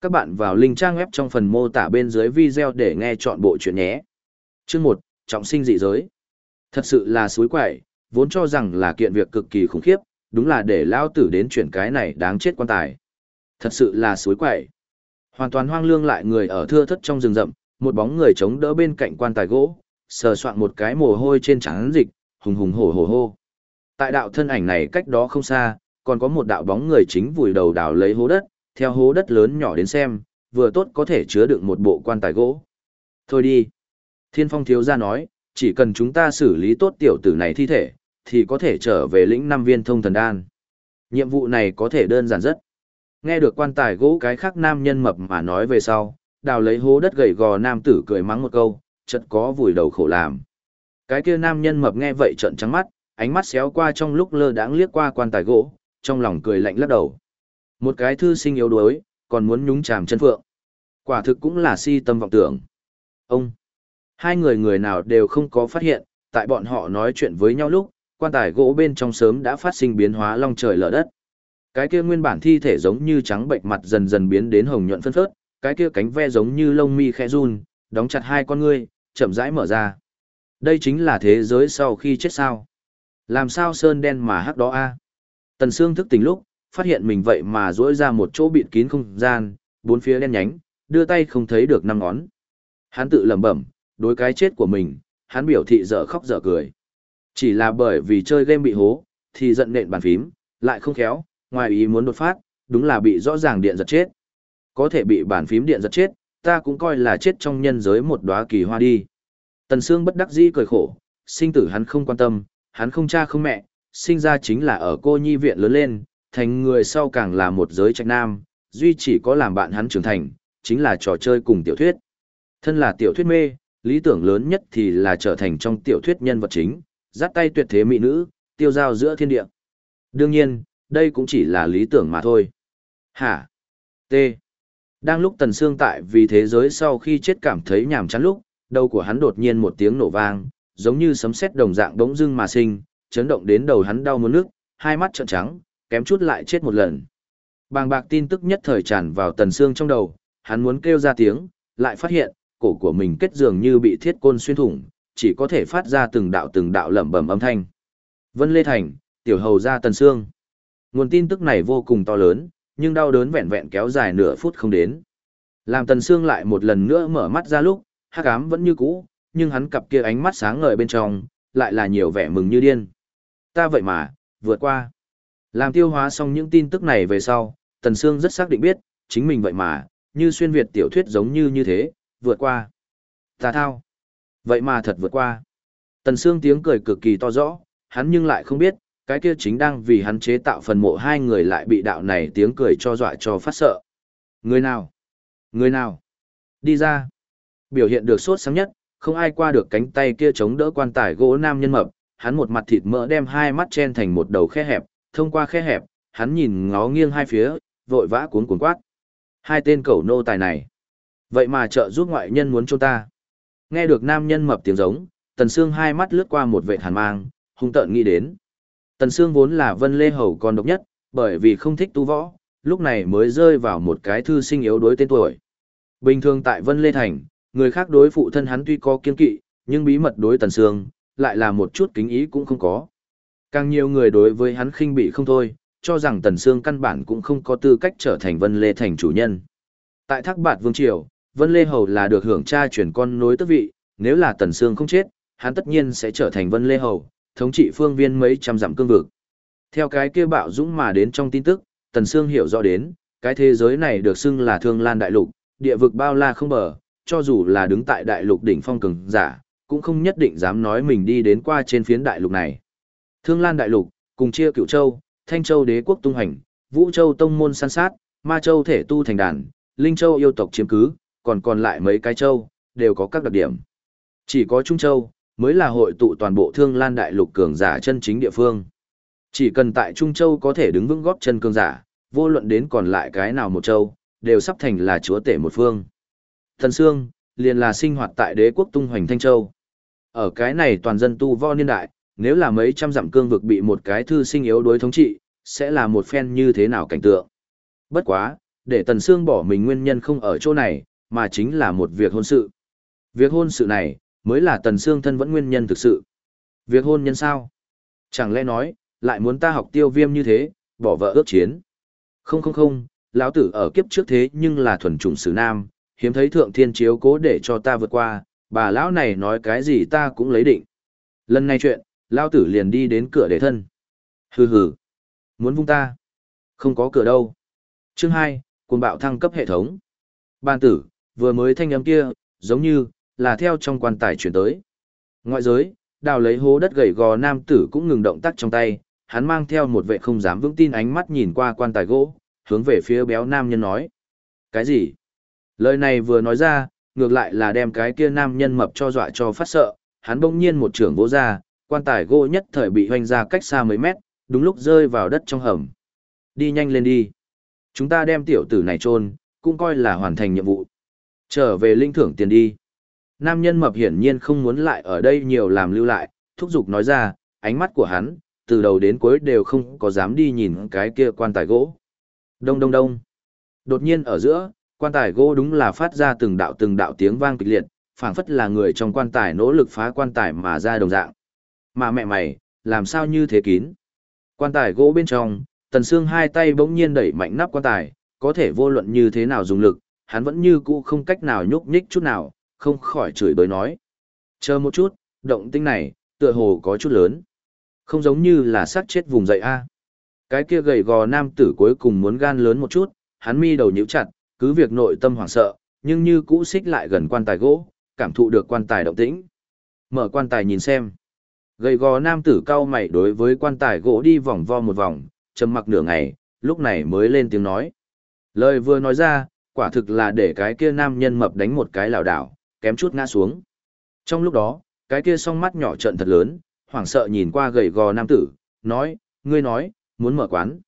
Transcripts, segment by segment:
Các bạn vào link trang web trong phần mô tả bên dưới video để nghe chọn bộ chuyện nhé. Chương 1, Trọng sinh dị giới. Thật sự là suối quậy, vốn cho rằng là kiện việc cực kỳ khủng khiếp, đúng là để lao tử đến chuyển cái này đáng chết quan tài. Thật sự là suối quậy. Hoàn toàn hoang lương lại người ở thưa thất trong rừng rậm, một bóng người chống đỡ bên cạnh quan tài gỗ, sờ soạn một cái mồ hôi trên trán dịch, hùng hùng hổ hổ hô. Tại đạo thân ảnh này cách đó không xa, còn có một đạo bóng người chính vùi đầu đào lấy hố đất, theo hố đất lớn nhỏ đến xem, vừa tốt có thể chứa đựng một bộ quan tài gỗ. Thôi đi. Thiên phong thiếu gia nói, chỉ cần chúng ta xử lý tốt tiểu tử này thi thể, thì có thể trở về lĩnh năm viên thông thần đan. Nhiệm vụ này có thể đơn giản rất. Nghe được quan tài gỗ cái khác nam nhân mập mà nói về sau, đào lấy hố đất gầy gò nam tử cười mắng một câu, chợt có vùi đầu khổ làm. Cái kia nam nhân mập nghe vậy trợn trắng mắt, ánh mắt xéo qua trong lúc lơ đãng liếc qua quan tài gỗ, trong lòng cười lạnh lắc đầu. Một cái thư sinh yếu đuối, còn muốn nhúng chàm chân phượng. Quả thực cũng là si tâm vọng tưởng. Ông, hai người người nào đều không có phát hiện, tại bọn họ nói chuyện với nhau lúc, quan tài gỗ bên trong sớm đã phát sinh biến hóa long trời lở đất. Cái kia nguyên bản thi thể giống như trắng bệnh mặt dần dần biến đến hồng nhuận phân phớt, cái kia cánh ve giống như lông mi khẽ run, đóng chặt hai con ngươi, chậm rãi mở ra. Đây chính là thế giới sau khi chết sao. Làm sao sơn đen mà hắc đó a? Tần Sương thức tỉnh lúc, phát hiện mình vậy mà duỗi ra một chỗ bịt kín không gian, bốn phía đen nhánh, đưa tay không thấy được năm ngón. Hắn tự lẩm bẩm, đối cái chết của mình, hắn biểu thị dở khóc dở cười. Chỉ là bởi vì chơi game bị hố, thì giận nện bàn phím, lại không khéo, ngoài ý muốn đột phát, đúng là bị rõ ràng điện giật chết. Có thể bị bàn phím điện giật chết, ta cũng coi là chết trong nhân giới một đóa kỳ hoa đi. Tần Sương bất đắc dĩ cười khổ, sinh tử hắn không quan tâm, hắn không cha không mẹ, sinh ra chính là ở cô nhi viện lớn lên, thành người sau càng là một giới trạch nam, duy chỉ có làm bạn hắn trưởng thành, chính là trò chơi cùng tiểu thuyết. Thân là tiểu thuyết mê, lý tưởng lớn nhất thì là trở thành trong tiểu thuyết nhân vật chính, dắt tay tuyệt thế mỹ nữ, tiêu giao giữa thiên địa. Đương nhiên, đây cũng chỉ là lý tưởng mà thôi. Hả? T. Đang lúc Tần Sương tại vì thế giới sau khi chết cảm thấy nhàm chán lúc, đầu của hắn đột nhiên một tiếng nổ vang, giống như sấm sét đồng dạng bỗng dưng mà sinh, chấn động đến đầu hắn đau muốn nước, hai mắt trợn trắng, kém chút lại chết một lần. Bàng bạc tin tức nhất thời tràn vào tần xương trong đầu, hắn muốn kêu ra tiếng, lại phát hiện, cổ của mình kết dường như bị thiết côn xuyên thủng, chỉ có thể phát ra từng đạo từng đạo lẩm bẩm âm thanh. Vân Lê Thành, tiểu hầu ra tần xương. Nguồn tin tức này vô cùng to lớn, nhưng đau đớn vẹn vẹn kéo dài nửa phút không đến. Làm tần xương lại một lần nữa mở mắt ra lúc, hắc ám vẫn như cũ, nhưng hắn cặp kia ánh mắt sáng ngời bên trong, lại là nhiều vẻ mừng như điên. Ta vậy mà, vượt qua. Làm tiêu hóa xong những tin tức này về sau, Tần Sương rất xác định biết, chính mình vậy mà, như xuyên Việt tiểu thuyết giống như như thế, vượt qua. tà thao. Vậy mà thật vượt qua. Tần Sương tiếng cười cực kỳ to rõ, hắn nhưng lại không biết, cái kia chính đang vì hắn chế tạo phần mộ hai người lại bị đạo này tiếng cười cho dọa cho phát sợ. Người nào? Người nào? Đi ra. Biểu hiện được sốt sáng nhất, không ai qua được cánh tay kia chống đỡ quan tài gỗ nam nhân mập, hắn một mặt thịt mỡ đem hai mắt chen thành một đầu khe hẹp, thông qua khe hẹp, hắn nhìn ngó nghiêng hai phía, vội vã cuốn cuốn quát. Hai tên cẩu nô tài này. Vậy mà trợ giúp ngoại nhân muốn cho ta. Nghe được nam nhân mập tiếng giống, Tần Sương hai mắt lướt qua một vệ hàn mang, hung tợn nghĩ đến. Tần Sương vốn là Vân Lê Hầu con độc nhất, bởi vì không thích tu võ, lúc này mới rơi vào một cái thư sinh yếu đối tên tuổi. Bình thường tại Vân Lê Thành, người khác đối phụ thân hắn tuy có kiên kỵ, nhưng bí mật đối Tần Sương, lại là một chút kính ý cũng không có. Càng nhiều người đối với hắn khinh bị không thôi, cho rằng Tần Sương căn bản cũng không có tư cách trở thành Vân Lê Thành chủ nhân. Tại Thác Bạt Vương Triều, Vân Lê Hầu là được hưởng cha truyền con nối tước vị, nếu là Tần Sương không chết, hắn tất nhiên sẽ trở thành Vân Lê Hầu, thống trị phương viên mấy trăm dặm cương vực. Theo cái kia bạo dũng mà đến trong tin tức, Tần Sương hiểu rõ đến, cái thế giới này được xưng là Thương Lan Đại Lục, địa vực bao la không bờ, cho dù là đứng tại đại lục đỉnh phong cường giả, cũng không nhất định dám nói mình đi đến qua trên phiến đại lục này. Thương Lan Đại Lục, cùng chia Cửu châu, Thanh Châu đế quốc tung hành, Vũ Châu tông môn san sát, Ma Châu thể tu thành đàn, Linh Châu yêu tộc chiếm cứ, còn còn lại mấy cái châu, đều có các đặc điểm. Chỉ có Trung Châu, mới là hội tụ toàn bộ Thương Lan Đại Lục cường giả chân chính địa phương. Chỉ cần tại Trung Châu có thể đứng vững góp chân cường giả, vô luận đến còn lại cái nào một châu, đều sắp thành là chúa tể một phương. Thần Sương, liền là sinh hoạt tại đế quốc tung hoành Thanh Châu. Ở cái này toàn dân tu võ niên đại, nếu là mấy trăm dặm cương vực bị một cái thư sinh yếu đối thống trị, sẽ là một phen như thế nào cảnh tượng. Bất quá, Để Tần Sương bỏ mình nguyên nhân không ở chỗ này, mà chính là một việc hôn sự. Việc hôn sự này, mới là Tần Sương thân vẫn nguyên nhân thực sự. Việc hôn nhân sao? Chẳng lẽ nói, lại muốn ta học tiêu viêm như thế, bỏ vợ ước chiến? Không không không, lão tử ở kiếp trước thế nhưng là thuần chủng sử nam, hiếm thấy thượng thiên chiếu cố để cho ta vượt qua, bà lão này nói cái gì ta cũng lấy định. Lần này chuyện, lão tử liền đi đến cửa để thân. Hừ hừ, muốn vung ta? Không có cửa đâu. Chương 2, cuồng bạo thăng cấp hệ thống. Ban tử, vừa mới thanh âm kia, giống như, là theo trong quan tài chuyển tới. Ngoại giới, đào lấy hố đất gầy gò nam tử cũng ngừng động tác trong tay, hắn mang theo một vệ không dám vững tin ánh mắt nhìn qua quan tài gỗ, hướng về phía béo nam nhân nói. Cái gì? Lời này vừa nói ra, ngược lại là đem cái kia nam nhân mập cho dọa cho phát sợ, hắn bỗng nhiên một trưởng vỗ ra, quan tài gỗ nhất thời bị hoành ra cách xa mấy mét, đúng lúc rơi vào đất trong hầm. Đi nhanh lên đi. Chúng ta đem tiểu tử này chôn, cũng coi là hoàn thành nhiệm vụ. Trở về linh thưởng tiền đi. Nam nhân mập hiển nhiên không muốn lại ở đây nhiều làm lưu lại, thúc giục nói ra, ánh mắt của hắn, từ đầu đến cuối đều không có dám đi nhìn cái kia quan tài gỗ. Đông đông đông. Đột nhiên ở giữa, quan tài gỗ đúng là phát ra từng đạo từng đạo tiếng vang kịch liệt, phảng phất là người trong quan tài nỗ lực phá quan tài mà ra đồng dạng. Mà mẹ mày, làm sao như thế kín? Quan tài gỗ bên trong, Tần Sương hai tay bỗng nhiên đẩy mạnh nắp quan tài, có thể vô luận như thế nào dùng lực, hắn vẫn như cũ không cách nào nhúc nhích chút nào, không khỏi chửi bới nói. Chờ một chút, động tĩnh này, tựa hồ có chút lớn. Không giống như là sát chết vùng dậy a. Cái kia gầy gò nam tử cuối cùng muốn gan lớn một chút, hắn mi đầu nhíu chặt, cứ việc nội tâm hoảng sợ, nhưng như cũ xích lại gần quan tài gỗ, cảm thụ được quan tài động tĩnh. Mở quan tài nhìn xem. Gầy gò nam tử cao mày đối với quan tài gỗ đi vòng vo một vòng, trầm mặc nửa ngày, lúc này mới lên tiếng nói. Lời vừa nói ra, quả thực là để cái kia nam nhân mập đánh một cái lảo đảo, kém chút ngã xuống. Trong lúc đó, cái kia song mắt nhỏ trận thật lớn, hoảng sợ nhìn qua gầy gò nam tử, nói, ngươi nói, muốn mở quán.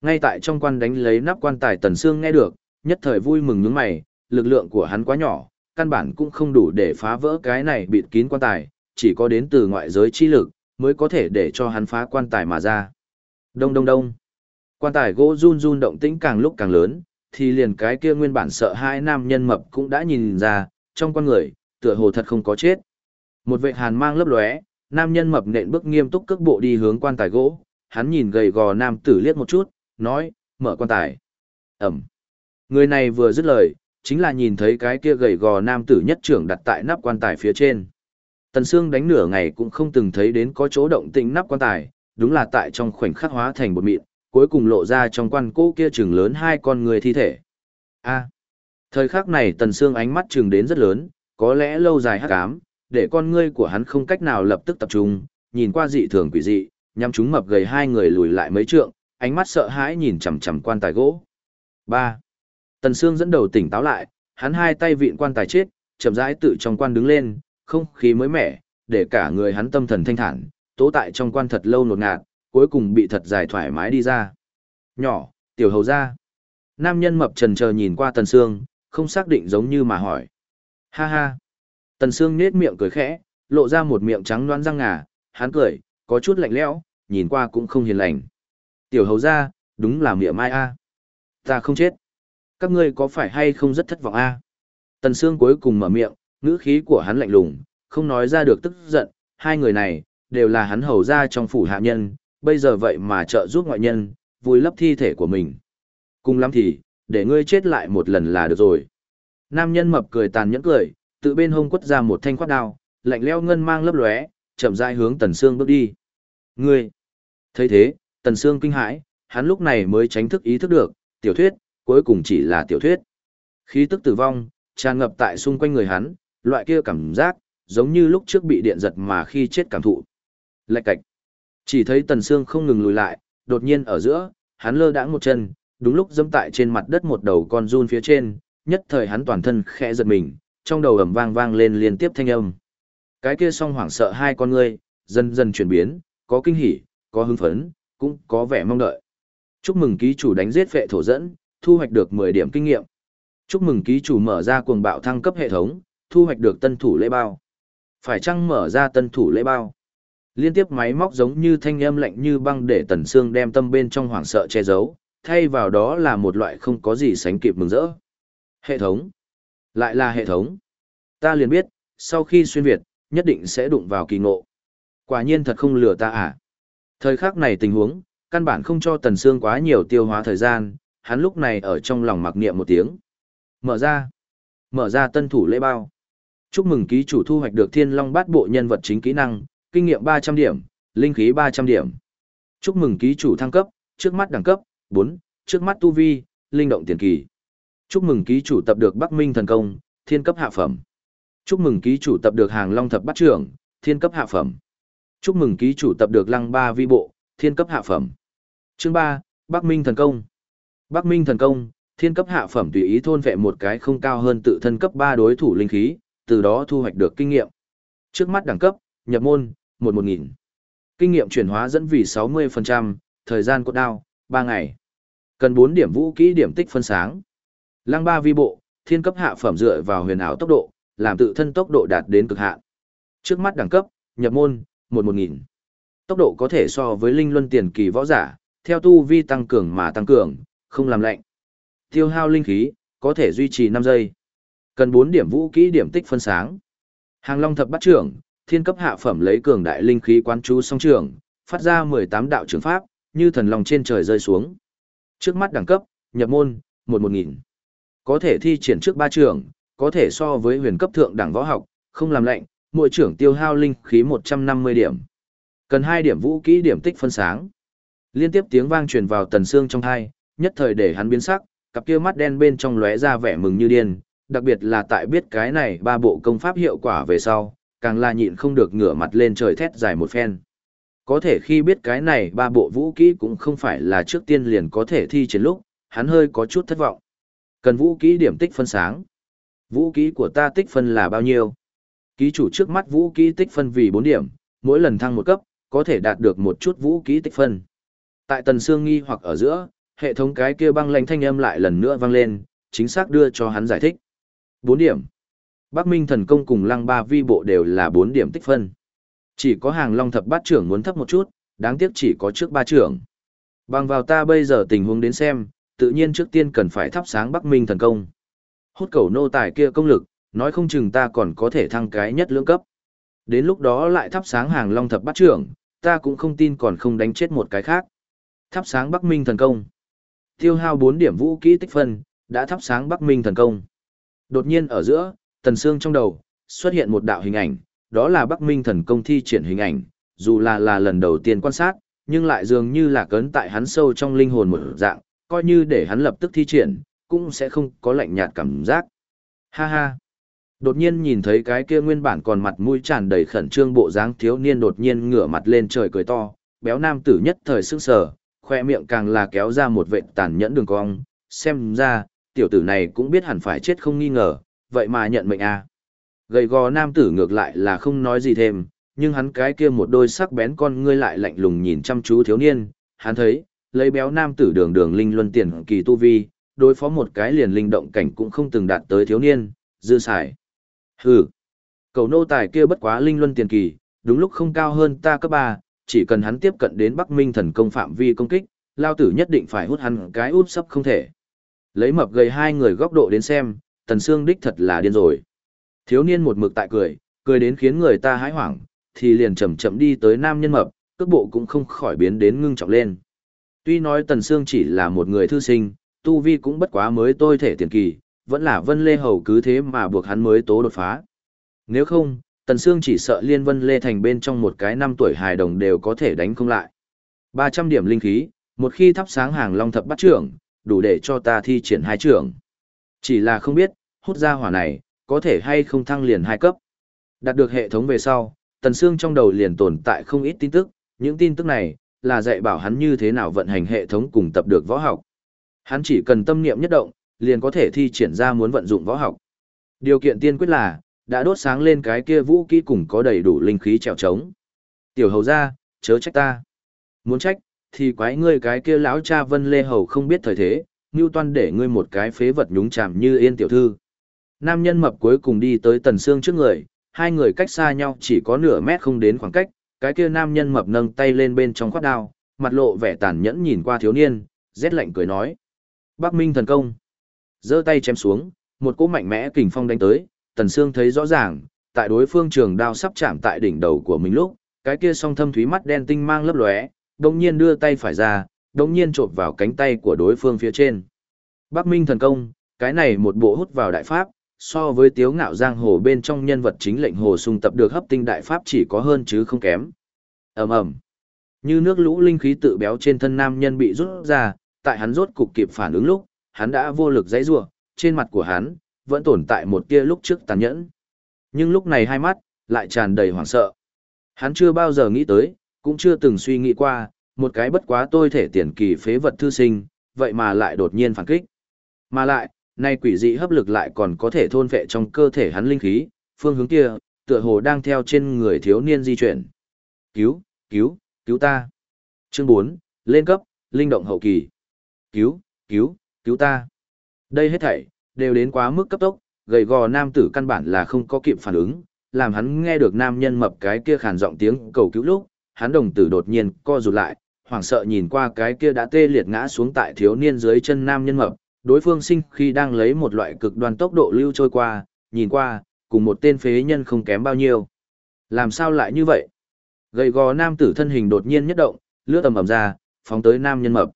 Ngay tại trong quan đánh lấy nắp quan tài tần xương nghe được, nhất thời vui mừng nhướng mày, lực lượng của hắn quá nhỏ, căn bản cũng không đủ để phá vỡ cái này bịt kín quan tài, chỉ có đến từ ngoại giới chi lực, mới có thể để cho hắn phá quan tài mà ra. Đông đông đông. Quan tài gỗ run run động tĩnh càng lúc càng lớn, thì liền cái kia nguyên bản sợ hai nam nhân mập cũng đã nhìn ra, trong con người, tựa hồ thật không có chết. Một vệ hàn mang lấp lóe, nam nhân mập nện bước nghiêm túc cước bộ đi hướng quan tài gỗ, hắn nhìn gầy gò nam tử liếc một chút, nói, mở quan tài. Ẩm. Người này vừa dứt lời, chính là nhìn thấy cái kia gầy gò nam tử nhất trưởng đặt tại nắp quan tài phía trên. Tần Sương đánh nửa ngày cũng không từng thấy đến có chỗ động tĩnh nắp quan tài, đúng là tại trong khoảnh khắc hóa thành bột mịn, cuối cùng lộ ra trong quan cố kia trường lớn hai con người thi thể. A. Thời khắc này Tần Sương ánh mắt trường đến rất lớn, có lẽ lâu dài hắc ám, để con ngươi của hắn không cách nào lập tức tập trung, nhìn qua dị thường quỷ dị, nhắm chúng mập gầy hai người lùi lại mấy trượng, ánh mắt sợ hãi nhìn chằm chằm quan tài gỗ. 3. Tần Sương dẫn đầu tỉnh táo lại, hắn hai tay vịn quan tài chết, chậm rãi tự trong quan đứng lên, không khí mới mẻ, để cả người hắn tâm thần thanh thản, tố tại trong quan thật lâu nột ngạt, cuối cùng bị thật dài thoải mái đi ra. Nhỏ, tiểu hầu ra. Nam nhân mập trần chờ nhìn qua Tần Sương, không xác định giống như mà hỏi. Ha ha. Tần Sương nết miệng cười khẽ, lộ ra một miệng trắng loãng răng ngà, hắn cười, có chút lạnh lẽo, nhìn qua cũng không hiền lành. Tiểu hầu ra, đúng là miệng mai a. Ta không chết. Các ngươi có phải hay không rất thất vọng a? Tần Sương cuối cùng mở miệng, ngữ khí của hắn lạnh lùng, không nói ra được tức giận, hai người này, đều là hắn hầu ra trong phủ hạ nhân, bây giờ vậy mà trợ giúp ngoại nhân, vui lấp thi thể của mình. Cùng lắm thì, để ngươi chết lại một lần là được rồi. Nam nhân mập cười tàn nhẫn cười, tự bên hông quất ra một thanh khoát đao, lạnh leo ngân mang lấp lóe, chậm rãi hướng Tần Sương bước đi. Ngươi! thấy thế, Tần Sương kinh hãi, hắn lúc này mới tránh thức ý thức được, tiểu thuyết, cuối cùng chỉ là tiểu thuyết. Khí tức tử vong, tràn ngập tại xung quanh người hắn, loại kia cảm giác, giống như lúc trước bị điện giật mà khi chết cảm thụ. Lạch cạch. Chỉ thấy Tần Sương không ngừng lùi lại, đột nhiên ở giữa, hắn lơ đãng một chân, đúng lúc dẫm tại trên mặt đất một đầu con run phía trên, nhất thời hắn toàn thân khẽ giật mình, trong đầu ầm vang vang lên liên tiếp thanh âm. Cái kia song hoảng sợ hai con ngươi, dần dần chuyển biến, có kinh hỉ, có hưng phấn, cũng có vẻ mong đợi. Chúc mừng ký chủ đánh giết vệ thổ dẫn, thu hoạch được 10 điểm kinh nghiệm. Chúc mừng ký chủ mở ra cuồng bạo thăng cấp hệ thống, thu hoạch được tân thủ lễ bao. Phải chăng mở ra tân thủ lễ bao? Liên tiếp máy móc giống như thanh âm lạnh như băng để Tần Sương đem tâm bên trong hoảng sợ che giấu, thay vào đó là một loại không có gì sánh kịp mừng rỡ. Hệ thống. Lại là hệ thống. Ta liền biết, sau khi xuyên Việt, nhất định sẽ đụng vào kỳ ngộ. Quả nhiên thật không lừa ta à. Thời khắc này tình huống, căn bản không cho Tần Sương quá nhiều tiêu hóa thời gian, hắn lúc này ở trong lòng mặc niệm một tiếng. Mở ra. Mở ra tân thủ lễ bao. Chúc mừng ký chủ thu hoạch được Thiên Long Bát Bộ nhân vật chính kỹ năng, kinh nghiệm 300 điểm, linh khí 300 điểm. Chúc mừng ký chủ thăng cấp, trước mắt đẳng cấp 4, trước mắt tu vi, linh động tiền kỳ. Chúc mừng ký chủ tập được Bắc Minh thần công, thiên cấp hạ phẩm. Chúc mừng ký chủ tập được Hàng Long thập bát trưởng, thiên cấp hạ phẩm. Chúc mừng ký chủ tập được Lăng Ba vi bộ, thiên cấp hạ phẩm. Chương 3, Bắc Minh thần công. Bắc Minh thần công, thiên cấp hạ phẩm tùy ý thôn vệ một cái không cao hơn tự thân cấp ba đối thủ linh khí, từ đó thu hoạch được kinh nghiệm. Trước mắt đẳng cấp, nhập môn, 1-1000. Kinh nghiệm chuyển hóa dẫn vì 60%, thời gian cốt đao, 3 ngày. Cần 4 điểm vũ kỹ điểm tích phân sáng. Lăng ba vi bộ, thiên cấp hạ phẩm dựa vào huyền ảo tốc độ, làm tự thân tốc độ đạt đến cực hạn. Trước mắt đẳng cấp, nhập môn, 1-1000. Tốc độ có thể so với linh luân tiền kỳ võ giả, theo tu vi tăng cường mà tăng cường, không làm lạnh. Tiêu hao linh khí, có thể duy trì 5 giây. Cần 4 điểm vũ kỹ điểm tích phân sáng. Hàng Long thập bắt trưởng, thiên cấp hạ phẩm lấy cường đại linh khí quán chú song trưởng phát ra 18 đạo trưởng pháp, như thần long trên trời rơi xuống. Trước mắt đẳng cấp, nhập môn, 1-1000. Có thể thi triển trước ba trưởng có thể so với huyền cấp thượng đẳng võ học, không làm lệnh mỗi trưởng tiêu hao linh khí 150 điểm. Cần 2 điểm vũ kỹ điểm tích phân sáng. Liên tiếp tiếng vang truyền vào tần xương trong hai, nhất thời để hắn biến sắc, cặp kia mắt đen bên trong lóe ra vẻ mừng như điên, đặc biệt là tại biết cái này ba bộ công pháp hiệu quả về sau, càng là nhịn không được ngửa mặt lên trời thét dài một phen. Có thể khi biết cái này ba bộ vũ kỹ cũng không phải là trước tiên liền có thể thi triển lúc, hắn hơi có chút thất vọng. Cần vũ kỹ điểm tích phân sáng. Vũ kỹ của ta tích phân là bao nhiêu? Ký chủ trước mắt vũ kỹ tích phân vì 4 điểm, mỗi lần thăng một cấp, có thể đạt được một chút vũ kỹ tích phân. Tại tần xương nghi hoặc ở giữa, hệ thống cái kia băng lãnh thanh âm lại lần nữa vang lên, chính xác đưa cho hắn giải thích. 4 điểm. Bắc Minh thần công cùng lăng ba vi bộ đều là 4 điểm tích phân. Chỉ có hàng long thập bát trưởng muốn thấp một chút, đáng tiếc chỉ có trước ba trưởng. Bằng vào ta bây giờ tình huống đến xem, tự nhiên trước tiên cần phải thắp sáng Bắc Minh thần công. Hút cầu nô tài kia công lực, nói không chừng ta còn có thể thăng cái nhất lưỡng cấp. Đến lúc đó lại thắp sáng hàng long thập bát trưởng, ta cũng không tin còn không đánh chết một cái khác. Thắp sáng Bắc Minh thần công. Tiêu hao 4 điểm vũ kỹ tích phân, đã thắp sáng Bắc Minh thần công. Đột nhiên ở giữa, tần xương trong đầu, xuất hiện một đạo hình ảnh, đó là Bắc Minh thần công thi triển hình ảnh, dù là là lần đầu tiên quan sát, nhưng lại dường như là cấn tại hắn sâu trong linh hồn một dạng, coi như để hắn lập tức thi triển, cũng sẽ không có lạnh nhạt cảm giác. Ha ha! Đột nhiên nhìn thấy cái kia nguyên bản còn mặt mũi tràn đầy khẩn trương bộ dáng thiếu niên đột nhiên ngửa mặt lên trời cười to, béo nam tử nhất thời sức sở, khoe miệng càng là kéo ra một vệt tàn nhẫn đường cong, xem ra, tiểu tử này cũng biết hẳn phải chết không nghi ngờ, vậy mà nhận mệnh à. Gầy gò nam tử ngược lại là không nói gì thêm, nhưng hắn cái kia một đôi sắc bén con ngươi lại lạnh lùng nhìn chăm chú thiếu niên, hắn thấy, lấy béo nam tử đường đường linh luân tiền kỳ tu vi, đối phó một cái liền linh động cảnh cũng không từng đạt tới thiếu niên, dư xài. Hừ, cầu nô tài kia bất quá linh luân tiền kỳ, đúng lúc không cao hơn ta cấp ba, chỉ cần hắn tiếp cận đến Bắc Minh thần công phạm vi công kích, lao tử nhất định phải hút hắn cái út sắp không thể. Lấy mập gầy hai người góc độ đến xem, Tần Sương đích thật là điên rồi. Thiếu niên một mực tại cười, cười đến khiến người ta hãi hoảng, thì liền chậm chậm đi tới nam nhân mập, cước bộ cũng không khỏi biến đến ngưng trọng lên. Tuy nói Tần Sương chỉ là một người thư sinh, tu vi cũng bất quá mới tôi thể tiền kỳ, vẫn là Vân Lê Hầu cứ thế mà buộc hắn mới tố đột phá. Nếu không, Tần Sương chỉ sợ Liên Vân Lê Thành bên trong một cái năm tuổi hài đồng đều có thể đánh không lại. 300 điểm linh khí, một khi thắp sáng hàng long thập bắt trưởng, đủ để cho ta thi triển hai trưởng. Chỉ là không biết, hút ra hỏa này, có thể hay không thăng liền hai cấp. Đạt được hệ thống về sau, Tần Sương trong đầu liền tồn tại không ít tin tức, những tin tức này là dạy bảo hắn như thế nào vận hành hệ thống cùng tập được võ học. Hắn chỉ cần tâm niệm nhất động, liền có thể thi triển ra muốn vận dụng võ học. Điều kiện tiên quyết là, đã đốt sáng lên cái kia vũ kỹ cùng có đầy đủ linh khí trèo trống. Tiểu hầu ra, chớ trách ta. Muốn trách, thì quái ngươi cái kia lão cha Vân Lê Hầu không biết thời thế, Ngưu Toan để ngươi một cái phế vật nhúng chạm như yên tiểu thư. Nam nhân mập cuối cùng đi tới tần xương trước người, hai người cách xa nhau chỉ có nửa mét không đến khoảng cách, cái kia nam nhân mập nâng tay lên bên trong khoát đao, mặt lộ vẻ tàn nhẫn nhìn qua thiếu niên, rét lạnh cười nói. Bắc Minh thần công. giơ tay chém xuống, một cỗ mạnh mẽ kình phong đánh tới, Tần Sương thấy rõ ràng, tại đối phương trường đao sắp chạm tại đỉnh đầu của mình lúc, cái kia song thâm thúy mắt đen tinh mang lấp lóe, đồng nhiên đưa tay phải ra, đồng nhiên trộn vào cánh tay của đối phương phía trên. Bắc Minh thần công, cái này một bộ hút vào đại pháp, so với tiếu ngạo giang hồ bên trong nhân vật chính lệnh hồ sung tập được hấp tinh đại pháp chỉ có hơn chứ không kém. ầm ầm Như nước lũ linh khí tự béo trên thân nam nhân bị rút ra, tại hắn rốt cục kịp phản ứng lúc, hắn đã vô lực dãy rủa, trên mặt của hắn vẫn tồn tại một tia lúc trước tàn nhẫn. Nhưng lúc này hai mắt lại tràn đầy hoảng sợ. Hắn chưa bao giờ nghĩ tới, cũng chưa từng suy nghĩ qua, một cái bất quá tôi thể tiền kỳ phế vật thư sinh, vậy mà lại đột nhiên phản kích. Mà lại, nay quỷ dị hấp lực lại còn có thể thôn vệ trong cơ thể hắn linh khí, phương hướng kia, tựa hồ đang theo trên người thiếu niên di chuyển. Cứu, cứu, cứu ta. Chương 4, lên cấp, linh động hậu kỳ. Cứu, cứu, cứu ta. Đây hết thảy, đều đến quá mức cấp tốc, gầy gò nam tử căn bản là không có kịp phản ứng, làm hắn nghe được nam nhân mập cái kia khàn giọng tiếng cầu cứu lúc, hắn đồng tử đột nhiên co rụt lại, hoảng sợ nhìn qua cái kia đã tê liệt ngã xuống tại thiếu niên dưới chân nam nhân mập, đối phương sinh khi đang lấy một loại cực đoan tốc độ lưu trôi qua, nhìn qua, cùng một tên phế nhân không kém bao nhiêu. Làm sao lại như vậy? Gầy gò nam tử thân hình đột nhiên nhất động, lướt tầm ầm ra, phóng tới nam nhân mập.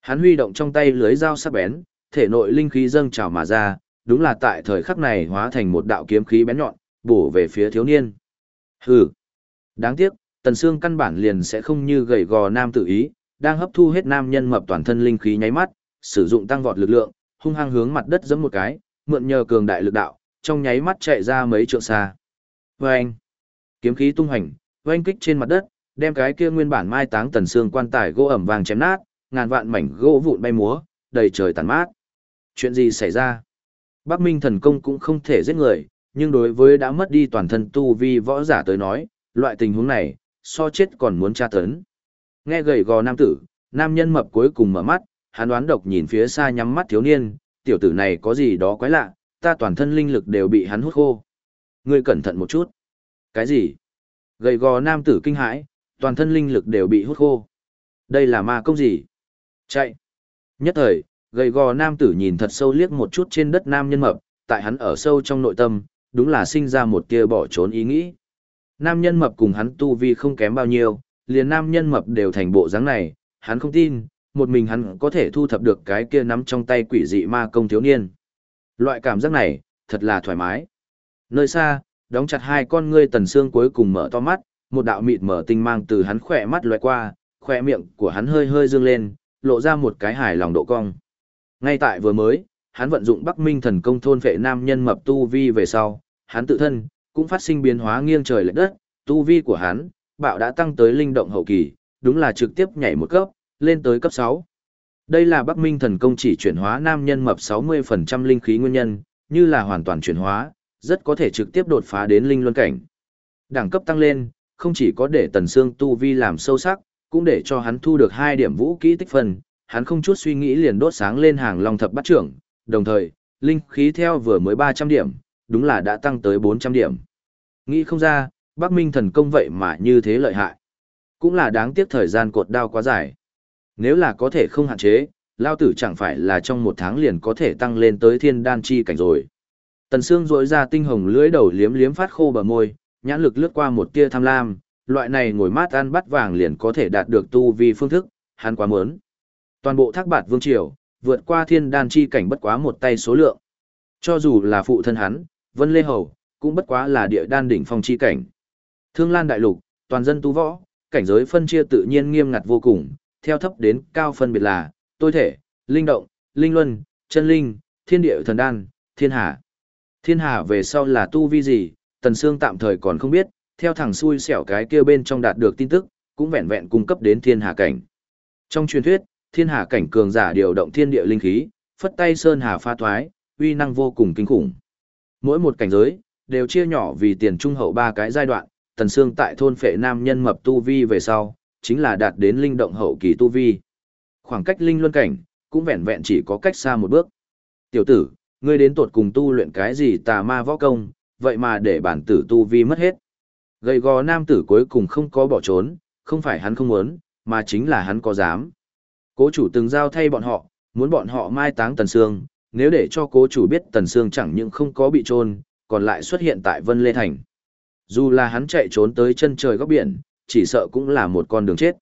Hắn huy động trong tay lưới dao sắc bén, thể nội linh khí dâng trào mà ra, đúng là tại thời khắc này hóa thành một đạo kiếm khí bén nhọn, bổ về phía thiếu niên. Hừ. Đáng tiếc, Tần Sương căn bản liền sẽ không như gầy gò nam tự ý, đang hấp thu hết nam nhân mập toàn thân linh khí nháy mắt, sử dụng tăng vọt lực lượng, hung hăng hướng mặt đất giẫm một cái, mượn nhờ cường đại lực đạo, trong nháy mắt chạy ra mấy trượng xa. Oeng! Kiếm khí tung hành, oanh kích trên mặt đất, đem cái kia nguyên bản mai táng Tần Sương quan tài gỗ ẩm vàng chém nát, ngàn vạn mảnh gỗ vụn bay múa, đầy trời tàn mát. Chuyện gì xảy ra? Bắc Minh thần công cũng không thể giết người, nhưng đối với đã mất đi toàn thân tu vi võ giả tới nói, loại tình huống này, so chết còn muốn tra tấn. Nghe gầy gò nam tử, nam nhân mập cuối cùng mở mắt, hắn đoán độc nhìn phía xa nhắm mắt thiếu niên, tiểu tử này có gì đó quái lạ, ta toàn thân linh lực đều bị hắn hút khô. Ngươi cẩn thận một chút. Cái gì? Gầy gò nam tử kinh hãi, toàn thân linh lực đều bị hút khô. Đây là ma công gì? Chạy. Nhất thời, gầy gò nam tử nhìn thật sâu liếc một chút trên đất nam nhân mập, tại hắn ở sâu trong nội tâm, đúng là sinh ra một tia bỏ trốn ý nghĩ. Nam nhân mập cùng hắn tu vi không kém bao nhiêu, liền nam nhân mập đều thành bộ dáng này, hắn không tin, một mình hắn có thể thu thập được cái kia nắm trong tay quỷ dị ma công thiếu niên. Loại cảm giác này, thật là thoải mái. Nơi xa, đóng chặt hai con ngươi tần xương cuối cùng mở to mắt, một đạo mịt mở tinh mang từ hắn khỏe mắt lóe qua, khỏe miệng của hắn hơi hơi dương lên, lộ ra một cái hài lòng độ cong. Ngay tại vừa mới, hắn vận dụng Bắc Minh thần công thôn vệ nam nhân mập tu vi về sau, hắn tự thân cũng phát sinh biến hóa nghiêng trời lệch đất, tu vi của hắn, bạo đã tăng tới linh động hậu kỳ, đúng là trực tiếp nhảy một cấp, lên tới cấp 6. Đây là Bắc Minh thần công chỉ chuyển hóa nam nhân mập 60% linh khí nguyên nhân, như là hoàn toàn chuyển hóa, rất có thể trực tiếp đột phá đến linh luân cảnh. Đẳng cấp tăng lên, không chỉ có để Tần Sương tu vi làm sâu sắc, cũng để cho hắn thu được 2 điểm vũ kỹ tích phân, hắn không chút suy nghĩ liền đốt sáng lên hàng long thập bát trưởng, đồng thời, linh khí theo vừa mới 300 điểm, đúng là đã tăng tới 400 điểm. Nghĩ không ra, Bắc Minh thần công vậy mà như thế lợi hại. Cũng là đáng tiếc thời gian cột đao quá dài. Nếu là có thể không hạn chế, lao tử chẳng phải là trong một tháng liền có thể tăng lên tới thiên đan chi cảnh rồi. Tần Sương rỗi ra tinh hồng lưỡi đầu liếm liếm phát khô bờ môi, nhãn lực lướt qua một tia tham lam, loại này ngồi mát ăn bắt vàng liền có thể đạt được tu vi phương thức, hắn quá muốn. Toàn bộ thác bạt vương triều, vượt qua thiên đan chi cảnh bất quá một tay số lượng. Cho dù là phụ thân hắn, Vân Lê Hầu, cũng bất quá là địa đan đỉnh phong chi cảnh. Thương Lan Đại Lục, toàn dân tu võ, cảnh giới phân chia tự nhiên nghiêm ngặt vô cùng, theo thấp đến cao phân biệt là, tôi thể, linh động, linh luân, chân linh, thiên địa thần đan, thiên hà. Thiên hà về sau là tu vi gì, Tần Sương tạm thời còn không biết, theo thằng xui xẻo cái kia bên trong đạt được tin tức, cũng vẹn vẹn cung cấp đến thiên hà cảnh. Trong truyền thuyết, thiên hà cảnh cường giả điều động thiên địa linh khí, phất tay sơn hà pha thoái, uy năng vô cùng kinh khủng. Mỗi một cảnh giới, đều chia nhỏ vì tiền trung hậu ba cái giai đoạn, tần xương tại thôn phệ nam nhân mập tu vi về sau, chính là đạt đến linh động hậu kỳ tu vi. Khoảng cách linh luân cảnh, cũng vẹn vẹn chỉ có cách xa một bước. Tiểu tử, ngươi đến tuột cùng tu luyện cái gì tà ma võ công, vậy mà để bản tử tu vi mất hết. Gầy gò nam tử cuối cùng không có bỏ trốn, không phải hắn không muốn, mà chính là hắn có dám. Cố chủ từng giao thay bọn họ, muốn bọn họ mai táng Tần Sương, nếu để cho cố chủ biết Tần Sương chẳng những không có bị trôn, còn lại xuất hiện tại Vân Lê Thành. Dù là hắn chạy trốn tới chân trời góc biển, chỉ sợ cũng là một con đường chết.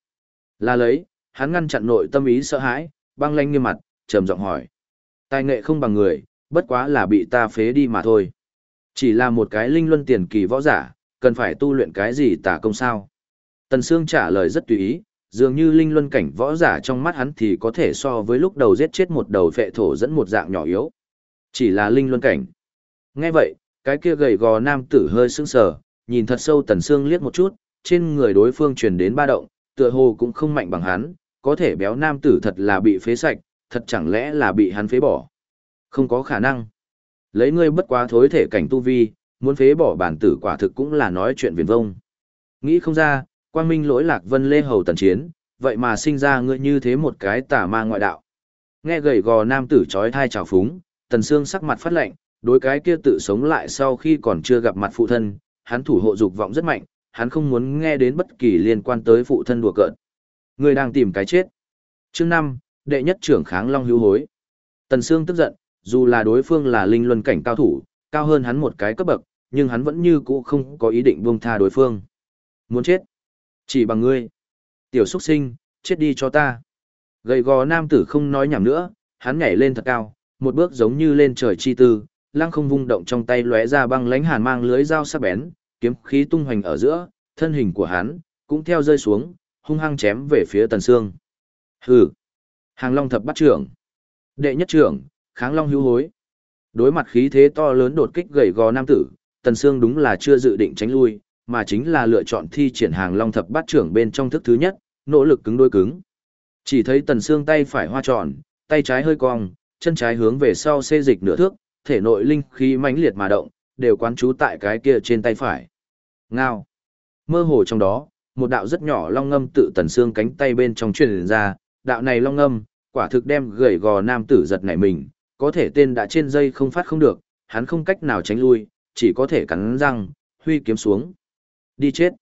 Là lấy, hắn ngăn chặn nội tâm ý sợ hãi, băng lanh nghiêm mặt, trầm giọng hỏi. Tài nghệ không bằng người, bất quá là bị ta phế đi mà thôi. Chỉ là một cái linh luân tiền kỳ võ giả, cần phải tu luyện cái gì tả công sao? Tần Sương trả lời rất tùy ý, dường như linh luân cảnh võ giả trong mắt hắn thì có thể so với lúc đầu giết chết một đầu phệ thổ dẫn một dạng nhỏ yếu. Chỉ là linh luân cảnh. Nghe vậy, cái kia gầy gò nam tử hơi sững sờ, nhìn thật sâu Tần Sương liếc một chút, trên người đối phương truyền đến ba động, tựa hồ cũng không mạnh bằng hắn, có thể béo nam tử thật là bị phế sạch, thật chẳng lẽ là bị hắn phế bỏ. Không có khả năng. Lấy ngươi bất quá thối thể cảnh tu vi, muốn phế bỏ bản tử quả thực cũng là nói chuyện viển vông. Nghĩ không ra, quang minh lỗi lạc vân lê hầu tần chiến, vậy mà sinh ra ngươi như thế một cái tà ma ngoại đạo. Nghe gầy gò nam tử trói thai trào phúng, tần xương sắc mặt phát lạnh, đối cái kia tự sống lại sau khi còn chưa gặp mặt phụ thân, hắn thủ hộ dục vọng rất mạnh, hắn không muốn nghe đến bất kỳ liên quan tới phụ thân đùa cợt. Ngươi đang tìm cái chết. Chương năm đệ nhất trưởng kháng long hữu hối. Tần Sương tức giận, dù là đối phương là linh luân cảnh cao thủ, cao hơn hắn một cái cấp bậc, nhưng hắn vẫn như cũ không có ý định buông tha đối phương. Muốn chết? Chỉ bằng ngươi. Tiểu xuất sinh, chết đi cho ta. Gầy gò nam tử không nói nhảm nữa, hắn nhảy lên thật cao, một bước giống như lên trời chi tư, lăng không vung động trong tay lóe ra băng lãnh hàn mang lưới dao sắc bén, kiếm khí tung hoành ở giữa, thân hình của hắn cũng theo rơi xuống, hung hăng chém về phía Tần Sương. Hừ. Hàng Long thập bắt trưởng. Đệ nhất trưởng, kháng Long hữu hối. Đối mặt khí thế to lớn đột kích gầy gò nam tử, Tần Sương đúng là chưa dự định tránh lui, mà chính là lựa chọn thi triển hàng Long thập bát trưởng bên trong thức thứ nhất, nỗ lực cứng đôi cứng. Chỉ thấy Tần xương tay phải hoa tròn, tay trái hơi cong, chân trái hướng về sau xê dịch nửa thước, thể nội linh khí mãnh liệt mà động, đều quán trú tại cái kia trên tay phải. Ngao. Mơ hồ trong đó, một đạo rất nhỏ long ngâm tự tần xương cánh tay bên trong truyền ra, đạo này long ngâm, quả thực đem gầy gò nam tử giật nảy mình, có thể tên đã trên dây không phát không được, hắn không cách nào tránh lui, chỉ có thể cắn răng, huy kiếm xuống. Đi chết.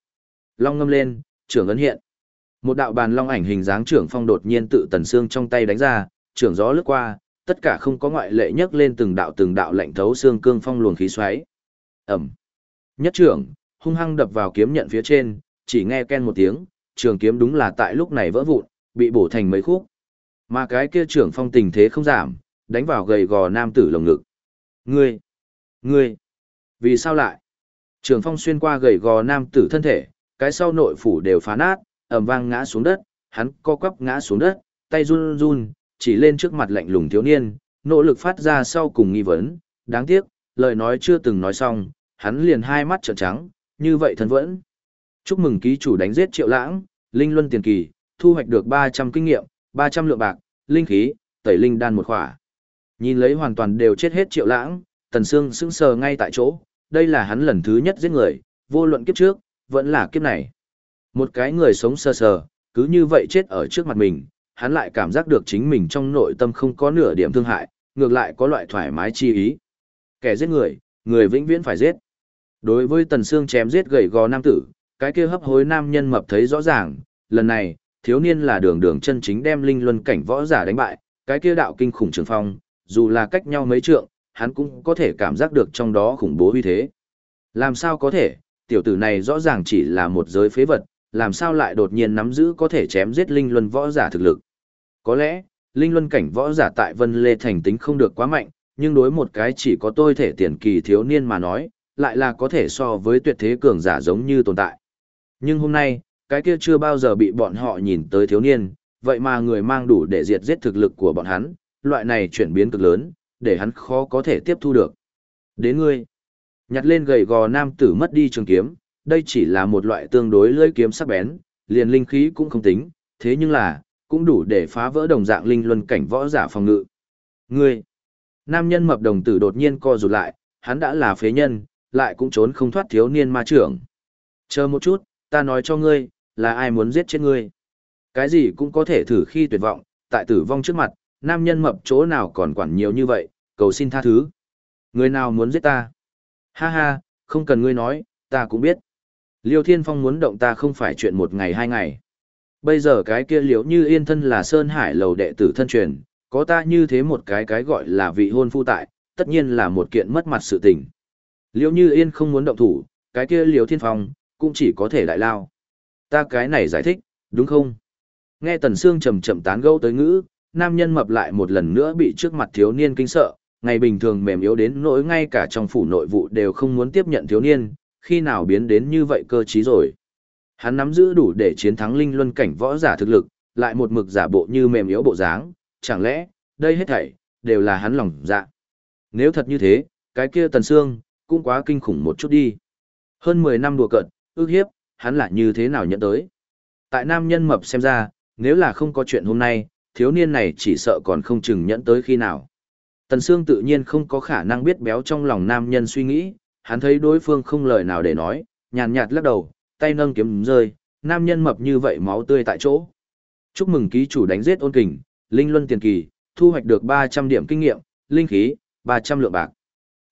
Long ngâm lên, trưởng ấn hiện. Một đạo bàn long ảnh hình dáng trưởng phong đột nhiên tự tần xương trong tay đánh ra, trưởng gió lướt qua, tất cả không có ngoại lệ nhấc lên từng đạo từng đạo lạnh thấu xương cương phong luồng khí xoáy. Ẩm. Nhất trưởng, hung hăng đập vào kiếm nhận phía trên, chỉ nghe ken một tiếng, trường kiếm đúng là tại lúc này vỡ vụn, bị bổ thành mấy khúc. Mà cái kia trưởng phong tình thế không giảm, đánh vào gầy gò nam tử lồng ngực. Ngươi! Ngươi! Vì sao lại? Trường phong xuyên qua gầy gò nam tử thân thể, cái sau nội phủ đều phá nát, ầm vang ngã xuống đất, hắn co quắp ngã xuống đất, tay run run, chỉ lên trước mặt lạnh lùng thiếu niên, nỗ lực phát ra sau cùng nghi vấn, đáng tiếc, lời nói chưa từng nói xong, hắn liền hai mắt trợn trắng, như vậy thân vẫn. Chúc mừng ký chủ đánh giết Triệu Lãng, linh luân tiền kỳ, thu hoạch được 300 kinh nghiệm, 300 lượng bạc, linh khí, tẩy linh đan một khỏa. Nhìn lấy hoàn toàn đều chết hết Triệu Lãng, Tần Sương sững sờ ngay tại chỗ, đây là hắn lần thứ nhất giết người, vô luận kiếp trước, vẫn là kiếp này. Một cái người sống sờ sờ, cứ như vậy chết ở trước mặt mình, hắn lại cảm giác được chính mình trong nội tâm không có nửa điểm thương hại, ngược lại có loại thoải mái chi ý. Kẻ giết người, người vĩnh viễn phải giết. Đối với Tần Sương chém giết gầy gò nam tử, cái kia hấp hối nam nhân mập thấy rõ ràng, lần này, thiếu niên là đường đường chân chính đem linh luân cảnh võ giả đánh bại, cái kia đạo kinh khủng trường phong, dù là cách nhau mấy trượng, hắn cũng có thể cảm giác được trong đó khủng bố uy thế. Làm sao có thể, tiểu tử này rõ ràng chỉ là một giới phế vật, làm sao lại đột nhiên nắm giữ có thể chém giết linh luân võ giả thực lực. Có lẽ, linh luân cảnh võ giả tại Vân Lê Thành tính không được quá mạnh, nhưng đối một cái chỉ có tôi thể tiền kỳ thiếu niên mà nói, lại là có thể so với tuyệt thế cường giả giống như tồn tại. Nhưng hôm nay, cái kia chưa bao giờ bị bọn họ nhìn tới thiếu niên, vậy mà người mang đủ để diệt giết thực lực của bọn hắn, loại này chuyển biến cực lớn, để hắn khó có thể tiếp thu được. Đến ngươi, nhặt lên gầy gò nam tử mất đi trường kiếm, đây chỉ là một loại tương đối lưỡi kiếm sắc bén, liền linh khí cũng không tính, thế nhưng là, cũng đủ để phá vỡ đồng dạng linh luân cảnh võ giả phòng ngự. Ngươi, nam nhân mập đồng tử đột nhiên co rụt lại, hắn đã là phế nhân, lại cũng trốn không thoát thiếu niên ma trưởng. Chờ một chút, ta nói cho ngươi, là ai muốn giết chết ngươi. Cái gì cũng có thể thử khi tuyệt vọng, tại tử vong trước mặt, nam nhân mập chỗ nào còn quản nhiều như vậy, cầu xin tha thứ. Người nào muốn giết ta? Ha ha, không cần ngươi nói, ta cũng biết. Liêu Thiên Phong muốn động ta không phải chuyện một ngày hai ngày. Bây giờ cái kia liễu như yên thân là Sơn Hải lầu đệ tử thân truyền, có ta như thế một cái cái gọi là vị hôn phu tại, tất nhiên là một kiện mất mặt sự tình. Liễu như yên không muốn động thủ, cái kia liễu thiên phong, cũng chỉ có thể đại lao. Ta cái này giải thích, đúng không? Nghe Tần Sương chậm chậm tán gẫu tới ngữ, nam nhân mập lại một lần nữa bị trước mặt thiếu niên kinh sợ, ngày bình thường mềm yếu đến nỗi ngay cả trong phủ nội vụ đều không muốn tiếp nhận thiếu niên, khi nào biến đến như vậy cơ trí rồi. Hắn nắm giữ đủ để chiến thắng linh luân cảnh võ giả thực lực, lại một mực giả bộ như mềm yếu bộ dáng, chẳng lẽ, đây hết thảy, đều là hắn lòng dạ. Nếu thật như thế, cái kia Tần xương cũng quá kinh khủng một chút đi. Hơn 10 năm đùa cận, ước hiếp, hắn là như thế nào nhận tới. Tại nam nhân mập xem ra, nếu là không có chuyện hôm nay, thiếu niên này chỉ sợ còn không chừng nhẫn tới khi nào. Tần Sương tự nhiên không có khả năng biết béo trong lòng nam nhân suy nghĩ, hắn thấy đối phương không lời nào để nói, nhàn nhạt lắc đầu, tay nâng kiếm rơi, nam nhân mập như vậy máu tươi tại chỗ. Chúc mừng ký chủ đánh giết ôn kình, linh luân tiền kỳ, thu hoạch được 300 điểm kinh nghiệm, linh khí, 300 lượng bạc.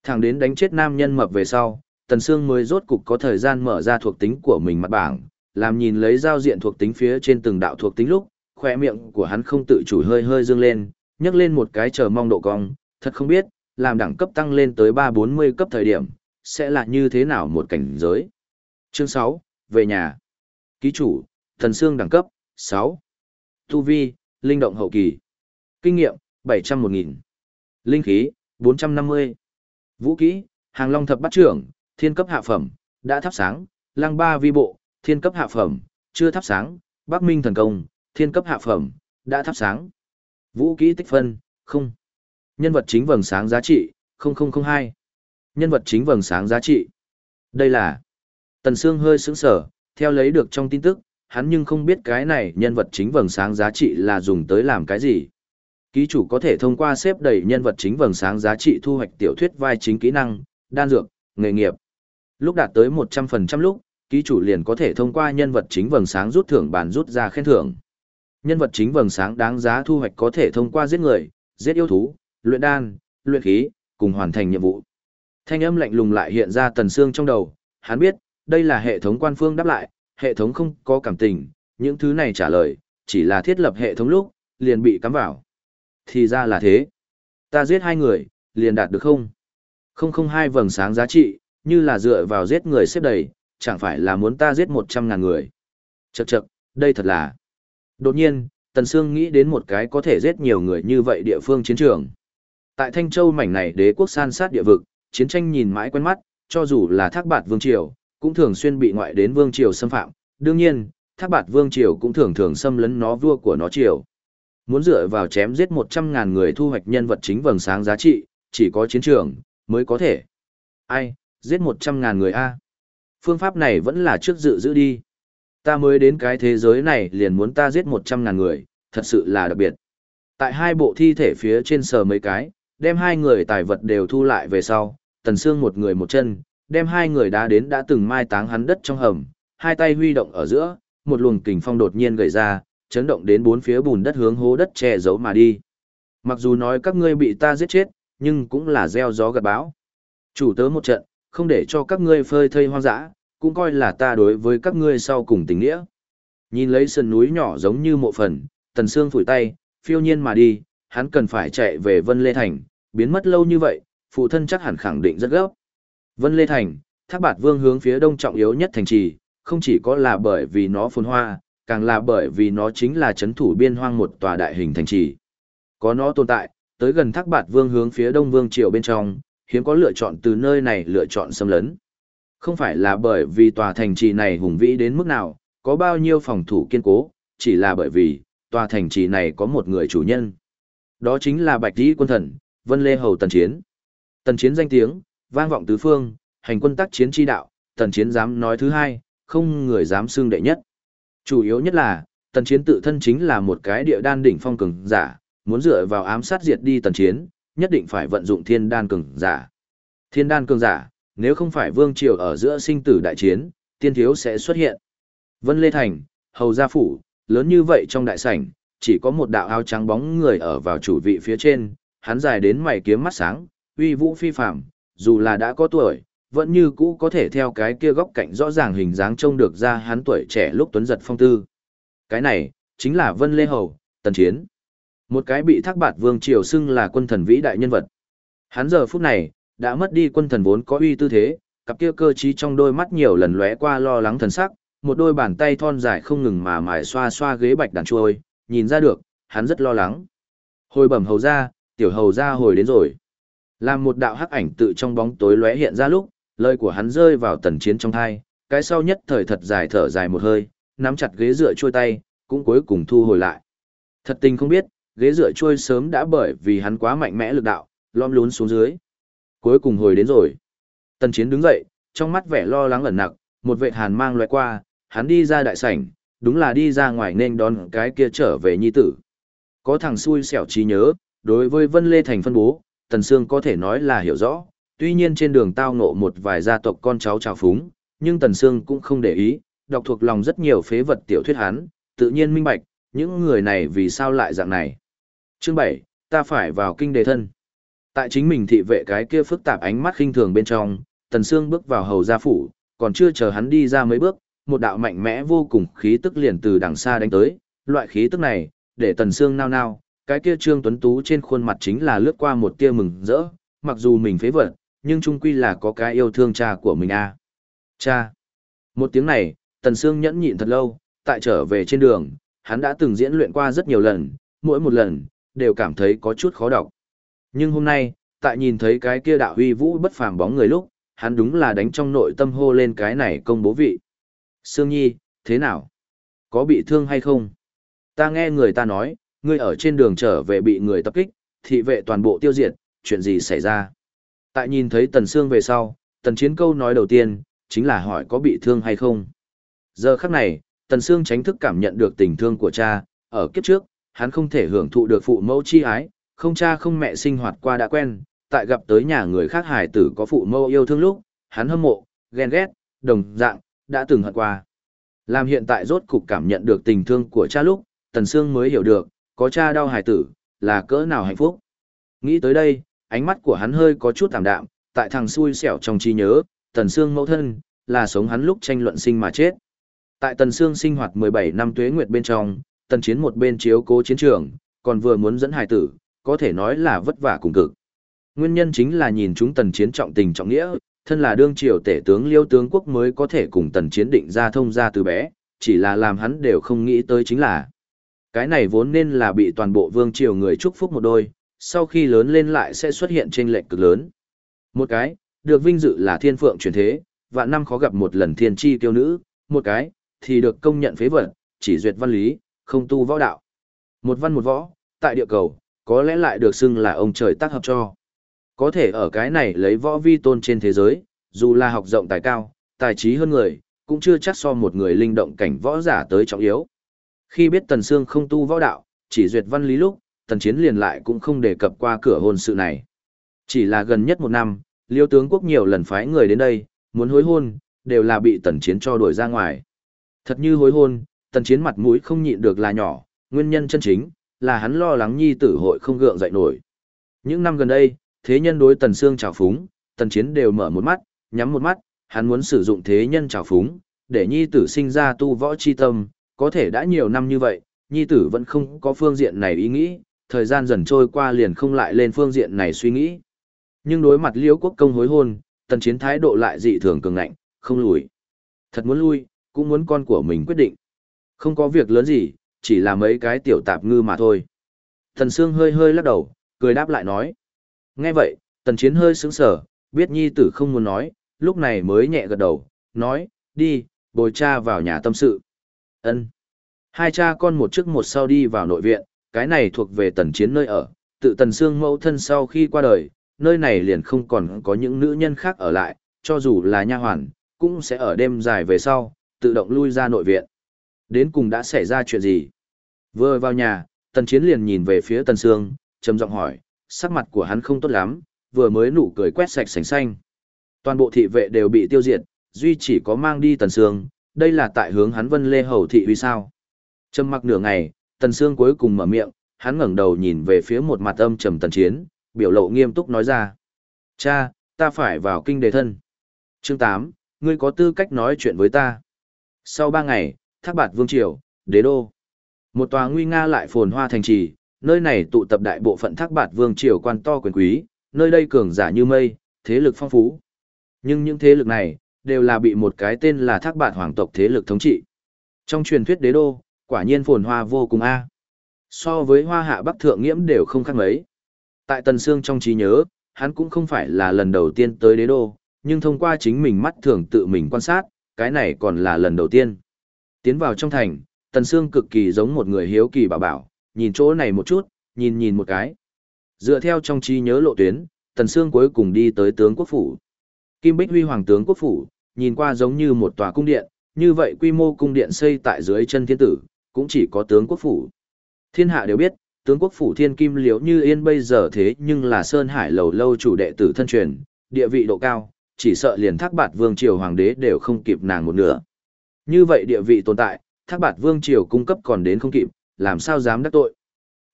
Thẳng đến đánh chết nam nhân mập về sau, Tần Sương mới rốt cục có thời gian mở ra thuộc tính của mình mặt bảng, làm nhìn lấy giao diện thuộc tính phía trên từng đạo thuộc tính lúc, khoe miệng của hắn không tự chủ hơi hơi dương lên, nhấc lên một cái chờ mong độ cong, thật không biết, làm đẳng cấp tăng lên tới 340 cấp thời điểm, sẽ là như thế nào một cảnh giới. Chương 6, về nhà. Ký chủ, thần xương đẳng cấp, 6. Tu vi, linh động hậu kỳ. Kinh nghiệm, 701 nghìn Linh khí, 450. Vũ kỹ, hàng long thập bát trưởng, thiên cấp hạ phẩm, đã thắp sáng, lăng ba vi bộ, thiên cấp hạ phẩm, chưa thắp sáng, bắc minh thần công, thiên cấp hạ phẩm, đã thắp sáng. Vũ kỹ tích phân, không. Nhân vật chính vầng sáng giá trị, 0002. Nhân vật chính vầng sáng giá trị. Đây là Tần Sương hơi sững sờ theo lấy được trong tin tức, hắn nhưng không biết cái này nhân vật chính vầng sáng giá trị là dùng tới làm cái gì. Ký chủ có thể thông qua xếp đầy nhân vật chính vầng sáng giá trị thu hoạch tiểu thuyết vai chính kỹ năng, đan dược, nghề nghiệp. Lúc đạt tới 100% lúc, ký chủ liền có thể thông qua nhân vật chính vầng sáng rút thưởng bản rút ra khen thưởng. Nhân vật chính vầng sáng đáng giá thu hoạch có thể thông qua giết người, giết yêu thú, luyện đan, luyện khí, cùng hoàn thành nhiệm vụ. Thanh âm lạnh lùng lại hiện ra tần xương trong đầu, hắn biết, đây là hệ thống quan phương đáp lại, hệ thống không có cảm tình, những thứ này trả lời, chỉ là thiết lập hệ thống lúc, liền bị cắm vào. Thì ra là thế. Ta giết hai người, liền đạt được không? Không không hai vầng sáng giá trị, như là dựa vào giết người xếp đầy, chẳng phải là muốn ta giết một trăm ngàn người. Chậc chậc, đây thật là. Đột nhiên, Tần Sương nghĩ đến một cái có thể giết nhiều người như vậy địa phương chiến trường. Tại Thanh Châu mảnh này đế quốc san sát địa vực, chiến tranh nhìn mãi quen mắt, cho dù là thác bạt vương triều, cũng thường xuyên bị ngoại đến vương triều xâm phạm. Đương nhiên, thác bạt vương triều cũng thường thường xâm lấn nó vua của nó triều. Muốn dựa vào chém giết 100.000 người thu hoạch nhân vật chính vầng sáng giá trị, chỉ có chiến trường, mới có thể. Ai, giết 100.000 người a Phương pháp này vẫn là trước dự giữ đi. Ta mới đến cái thế giới này liền muốn ta giết một trăm ngàn người, thật sự là đặc biệt. Tại hai bộ thi thể phía trên sờ mấy cái, đem hai người tài vật đều thu lại về sau, tần xương một người một chân, đem hai người đá đến đã từng mai táng hắn đất trong hầm, hai tay huy động ở giữa, một luồng kình phong đột nhiên gầy ra, chấn động đến bốn phía bùn đất hướng hố đất che giấu mà đi. Mặc dù nói các ngươi bị ta giết chết, nhưng cũng là gieo gió gặt bão. Chủ tớ một trận, không để cho các ngươi phơi thây hoang dã, cũng coi là ta đối với các ngươi sau cùng tình nghĩa. Nhìn lấy sườn núi nhỏ giống như mộ phần, Tần Sương phủi tay, phiêu nhiên mà đi, hắn cần phải chạy về Vân Lê Thành, biến mất lâu như vậy, phụ thân chắc hẳn khẳng định rất gấp. Vân Lê Thành, Thác Bạt Vương hướng phía đông trọng yếu nhất thành trì, không chỉ có là bởi vì nó phồn hoa, càng là bởi vì nó chính là chấn thủ biên hoang một tòa đại hình thành trì. Có nó tồn tại, tới gần Thác Bạt Vương hướng phía đông vương triều bên trong, hiếm có lựa chọn từ nơi này lựa chọn xâm lấn. Không phải là bởi vì tòa thành trì này hùng vĩ đến mức nào, có bao nhiêu phòng thủ kiên cố, chỉ là bởi vì, tòa thành trì này có một người chủ nhân. Đó chính là Bạch Tỷ quân thần, Vân Lê Hầu Tần Chiến. Tần Chiến danh tiếng, vang vọng tứ phương, hành quân tác chiến chi đạo, Tần Chiến dám nói thứ hai, không người dám xưng đệ nhất. Chủ yếu nhất là, Tần Chiến tự thân chính là một cái địa đan đỉnh phong cường giả, muốn dựa vào ám sát diệt đi Tần Chiến, nhất định phải vận dụng thiên đan cường giả. Thiên đan cường giả, nếu không phải vương triều ở giữa sinh tử đại chiến, tiên thiếu sẽ xuất hiện. Vân Lê Thành, Hầu Gia Phủ, lớn như vậy trong đại sảnh, chỉ có một đạo áo trắng bóng người ở vào chủ vị phía trên, hắn dài đến mày kiếm mắt sáng, uy vũ phi phạm, dù là đã có tuổi, vẫn như cũ có thể theo cái kia góc cạnh rõ ràng hình dáng trông được ra hắn tuổi trẻ lúc tuấn giật phong tư. Cái này, chính là Vân Lê Hầu, Tần Chiến. Một cái bị thác bạt vương triều xưng là quân thần vĩ đại nhân vật. Hắn giờ phút này, đã mất đi quân thần vốn có uy tư thế, cặp kia cơ trí trong đôi mắt nhiều lần lóe qua lo lắng thần sắc, một đôi bàn tay thon dài không ngừng mà mài xoa xoa ghế bạch đàn chuôi, nhìn ra được, hắn rất lo lắng. Hồi bẩm hầu ra, tiểu hầu ra hồi đến rồi. Làm một đạo hắc ảnh tự trong bóng tối lóe hiện ra lúc, lời của hắn rơi vào tần chiến trong thai, cái sau nhất thời thật dài thở dài một hơi, nắm chặt ghế dựa trôi tay, cũng cuối cùng thu hồi lại. Thật tình không biết, ghế dựa trôi sớm đã bởi vì hắn quá mạnh mẽ lực đạo, lom lún xuống dưới. Cuối cùng hồi đến rồi. Tần chiến đứng dậy, trong mắt vẻ lo lắng ẩn nặc, một vệ hàn mang lóe qua, hắn đi ra đại sảnh, đúng là đi ra ngoài nên đón cái kia trở về nhi tử. Có thằng xui xẻo trí nhớ, đối với Vân Lê Thành phân bố, Tần Sương có thể nói là hiểu rõ, tuy nhiên trên đường tao ngộ một vài gia tộc con cháu trào phúng, nhưng Tần Sương cũng không để ý, đọc thuộc lòng rất nhiều phế vật tiểu thuyết hắn, tự nhiên minh bạch, những người này vì sao lại dạng này. Chương 7, ta phải vào kinh đề thân. Tại chính mình thị vệ cái kia phức tạp ánh mắt khinh thường bên trong, Tần Sương bước vào hầu gia phủ, còn chưa chờ hắn đi ra mấy bước, một đạo mạnh mẽ vô cùng khí tức liền từ đằng xa đánh tới, loại khí tức này, để Tần Sương nao nao, cái kia Trương Tuấn Tú trên khuôn mặt chính là lướt qua một tia mừng rỡ, mặc dù mình phế vật, nhưng chung quy là có cái yêu thương cha của mình a. À. Cha. Một tiếng này, Tần Sương nhẫn nhịn thật lâu, tại trở về trên đường, hắn đã từng diễn luyện qua rất nhiều lần, mỗi một lần, đều cảm thấy có chút khó đọc. Nhưng hôm nay, tại nhìn thấy cái kia đạo huy vũ bất phàm bóng người lúc, hắn đúng là đánh trong nội tâm hô lên cái này công bố vị. Sương Nhi, thế nào? Có bị thương hay không? Ta nghe người ta nói, ngươi ở trên đường trở về bị người tập kích, thị vệ toàn bộ tiêu diệt, chuyện gì xảy ra? Tại nhìn thấy Tần Sương về sau, Tần Chiến câu nói đầu tiên, chính là hỏi có bị thương hay không. Giờ khắc này, Tần Sương tránh thức cảm nhận được tình thương của cha, ở kiếp trước, hắn không thể hưởng thụ được phụ mẫu chi ái, không cha không mẹ sinh hoạt qua đã quen, tại gặp tới nhà người khác hài tử có phụ mẫu yêu thương lúc, hắn hâm mộ, ghen ghét, đồng dạng, đã từng hận qua. Làm hiện tại rốt cục cảm nhận được tình thương của cha lúc, Tần Sương mới hiểu được, có cha đau hài tử, là cỡ nào hạnh phúc. Nghĩ tới đây, ánh mắt của hắn hơi có chút tạm đạm, tại thằng xui xẻo trong trí nhớ, Tần Sương mẫu thân, là sống hắn lúc tranh luận sinh mà chết. Tại Tần Sương sinh hoạt 17 năm tuế nguyệt bên trong, Tần Chiến một bên chiếu cố chiến trường, còn vừa muốn dẫn hài tử, có thể nói là vất vả cùng cực. Nguyên nhân chính là nhìn chúng Tần Chiến trọng tình trọng nghĩa, thân là đương triều tể tướng Liêu tướng quốc mới có thể cùng Tần Chiến định ra thông ra từ bé, chỉ là làm hắn đều không nghĩ tới chính là cái này vốn nên là bị toàn bộ vương triều người chúc phúc một đôi, sau khi lớn lên lại sẽ xuất hiện trên lệnh cực lớn. Một cái, được vinh dự là thiên phượng truyền thế, và năm khó gặp một lần thiên chi tiêu nữ, một cái, thì được công nhận phế vật, chỉ duyệt văn lý, không tu võ đạo. Một văn một võ, tại địa cầu, có lẽ lại được xưng là ông trời tác hợp cho. Có thể ở cái này lấy võ vi tôn trên thế giới, dù là học rộng tài cao, tài trí hơn người, cũng chưa chắc so một người linh động cảnh võ giả tới trọng yếu. Khi biết Tần Sương không tu võ đạo, chỉ duyệt văn lý lúc, Tần Chiến liền lại cũng không đề cập qua cửa hôn sự này. Chỉ là gần nhất một năm, liêu tướng quốc nhiều lần phái người đến đây, muốn hối hôn, đều là bị Tần Chiến cho đuổi ra ngoài. Thật như hối hôn, Tần Chiến mặt mũi không nhịn được là nhỏ, nguyên nhân chân chính, là hắn lo lắng nhi tử hội không gượng dậy nổi. Những năm gần đây, thế nhân đối Tần xương trào phúng, Tần Chiến đều mở một mắt, nhắm một mắt, hắn muốn sử dụng thế nhân trào phúng, để nhi tử sinh ra tu võ chi tâm, có thể đã nhiều năm như vậy, nhi tử vẫn không có phương diện này ý nghĩ, thời gian dần trôi qua liền không lại lên phương diện này suy nghĩ. Nhưng đối mặt liễu quốc công hối hôn, tần chiến thái độ lại dị thường cường ngạnh, không lùi. Thật muốn lui, cũng muốn con của mình quyết định. Không có việc lớn gì, chỉ là mấy cái tiểu tạp ngư mà thôi. Thần Sương hơi hơi lắc đầu, cười đáp lại nói. Nghe vậy, tần chiến hơi sững sờ, biết nhi tử không muốn nói, lúc này mới nhẹ gật đầu, nói, đi, bồi cha vào nhà tâm sự. ân Hai cha con một trước một sau đi vào nội viện, cái này thuộc về tần chiến nơi ở, tự tần Sương mẫu thân sau khi qua đời, nơi này liền không còn có những nữ nhân khác ở lại, cho dù là nha hoàn, cũng sẽ ở đêm dài về sau, tự động lui ra nội viện. Đến cùng đã xảy ra chuyện gì? Vừa vào nhà, tần chiến liền nhìn về phía tần xương, trầm giọng hỏi, sắc mặt của hắn không tốt lắm, vừa mới nụ cười quét sạch sành xanh. Toàn bộ thị vệ đều bị tiêu diệt, duy chỉ có mang đi tần xương, đây là tại hướng hắn vân lê hầu thị uy sao. Trầm mặc nửa ngày, Tần Sương cuối cùng mở miệng, hắn ngẩng đầu nhìn về phía một mặt âm trầm tần chiến, biểu lộ nghiêm túc nói ra. Cha, ta phải vào kinh đề thân. Chương 8, ngươi có tư cách nói chuyện với ta. Sau 3 ngày, thác bạt vương triều, đế đô. Một tòa nguy nga lại phồn hoa thành trì, nơi này tụ tập đại bộ phận thác bạt vương triều quan to quyền quý, nơi đây cường giả như mây, thế lực phong phú. Nhưng những thế lực này, đều là bị một cái tên là thác bạt hoàng tộc thế lực thống trị. Trong truyền thuyết đế đô, quả nhiên phồn hoa vô cùng a. So với hoa hạ bắc thượng nghiễm đều không khác mấy. Tại Tần Sương trong trí nhớ, hắn cũng không phải là lần đầu tiên tới đế đô, nhưng thông qua chính mình mắt thường tự mình quan sát, cái này còn là lần đầu tiên. Tiến vào trong thành, Tần Sương cực kỳ giống một người hiếu kỳ bảo bảo, nhìn chỗ này một chút, nhìn nhìn một cái. Dựa theo trong trí nhớ lộ tuyến, Tần Sương cuối cùng đi tới tướng quốc phủ. Kim Bích Huy Hoàng tướng quốc phủ, nhìn qua giống như một tòa cung điện, như vậy quy mô cung điện xây tại dưới chân thiên tử, cũng chỉ có tướng quốc phủ. Thiên hạ đều biết, tướng quốc phủ thiên kim liễu như yên bây giờ thế nhưng là Sơn Hải lầu lâu chủ đệ tử thân truyền, địa vị độ cao, chỉ sợ liền thác bạt vương triều hoàng đế đều không kịp nàng một nửa. Như vậy địa vị tồn tại, thác bạt vương triều cung cấp còn đến không kịp, làm sao dám đắc tội.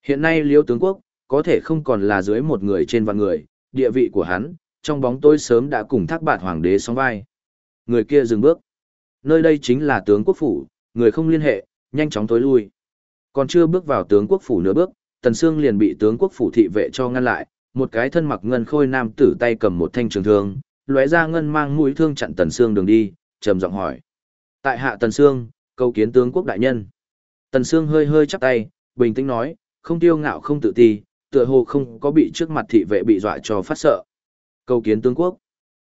Hiện nay liêu tướng quốc, có thể không còn là dưới một người trên vạn người, địa vị của hắn, trong bóng tối sớm đã cùng thác bạt hoàng đế song vai. Người kia dừng bước. Nơi đây chính là tướng quốc phủ, người không liên hệ, nhanh chóng tối lui. Còn chưa bước vào tướng quốc phủ nửa bước, Tần Sương liền bị tướng quốc phủ thị vệ cho ngăn lại, một cái thân mặc ngân khôi nam tử tay cầm một thanh trường thương, lóe ra ngân mang mũi thương chặn Tần Sương đường đi, trầm giọng hỏi: "Tại hạ Tần Sương, cầu kiến tướng quốc đại nhân." Tần Sương hơi hơi chắp tay, bình tĩnh nói, không tiêu ngạo không tự ti, tựa hồ không có bị trước mặt thị vệ bị dọa cho phát sợ. Cầu kiến tướng quốc.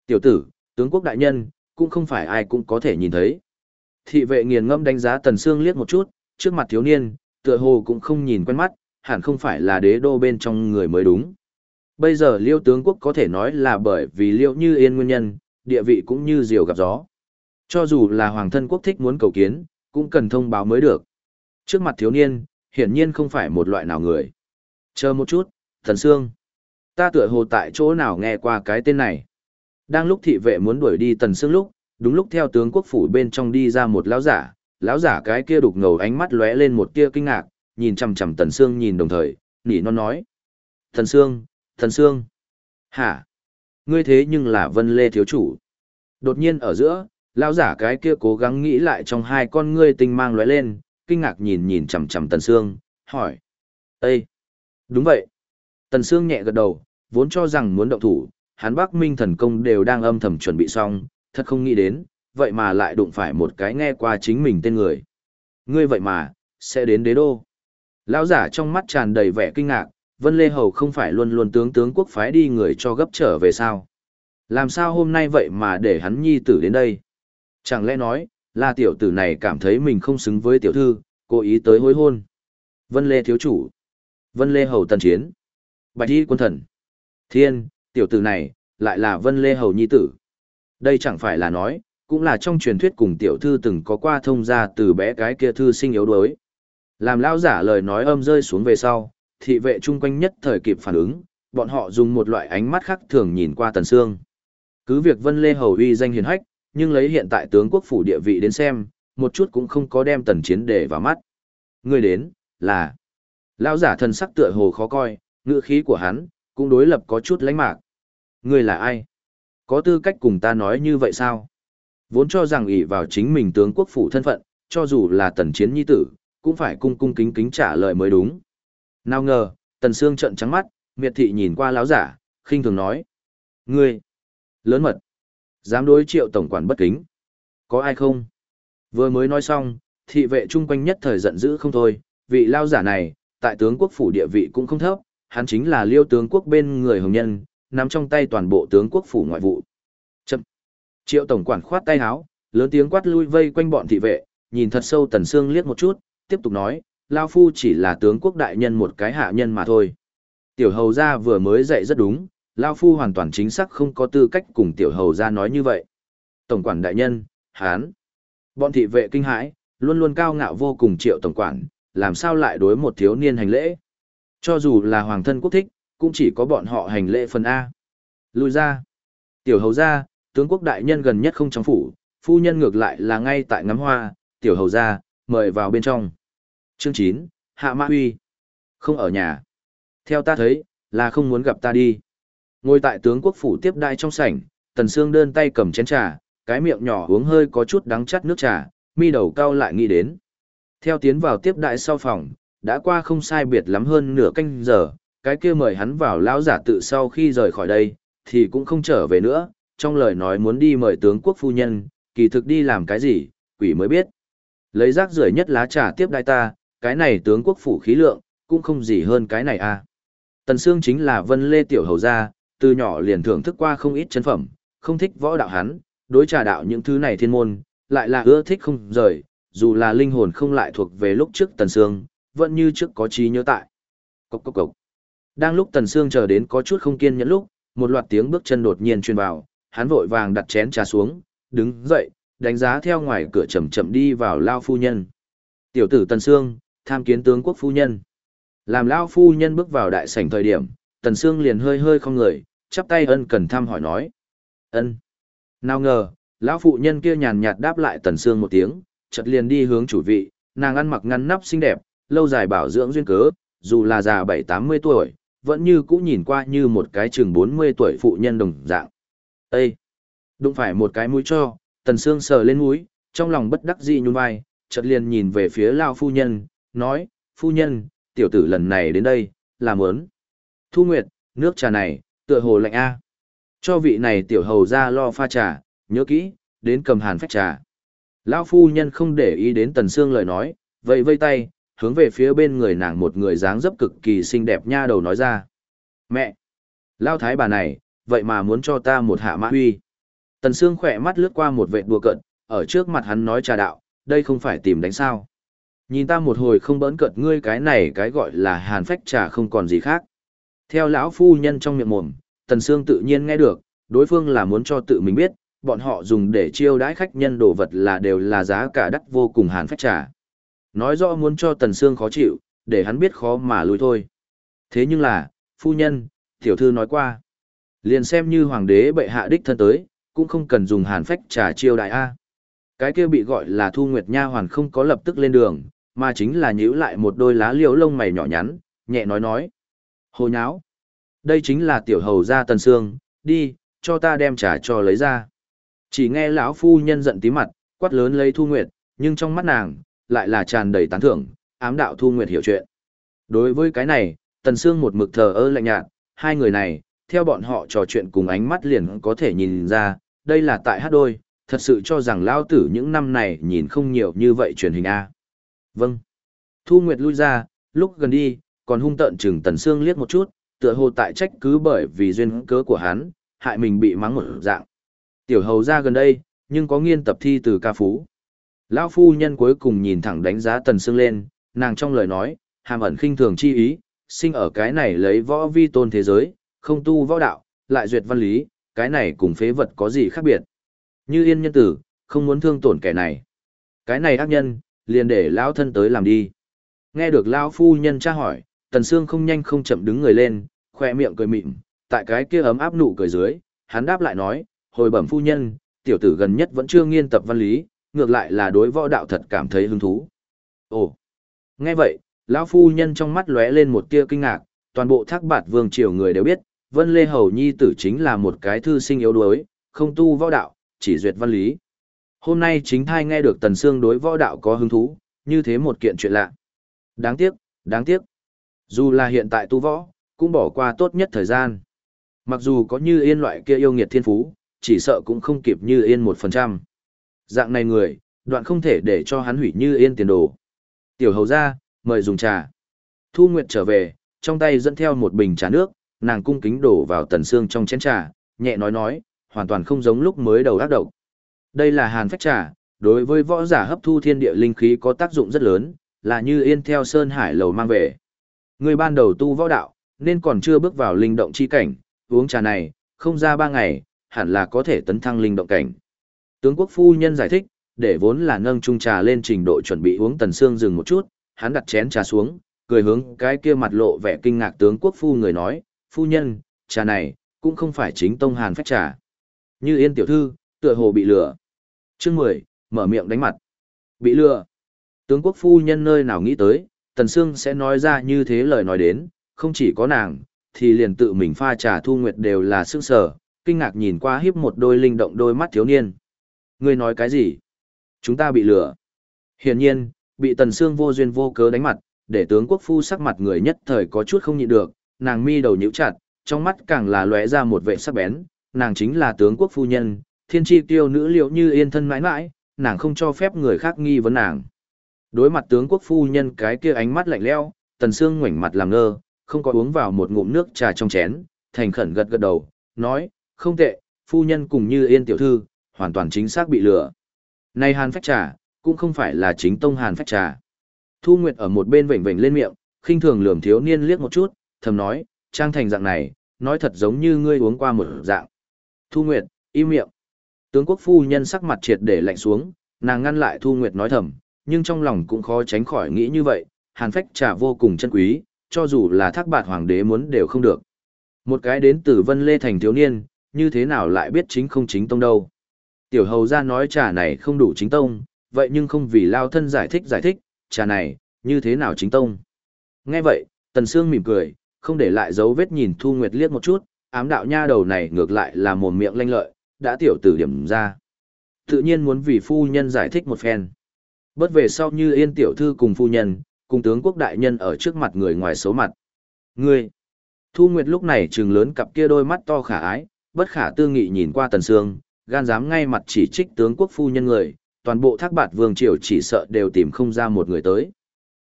Tiểu tử, tướng quốc đại nhân, cũng không phải ai cũng có thể nhìn thấy. Thị vệ nghiền ngẫm đánh giá Tần Sương liếc một chút, trước mặt thiếu niên, tựa hồ cũng không nhìn quen mắt, hẳn không phải là đế đô bên trong người mới đúng. Bây giờ liêu tướng quốc có thể nói là bởi vì liêu như yên nguyên nhân, địa vị cũng như diều gặp gió. Cho dù là hoàng thân quốc thích muốn cầu kiến, cũng cần thông báo mới được. Trước mặt thiếu niên, hiển nhiên không phải một loại nào người. Chờ một chút, thần sương. Ta tựa hồ tại chỗ nào nghe qua cái tên này. Đang lúc thị vệ muốn đuổi đi tần sương lúc, đúng lúc theo tướng quốc phủ bên trong đi ra một lão giả, lão giả cái kia đục ngầu ánh mắt lóe lên một tia kinh ngạc, nhìn chằm chằm Tần Sương nhìn đồng thời, nỉ non nói. Thần Sương, Thần Sương. Hả? Ngươi thế nhưng là Vân Lê thiếu chủ. Đột nhiên ở giữa, lão giả cái kia cố gắng nghĩ lại trong hai con ngươi tinh mang lóe lên, kinh ngạc nhìn nhìn chằm chằm Tần Sương, hỏi. Ê! Đúng vậy. Tần Sương nhẹ gật đầu, vốn cho rằng muốn động thủ, hắn Bắc Minh thần công đều đang âm thầm chuẩn bị xong, thật không nghĩ đến, vậy mà lại đụng phải một cái nghe qua chính mình tên người. Ngươi vậy mà, sẽ đến đế đô. Lão giả trong mắt tràn đầy vẻ kinh ngạc, Vân Lê Hầu không phải luôn luôn tướng tướng quốc phái đi người cho gấp trở về sao? Làm sao hôm nay vậy mà để hắn nhi tử đến đây? Chẳng lẽ nói, là tiểu tử này cảm thấy mình không xứng với tiểu thư, cố ý tới hối hôn. Vân Lê thiếu chủ. Vân Lê Hầu tần chiến. Bạch y quân thần. Thiên, tiểu tử này, lại là Vân Lê Hầu nhi tử. Đây chẳng phải là nói, cũng là trong truyền thuyết cùng tiểu thư từng có qua thông gia từ bé cái kia thư sinh yếu đuối. Làm lão giả lời nói âm rơi xuống về sau, thị vệ chung quanh nhất thời kịp phản ứng, bọn họ dùng một loại ánh mắt khác thường nhìn qua Tần Sương. Cứ việc Vân Lê Hầu uy danh hiền hách, nhưng lấy hiện tại tướng quốc phủ địa vị đến xem, một chút cũng không có đem Tần Chiến để vào mắt. Người đến, là... Lão giả thần sắc tựa hồ khó coi, ngữ khí của hắn, cũng đối lập có chút lánh mạc. Người là ai? Có tư cách cùng ta nói như vậy sao? Vốn cho rằng ỷ vào chính mình tướng quốc phủ thân phận, cho dù là tần chiến nhi tử, cũng phải cung cung kính kính trả lời mới đúng. Nào ngờ, tần xương trợn trắng mắt, miệt thị nhìn qua lão giả, khinh thường nói. Ngươi, lớn mật, dám đối triệu tổng quản bất kính. Có ai không? Vừa mới nói xong, thị vệ chung quanh nhất thời giận dữ không thôi, vị lao giả này, tại tướng quốc phủ địa vị cũng không thấp, hắn chính là liêu tướng quốc bên người hồng nhân, nắm trong tay toàn bộ tướng quốc phủ ngoại vụ. Chậm. Triệu tổng quản khoát tay háo lớn tiếng quát lui vây quanh bọn thị vệ, nhìn thật sâu Tần Sương liếc một chút, tiếp tục nói, Lao Phu chỉ là tướng quốc đại nhân một cái hạ nhân mà thôi. Tiểu hầu gia vừa mới dạy rất đúng, Lao Phu hoàn toàn chính xác không có tư cách cùng tiểu hầu gia nói như vậy. Tổng quản đại nhân, hán. Bọn thị vệ kinh hãi, luôn luôn cao ngạo vô cùng triệu tổng quản, làm sao lại đối một thiếu niên hành lễ. Cho dù là hoàng thân quốc thích, cũng chỉ có bọn họ hành lễ phần A. Lui ra. Tiểu hầu gia, tướng quốc đại nhân gần nhất không trong phủ, phu nhân ngược lại là ngay tại ngắm hoa, tiểu hầu gia, mời vào bên trong. Chương 9, Hạ Mã Huy. Không ở nhà. Theo ta thấy, là không muốn gặp ta đi. Ngồi tại tướng quốc phủ tiếp đại trong sảnh, Tần Sương đơn tay cầm chén trà, cái miệng nhỏ uống hơi có chút đắng chắt nước trà, mi đầu cao lại nghĩ đến. Theo tiến vào tiếp đại sau phòng, đã qua không sai biệt lắm hơn nửa canh giờ, cái kia mời hắn vào lão giả tự sau khi rời khỏi đây, thì cũng không trở về nữa, trong lời nói muốn đi mời tướng quốc phu nhân, kỳ thực đi làm cái gì, quỷ mới biết. Lấy rác rưởi nhất lá trà tiếp đại ta, cái này tướng quốc phủ khí lượng, cũng không gì hơn cái này à. Tần Sương chính là vân lê tiểu hầu gia, từ nhỏ liền thưởng thức qua không ít chân phẩm, không thích võ đạo hắn, đối trà đạo những thứ này thiên môn, lại là ưa thích không rời, dù là linh hồn không lại thuộc về lúc trước Tần Sương, vẫn như trước có trí nhớ tại. Cốc cốc cốc. Đang lúc Tần Sương chờ đến có chút không kiên nhẫn lúc, một loạt tiếng bước chân đột nhiên truyền vào, hắn vội vàng đặt chén trà xuống, đứng dậy, đánh giá theo ngoài cửa chậm chậm đi vào lao phu nhân. Tiểu tử Tần Sương, tham kiến tướng quốc phu nhân. Làm lao phu nhân bước vào đại sảnh thời điểm, Tần Sương liền hơi hơi không người, chắp tay ân cần thăm hỏi nói. Ân. Nào ngờ, lão phụ nhân kia nhàn nhạt đáp lại Tần Sương một tiếng, chợt liền đi hướng chủ vị, nàng ăn mặc ngăn nắp xinh đẹp, lâu dài bảo dưỡng duyên cớ, dù là già bảy tám mươi tuổi, vẫn như cũ nhìn qua như một cái chừng mươi tuổi phụ nhân đồng dạng. Ê! Đụng phải một cái mũi cho, Tần Sương sờ lên mũi, trong lòng bất đắc dĩ nhún vai, chợt liền nhìn về phía lao phu nhân, nói, phu nhân, tiểu tử lần này đến đây, làm ớn. Thu Nguyệt, nước trà này, tựa hồ lạnh A. Cho vị này tiểu hầu ra lo pha trà, nhớ kỹ, đến cầm hàn phách trà. Lão phu nhân không để ý đến Tần Sương lời nói, vậy vây tay, hướng về phía bên người nàng một người dáng dấp cực kỳ xinh đẹp nha đầu nói ra. Mẹ! Lao thái bà này, vậy mà muốn cho ta một hạ mã huy. Tần Sương khỏe mắt lướt qua một vệ đùa cận, ở trước mặt hắn nói trà đạo, đây không phải tìm đánh sao. Nhìn ta một hồi không bỡn cợt ngươi cái này cái gọi là hàn phách trà không còn gì khác. Theo lão phu nhân trong miệng mồm, Tần Sương tự nhiên nghe được, đối phương là muốn cho tự mình biết, bọn họ dùng để chiêu đãi khách nhân đồ vật là đều là giá cả đắt vô cùng hàn phách trả. Nói rõ muốn cho Tần Sương khó chịu, để hắn biết khó mà lùi thôi. Thế nhưng là, phu nhân, tiểu thư nói qua. Liền xem như hoàng đế bệ hạ đích thân tới, cũng không cần dùng hàn phách trà chiêu đại A. Cái kia bị gọi là thu nguyệt nha hoàn không có lập tức lên đường, mà chính là nhíu lại một đôi lá liễu lông mày nhỏ nhắn, nhẹ nói nói. Hồ nháo. Đây chính là tiểu hầu gia tần sương, đi, cho ta đem trà cho lấy ra. Chỉ nghe lão phu nhân giận tí mặt, quát lớn lấy thu nguyệt, nhưng trong mắt nàng, lại là tràn đầy tán thưởng, ám đạo thu nguyệt hiểu chuyện. Đối với cái này, tần sương một mực thờ ơ lạnh nhạt, hai người này, theo bọn họ trò chuyện cùng ánh mắt liền có thể nhìn ra, đây là tại hát đôi, thật sự cho rằng lao tử những năm này nhìn không nhiều như vậy truyền hình A. Vâng. Thu Nguyệt lui ra, lúc gần đi, còn hung tợn chừng Tần Sương liếc một chút, tựa hồ tại trách cứ bởi vì duyên cớ của hắn, hại mình bị mắng một dạng. Tiểu hầu ra gần đây, nhưng có nghiên tập thi từ ca phú. Lão phu nhân cuối cùng nhìn thẳng đánh giá Tần Sương lên, nàng trong lời nói, hàm ẩn khinh thường chi ý, sinh ở cái này lấy võ vi tôn thế giới, không tu võ đạo, lại duyệt văn lý, cái này cùng phế vật có gì khác biệt. Như yên nhân tử, không muốn thương tổn kẻ này. Cái này ác nhân, liền để lão thân tới làm đi. Nghe được lão phu nhân tra hỏi, Tần Sương không nhanh không chậm đứng người lên, khoe miệng cười mịn, tại cái kia ấm áp nụ cười dưới, hắn đáp lại nói, hồi bẩm phu nhân, tiểu tử gần nhất vẫn chưa nghiên tập văn lý, ngược lại là đối võ đạo thật cảm thấy hứng thú. Ồ, nghe vậy, lão phu nhân trong mắt lóe lên một tia kinh ngạc, toàn bộ thác bạt vương triều người đều biết, Vân Lê Hầu Nhi tử chính là một cái thư sinh yếu đuối, không tu võ đạo, chỉ duyệt văn lý. Hôm nay chính thai nghe được Tần Sương đối võ đạo có hứng thú, như thế một kiện chuyện lạ. Đáng tiếc, đáng tiếc. Dù là hiện tại tu võ, cũng bỏ qua tốt nhất thời gian. Mặc dù có như yên loại kia yêu nghiệt thiên phú, chỉ sợ cũng không kịp như yên một phần trăm. Dạng này người, đoạn không thể để cho hắn hủy như yên tiền đồ. Tiểu hầu ra, mời dùng trà. Thu Nguyệt trở về, trong tay dẫn theo một bình trà nước, nàng cung kính đổ vào tần xương trong chén trà, nhẹ nói nói, hoàn toàn không giống lúc mới đầu ác độc. Đây là hàn phách trà, đối với võ giả hấp thu thiên địa linh khí có tác dụng rất lớn, là như yên theo sơn hải lầu mang về. Người ban đầu tu võ đạo, nên còn chưa bước vào linh động chi cảnh, uống trà này, không ra ba ngày, hẳn là có thể tấn thăng linh động cảnh. Tướng quốc phu nhân giải thích, để vốn là nâng chung trà lên trình độ chuẩn bị uống tần xương dừng một chút, hắn đặt chén trà xuống, cười hướng cái kia mặt lộ vẻ kinh ngạc tướng quốc phu người nói, phu nhân, trà này, cũng không phải chính tông hàn phách trà. Như yên tiểu thư, tựa hồ bị lừa. Chương mười mở miệng đánh mặt. Bị lừa. Tướng quốc phu nhân nơi nào nghĩ tới, Tần Sương sẽ nói ra như thế lời nói đến, không chỉ có nàng, thì liền tự mình pha trà thu nguyệt đều là sức sở, kinh ngạc nhìn qua hiếp một đôi linh động đôi mắt thiếu niên. Ngươi nói cái gì? Chúng ta bị lừa. Hiển nhiên, Bị Tần Sương vô duyên vô cớ đánh mặt, để tướng quốc phu sắc mặt người nhất thời có chút không nhịn được, nàng mi đầu nhíu chặt, trong mắt càng là lóe ra một vẻ sắc bén, nàng chính là tướng quốc phu nhân, thiên chi tiêu nữ liệu như yên thân mãi mãi, nàng không cho phép người khác nghi vấn nàng. Đối mặt tướng quốc phu nhân cái kia ánh mắt lạnh lẽo, Tần Sương ngoảnh mặt làm ngơ, không có uống vào một ngụm nước trà trong chén, thành khẩn gật gật đầu, nói, không tệ, phu nhân cùng như yên tiểu thư, hoàn toàn chính xác bị lừa. Này hàn phách trà, cũng không phải là chính tông hàn phách trà. Thu Nguyệt ở một bên vểnh vểnh lên miệng, khinh thường lườm thiếu niên liếc một chút, thầm nói, trang thành dạng này, nói thật giống như ngươi uống qua một dạng. Thu Nguyệt, im miệng. Tướng quốc phu nhân sắc mặt triệt để lạnh xuống, nàng ngăn lại Thu Nguyệt nói thầm, nhưng trong lòng cũng khó tránh khỏi nghĩ như vậy, hàn phách trà vô cùng chân quý, cho dù là thác bạt hoàng đế muốn đều không được. Một cái đến từ Vân Lê Thành thiếu niên, như thế nào lại biết chính không chính tông đâu. Tiểu hầu ra nói trà này không đủ chính tông, vậy nhưng không vì lao thân giải thích giải thích, trà này, như thế nào chính tông. Nghe vậy, Tần Sương mỉm cười, không để lại dấu vết nhìn Thu Nguyệt liếc một chút, ám đạo nha đầu này ngược lại là mồm miệng lanh lợi, đã tiểu tử điểm ra. Tự nhiên muốn vì phu nhân giải thích một phen. Bất về sau như yên tiểu thư cùng phu nhân, cùng tướng quốc đại nhân ở trước mặt người ngoài xấu mặt. Ngươi! Thu Nguyệt lúc này trừng lớn cặp kia đôi mắt to khả ái, bất khả tư nghị nhìn qua Tần Sương, gan dám ngay mặt chỉ trích tướng quốc phu nhân người, toàn bộ thác bạt vương triều chỉ sợ đều tìm không ra một người tới.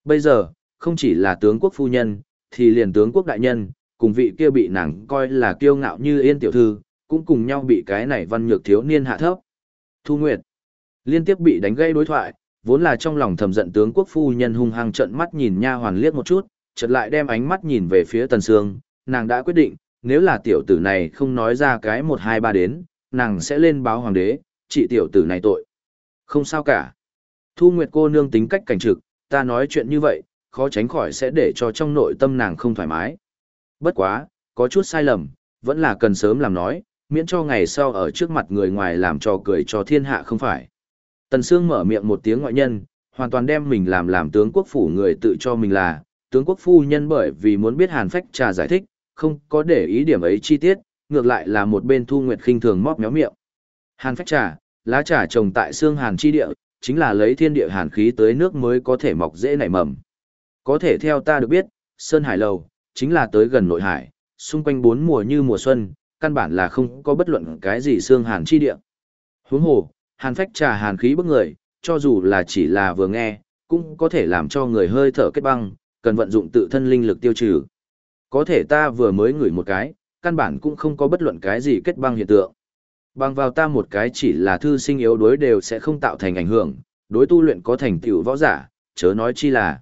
Bây giờ, không chỉ là tướng quốc phu nhân, thì liền tướng quốc đại nhân, cùng vị kia bị nàng coi là kiêu ngạo như yên tiểu thư, cũng cùng nhau bị cái này văn nhược thiếu niên hạ thấp. Thu Nguyệt liên tiếp bị đánh gây đối thoại, vốn là trong lòng thầm giận tướng quốc phu nhân hung hăng trợn mắt nhìn nha hoàn liếc một chút, chợt lại đem ánh mắt nhìn về phía Tần Sương, nàng đã quyết định, nếu là tiểu tử này không nói ra cái một hai ba đến, nàng sẽ lên báo hoàng đế, trị tiểu tử này tội. Không sao cả. Thu Nguyệt cô nương tính cách cảnh trực, ta nói chuyện như vậy, khó tránh khỏi sẽ để cho trong nội tâm nàng không thoải mái. Bất quá, có chút sai lầm, vẫn là cần sớm làm nói, miễn cho ngày sau ở trước mặt người ngoài làm trò cười cho thiên hạ không phải. Tần Sương mở miệng một tiếng ngoại nhân, hoàn toàn đem mình làm làm tướng quốc phủ người tự cho mình là, tướng quốc phu nhân bởi vì muốn biết hàn phách trà giải thích, không có để ý điểm ấy chi tiết, ngược lại là một bên thu nguyệt khinh thường móc méo miệng. Hàn phách trà, lá trà trồng tại xương hàn chi địa, chính là lấy thiên địa hàn khí tới nước mới có thể mọc dễ nảy mầm. Có thể theo ta được biết, Sơn Hải Lầu, chính là tới gần nội hải, xung quanh bốn mùa như mùa xuân, căn bản là không có bất luận cái gì xương hàn chi địa. Huống hồ, hàn phách trà hàn khí bức người, cho dù là chỉ là vừa nghe, cũng có thể làm cho người hơi thở kết băng, cần vận dụng tự thân linh lực tiêu trừ. Có thể ta vừa mới ngửi một cái, căn bản cũng không có bất luận cái gì kết băng hiện tượng. Bằng vào ta một cái chỉ là thư sinh yếu đối đều sẽ không tạo thành ảnh hưởng, đối tu luyện có thành tựu võ giả, chớ nói chi là.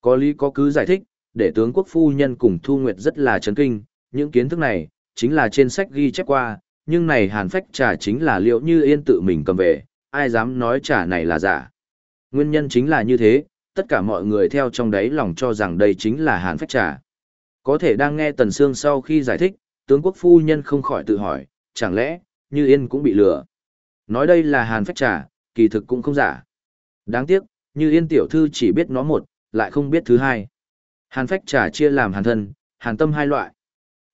Có lý có cứ giải thích, để tướng quốc phu nhân cùng Thu Nguyệt rất là chấn kinh, những kiến thức này, chính là trên sách ghi chép qua, nhưng này hàn phách trà chính là liệu như yên tự mình cầm về, ai dám nói trà này là giả. Nguyên nhân chính là như thế, tất cả mọi người theo trong đấy lòng cho rằng đây chính là hàn phách trà. Có thể đang nghe Tần Sương sau khi giải thích, tướng quốc phu nhân không khỏi tự hỏi, chẳng lẽ, như yên cũng bị lừa. Nói đây là hàn phách trà, kỳ thực cũng không giả. Đáng tiếc, như yên tiểu thư chỉ biết nó một, lại không biết thứ hai. Hàn phách trà chia làm hàn thân, hàn tâm hai loại.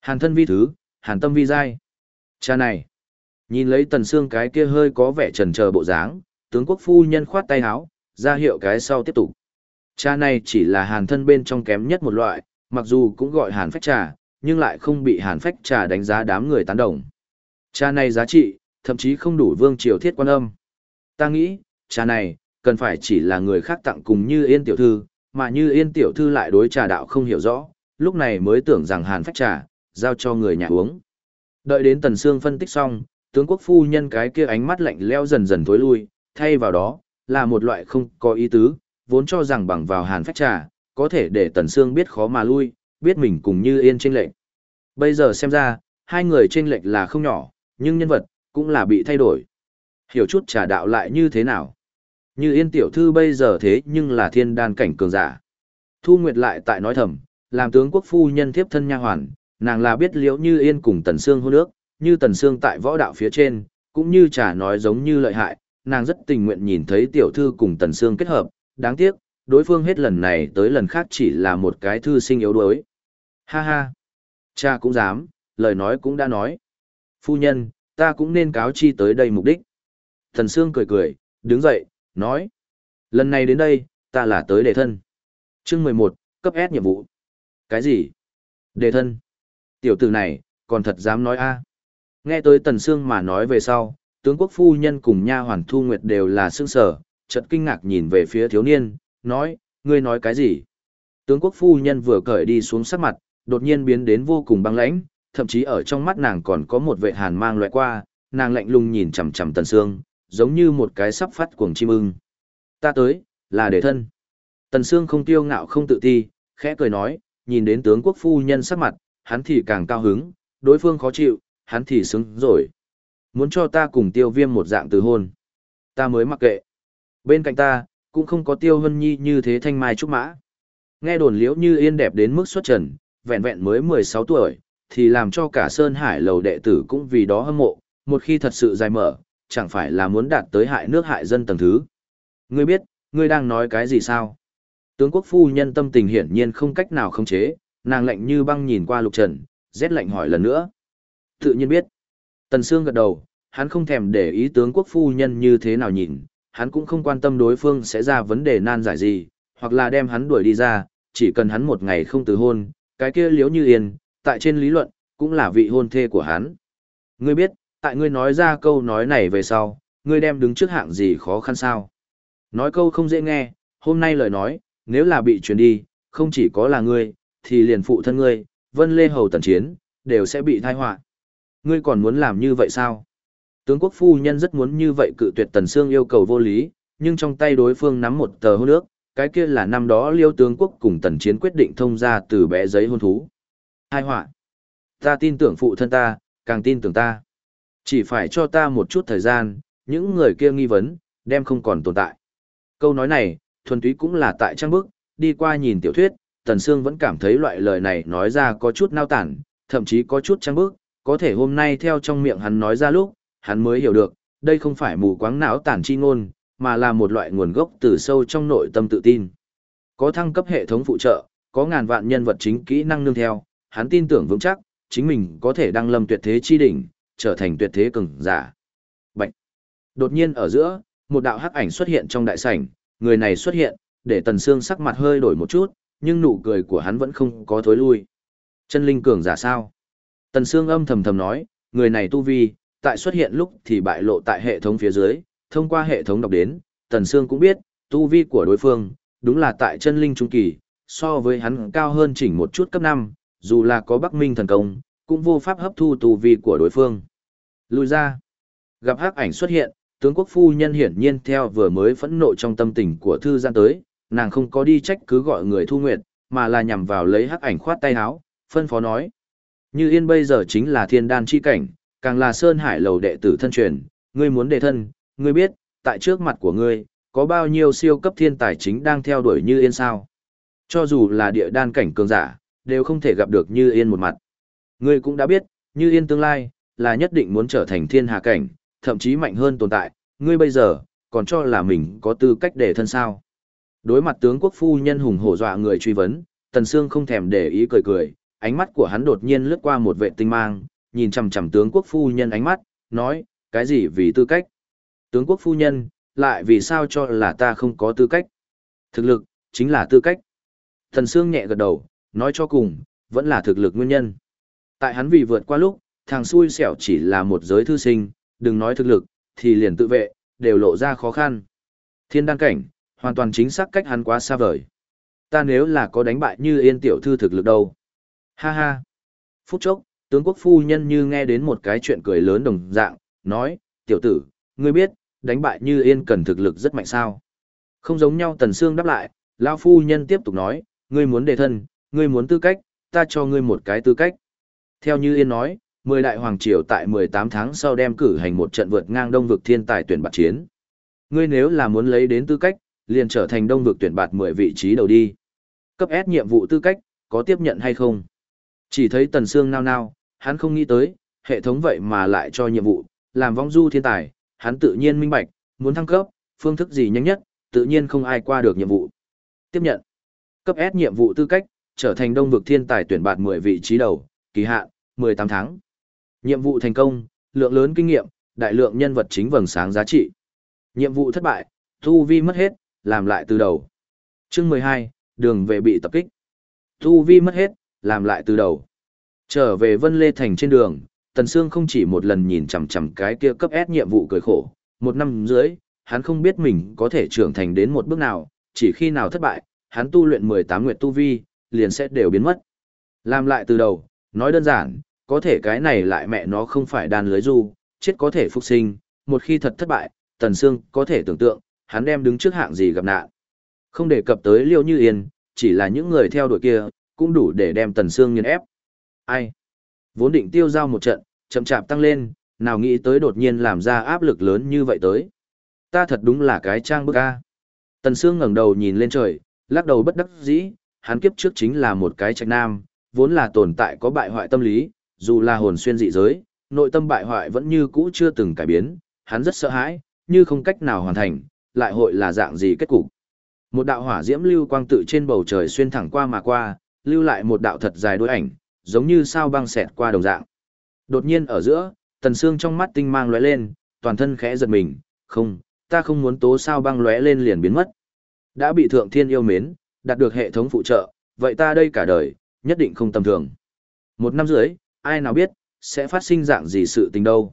Hàn thân vi thứ, hàn tâm vi giai. Cha này, nhìn lấy tần xương cái kia hơi có vẻ trần chờ bộ dáng, tướng quốc phu nhân khoát tay háo ra hiệu cái sau tiếp tục. Cha này chỉ là hàn thân bên trong kém nhất một loại, mặc dù cũng gọi hàn phách trà, nhưng lại không bị hàn phách trà đánh giá đám người tán đồng. Cha này giá trị, thậm chí không đủ vương triều thiết quan âm. Ta nghĩ, cha này, cần phải chỉ là người khác tặng cùng như yên tiểu thư, mà như yên tiểu thư lại đối trà đạo không hiểu rõ, lúc này mới tưởng rằng hàn phách trà, giao cho người nhà uống. Đợi đến tần xương phân tích xong, tướng quốc phu nhân cái kia ánh mắt lạnh lẽo dần dần tối lui, thay vào đó, là một loại không có ý tứ, vốn cho rằng bằng vào hàn phách trà, có thể để tần xương biết khó mà lui, biết mình cùng như yên trên lệnh. Bây giờ xem ra, hai người trên lệnh là không nhỏ, nhưng nhân vật, cũng là bị thay đổi. Hiểu chút trà đạo lại như thế nào? Như yên tiểu thư bây giờ thế nhưng là thiên đan cảnh cường giả. Thu Nguyệt lại tại nói thầm, làm tướng quốc phu nhân thiếp thân nha hoàn, nàng là biết liễu như yên cùng tần xương hôn nước, như tần xương tại võ đạo phía trên, cũng như trà nói giống như lợi hại, nàng rất tình nguyện nhìn thấy tiểu thư cùng tần xương kết hợp, đáng tiếc, đối phương hết lần này tới lần khác chỉ là một cái thư sinh yếu đuối. Ha ha, cha cũng dám, lời nói cũng đã nói. Phu nhân, ta cũng nên cáo chi tới đây mục đích. Tần xương cười cười, đứng dậy, nói. Lần này đến đây, ta là tới đề thân. Chương 11, cấp S nhiệm vụ. Cái gì? Đề thân. Tiểu tử này, còn thật dám nói a. Nghe tới Tần Sương mà nói về sau, tướng quốc phu nhân cùng nha hoàn thu nguyệt đều là sương sở, chợt kinh ngạc nhìn về phía thiếu niên, nói, ngươi nói cái gì? Tướng quốc phu nhân vừa cởi đi xuống sắc mặt, đột nhiên biến đến vô cùng băng lãnh, thậm chí ở trong mắt nàng còn có một vệ hàn mang loại qua, nàng lạnh lùng nhìn chằm chằm Tần Sương, giống như một cái sắp phát cuồng chim ưng. Ta tới, là để thân. Tần Sương không tiêu ngạo không tự ti, khẽ cười nói, nhìn đến tướng quốc phu nhân sắc mặt, hắn thì càng cao hứng, đối phương khó chịu, hắn thì xứng rồi. Muốn cho ta cùng tiêu viêm một dạng từ hôn. Ta mới mặc kệ. Bên cạnh ta, cũng không có tiêu hân nhi như thế thanh mai trúc mã. Nghe đồn liễu như yên đẹp đến mức xuất trần, vẹn vẹn mới 16 tuổi, thì làm cho cả Sơn Hải lầu đệ tử cũng vì đó hâm mộ, một khi thật sự dài mở, chẳng phải là muốn đạt tới hại nước hại dân tầng thứ. Ngươi biết, ngươi đang nói cái gì sao? Tướng quốc phu nhân tâm tình hiển nhiên không cách nào khống chế, nàng lạnh như băng nhìn qua lục trần, rét lạnh hỏi lần nữa. Tự nhiên biết. Tần Sương gật đầu, hắn không thèm để ý tướng quốc phu nhân như thế nào nhìn, hắn cũng không quan tâm đối phương sẽ ra vấn đề nan giải gì, hoặc là đem hắn đuổi đi ra, chỉ cần hắn một ngày không từ hôn, cái kia liếu như yên, tại trên lý luận, cũng là vị hôn thê của hắn. Ngươi biết, tại ngươi nói ra câu nói này về sau, ngươi đem đứng trước hạng gì khó khăn sao? Nói câu không dễ nghe, hôm nay lời nói, nếu là bị truyền đi, không chỉ có là ngươi, thì liền phụ thân ngươi, Vân Lê Hầu Tần Chiến, đều sẽ bị thai họa. Ngươi còn muốn làm như vậy sao? Tướng quốc phu nhân rất muốn như vậy cự tuyệt Tần Sương yêu cầu vô lý, nhưng trong tay đối phương nắm một tờ hôn nước, cái kia là năm đó Liêu tướng quốc cùng Tần Chiến quyết định thông ra từ bé giấy hôn thú. Hai họa. Ta tin tưởng phụ thân ta, càng tin tưởng ta. Chỉ phải cho ta một chút thời gian, những người kia nghi vấn, đem không còn tồn tại. Câu nói này, thuần túy cũng là tại trang bức, đi qua nhìn tiểu thuyết, Tần Sương vẫn cảm thấy loại lời này nói ra có chút nao tản, thậm chí có chút trang bức, có thể hôm nay theo trong miệng hắn nói ra lúc, hắn mới hiểu được, đây không phải mù quáng não tản chi ngôn, mà là một loại nguồn gốc từ sâu trong nội tâm tự tin. Có thăng cấp hệ thống phụ trợ, có ngàn vạn nhân vật chính kỹ năng nương theo, hắn tin tưởng vững chắc, chính mình có thể đăng lâm tuyệt thế chi đỉnh, trở thành tuyệt thế cường giả. Bạch. Đột nhiên ở giữa, một đạo hắc ảnh xuất hiện trong đại sảnh, người này xuất hiện, để Tần Sương sắc mặt hơi đổi một chút, nhưng nụ cười của hắn vẫn không có thối lui. Chân linh cường giả sao? Tần Sương âm thầm thầm nói, người này tu vi, tại xuất hiện lúc thì bại lộ tại hệ thống phía dưới, thông qua hệ thống đọc đến, Tần Sương cũng biết, tu vi của đối phương, đúng là tại chân linh trung kỳ, so với hắn cao hơn chỉnh một chút cấp 5, dù là có Bắc Minh thần công, cũng vô pháp hấp thu tu vi của đối phương. Lùi ra, gặp hắc ảnh xuất hiện, tướng quốc phu nhân hiển nhiên theo vừa mới phẫn nộ trong tâm tình của thư gian tới, nàng không có đi trách cứ gọi người thu nguyệt, mà là nhằm vào lấy hắc ảnh khoát tay áo, phân phó nói. Như yên bây giờ chính là thiên đan chi cảnh, càng là sơn hải lầu đệ tử thân truyền, ngươi muốn đề thân, ngươi biết, tại trước mặt của ngươi, có bao nhiêu siêu cấp thiên tài chính đang theo đuổi như yên sao. Cho dù là địa đan cảnh cường giả, đều không thể gặp được như yên một mặt. Ngươi cũng đã biết, như yên tương lai, là nhất định muốn trở thành thiên hạ cảnh, thậm chí mạnh hơn tồn tại, ngươi bây giờ, còn cho là mình có tư cách để thân sao. Đối mặt tướng quốc phu nhân hùng hổ dọa người truy vấn, Tần Sương không thèm để ý cười cười, ánh mắt của hắn đột nhiên lướt qua một vệ tinh mang, nhìn chằm chằm tướng quốc phu nhân ánh mắt, nói, cái gì vì tư cách? Tướng quốc phu nhân, lại vì sao cho là ta không có tư cách? Thực lực, chính là tư cách. Tần Sương nhẹ gật đầu, nói cho cùng, vẫn là thực lực nguyên nhân. Tại hắn vì vượt qua lúc, thằng xui xẻo chỉ là một giới thư sinh, đừng nói thực lực, thì liền tự vệ, đều lộ ra khó khăn. Thiên đăng cảnh, hoàn toàn chính xác cách hắn quá xa vời. Ta nếu là có đánh bại như yên tiểu thư thực lực đâu. Ha ha. Phút chốc, tướng quốc phu nhân như nghe đến một cái chuyện cười lớn đồng dạng, nói, tiểu tử, ngươi biết, đánh bại như yên cần thực lực rất mạnh sao. Không giống nhau tần xương đáp lại, lão phu nhân tiếp tục nói, ngươi muốn đề thân, ngươi muốn tư cách, ta cho ngươi một cái tư cách. Theo như yên nói, mười đại hoàng triều tại 18 tháng sau đem cử hành một trận vượt ngang đông vực thiên tài tuyển bạt chiến. Ngươi nếu là muốn lấy đến tư cách, liền trở thành đông vực tuyển bạt 10 vị trí đầu đi. Cấp S nhiệm vụ tư cách, có tiếp nhận hay không? Chỉ thấy Tần Sương nao nao, hắn không nghĩ tới, hệ thống vậy mà lại cho nhiệm vụ, làm vong du thiên tài, hắn tự nhiên minh bạch, muốn thăng cấp, phương thức gì nhanh nhất, tự nhiên không ai qua được nhiệm vụ. Tiếp nhận. Cấp S nhiệm vụ tư cách, trở thành đông vực thiên tài tuyển bạt 10 vị trí đầu, kỳ hạn, 18 tháng. Nhiệm vụ thành công, lượng lớn kinh nghiệm, đại lượng nhân vật chính vầng sáng giá trị. Nhiệm vụ thất bại, thu vi mất hết, làm lại từ đầu. Chương mười hai, đường về bị tập kích. Tu vi mất hết, làm lại từ đầu. Trở về Vân Lê Thành trên đường, Tần Sương không chỉ một lần nhìn chằm chằm cái kia cấp S nhiệm vụ cười khổ, một năm dưới, hắn không biết mình có thể trưởng thành đến một bước nào, chỉ khi nào thất bại, hắn tu luyện 18 nguyệt tu vi, liền sẽ đều biến mất. Làm lại từ đầu, nói đơn giản, có thể cái này lại mẹ nó không phải đàn lưới du, chết có thể phục sinh, một khi thật thất bại, Tần Sương có thể tưởng tượng, hắn đem đứng trước hạng gì gặp nạn. Không đề cập tới Liêu Như Yên, chỉ là những người theo đuổi kia, cũng đủ để đem Tần Sương nghiền ép. Ai? Vốn định tiêu giao một trận, chậm chạp tăng lên, nào nghĩ tới đột nhiên làm ra áp lực lớn như vậy tới. Ta thật đúng là cái trang bức ca. Tần Sương ngẩng đầu nhìn lên trời, lắc đầu bất đắc dĩ, hắn kiếp trước chính là một cái trạch nam, vốn là tồn tại có bại hoại tâm lý, dù là hồn xuyên dị giới, nội tâm bại hoại vẫn như cũ chưa từng cải biến, hắn rất sợ hãi, như không cách nào hoàn thành, lại hội là dạng gì kết cục. Một đạo hỏa diễm lưu quang tự trên bầu trời xuyên thẳng qua mà qua, lưu lại một đạo thật dài đôi ảnh, giống như sao băng xẹt qua đồng dạng. Đột nhiên ở giữa, tần xương trong mắt tinh mang lóe lên, toàn thân khẽ giật mình, không, ta không muốn tố sao băng lóe lên liền biến mất. Đã bị thượng thiên yêu mến, đạt được hệ thống phụ trợ, vậy ta đây cả đời, nhất định không tầm thường. Một năm dưới, ai nào biết, sẽ phát sinh dạng gì sự tình đâu.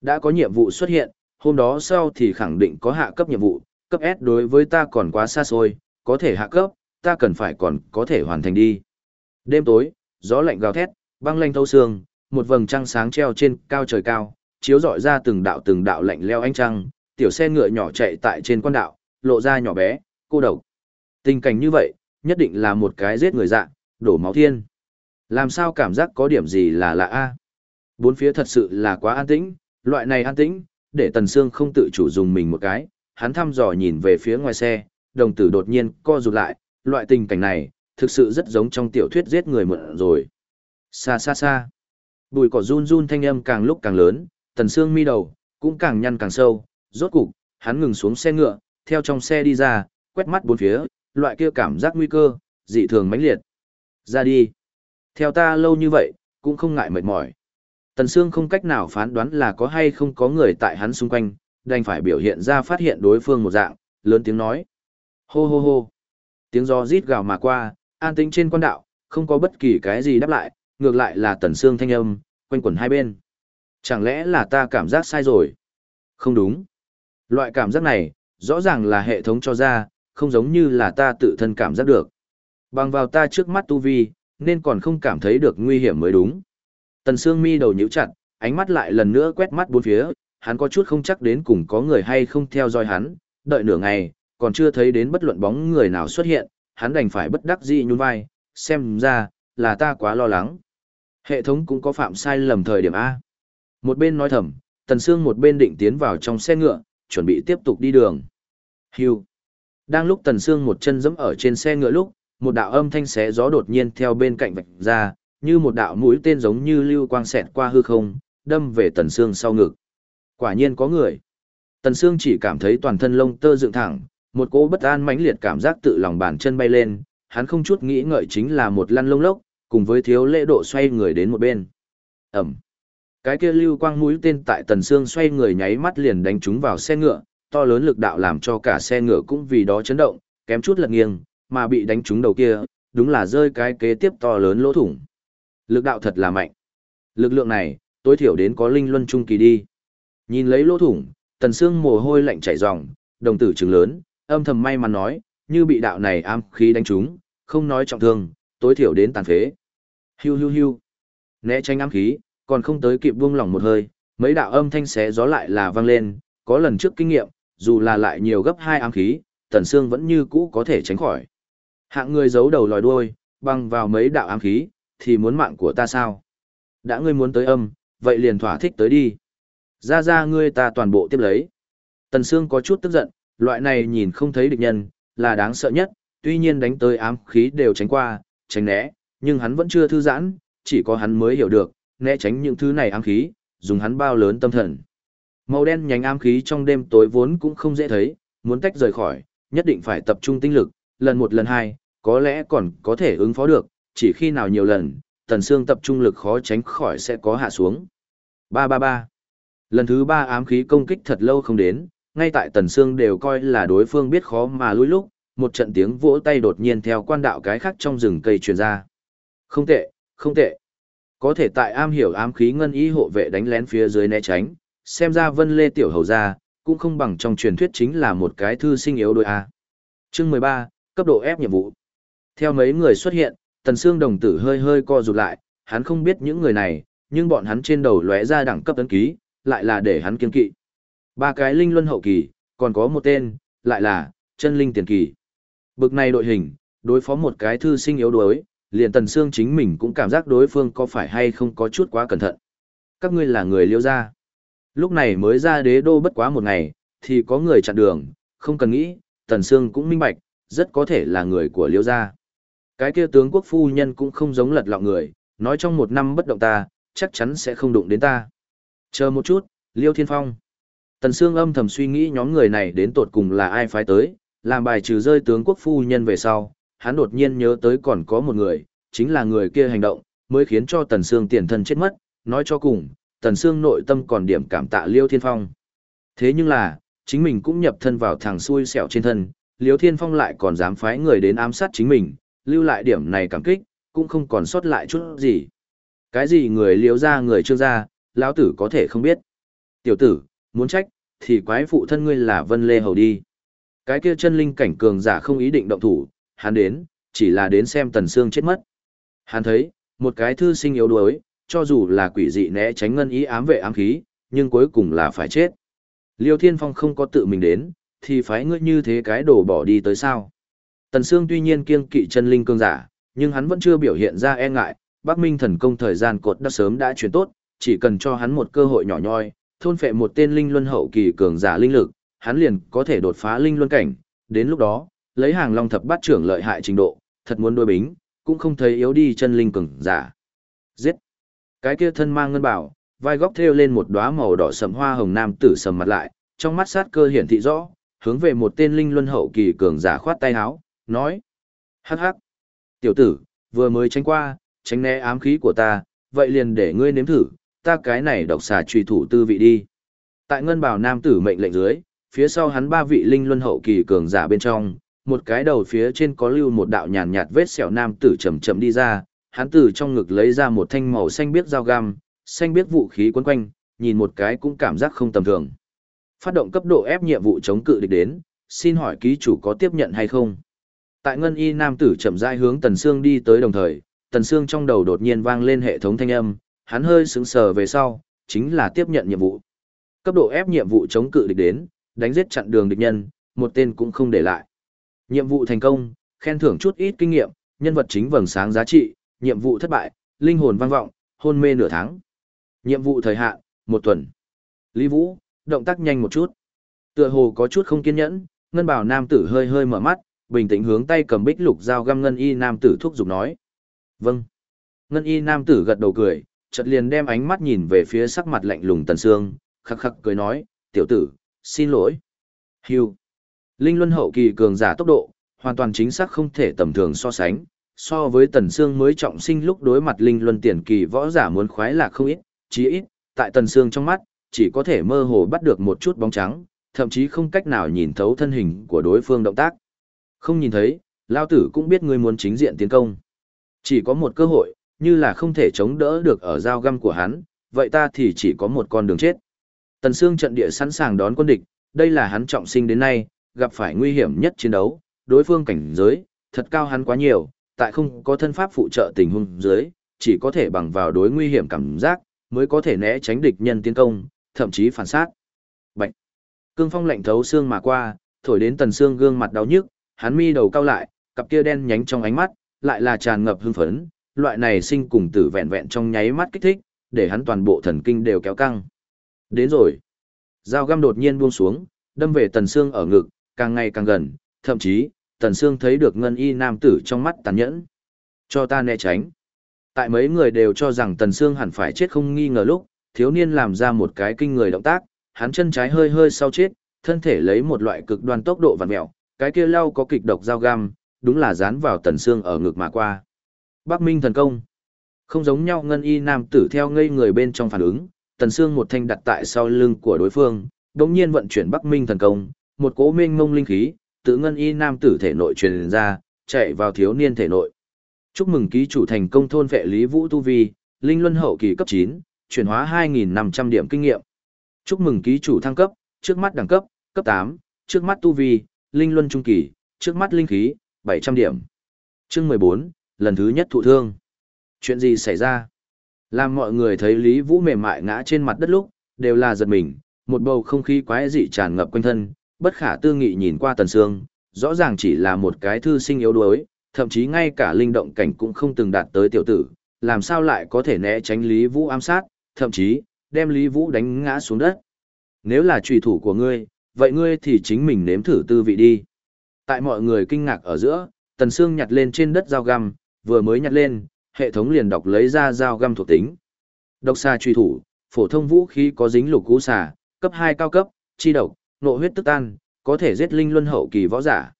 Đã có nhiệm vụ xuất hiện, hôm đó sau thì khẳng định có hạ cấp nhiệm vụ, cấp S đối với ta còn quá xa xôi, có thể hạ cấp, ta cần phải còn có thể hoàn thành đi. Đêm tối, gió lạnh gào thét, băng lanh thâu xương, một vầng trăng sáng treo trên cao trời cao, chiếu rọi ra từng đạo từng đạo lạnh leo ánh trăng, tiểu xe ngựa nhỏ chạy tại trên quan đạo, lộ ra nhỏ bé, cô độc. Tình cảnh như vậy, nhất định là một cái giết người dạ, đổ máu thiên. Làm sao cảm giác có điểm gì là lạ a? Bốn phía thật sự là quá an tĩnh, loại này an tĩnh, để Tần Sương không tự chủ dùng mình một cái, hắn thăm dò nhìn về phía ngoài xe, đồng tử đột nhiên co rụt lại, loại tình cảnh này, thực sự rất giống trong tiểu thuyết giết người mượn rồi. Xa xa xa. bụi cỏ run run thanh âm càng lúc càng lớn, Tần Sương mi đầu, cũng càng nhăn càng sâu, rốt cục, hắn ngừng xuống xe ngựa, theo trong xe đi ra, quét mắt bốn phía, loại kia cảm giác nguy cơ, dị thường mãnh liệt. Ra đi. Theo ta lâu như vậy, cũng không ngại mệt mỏi. Tần Sương không cách nào phán đoán là có hay không có người tại hắn xung quanh, đành phải biểu hiện ra phát hiện đối phương một dạng, lớn tiếng nói. Hô hô hô. Tiếng gió rít gào mà qua, an tĩnh trên quan đạo, không có bất kỳ cái gì đáp lại, ngược lại là Tần Sương thanh âm, quanh quẩn hai bên. Chẳng lẽ là ta cảm giác sai rồi? Không đúng. Loại cảm giác này, rõ ràng là hệ thống cho ra, không giống như là ta tự thân cảm giác được. Bằng vào ta trước mắt tu vi, nên còn không cảm thấy được nguy hiểm mới đúng. Tần Sương mi đầu nhíu chặt, ánh mắt lại lần nữa quét mắt bốn phía, hắn có chút không chắc đến cùng có người hay không theo dõi hắn, đợi nửa ngày, còn chưa thấy đến bất luận bóng người nào xuất hiện, hắn đành phải bất đắc dĩ nhún vai, xem ra, là ta quá lo lắng. Hệ thống cũng có phạm sai lầm thời điểm A. Một bên nói thầm, Tần Sương một bên định tiến vào trong xe ngựa, chuẩn bị tiếp tục đi đường. Hưu. Đang lúc Tần Sương một chân giẫm ở trên xe ngựa lúc, một đạo âm thanh xé gió đột nhiên theo bên cạnh vạch ra, như một đạo mũi tên giống như lưu quang xẹt qua hư không, đâm về Tần Sương sau ngực. Quả nhiên có người. Tần Sương chỉ cảm thấy toàn thân lông tơ dựng thẳng, một cỗ bất an mãnh liệt cảm giác tự lòng bàn chân bay lên, hắn không chút nghĩ ngợi chính là một lăn lông lốc, cùng với thiếu lễ độ xoay người đến một bên. Ẩm. Cái kia lưu quang mũi tên tại Tần Sương xoay người nháy mắt liền đánh trúng vào xe ngựa, to lớn lực đạo làm cho cả xe ngựa cũng vì đó chấn động, kém chút lật nghiêng, mà bị đánh trúng đầu kia, đúng là rơi cái kế tiếp to lớn lỗ thủng. Lực đạo thật là mạnh. Lực lượng này, tối thiểu đến có linh luân trung kỳ đi. Nhìn lấy lỗ thủng, tần xương mồ hôi lạnh chảy ròng, đồng tử trừng lớn, âm thầm may mắn nói, như bị đạo này am khí đánh trúng, không nói trọng thương, tối thiểu đến tàn phế. Hiu hiu hiu. Né tránh ám khí, còn không tới kịp buông lỏng một hơi, mấy đạo âm thanh xé gió lại là vang lên, có lần trước kinh nghiệm, dù là lại nhiều gấp hai ám khí, tần xương vẫn như cũ có thể tránh khỏi. Hạng người giấu đầu lòi đuôi, băng vào mấy đạo ám khí, thì muốn mạng của ta sao? Đã ngươi muốn tới âm, vậy liền thỏa thích tới đi. Ra ra ngươi ta toàn bộ tiếp lấy. Tần Sương có chút tức giận, loại này nhìn không thấy địch nhân, là đáng sợ nhất, tuy nhiên đánh tới ám khí đều tránh qua, tránh né, nhưng hắn vẫn chưa thư giãn, chỉ có hắn mới hiểu được, né tránh những thứ này ám khí, dùng hắn bao lớn tâm thần. Màu đen nhánh ám khí trong đêm tối vốn cũng không dễ thấy, muốn tách rời khỏi, nhất định phải tập trung tinh lực, lần một lần hai, có lẽ còn có thể ứng phó được, chỉ khi nào nhiều lần, tần xương tập trung lực khó tránh khỏi sẽ có hạ xuống. 333. Lần thứ ba ám khí công kích thật lâu không đến, ngay tại tần xương đều coi là đối phương biết khó mà lùi lúc, một trận tiếng vỗ tay đột nhiên theo quan đạo cái khác trong rừng cây truyền ra. Không tệ, không tệ. Có thể tại am hiểu ám khí ngân ý hộ vệ đánh lén phía dưới né tránh, xem ra Vân Lê tiểu hầu gia cũng không bằng trong truyền thuyết chính là một cái thư sinh yếu đôi a. Chương 13, cấp độ ép nhiệm vụ. Theo mấy người xuất hiện, Tần Sương đồng tử hơi hơi co rụt lại, hắn không biết những người này, nhưng bọn hắn trên đầu lóe ra đẳng cấp tấn ký, lại là để hắn kiên kỵ. Ba cái linh luân hậu kỳ, còn có một tên, lại là chân linh tiền kỳ. Bực này đội hình, đối phó một cái thư sinh yếu đuối, liền Tần Sương chính mình cũng cảm giác đối phương có phải hay không có chút quá cẩn thận. Các ngươi là người liêu gia. Lúc này mới ra đế đô bất quá một ngày, thì có người chặn đường, không cần nghĩ, Tần Sương cũng minh bạch, rất có thể là người của liêu gia. Cái kia tướng quốc phu nhân cũng không giống lật lọng người, nói trong một năm bất động ta, chắc chắn sẽ không đụng đến ta. Chờ một chút, Liêu Thiên Phong. Tần Sương âm thầm suy nghĩ nhóm người này đến tột cùng là ai phái tới, làm bài trừ rơi tướng quốc phu nhân về sau, hắn đột nhiên nhớ tới còn có một người, chính là người kia hành động, mới khiến cho Tần Sương tiền thân chết mất, nói cho cùng, Tần Sương nội tâm còn điểm cảm tạ Liêu Thiên Phong. Thế nhưng là, chính mình cũng nhập thân vào thằng xui xẻo trên thân, Liêu Thiên Phong lại còn dám phái người đến ám sát chính mình, lưu lại điểm này cảm kích, cũng không còn sót lại chút gì. Cái gì người liếu ra người trương ra, lão tử có thể không biết. Tiểu tử, muốn trách, thì quái phụ thân ngươi là Vân Lê Hầu đi. Cái kia chân linh cảnh cường giả không ý định động thủ, hắn đến, chỉ là đến xem Tần Sương chết mất. Hắn thấy, một cái thư sinh yếu đuối, cho dù là quỷ dị né tránh ngân ý ám vệ ám khí, nhưng cuối cùng là phải chết. Liêu Thiên Phong không có tự mình đến, thì phái ngươi như thế cái đồ bỏ đi tới sao. Tần Sương tuy nhiên kiêng kỵ chân linh cường giả, nhưng hắn vẫn chưa biểu hiện ra e ngại, Bắc Minh thần công thời gian cột đã sớm đã chuyển tốt, chỉ cần cho hắn một cơ hội nhỏ nhoi, thôn phệ một tên linh luân hậu kỳ cường giả linh lực, hắn liền có thể đột phá linh luân cảnh, đến lúc đó, lấy hàng long thập bát trưởng lợi hại trình độ, thật muốn đối bính, cũng không thấy yếu đi chân linh cường giả. Giết! Cái kia thân mang ngân bảo, vai góc thêu lên một đóa màu đỏ sẫm hoa hồng nam tử sầm mặt lại, trong mắt sát cơ hiển thị rõ, hướng về một tên linh luân hậu kỳ cường giả khoát tay áo, nói: "Hắc hắc, tiểu tử, vừa mới tránh qua, tránh né ám khí của ta, vậy liền để ngươi nếm thử, ta cái này độc xà truy thủ tư vị đi." Tại ngân bảo nam tử mệnh lệnh dưới, phía sau hắn ba vị linh luân hậu kỳ cường giả bên trong, một cái đầu phía trên có lưu một đạo nhàn nhạt vết sẹo nam tử chậm chậm đi ra, hắn từ trong ngực lấy ra một thanh màu xanh biếc dao găm, xanh biếc vũ khí quấn quanh, nhìn một cái cũng cảm giác không tầm thường. Phát động cấp độ ép nhiệm vụ chống cự địch đến, xin hỏi ký chủ có tiếp nhận hay không? Tại ngân y nam tử chậm rãi hướng Tần Sương đi tới đồng thời, Tần Sương trong đầu đột nhiên vang lên hệ thống thanh âm, hắn hơi sững sờ về sau, chính là tiếp nhận nhiệm vụ. Cấp độ ép nhiệm vụ chống cự địch đến, đánh giết chặn đường địch nhân, một tên cũng không để lại. Nhiệm vụ thành công, khen thưởng chút ít kinh nghiệm, nhân vật chính vầng sáng giá trị, nhiệm vụ thất bại, linh hồn vang vọng, hôn mê nửa tháng. Nhiệm vụ thời hạn, một tuần. Lý Vũ, động tác nhanh một chút. Tựa hồ có chút không kiên nhẫn, ngân bảo nam tử hơi hơi mở mắt, bình tĩnh hướng tay cầm bích lục dao găm ngân y nam tử thúc giục nói. Vâng. Ngân y nam tử gật đầu cười, chợt liền đem ánh mắt nhìn về phía sắc mặt lạnh lùng tần sương, khắc khắc cười nói, tiểu tử, xin lỗi. Hưu. Linh luân hậu kỳ cường giả tốc độ, hoàn toàn chính xác không thể tầm thường so sánh, so với tần sương mới trọng sinh lúc đối mặt linh luân tiền kỳ võ giả muốn khoái lạc không ít, chí ít, tại tần sương trong mắt, chỉ có thể mơ hồ bắt được một chút bóng trắng, thậm chí không cách nào nhìn thấu thân hình của đối phương động tác. Không nhìn thấy, lao tử cũng biết ngươi muốn chính diện tiến công. Chỉ có một cơ hội, như là không thể chống đỡ được ở dao găm của hắn, vậy ta thì chỉ có một con đường chết. Tần Sương trận địa sẵn sàng đón quân địch, đây là hắn trọng sinh đến nay, gặp phải nguy hiểm nhất chiến đấu, đối phương cảnh giới, thật cao hắn quá nhiều, tại không có thân pháp phụ trợ tình huống dưới, chỉ có thể bằng vào đối nguy hiểm cảm giác, mới có thể né tránh địch nhân tiến công, thậm chí phản sát. Bạch. Cương phong lạnh thấu xương mà qua, thổi đến tần xương gương mặt đau nhức, hắn mi đầu cao lại, cặp kia đen nhánh trong ánh mắt, lại là tràn ngập hưng phấn, loại này sinh cùng tử vẹn vẹn trong nháy mắt kích thích, để hắn toàn bộ thần kinh đều kéo căng. Đến rồi. Dao găm đột nhiên buông xuống, đâm về tần xương ở ngực, càng ngày càng gần, thậm chí, tần xương thấy được ngân y nam tử trong mắt tàn nhẫn. Cho ta né tránh. Tại mấy người đều cho rằng tần xương hẳn phải chết không nghi ngờ lúc, thiếu niên làm ra một cái kinh người động tác, hắn chân trái hơi hơi sau chết, thân thể lấy một loại cực đoan tốc độ vặn mèo, cái kia lau có kịch độc dao găm, đúng là dán vào tần xương ở ngực mà qua. Bắc Minh thần công. Không giống nhau ngân y nam tử theo ngây người bên trong phản ứng, tần xương một thanh đặt tại sau lưng của đối phương, đồng nhiên vận chuyển Bắc Minh thần công, một cỗ mênh mông linh khí, tự ngân y nam tử thể nội truyền ra, chạy vào thiếu niên thể nội. Chúc mừng ký chủ thành công thôn vệ Lý Vũ Tu Vi, Linh Luân hậu kỳ cấp 9, chuyển hóa 2.500 điểm kinh nghiệm. Chúc mừng ký chủ thăng cấp, trước mắt đẳng cấp, cấp 8, trước mắt Tu Vi, Linh Luân trung kỳ, trước mắt linh khí, 700 điểm. Chương 14, lần thứ nhất thụ thương. Chuyện gì xảy ra? Làm mọi người thấy Lý Vũ mềm mại ngã trên mặt đất lúc, đều là giật mình, một bầu không khí quái dị tràn ngập quanh thân, bất khả tư nghị nhìn qua Tần Sương, rõ ràng chỉ là một cái thư sinh yếu đuối, thậm chí ngay cả linh động cảnh cũng không từng đạt tới tiểu tử, làm sao lại có thể né tránh Lý Vũ ám sát, thậm chí, đem Lý Vũ đánh ngã xuống đất. Nếu là trùy thủ của ngươi, vậy ngươi thì chính mình nếm thử tư vị đi. Tại mọi người kinh ngạc ở giữa, Tần Sương nhặt lên trên đất dao găm, vừa mới nhặt lên, hệ thống liền đọc lấy ra dao găm thuộc tính. Độc xà truy thủ, phổ thông vũ khí có dính lục cú xà, cấp 2 cao cấp, chi độc, nộ huyết tức tan, có thể giết linh luân hậu kỳ võ giả.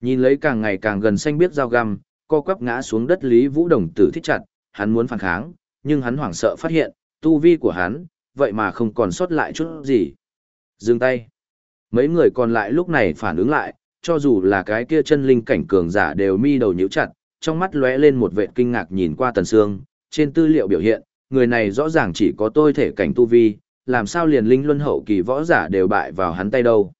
Nhìn lấy càng ngày càng gần xanh biết dao găm, co quắp ngã xuống đất Lý Vũ Đồng tử thích chặt, hắn muốn phản kháng, nhưng hắn hoảng sợ phát hiện, tu vi của hắn, vậy mà không còn sót lại chút gì. Dừng tay. Mấy người còn lại lúc này phản ứng lại, cho dù là cái kia chân linh cảnh cường giả đều mi đầu nhíu chặt, trong mắt lóe lên một vệt kinh ngạc nhìn qua Tần Sương, trên tư liệu biểu hiện, người này rõ ràng chỉ có tôi thể cảnh tu vi, làm sao liền linh luân hậu kỳ võ giả đều bại vào hắn tay đâu.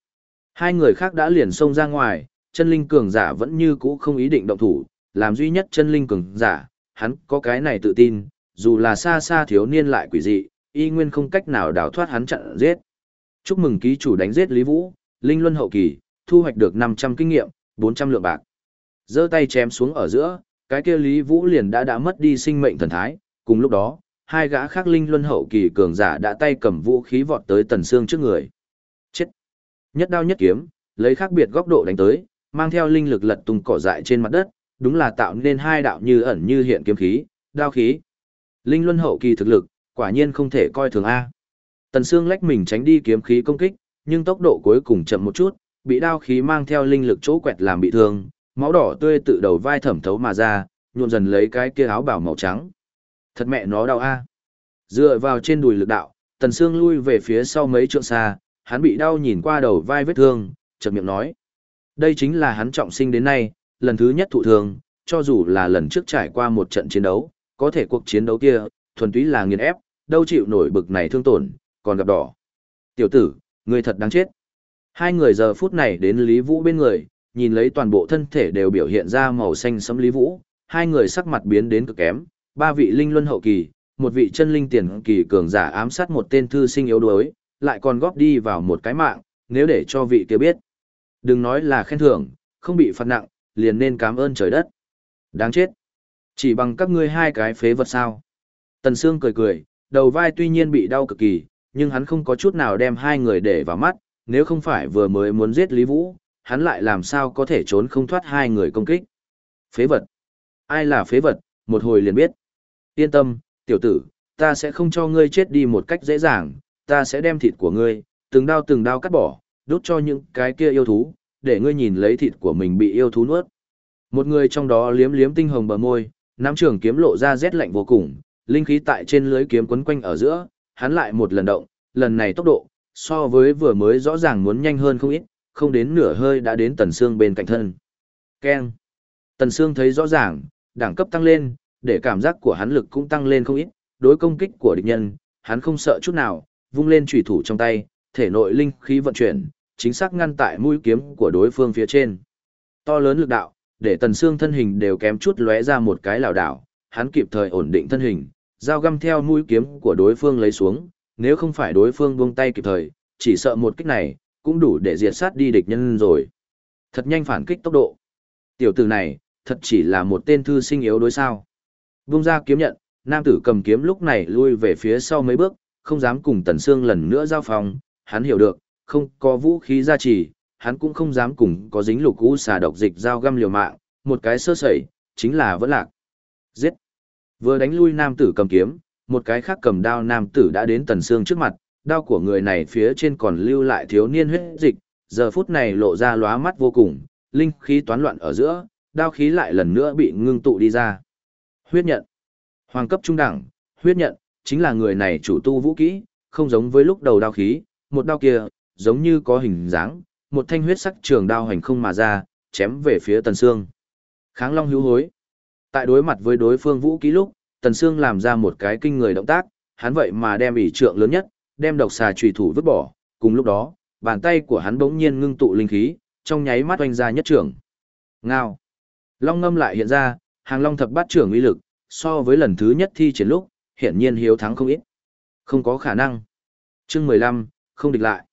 Hai người khác đã liền xông ra ngoài, chân linh cường giả vẫn như cũ không ý định động thủ, làm duy nhất chân linh cường giả, hắn có cái này tự tin, dù là xa xa thiếu niên lại quỷ dị, y nguyên không cách nào đào thoát hắn chặn giết. Chúc mừng ký chủ đánh giết Lý Vũ, linh luân hậu kỳ, thu hoạch được 500 kinh nghiệm, 400 lượng bạc. Giơ tay chém xuống ở giữa, cái kia Lý Vũ liền đã đã mất đi sinh mệnh thần thái, cùng lúc đó, hai gã khác linh luân hậu kỳ cường giả đã tay cầm vũ khí vọt tới Tần Sương trước người. Chết! Nhất đao nhất kiếm, lấy khác biệt góc độ đánh tới, mang theo linh lực lật tung cỏ dại trên mặt đất, đúng là tạo nên hai đạo như ẩn như hiện kiếm khí, đao khí. Linh luân hậu kỳ thực lực, quả nhiên không thể coi thường A. Tần Sương lách mình tránh đi kiếm khí công kích, nhưng tốc độ cuối cùng chậm một chút, bị đao khí mang theo linh lực chỗ quẹt làm bị thương, máu đỏ tươi tự đầu vai thẩm thấu mà ra, nhuộm dần lấy cái kia áo bảo màu trắng. Thật mẹ nó đau a. Dựa vào trên đùi lực đạo, Tần Sương lui về phía sau mấy trượng xa, hắn bị đau nhìn qua đầu vai vết thương, chợt miệng nói. Đây chính là hắn trọng sinh đến nay, lần thứ nhất thụ thương, cho dù là lần trước trải qua một trận chiến đấu, có thể cuộc chiến đấu kia, thuần túy là nghiền ép, đâu chịu nổi bực này thương tổn, còn gặp đỏ. Tiểu tử, người thật đáng chết. Hai người giờ phút này đến Lý Vũ bên người, nhìn lấy toàn bộ thân thể đều biểu hiện ra màu xanh sẫm Lý Vũ, hai người sắc mặt biến đến cực kém, ba vị linh luân hậu kỳ, một vị chân linh tiền kỳ cường giả ám sát một tên thư sinh yếu đuối, lại còn góp đi vào một cái mạng, nếu để cho vị kia biết. Đừng nói là khen thưởng, không bị phạt nặng, liền nên cảm ơn trời đất. Đáng chết. Chỉ bằng các ngươi hai cái phế vật sao. Tần Sương cười cười, đầu vai tuy nhiên bị đau cực kỳ, nhưng hắn không có chút nào đem hai người để vào mắt, nếu không phải vừa mới muốn giết Lý Vũ, hắn lại làm sao có thể trốn không thoát hai người công kích. Phế vật. Ai là phế vật, một hồi liền biết. Yên tâm, tiểu tử, ta sẽ không cho ngươi chết đi một cách dễ dàng, ta sẽ đem thịt của ngươi, từng đao từng đao cắt bỏ, đốt cho những cái kia yêu thú, để ngươi nhìn lấy thịt của mình bị yêu thú nuốt. Một người trong đó liếm liếm tinh hồng bờ môi, nắm trường kiếm lộ ra rét lạnh vô cùng, linh khí tại trên lưới kiếm quấn quanh ở giữa, hắn lại một lần động, lần này tốc độ, so với vừa mới rõ ràng muốn nhanh hơn không ít, không đến nửa hơi đã đến Tần xương bên cạnh thân. Keng. Tần xương thấy rõ ràng, đẳng cấp tăng lên, để cảm giác của hắn lực cũng tăng lên không ít, đối công kích của địch nhân, hắn không sợ chút nào, vung lên chủy thủ trong tay, thể nội linh khí vận chuyển, chính xác ngăn tại mũi kiếm của đối phương phía trên. To lớn lực đạo, để Tần xương thân hình đều kém chút lóe ra một cái lảo đảo, hắn kịp thời ổn định thân hình, dao găm theo mũi kiếm của đối phương lấy xuống, nếu không phải đối phương buông tay kịp thời, chỉ sợ một kích này cũng đủ để diệt sát đi địch nhân rồi. Thật nhanh phản kích tốc độ. Tiểu tử này, thật chỉ là một tên thư sinh yếu đối sao. Vung ra kiếm nhận, nam tử cầm kiếm lúc này lui về phía sau mấy bước, không dám cùng Tần Sương lần nữa giao phòng, hắn hiểu được, không có vũ khí gia trì, hắn cũng không dám cùng có dính lục u xà độc dịch giao găm liều mạng, một cái sơ sẩy, chính là vẫn lạc. Giết! Vừa đánh lui nam tử cầm kiếm, một cái khác cầm đao nam tử đã đến Tần xương trước mặt, đao của người này phía trên còn lưu lại thiếu niên huyết dịch, giờ phút này lộ ra lóa mắt vô cùng, linh khí toán loạn ở giữa, đao khí lại lần nữa bị ngưng tụ đi ra. Huyết nhận. Hoàng cấp trung đẳng, huyết nhận, chính là người này chủ tu vũ kỹ, không giống với lúc đầu đao khí, một đao kia, giống như có hình dáng, một thanh huyết sắc trường đao hành không mà ra, chém về phía Tần xương, Kháng Long hữu hối. Tại đối mặt với đối phương vũ ký lúc, Tần Sương làm ra một cái kinh người động tác, hắn vậy mà đem ỷ trượng lớn nhất, đem độc xà trùy thủ vứt bỏ, cùng lúc đó, bàn tay của hắn bỗng nhiên ngưng tụ linh khí, trong nháy mắt oanh ra nhất trưởng. Ngao. Long ngâm lại hiện ra, hàng long thập bát trưởng uy lực, so với lần thứ nhất thi triển lúc, hiển nhiên hiếu thắng không ít. Không có khả năng. Chương mười lăm không địch lại.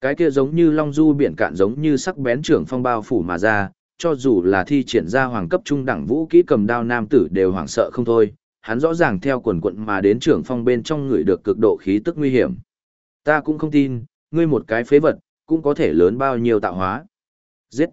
Cái kia giống như long du biển cạn giống như sắc bén trưởng phong bao phủ mà ra, cho dù là thi triển ra hoàng cấp trung đẳng vũ kỹ cầm đao nam tử đều hoảng sợ không thôi, hắn rõ ràng theo quần quận mà đến trưởng phong bên trong người được cực độ khí tức nguy hiểm. Ta cũng không tin, ngươi một cái phế vật, cũng có thể lớn bao nhiêu tạo hóa. Giết!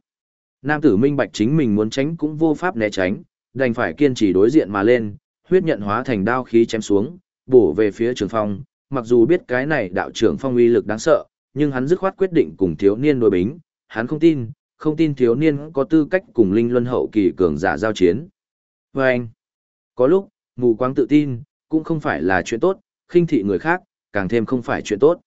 Nam tử minh bạch chính mình muốn tránh cũng vô pháp né tránh, đành phải kiên trì đối diện mà lên, huyết nhận hóa thành đao khí chém xuống, bổ về phía trường phong, mặc dù biết cái này đạo trưởng phong uy lực đáng sợ, nhưng hắn dứt khoát quyết định cùng thiếu niên đối bính, hắn không tin, không tin thiếu niên có tư cách cùng linh luân hậu kỳ cường giả giao chiến. Và anh, có lúc, mù quáng tự tin, cũng không phải là chuyện tốt, khinh thị người khác, càng thêm không phải chuyện tốt.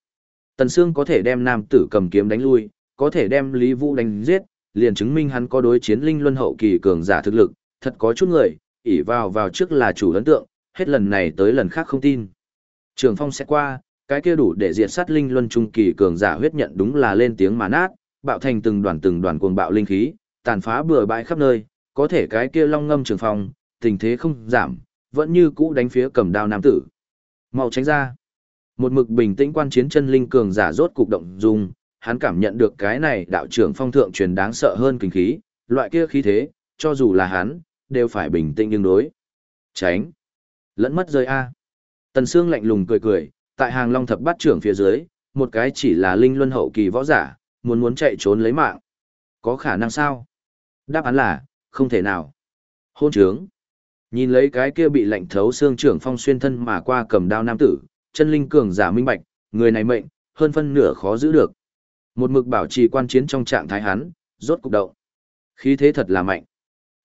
Tần Sương có thể đem nam tử cầm kiếm đánh lui, có thể đem Lý Vũ đánh giết, liền chứng minh hắn có đối chiến linh luân hậu kỳ cường giả thực lực, thật có chút người, ỉ vào vào trước là chủ ấn tượng, hết lần này tới lần khác không tin. Trường phong sẽ qua, cái kia đủ để diệt sát linh luân trung kỳ cường giả huyết nhận đúng là lên tiếng mà nát, bạo thành từng đoàn từng đoàn cuồng bạo linh khí, tàn phá bừa bãi khắp nơi, có thể cái kia long ngâm trường phong, tình thế không giảm, vẫn như cũ đánh phía cầm đao nam tử. Mau tránh ra. Một mực bình tĩnh quan chiến chân linh cường giả rốt cục động dung, hắn cảm nhận được cái này đạo trưởng phong thượng truyền đáng sợ hơn kinh khí, loại kia khí thế, cho dù là hắn, đều phải bình tĩnh nhưng đối. Tránh. Lẫn mất rơi A. Tần Sương lạnh lùng cười cười, tại hàng long thập bát trưởng phía dưới, một cái chỉ là linh luân hậu kỳ võ giả, muốn muốn chạy trốn lấy mạng. Có khả năng sao? Đáp án là, không thể nào. Hôn trướng. Nhìn lấy cái kia bị lạnh thấu xương trưởng phong xuyên thân mà qua cầm đao nam tử, chân linh cường giả minh bạch, người này mệnh, hơn phân nửa khó giữ được. Một mực bảo trì quan chiến trong trạng thái hắn, rốt cục động. Khí thế thật là mạnh.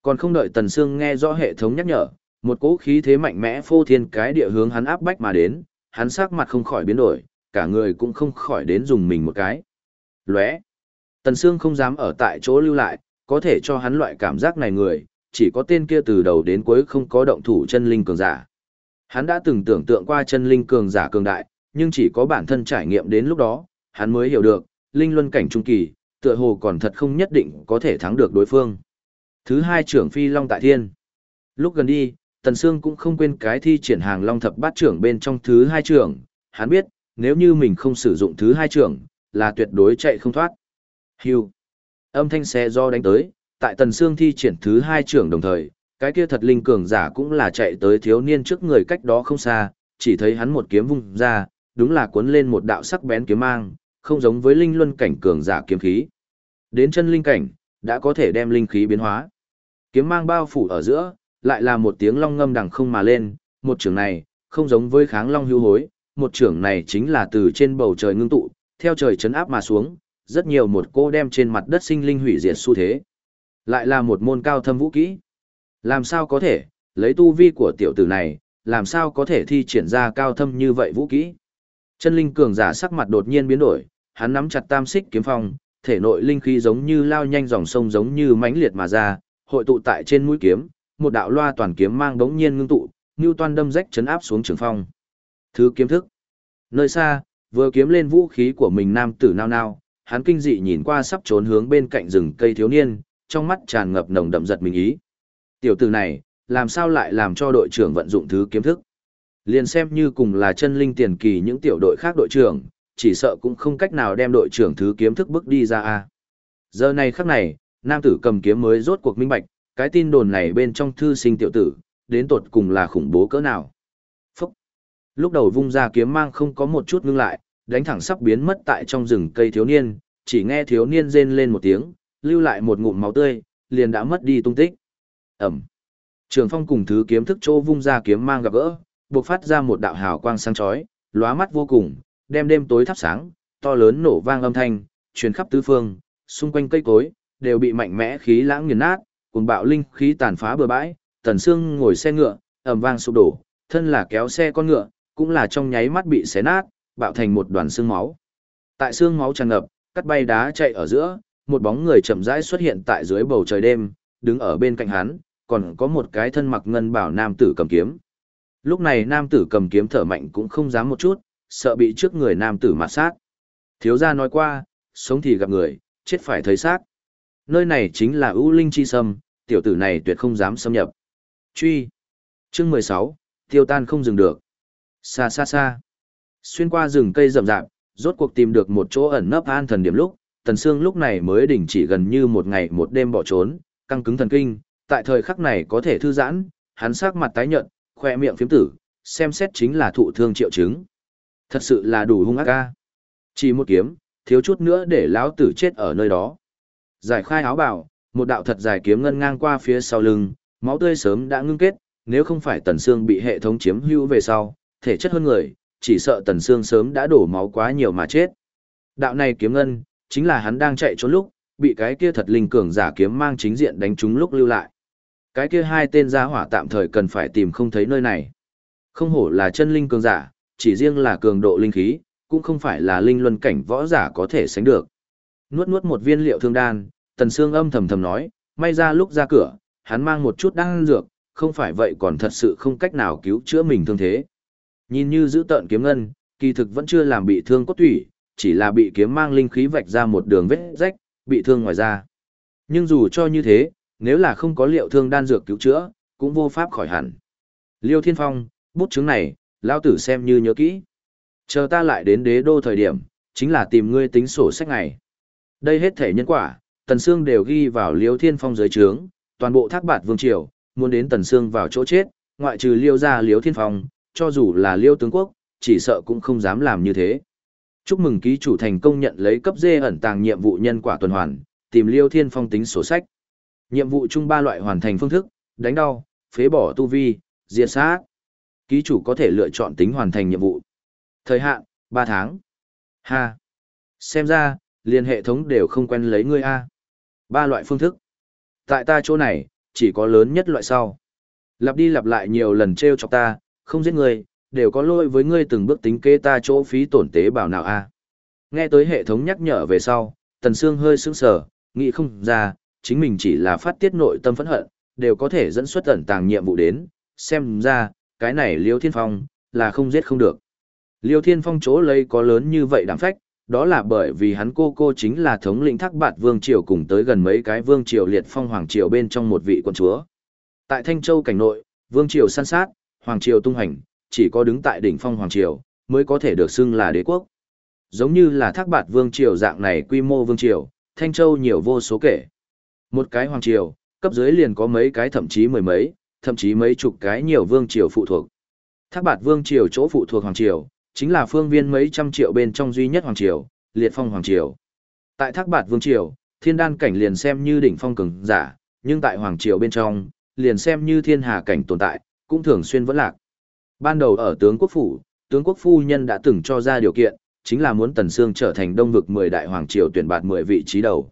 Còn không đợi Tần Sương nghe rõ hệ thống nhắc nhở, một cỗ khí thế mạnh mẽ phô thiên cái địa hướng hắn áp bách mà đến, hắn sắc mặt không khỏi biến đổi, cả người cũng không khỏi đến dùng mình một cái. Lóe. Tần Sương không dám ở tại chỗ lưu lại, có thể cho hắn loại cảm giác này người, chỉ có tên kia từ đầu đến cuối không có động thủ chân linh cường giả. Hắn đã từng tưởng tượng qua chân linh cường giả cường đại, nhưng chỉ có bản thân trải nghiệm đến lúc đó, hắn mới hiểu được, linh luân cảnh trung kỳ, tựa hồ còn thật không nhất định có thể thắng được đối phương. Thứ hai trưởng phi long tại thiên. Lúc gần đi, Tần Sương cũng không quên cái thi triển hàng long thập bát trưởng bên trong thứ hai trưởng, hắn biết, nếu như mình không sử dụng thứ hai trưởng, là tuyệt đối chạy không thoát. Hưu. Âm thanh xe do đánh tới, tại Tần Sương thi triển thứ hai trưởng đồng thời, cái kia thật linh cường giả cũng là chạy tới thiếu niên trước người cách đó không xa, chỉ thấy hắn một kiếm vung ra, đúng là cuốn lên một đạo sắc bén kiếm mang, không giống với linh luân cảnh cường giả kiếm khí. Đến chân linh cảnh, đã có thể đem linh khí biến hóa. Kiếm mang bao phủ ở giữa, lại là một tiếng long ngâm đằng không mà lên, một trường này, không giống với kháng long hưu hối, một trường này chính là từ trên bầu trời ngưng tụ, theo trời chấn áp mà xuống, rất nhiều một cô đem trên mặt đất sinh linh hủy diệt xu thế. Lại là một môn cao thâm vũ kỹ. Làm sao có thể, lấy tu vi của tiểu tử này, làm sao có thể thi triển ra cao thâm như vậy vũ kỹ. Chân linh cường giả sắc mặt đột nhiên biến đổi, hắn nắm chặt tam xích kiếm phong, thể nội linh khí giống như lao nhanh dòng sông giống như mãnh liệt mà ra, hội tụ tại trên mũi kiếm, một đạo loa toàn kiếm mang đống nhiên ngưng tụ, như toàn đâm rách chấn áp xuống trường phong. Thứ kiếm thức. Nơi xa, vừa kiếm lên vũ khí của mình nam tử nao nao, hắn kinh dị nhìn qua sắp trốn hướng bên cạnh rừng cây thiếu niên, trong mắt tràn ngập nồng đậm giật mình ý. Tiểu tử này, làm sao lại làm cho đội trưởng vận dụng thứ kiếm thức? Liền xem như cùng là chân linh tiền kỳ những tiểu đội khác đội trưởng, chỉ sợ cũng không cách nào đem đội trưởng thứ kiếm thức bước đi ra a. Giờ này khắc này, nam tử cầm kiếm mới rốt cuộc minh bạch, cái tin đồn này bên trong thư sinh tiểu tử, đến tột cùng là khủng bố cỡ nào. Phúc! Lúc đầu vung ra kiếm mang không có một chút ngưng lại, đánh thẳng sắp biến mất tại trong rừng cây thiếu niên, chỉ nghe thiếu niên rên lên một tiếng, lưu lại một ngụm máu tươi, liền đã mất đi tung tích. Ẩm! Trường phong cùng thứ kiếm thức chỗ vung ra kiếm mang gặp gỡ, buộc phát ra một đạo hào quang sáng chói, lóa mắt vô cùng, đem đêm tối thắp sáng, to lớn nổ vang âm thanh, truyền khắp tứ phương, xung quanh cây cối đều bị mạnh mẽ khí lãng nghiền nát, cùng bạo linh khí tàn phá bừa bãi, Tần Sương ngồi xe ngựa, ầm vang sụp đổ, thân là kéo xe con ngựa, cũng là trong nháy mắt bị xé nát, bạo thành một đoàn xương máu. Tại xương máu tràn ngập, cắt bay đá chạy ở giữa, một bóng người chậm rãi xuất hiện tại dưới bầu trời đêm, đứng ở bên cạnh hắn, còn có một cái thân mặc ngân bảo nam tử cầm kiếm. Lúc này nam tử cầm kiếm thở mạnh cũng không dám một chút, sợ bị trước người nam tử mạt sát. Thiếu gia nói qua, sống thì gặp người, chết phải thấy xác. Nơi này chính là ưu linh chi sâm, tiểu tử này tuyệt không dám xâm nhập. Truy. Chương mười sáu, tiêu tan không dừng được. Xa xa xa. Xuyên qua rừng cây rậm rạp, rốt cuộc tìm được một chỗ ẩn nấp an thần điểm lúc, Tần Sương lúc này mới đình chỉ gần như một ngày một đêm bỏ trốn, căng cứng thần kinh, tại thời khắc này có thể thư giãn, hắn sắc mặt tái nhợt, khoe miệng phiếm tử, xem xét chính là thụ thương triệu chứng. Thật sự là đủ hung ác ca. Chỉ một kiếm, thiếu chút nữa để lão tử chết ở nơi đó. Giải khai áo bảo, một đạo thật dài kiếm ngân ngang qua phía sau lưng, máu tươi sớm đã ngưng kết, nếu không phải Tần Sương bị hệ thống chiếm hữu về sau, thể chất hơn người, chỉ sợ Tần Sương sớm đã đổ máu quá nhiều mà chết. Đạo này kiếm ngân, chính là hắn đang chạy trốn lúc, bị cái kia thật linh cường giả kiếm mang chính diện đánh trúng lúc lưu lại. Cái kia hai tên gia hỏa tạm thời cần phải tìm không thấy nơi này. Không hổ là chân linh cường giả, chỉ riêng là cường độ linh khí, cũng không phải là linh luân cảnh võ giả có thể sánh được. Nuốt nuốt một viên liệu thương đan, Tần Sương âm thầm thầm nói, may ra lúc ra cửa, hắn mang một chút đan dược, không phải vậy còn thật sự không cách nào cứu chữa mình thương thế. Nhìn như giữ tợn kiếm ngân, kỳ thực vẫn chưa làm bị thương cốt thủy, chỉ là bị kiếm mang linh khí vạch ra một đường vết rách, bị thương ngoài da. Nhưng dù cho như thế, nếu là không có liệu thương đan dược cứu chữa, cũng vô pháp khỏi hẳn. Liêu Thiên Phong, bút chứng này, lao tử xem như nhớ kỹ. Chờ ta lại đến đế đô thời điểm, chính là tìm ngươi tính sổ sách này Đây hết thể nhân quả, Tần Sương đều ghi vào Liêu Thiên Phong dưới trướng, toàn bộ thác bạt vương triều, muốn đến Tần Sương vào chỗ chết, ngoại trừ Liêu gia Liêu Thiên Phong, cho dù là Liêu tướng quốc, chỉ sợ cũng không dám làm như thế. Chúc mừng ký chủ thành công nhận lấy cấp dê ẩn tàng nhiệm vụ nhân quả tuần hoàn, tìm Liêu Thiên Phong tính sổ sách. Nhiệm vụ chung ba loại hoàn thành phương thức, đánh đau, phế bỏ tu vi, diệt sát. Ký chủ có thể lựa chọn tính hoàn thành nhiệm vụ. Thời hạn, 3 tháng. Ha. Xem ra, liên hệ thống đều không quen lấy ngươi A. Ba loại phương thức. Tại ta chỗ này, chỉ có lớn nhất loại sau. Lặp đi lặp lại nhiều lần treo chọc ta, không giết ngươi, đều có lỗi với ngươi từng bước tính kế ta chỗ phí tổn tế bảo nào A. Nghe tới hệ thống nhắc nhở về sau, Tần Sương hơi sững sờ, nghĩ không ra, chính mình chỉ là phát tiết nội tâm phẫn hận, đều có thể dẫn xuất ẩn tàng nhiệm vụ đến, xem ra, cái này Liêu Thiên Phong, là không giết không được. Liêu Thiên Phong chỗ lấy có lớn như vậy đảm phách, đó là bởi vì hắn cô cô chính là thống lĩnh thác bạt vương triều cùng tới gần mấy cái vương triều liệt phong hoàng triều bên trong một vị quân chúa. Tại Thanh Châu cảnh nội, vương triều săn sát, hoàng triều tung hành, chỉ có đứng tại đỉnh phong hoàng triều mới có thể được xưng là đế quốc. Giống như là thác bạt vương triều dạng này quy mô vương triều, Thanh Châu nhiều vô số kể. Một cái hoàng triều, cấp dưới liền có mấy cái thậm chí mười mấy, thậm chí mấy chục cái nhiều vương triều phụ thuộc. Thác bạt vương triều chỗ phụ thuộc hoàng triều, chính là phương viên mấy trăm triệu bên trong duy nhất hoàng triều, liệt phong hoàng triều. Tại thác bạt vương triều, thiên đan cảnh liền xem như đỉnh phong cường giả, nhưng tại hoàng triều bên trong, liền xem như thiên hà cảnh tồn tại, cũng thường xuyên vẫn lạc. Ban đầu ở tướng quốc phủ, tướng quốc phu nhân đã từng cho ra điều kiện, chính là muốn Tần Sương trở thành đông vực 10 đại hoàng triều tuyển bạt 10 vị trí đầu.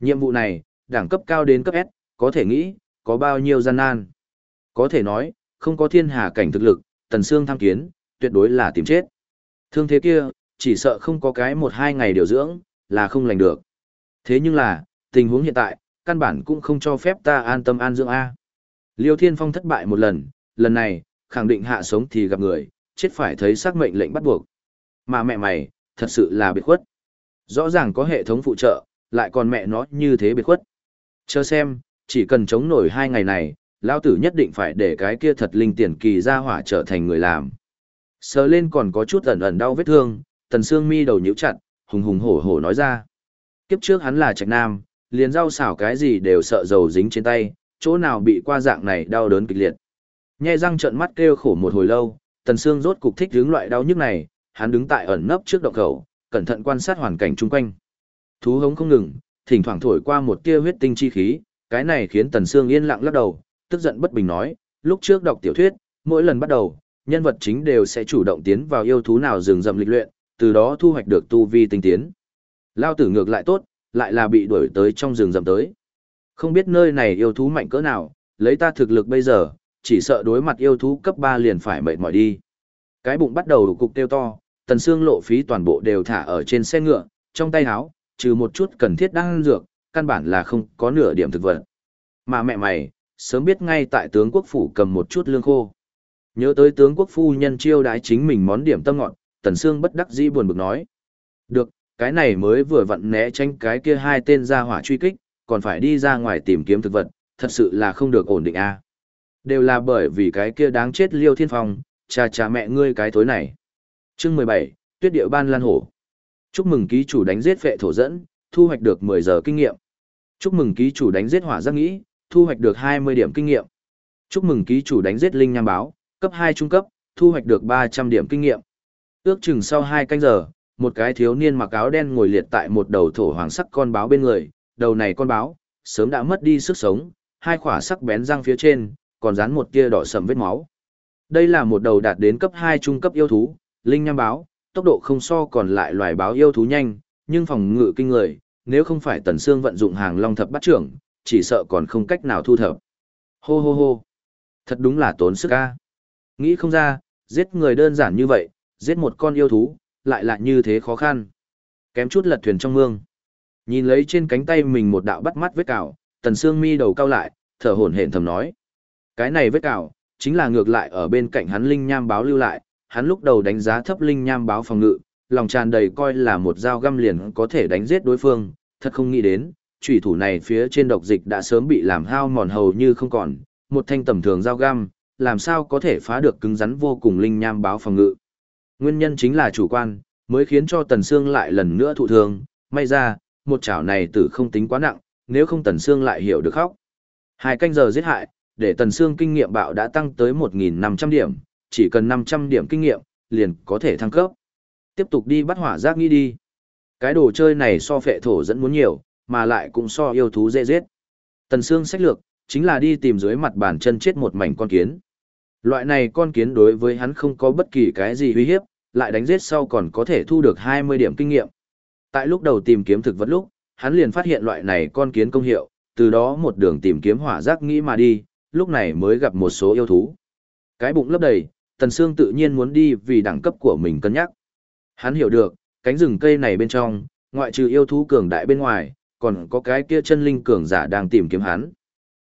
Nhiệm vụ này, đẳng cấp cao đến cấp S, có thể nghĩ, có bao nhiêu gian nan. Có thể nói, không có thiên hà cảnh thực lực, Tần Sương tham kiến, tuyệt đối là tìm chết. Thương thế kia, chỉ sợ không có cái một hai ngày điều dưỡng, là không lành được. Thế nhưng là, tình huống hiện tại, căn bản cũng không cho phép ta an tâm an dưỡng A. Liêu Thiên Phong thất bại một lần, lần này, khẳng định hạ sống thì gặp người, chết phải thấy xác mệnh lệnh bắt buộc. Mà mẹ mày, thật sự là biệt khuất. Rõ ràng có hệ thống phụ trợ, lại còn mẹ nó như thế biệt khuất. Chờ xem, chỉ cần chống nổi hai ngày này, lão tử nhất định phải để cái kia thật linh tiền kỳ ra hỏa trở thành người làm. Sờ lên còn có chút ẩn ẩn đau vết thương, tần xương mi đầu nhíu chặt, hùng hùng hổ hổ nói ra. Kiếp trước hắn là trạch nam, liền rau xảo cái gì đều sợ dầu dính trên tay, chỗ nào bị qua dạng này đau đớn kịch liệt. Nhe răng trợn mắt kêu khổ một hồi lâu, tần Sương rốt cục thích hướng loại đau nhức này, hắn đứng tại ẩn nấp trước động khẩu, cẩn thận quan sát hoàn cảnh chung quanh. Thú hống không ngừng, thỉnh thoảng thổi qua một tia huyết tinh chi khí, cái này khiến tần Sương yên lặng lắc đầu, tức giận bất bình nói, lúc trước đọc tiểu thuyết, mỗi lần bắt đầu, nhân vật chính đều sẽ chủ động tiến vào yêu thú nào rừng rậm lịch luyện, từ đó thu hoạch được tu vi tinh tiến. Lao tử ngược lại tốt, lại là bị đuổi tới trong rừng rậm tới. Không biết nơi này yêu thú mạnh cỡ nào, lấy ta thực lực bây giờ, chỉ sợ đối mặt yêu thú cấp 3 liền phải mệt mỏi đi. Cái bụng bắt đầu cục tiêu to, tần xương lộ phí toàn bộ đều thả ở trên xe ngựa, trong tay áo, trừ một chút cần thiết đang dược, căn bản là không có nửa điểm thực vật. Mà mẹ mày, sớm biết ngay tại tướng quốc phủ cầm một chút lương khô. Nhớ tới tướng quốc phu nhân chiêu đái chính mình món điểm tâm ngọt, Tần Sương bất đắc dĩ buồn bực nói. Được, cái này mới vừa vặn né tránh cái kia hai tên ra hỏa truy kích, còn phải đi ra ngoài tìm kiếm thực vật, thật sự là không được ổn định a. Đều là bởi vì cái kia đáng chết Liêu Thiên Phong, cha cha mẹ ngươi cái thối này. Chương mười bảy, Tuyết Điệu Ban Lan Hổ. Chúc mừng ký chủ đánh giết vệ thổ dẫn, thu hoạch được mười giờ kinh nghiệm. Chúc mừng ký chủ đánh giết hỏa giác nghĩ, thu hoạch được hai mươi điểm kinh nghiệm. Chúc mừng ký chủ đánh giết linh nham báo, cấp hai trung cấp, thu hoạch được ba trăm điểm kinh nghiệm. Ước chừng sau hai canh giờ, một cái thiếu niên mặc áo đen ngồi liệt tại một đầu thổ hoàng sắc con báo bên người, đầu này con báo, sớm đã mất đi sức sống, hai khỏa sắc bén răng phía trên, còn dán một tia đỏ sầm vết máu. Đây là một đầu đạt đến cấp 2 trung cấp yêu thú, linh nham báo, tốc độ không so còn lại loài báo yêu thú nhanh, nhưng phòng ngự kinh người, nếu không phải Tần Sương vận dụng hàng long thập bắt trưởng, chỉ sợ còn không cách nào thu thập. Hô hô hô. Thật đúng là tốn sức a. Nghĩ không ra, giết người đơn giản như vậy, giết một con yêu thú, lại là như thế khó khăn. Kém chút lật thuyền trong mương. Nhìn lấy trên cánh tay mình một đạo bắt mắt vết cào, Tần Sương mi đầu cao lại, thở hổn hển thầm nói. Cái này vết cào, chính là ngược lại ở bên cạnh hắn linh nham báo lưu lại, hắn lúc đầu đánh giá thấp linh nham báo phòng ngự, lòng tràn đầy coi là một dao găm liền có thể đánh giết đối phương, thật không nghĩ đến, chủy thủ này phía trên độc dịch đã sớm bị làm hao mòn hầu như không còn, một thanh tầm thường dao găm, làm sao có thể phá được cứng rắn vô cùng linh nham báo phòng ngự. Nguyên nhân chính là chủ quan, mới khiến cho Tần Sương lại lần nữa thụ thương, may ra, một chảo này tử không tính quá nặng, nếu không Tần Sương lại hiểu được khóc. Hai canh giờ giết hại, để Tần Sương kinh nghiệm bạo đã tăng tới 1.500 điểm, chỉ cần 500 điểm kinh nghiệm, liền có thể thăng cấp. Tiếp tục đi bắt hỏa giác nghĩ đi. Cái đồ chơi này so phệ thổ dẫn muốn nhiều, mà lại cũng so yêu thú dễ giết. Tần Sương sách lược, chính là đi tìm dưới mặt bàn chân chết một mảnh con kiến. Loại này con kiến đối với hắn không có bất kỳ cái gì uy hiếp, lại đánh giết sau còn có thể thu được 20 điểm kinh nghiệm. Tại lúc đầu tìm kiếm thực vật lúc, hắn liền phát hiện loại này con kiến công hiệu, từ đó một đường tìm kiếm hỏa giác nghĩ mà đi, lúc này mới gặp một số yêu thú. Cái bụng lấp đầy, Tần Sương tự nhiên muốn đi vì đẳng cấp của mình cân nhắc. Hắn hiểu được, cánh rừng cây này bên trong, ngoại trừ yêu thú cường đại bên ngoài, còn có cái kia chân linh cường giả đang tìm kiếm hắn.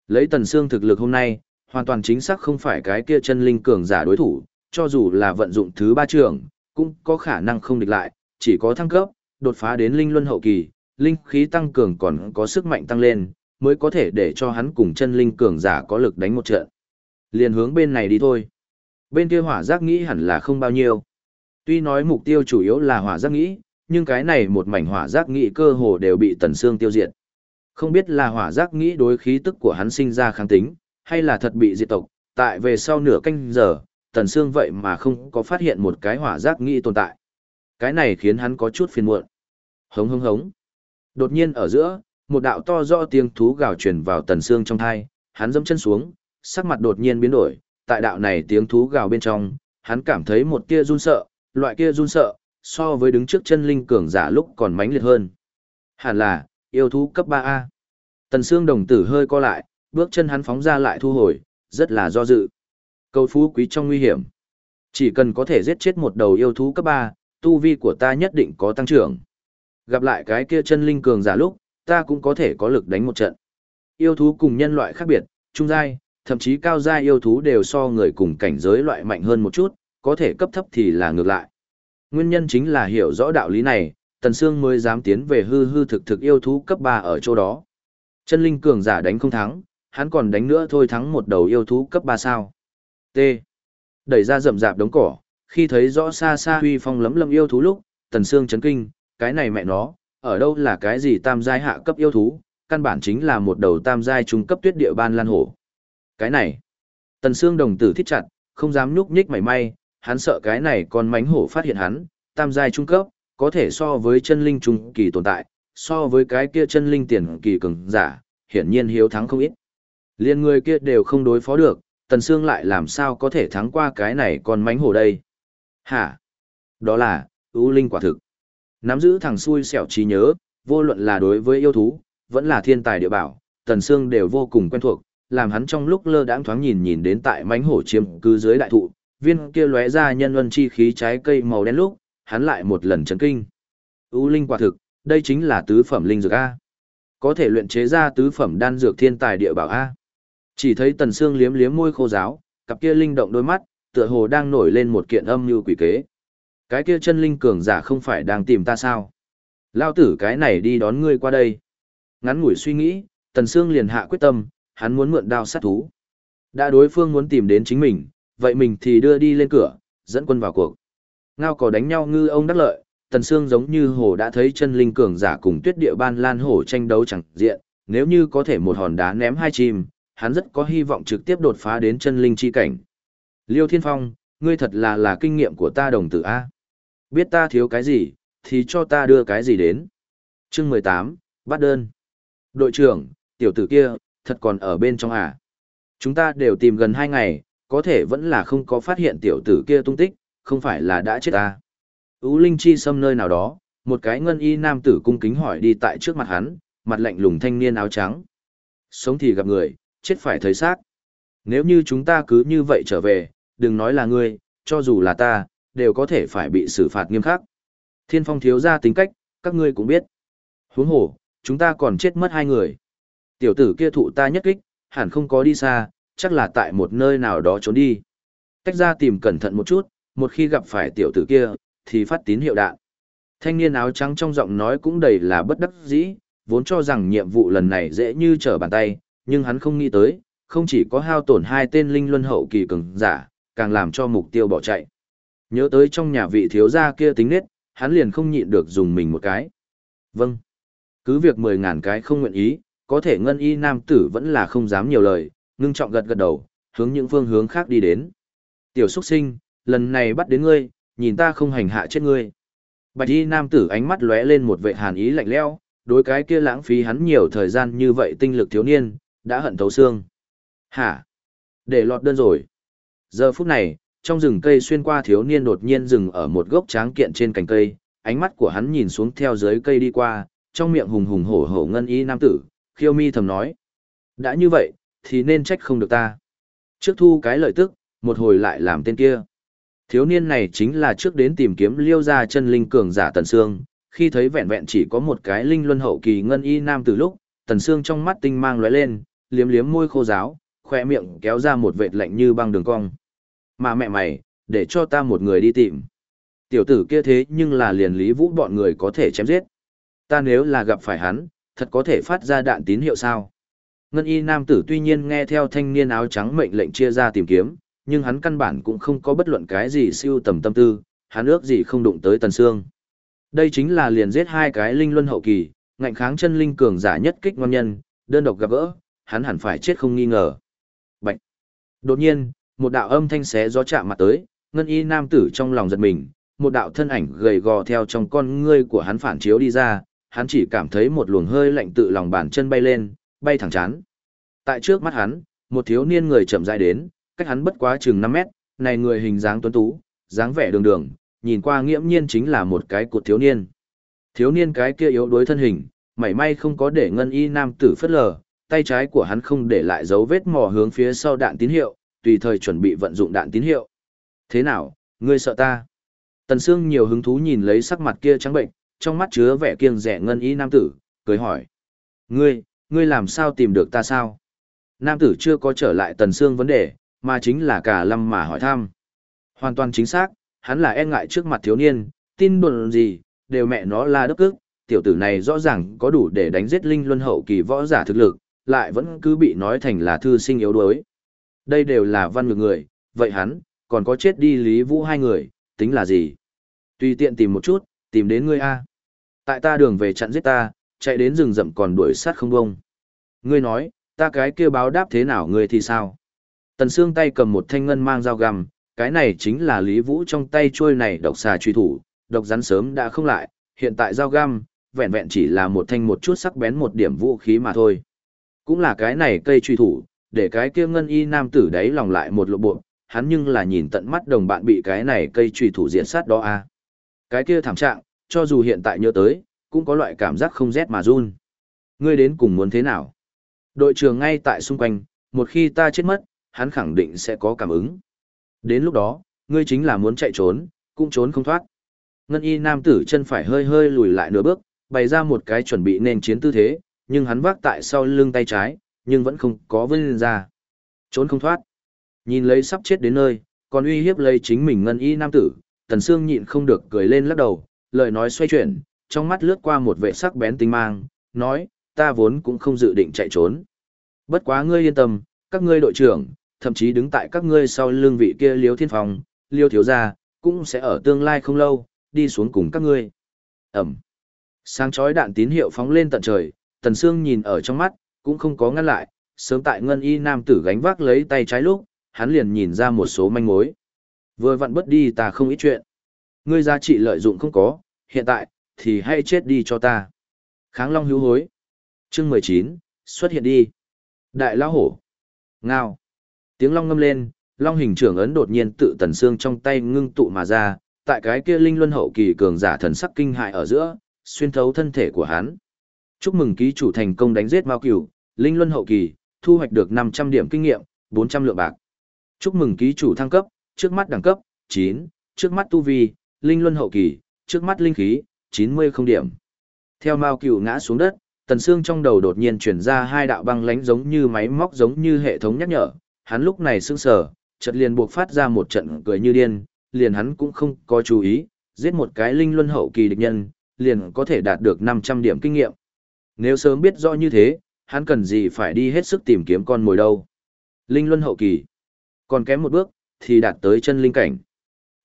Lấy Tần Sương thực lực hôm nay, hoàn toàn chính xác không phải cái kia chân linh cường giả đối thủ, cho dù là vận dụng thứ ba trường, cũng có khả năng không địch lại, chỉ có thăng cấp, đột phá đến linh luân hậu kỳ, linh khí tăng cường còn có sức mạnh tăng lên, mới có thể để cho hắn cùng chân linh cường giả có lực đánh một trận. Liền hướng bên này đi thôi. Bên kia hỏa giác nghĩ hẳn là không bao nhiêu. Tuy nói mục tiêu chủ yếu là hỏa giác nghĩ, nhưng cái này một mảnh hỏa giác nghĩ cơ hồ đều bị tần xương tiêu diệt. Không biết là hỏa giác nghĩ đối khí tức của hắn sinh ra kháng tính, hay là thật bị diệt tộc, tại về sau nửa canh giờ, tần xương vậy mà không có phát hiện một cái hỏa giác nghĩ tồn tại. Cái này khiến hắn có chút phiền muộn. Hống hống hống. Đột nhiên ở giữa, một đạo to rõ tiếng thú gào truyền vào tần xương trong thai, hắn dẫm chân xuống, sắc mặt đột nhiên biến đổi, tại đạo này tiếng thú gào bên trong, hắn cảm thấy một tia run sợ, loại kia run sợ, so với đứng trước chân linh cường giả lúc còn mãnh liệt hơn. Hẳn là, yêu thú cấp 3A. Tần xương đồng tử hơi co lại, bước chân hắn phóng ra lại thu hồi, rất là do dự. Cầu phú quý trong nguy hiểm. Chỉ cần có thể giết chết một đầu yêu thú cấp 3, tu vi của ta nhất định có tăng trưởng. Gặp lại cái kia chân linh cường giả lúc, ta cũng có thể có lực đánh một trận. Yêu thú cùng nhân loại khác biệt, trung giai, thậm chí cao giai yêu thú đều so người cùng cảnh giới loại mạnh hơn một chút, có thể cấp thấp thì là ngược lại. Nguyên nhân chính là hiểu rõ đạo lý này, Tần Sương mới dám tiến về hư hư thực thực yêu thú cấp 3 ở chỗ đó. Chân linh cường giả đánh không thắng, hắn còn đánh nữa thôi thắng một đầu yêu thú cấp 3 sao. T. Đẩy ra rậm rạp đống cỏ, khi thấy rõ xa xa huy phong lấm lấm yêu thú lúc, Tần Sương chấn kinh, cái này mẹ nó, ở đâu là cái gì tam giai hạ cấp yêu thú, căn bản chính là một đầu tam giai trung cấp tuyết địa ban lan hổ. Cái này, Tần Sương đồng tử thích chặt, không dám nhúc nhích mảy may, hắn sợ cái này con mánh hổ phát hiện hắn, tam giai trung cấp, có thể so với chân linh trung kỳ tồn tại, so với cái kia chân linh tiền kỳ cường giả, hiển nhiên hiếu thắng không ít. Liên người kia đều không đối phó được, Tần Sương lại làm sao có thể thắng qua cái này con mánh hổ đây? Hả? Đó là, ưu linh quả thực. Nắm giữ thằng xui xẻo trí nhớ, vô luận là đối với yêu thú, vẫn là thiên tài địa bảo, Tần Sương đều vô cùng quen thuộc, làm hắn trong lúc lơ đãng thoáng nhìn nhìn đến tại mánh hổ chiếm cư dưới đại thụ, viên kia lóe ra nhân luân chi khí trái cây màu đen lúc, hắn lại một lần chấn kinh. U linh quả thực, đây chính là tứ phẩm linh dược A. Có thể luyện chế ra tứ phẩm đan dược thiên tài địa bảo A. Chỉ thấy Tần Sương liếm liếm môi khô giáo, cặp kia linh động đôi mắt, tựa hồ đang nổi lên một kiện âm như quỷ kế. Cái kia chân linh cường giả không phải đang tìm ta sao? Lao tử cái này đi đón ngươi qua đây. Ngắn ngủi suy nghĩ, Tần Sương liền hạ quyết tâm, hắn muốn mượn đao sát thú. Đã đối phương muốn tìm đến chính mình, vậy mình thì đưa đi lên cửa, dẫn quân vào cuộc. Ngao cỏ đánh nhau ngư ông đắc lợi, Tần Sương giống như hồ đã thấy chân linh cường giả cùng tuyết địa ban lan hổ tranh đấu chẳng diện, nếu như có thể một hòn đá ném hai chim, hắn rất có hy vọng trực tiếp đột phá đến chân linh chi cảnh. Liêu Thiên Phong, ngươi thật là là kinh nghiệm của ta đồng tử A. Biết ta thiếu cái gì, thì cho ta đưa cái gì đến. Chương mười tám, bắt đơn. Đội trưởng, tiểu tử kia, thật còn ở bên trong à? Chúng ta đều tìm gần hai ngày, có thể vẫn là không có phát hiện tiểu tử kia tung tích, không phải là đã chết à? Ú Linh Chi xâm nơi nào đó, một cái ngân y nam tử cung kính hỏi đi tại trước mặt hắn, mặt lạnh lùng thanh niên áo trắng. Sống thì gặp người, chết phải thấy xác. Nếu như chúng ta cứ như vậy trở về, đừng nói là ngươi, cho dù là ta, đều có thể phải bị xử phạt nghiêm khắc. Thiên phong thiếu ra tính cách, các ngươi cũng biết. Huống hồ, chúng ta còn chết mất hai người. Tiểu tử kia thụ ta nhất kích, hẳn không có đi xa, chắc là tại một nơi nào đó trốn đi. Tách ra tìm cẩn thận một chút, một khi gặp phải tiểu tử kia, thì phát tín hiệu đạn. Thanh niên áo trắng trong giọng nói cũng đầy là bất đắc dĩ, vốn cho rằng nhiệm vụ lần này dễ như trở bàn tay, nhưng hắn không nghĩ tới, không chỉ có hao tổn hai tên linh luân hậu kỳ cường giả, càng làm cho mục tiêu bỏ chạy. Nhớ tới trong nhà vị thiếu gia kia tính nết, hắn liền không nhịn được dùng mình một cái. Vâng. Cứ việc mười ngàn cái không nguyện ý, có thể ngân y nam tử vẫn là không dám nhiều lời, ngưng trọng gật gật đầu, hướng những phương hướng khác đi đến. Tiểu xuất sinh, lần này bắt đến ngươi, nhìn ta không hành hạ chết ngươi. Bạch y nam tử ánh mắt lóe lên một vệ hàn ý lạnh lẽo, đối cái kia lãng phí hắn nhiều thời gian như vậy tinh lực thiếu niên, đã hận thấu xương. Hả? Để lọt đơn rồi. Giờ phút này, trong rừng cây xuyên qua thiếu niên đột nhiên dừng ở một gốc tráng kiện trên cành cây, ánh mắt của hắn nhìn xuống theo dưới cây đi qua, trong miệng hùng hùng hổ hổ ngân y nam tử, khiêu mi thầm nói. Đã như vậy, thì nên trách không được ta. Trước thu cái lợi tức, một hồi lại làm tên kia. Thiếu niên này chính là trước đến tìm kiếm liêu ra chân linh cường giả Tần Sương, khi thấy vẹn vẹn chỉ có một cái linh luân hậu kỳ ngân y nam từ lúc, Tần Sương trong mắt tinh mang lóe lên, liếm liếm môi khô giáo, khoe miệng kéo ra một vệt lạnh như băng đường cong. Mà mẹ mày, để cho ta một người đi tìm. Tiểu tử kia thế nhưng là liền lý vũ bọn người có thể chém giết. Ta nếu là gặp phải hắn, thật có thể phát ra đạn tín hiệu sao? Ngân y nam tử tuy nhiên nghe theo thanh niên áo trắng mệnh lệnh chia ra tìm kiếm, nhưng hắn căn bản cũng không có bất luận cái gì siêu tầm tâm tư, hắn ước gì không đụng tới tần xương. Đây chính là liền giết hai cái linh luân hậu kỳ, ngạnh kháng chân linh cường giả nhất kích ngon nhân, đơn độc gặp gỡ, hắn hẳn phải chết không nghi ngờ. Bạch. Đột nhiên, một đạo âm thanh xé gió chạm mặt tới, ngân y nam tử trong lòng giật mình, một đạo thân ảnh gầy gò theo trong con ngươi của hắn phản chiếu đi ra, hắn chỉ cảm thấy một luồng hơi lạnh tự lòng bàn chân bay lên, bay thẳng chán. Tại trước mắt hắn, một thiếu niên người chậm rãi đến, cách hắn bất quá chừng 5 mét, này người hình dáng tuấn tú, dáng vẻ đường đường, nhìn qua nghiễm nhiên chính là một cái cột thiếu niên. Thiếu niên cái kia yếu đuối thân hình, mảy may không có để ngân y nam tử phất lờ, tay trái của hắn không để lại dấu vết mò hướng phía sau đạn tín hiệu, tùy thời chuẩn bị vận dụng đạn tín hiệu. Thế nào, ngươi sợ ta? Tần Sương nhiều hứng thú nhìn lấy sắc mặt kia trắng bệnh, trong mắt chứa vẻ kiêng rẻ ngân ý nam tử, cười hỏi. Ngươi, ngươi làm sao tìm được ta sao? Nam tử chưa có trở lại Tần Sương vấn đề, mà chính là cả lâm mà hỏi thăm. Hoàn toàn chính xác, hắn là e ngại trước mặt thiếu niên, tin đồn gì, đều mẹ nó là đức ức, tiểu tử này rõ ràng có đủ để đánh giết linh luân hậu kỳ võ giả thực lực, lại vẫn cứ bị nói thành là thư sinh yếu đuối. Đây đều là văn ngược người, vậy hắn, còn có chết đi Lý Vũ hai người, tính là gì? Tùy tiện tìm một chút, tìm đến ngươi A. Tại ta đường về chặn giết ta, chạy đến rừng rậm còn đuổi sát không bông. Ngươi nói, ta cái kia báo đáp thế nào ngươi thì sao? Tần Sương tay cầm một thanh ngân mang dao găm, cái này chính là Lý Vũ trong tay chuôi này độc xà truy thủ, độc rắn sớm đã không lại, hiện tại dao găm, vẹn vẹn chỉ là một thanh một chút sắc bén một điểm vũ khí mà thôi. Cũng là cái này cây truy thủ, để cái kia ngân y nam tử đấy lòng lại một lộ bộ, hắn nhưng là nhìn tận mắt đồng bạn bị cái này cây truy thủ diện sát đó a. À. Cái kia thảm trạng, cho dù hiện tại nhớ tới, cũng có loại cảm giác không rét mà run. Ngươi đến cùng muốn thế nào? Đội trưởng ngay tại xung quanh, một khi ta chết mất, hắn khẳng định sẽ có cảm ứng. Đến lúc đó, ngươi chính là muốn chạy trốn, cũng trốn không thoát. Ngân y nam tử chân phải hơi hơi lùi lại nửa bước, bày ra một cái chuẩn bị nên chiến tư thế, nhưng hắn vác tại sau lưng tay trái, nhưng vẫn không có vươn ra. Trốn không thoát. Nhìn lấy sắp chết đến nơi, còn uy hiếp lấy chính mình ngân y nam tử, Tần Sương nhịn không được cười lên lắc đầu, lời nói xoay chuyển, trong mắt lướt qua một vệ sắc bén tinh mang, nói, ta vốn cũng không dự định chạy trốn. Bất quá ngươi yên tâm, các ngươi đội trưởng, thậm chí đứng tại các ngươi sau lưng vị kia Liêu Thiên Phong, Liêu Thiếu Gia, cũng sẽ ở tương lai không lâu, đi xuống cùng các ngươi. Ẩm. Sáng chói đạn tín hiệu phóng lên tận trời, Tần Sương nhìn ở trong mắt, cũng không có ngăn lại, sớm tại ngân y nam tử gánh vác lấy tay trái lúc, hắn liền nhìn ra một số manh mối. Vừa vặn bất đi ta không ít chuyện. Ngươi giá trị lợi dụng không có, hiện tại, thì hãy chết đi cho ta. Kháng Long hữu hối. Chương mười chín xuất hiện đi. Đại lão hổ. Ngao. Tiếng long ngâm lên, long hình trưởng ấn đột nhiên tự tần xương trong tay ngưng tụ mà ra, tại cái kia linh luân hậu kỳ cường giả thần sắc kinh hại ở giữa, xuyên thấu thân thể của hắn. Chúc mừng ký chủ thành công đánh giết Mao Cửu, linh luân hậu kỳ, thu hoạch được 500 điểm kinh nghiệm, 400 lượng bạc. Chúc mừng ký chủ thăng cấp, trước mắt đẳng cấp, 9, trước mắt tu vi, linh luân hậu kỳ, trước mắt linh khí, 90 không điểm. Theo Mao Cửu ngã xuống đất, Tần Sương trong đầu đột nhiên chuyển ra hai đạo băng lánh giống như máy móc giống như hệ thống nhắc nhở, hắn lúc này sững sờ, chợt liền buộc phát ra một trận cười như điên, liền hắn cũng không có chú ý, giết một cái linh luân hậu kỳ địch nhân, liền có thể đạt được 500 điểm kinh nghiệm. Nếu sớm biết rõ như thế, hắn cần gì phải đi hết sức tìm kiếm con mồi đâu. Linh luân hậu kỳ. Còn kém một bước, thì đạt tới chân linh cảnh.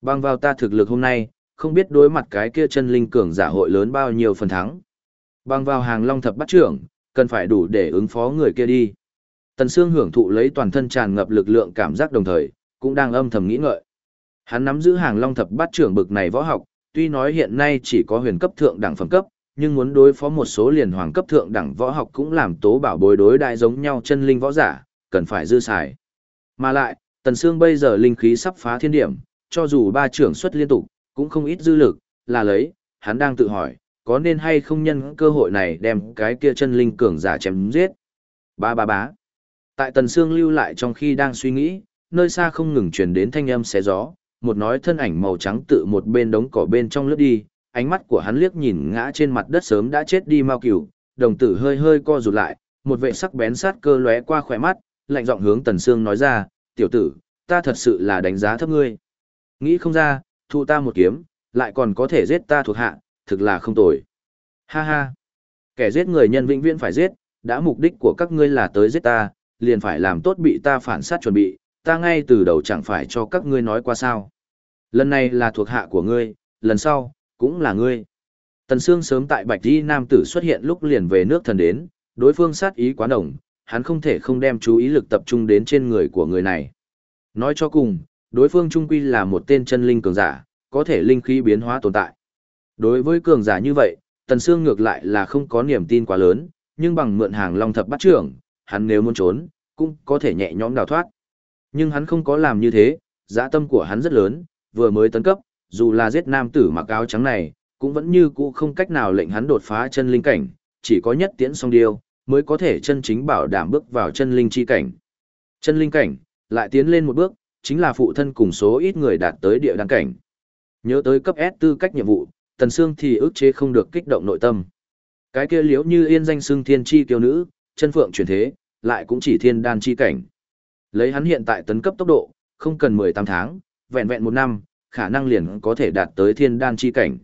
Bằng vào ta thực lực hôm nay, không biết đối mặt cái kia chân linh cường giả hội lớn bao nhiêu phần thắng. Bằng vào hàng long thập bắt trưởng, cần phải đủ để ứng phó người kia đi. Tần Sương hưởng thụ lấy toàn thân tràn ngập lực lượng cảm giác đồng thời, cũng đang âm thầm nghĩ ngợi. Hắn nắm giữ hàng long thập bát trưởng bực này võ học, tuy nói hiện nay chỉ có huyền cấp thượng đẳng phẩm cấp, nhưng muốn đối phó một số liền hoàng cấp thượng đẳng võ học cũng làm tố bảo bối đối đại giống nhau chân linh võ giả, cần phải dư xài. Mà lại, Tần Sương bây giờ linh khí sắp phá thiên điểm, cho dù ba trưởng xuất liên tục, cũng không ít dư lực, là lấy, hắn đang tự hỏi, có nên hay không nhân cơ hội này đem cái kia chân linh cường giả chém giết. Ba ba bá. Tại Tần Sương lưu lại trong khi đang suy nghĩ, nơi xa không ngừng truyền đến thanh âm xé gió, một nói thân ảnh màu trắng tự một bên đống cỏ bên trong lướt đi, ánh mắt của hắn liếc nhìn ngã trên mặt đất sớm đã chết đi Mao Cửu, đồng tử hơi hơi co rụt lại, một vệ sắc bén sát cơ lóe qua khỏe mắt, lạnh giọng hướng Tần Sương nói ra, "Tiểu tử, ta thật sự là đánh giá thấp ngươi. Nghĩ không ra, thu ta một kiếm, lại còn có thể giết ta thuộc hạ, thực là không tồi." Ha ha. Kẻ giết người nhân vĩnh viễn phải giết, đã mục đích của các ngươi là tới giết ta, liền phải làm tốt bị ta phản sát chuẩn bị, ta ngay từ đầu chẳng phải cho các ngươi nói qua sao. Lần này là thuộc hạ của ngươi, lần sau, cũng là ngươi. Tần Sương sớm tại Bạch Di Nam tử xuất hiện lúc liền về nước thần đến, đối phương sát ý quá đồng, hắn không thể không đem chú ý lực tập trung đến trên người của người này. Nói cho cùng, đối phương trung quy là một tên chân linh cường giả, có thể linh khí biến hóa tồn tại. Đối với cường giả như vậy, Tần Sương ngược lại là không có niềm tin quá lớn, nhưng bằng mượn hàng long thập bắt trưởng, hắn nếu muốn trốn, cũng có thể nhẹ nhõm đào thoát. Nhưng hắn không có làm như thế, dạ tâm của hắn rất lớn, vừa mới tấn cấp, dù là giết nam tử mặc áo trắng này, cũng vẫn như cũ không cách nào lệnh hắn đột phá chân linh cảnh, chỉ có nhất tiễn song điêu, mới có thể chân chính bảo đảm bước vào chân linh chi cảnh. Chân linh cảnh, lại tiến lên một bước, chính là phụ thân cùng số ít người đạt tới địa đăng cảnh. Nhớ tới cấp S tư cách nhiệm vụ, Tần Sương thì ức chế không được kích động nội tâm. Cái kia liễu như yên danh xương thiên chi kiêu nữ, chân phượng chuyển thế, lại cũng chỉ thiên đan chi cảnh. Lấy hắn hiện tại tấn cấp tốc độ, không cần 18 tháng, vẹn vẹn một năm, khả năng liền có thể đạt tới thiên đan chi cảnh.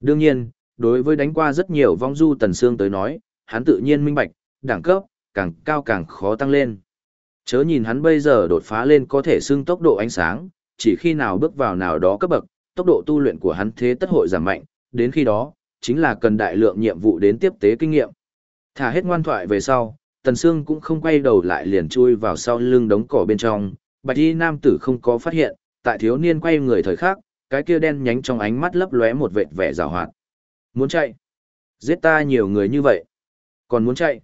Đương nhiên, đối với đánh qua rất nhiều vong du tần xương tới nói, hắn tự nhiên minh bạch, đẳng cấp, càng cao càng khó tăng lên. Chớ nhìn hắn bây giờ đột phá lên có thể xưng tốc độ ánh sáng, chỉ khi nào bước vào nào đó cấp bậc, tốc độ tu luyện của hắn thế tất hội giảm mạnh, đến khi đó, chính là cần đại lượng nhiệm vụ đến tiếp tế kinh nghiệm. Thả hết ngoan thoại về sau, Tần Sương cũng không quay đầu lại liền chui vào sau lưng đống cỏ bên trong, bạch y nam tử không có phát hiện, tại thiếu niên quay người thời khắc, cái kia đen nhánh trong ánh mắt lấp lóe một vệt vẻ rào hoạt. Muốn chạy? Giết ta nhiều người như vậy. Còn muốn chạy?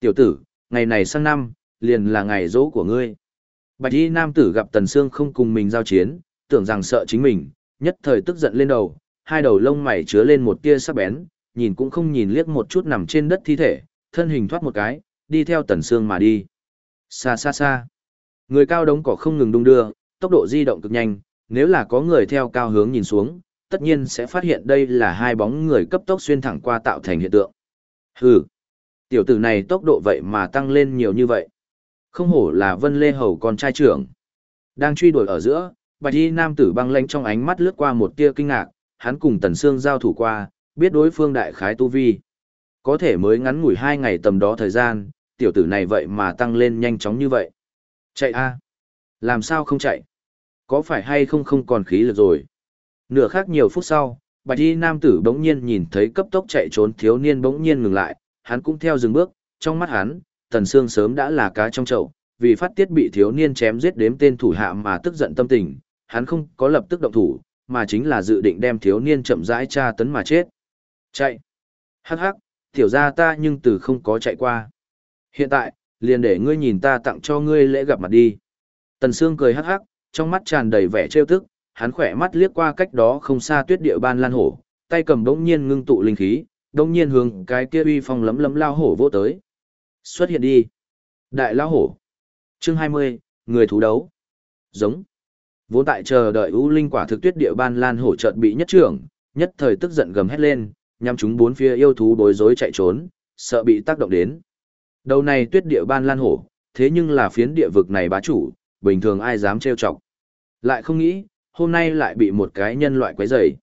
Tiểu tử, ngày này sang năm, liền là ngày dỗ của ngươi. Bạch y nam tử gặp Tần Sương không cùng mình giao chiến, tưởng rằng sợ chính mình, nhất thời tức giận lên đầu, hai đầu lông mày chứa lên một tia sắc bén, nhìn cũng không nhìn liếc một chút nằm trên đất thi thể, thân hình thoát một cái, đi theo Tần Sương mà đi. Xa xa xa. Người cao đống cỏ không ngừng đung đưa, tốc độ di động cực nhanh, nếu là có người theo cao hướng nhìn xuống, tất nhiên sẽ phát hiện đây là hai bóng người cấp tốc xuyên thẳng qua tạo thành hiện tượng. Hừ, tiểu tử này tốc độ vậy mà tăng lên nhiều như vậy. Không hổ là Vân Lê Hầu con trai trưởng. Đang truy đuổi ở giữa, Bạch Y nam tử băng lãnh trong ánh mắt lướt qua một tia kinh ngạc, hắn cùng Tần Sương giao thủ qua, biết đối phương đại khái tu vi. Có thể mới ngắn ngủi hai ngày tầm đó thời gian, tiểu tử này vậy mà tăng lên nhanh chóng như vậy. Chạy a Làm sao không chạy? Có phải hay không không còn khí lực rồi? Nửa khác nhiều phút sau, bạch y nam tử bỗng nhiên nhìn thấy cấp tốc chạy trốn thiếu niên bỗng nhiên ngừng lại, hắn cũng theo dừng bước, trong mắt hắn, tần xương sớm đã là cá trong chậu, vì phát tiết bị thiếu niên chém giết đếm tên thủ hạ mà tức giận tâm tình, hắn không có lập tức động thủ, mà chính là dự định đem thiếu niên chậm rãi tra tấn mà chết. Chạy! Hắc hắc, tiểu gia ta nhưng từ không có chạy qua. Hiện tại, liền để ngươi nhìn ta tặng cho ngươi lễ gặp mặt đi. Tần Sương cười hắc hắc, trong mắt tràn đầy vẻ trêu tức, hắn khỏe mắt liếc qua cách đó không xa tuyết địa ban lan hổ, tay cầm đống nhiên ngưng tụ linh khí, đống nhiên hướng cái kia uy phong lấm lấm lao hổ vô tới. Xuất hiện đi. Đại lao hổ. Chương 20, người thú đấu. Giống. Vốn tại chờ đợi U Linh quả thực tuyết địa ban lan hổ chợt bị nhất trưởng, nhất thời tức giận gầm hét lên, nhằm chúng bốn phía yêu thú bối rối chạy trốn, sợ bị tác động đến. Đầu này tuyết địa ban lan hổ, thế nhưng là phiến địa vực này bá chủ, bình thường ai dám trêu chọc. Lại không nghĩ, hôm nay lại bị một cái nhân loại quấy rầy.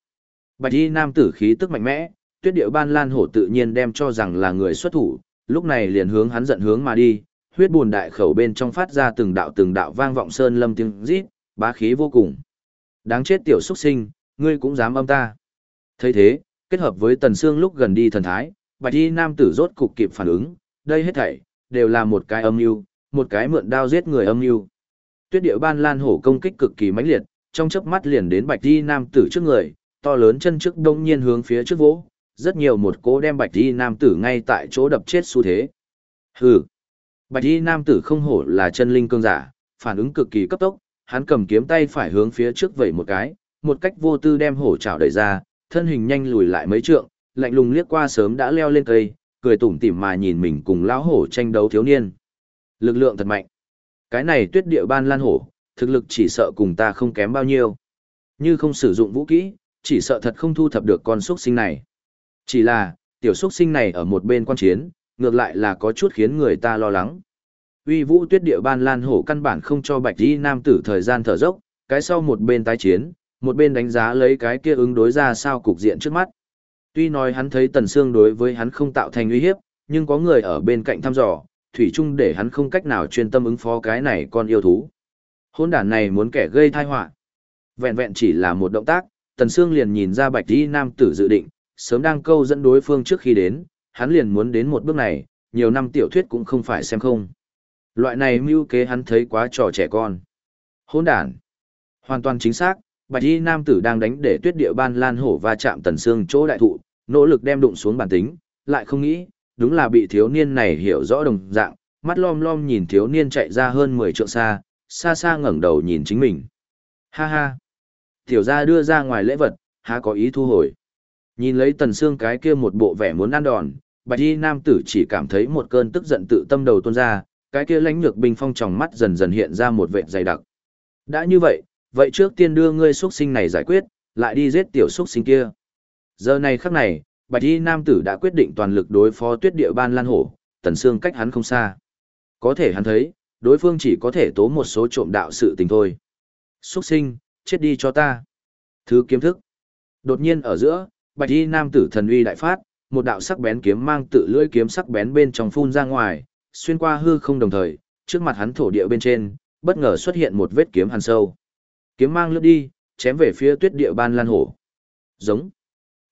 Bạch y nam tử khí tức mạnh mẽ, tuyết điệu ban lan hổ tự nhiên đem cho rằng là người xuất thủ, lúc này liền hướng hắn giận hướng mà đi, huyết buồn đại khẩu bên trong phát ra từng đạo từng đạo vang vọng sơn lâm tiếng rít, bá khí vô cùng. Đáng chết tiểu xuất sinh, ngươi cũng dám âm ta. thấy thế, kết hợp với tần xương lúc gần đi thần thái, bạch y nam tử rốt cục kịp phản ứng, đây hết thảy, đều là một cái âm mưu, một cái mượn đao giết người âm mưu. Tuyết địa ban lan hổ công kích cực kỳ mãnh liệt, trong chớp mắt liền đến bạch y nam tử trước người, to lớn chân trước đông nhiên hướng phía trước vỗ, rất nhiều một cỗ đem bạch y nam tử ngay tại chỗ đập chết xu thế. Hừ. Bạch y nam tử không hổ là chân linh cương giả, phản ứng cực kỳ cấp tốc, hắn cầm kiếm tay phải hướng phía trước vẩy một cái, một cách vô tư đem hổ chảo đẩy ra, thân hình nhanh lùi lại mấy trượng, lạnh lùng liếc qua sớm đã leo lên cây, cười tủm tỉm mà nhìn mình cùng lão hổ tranh đấu thiếu niên. Lực lượng thật mạnh. Cái này tuyết địa ban lan hổ, thực lực chỉ sợ cùng ta không kém bao nhiêu. Như không sử dụng vũ kỹ, chỉ sợ thật không thu thập được con xuất sinh này. Chỉ là, tiểu xuất sinh này ở một bên quan chiến, ngược lại là có chút khiến người ta lo lắng. Uy vũ tuyết địa ban lan hổ căn bản không cho bạch đi nam tử thời gian thở dốc, cái sau một bên tái chiến, một bên đánh giá lấy cái kia ứng đối ra sao cục diện trước mắt. Tuy nói hắn thấy Tần Sương đối với hắn không tạo thành uy hiếp, nhưng có người ở bên cạnh thăm dò, thủy chung để hắn không cách nào chuyên tâm ứng phó cái này con yêu thú. Hôn đản này muốn kẻ gây tai họa. Vẹn vẹn chỉ là một động tác, Tần Sương liền nhìn ra Bạch Y nam tử dự định, sớm đang câu dẫn đối phương trước khi đến, hắn liền muốn đến một bước này, nhiều năm tiểu thuyết cũng không phải xem không. Loại này mưu kế hắn thấy quá trò trẻ con. Hôn đản. Hoàn toàn chính xác, Bạch y nam tử đang đánh để tuyết địa ban lan hổ va chạm tần Sương chỗ đại thụ, nỗ lực đem đụng xuống bản tính, lại không nghĩ, đúng là bị thiếu niên này hiểu rõ đồng dạng, mắt lom lom nhìn thiếu niên chạy ra hơn 10 trượng xa, xa xa ngẩng đầu nhìn chính mình. Ha ha! Tiểu gia đưa ra ngoài lễ vật, há có ý thu hồi. Nhìn lấy tần xương cái kia một bộ vẻ muốn ăn đòn, bạch y nam tử chỉ cảm thấy một cơn tức giận tự tâm đầu tuôn ra, cái kia lãnh nhược binh phong trong mắt dần dần hiện ra một vệt dày đặc. Đã như vậy, vậy trước tiên đưa ngươi xuất sinh này giải quyết, lại đi giết tiểu xuất sinh kia. Giờ này khắc này, bạch y nam tử đã quyết định toàn lực đối phó tuyết địa ban lan hổ, tần Sương cách hắn không xa. Có thể hắn thấy, đối phương chỉ có thể tố một số trộm đạo sự tình thôi. Xuất sinh, chết đi cho ta. Thứ kiếm thức. Đột nhiên ở giữa, bạch y nam tử thần uy đại phát, một đạo sắc bén kiếm mang tự lưỡi kiếm sắc bén bên trong phun ra ngoài, xuyên qua hư không đồng thời, trước mặt hắn thổ địa bên trên, bất ngờ xuất hiện một vết kiếm hàn sâu. Kiếm mang lướt đi, chém về phía tuyết địa ban lan hổ. Giống.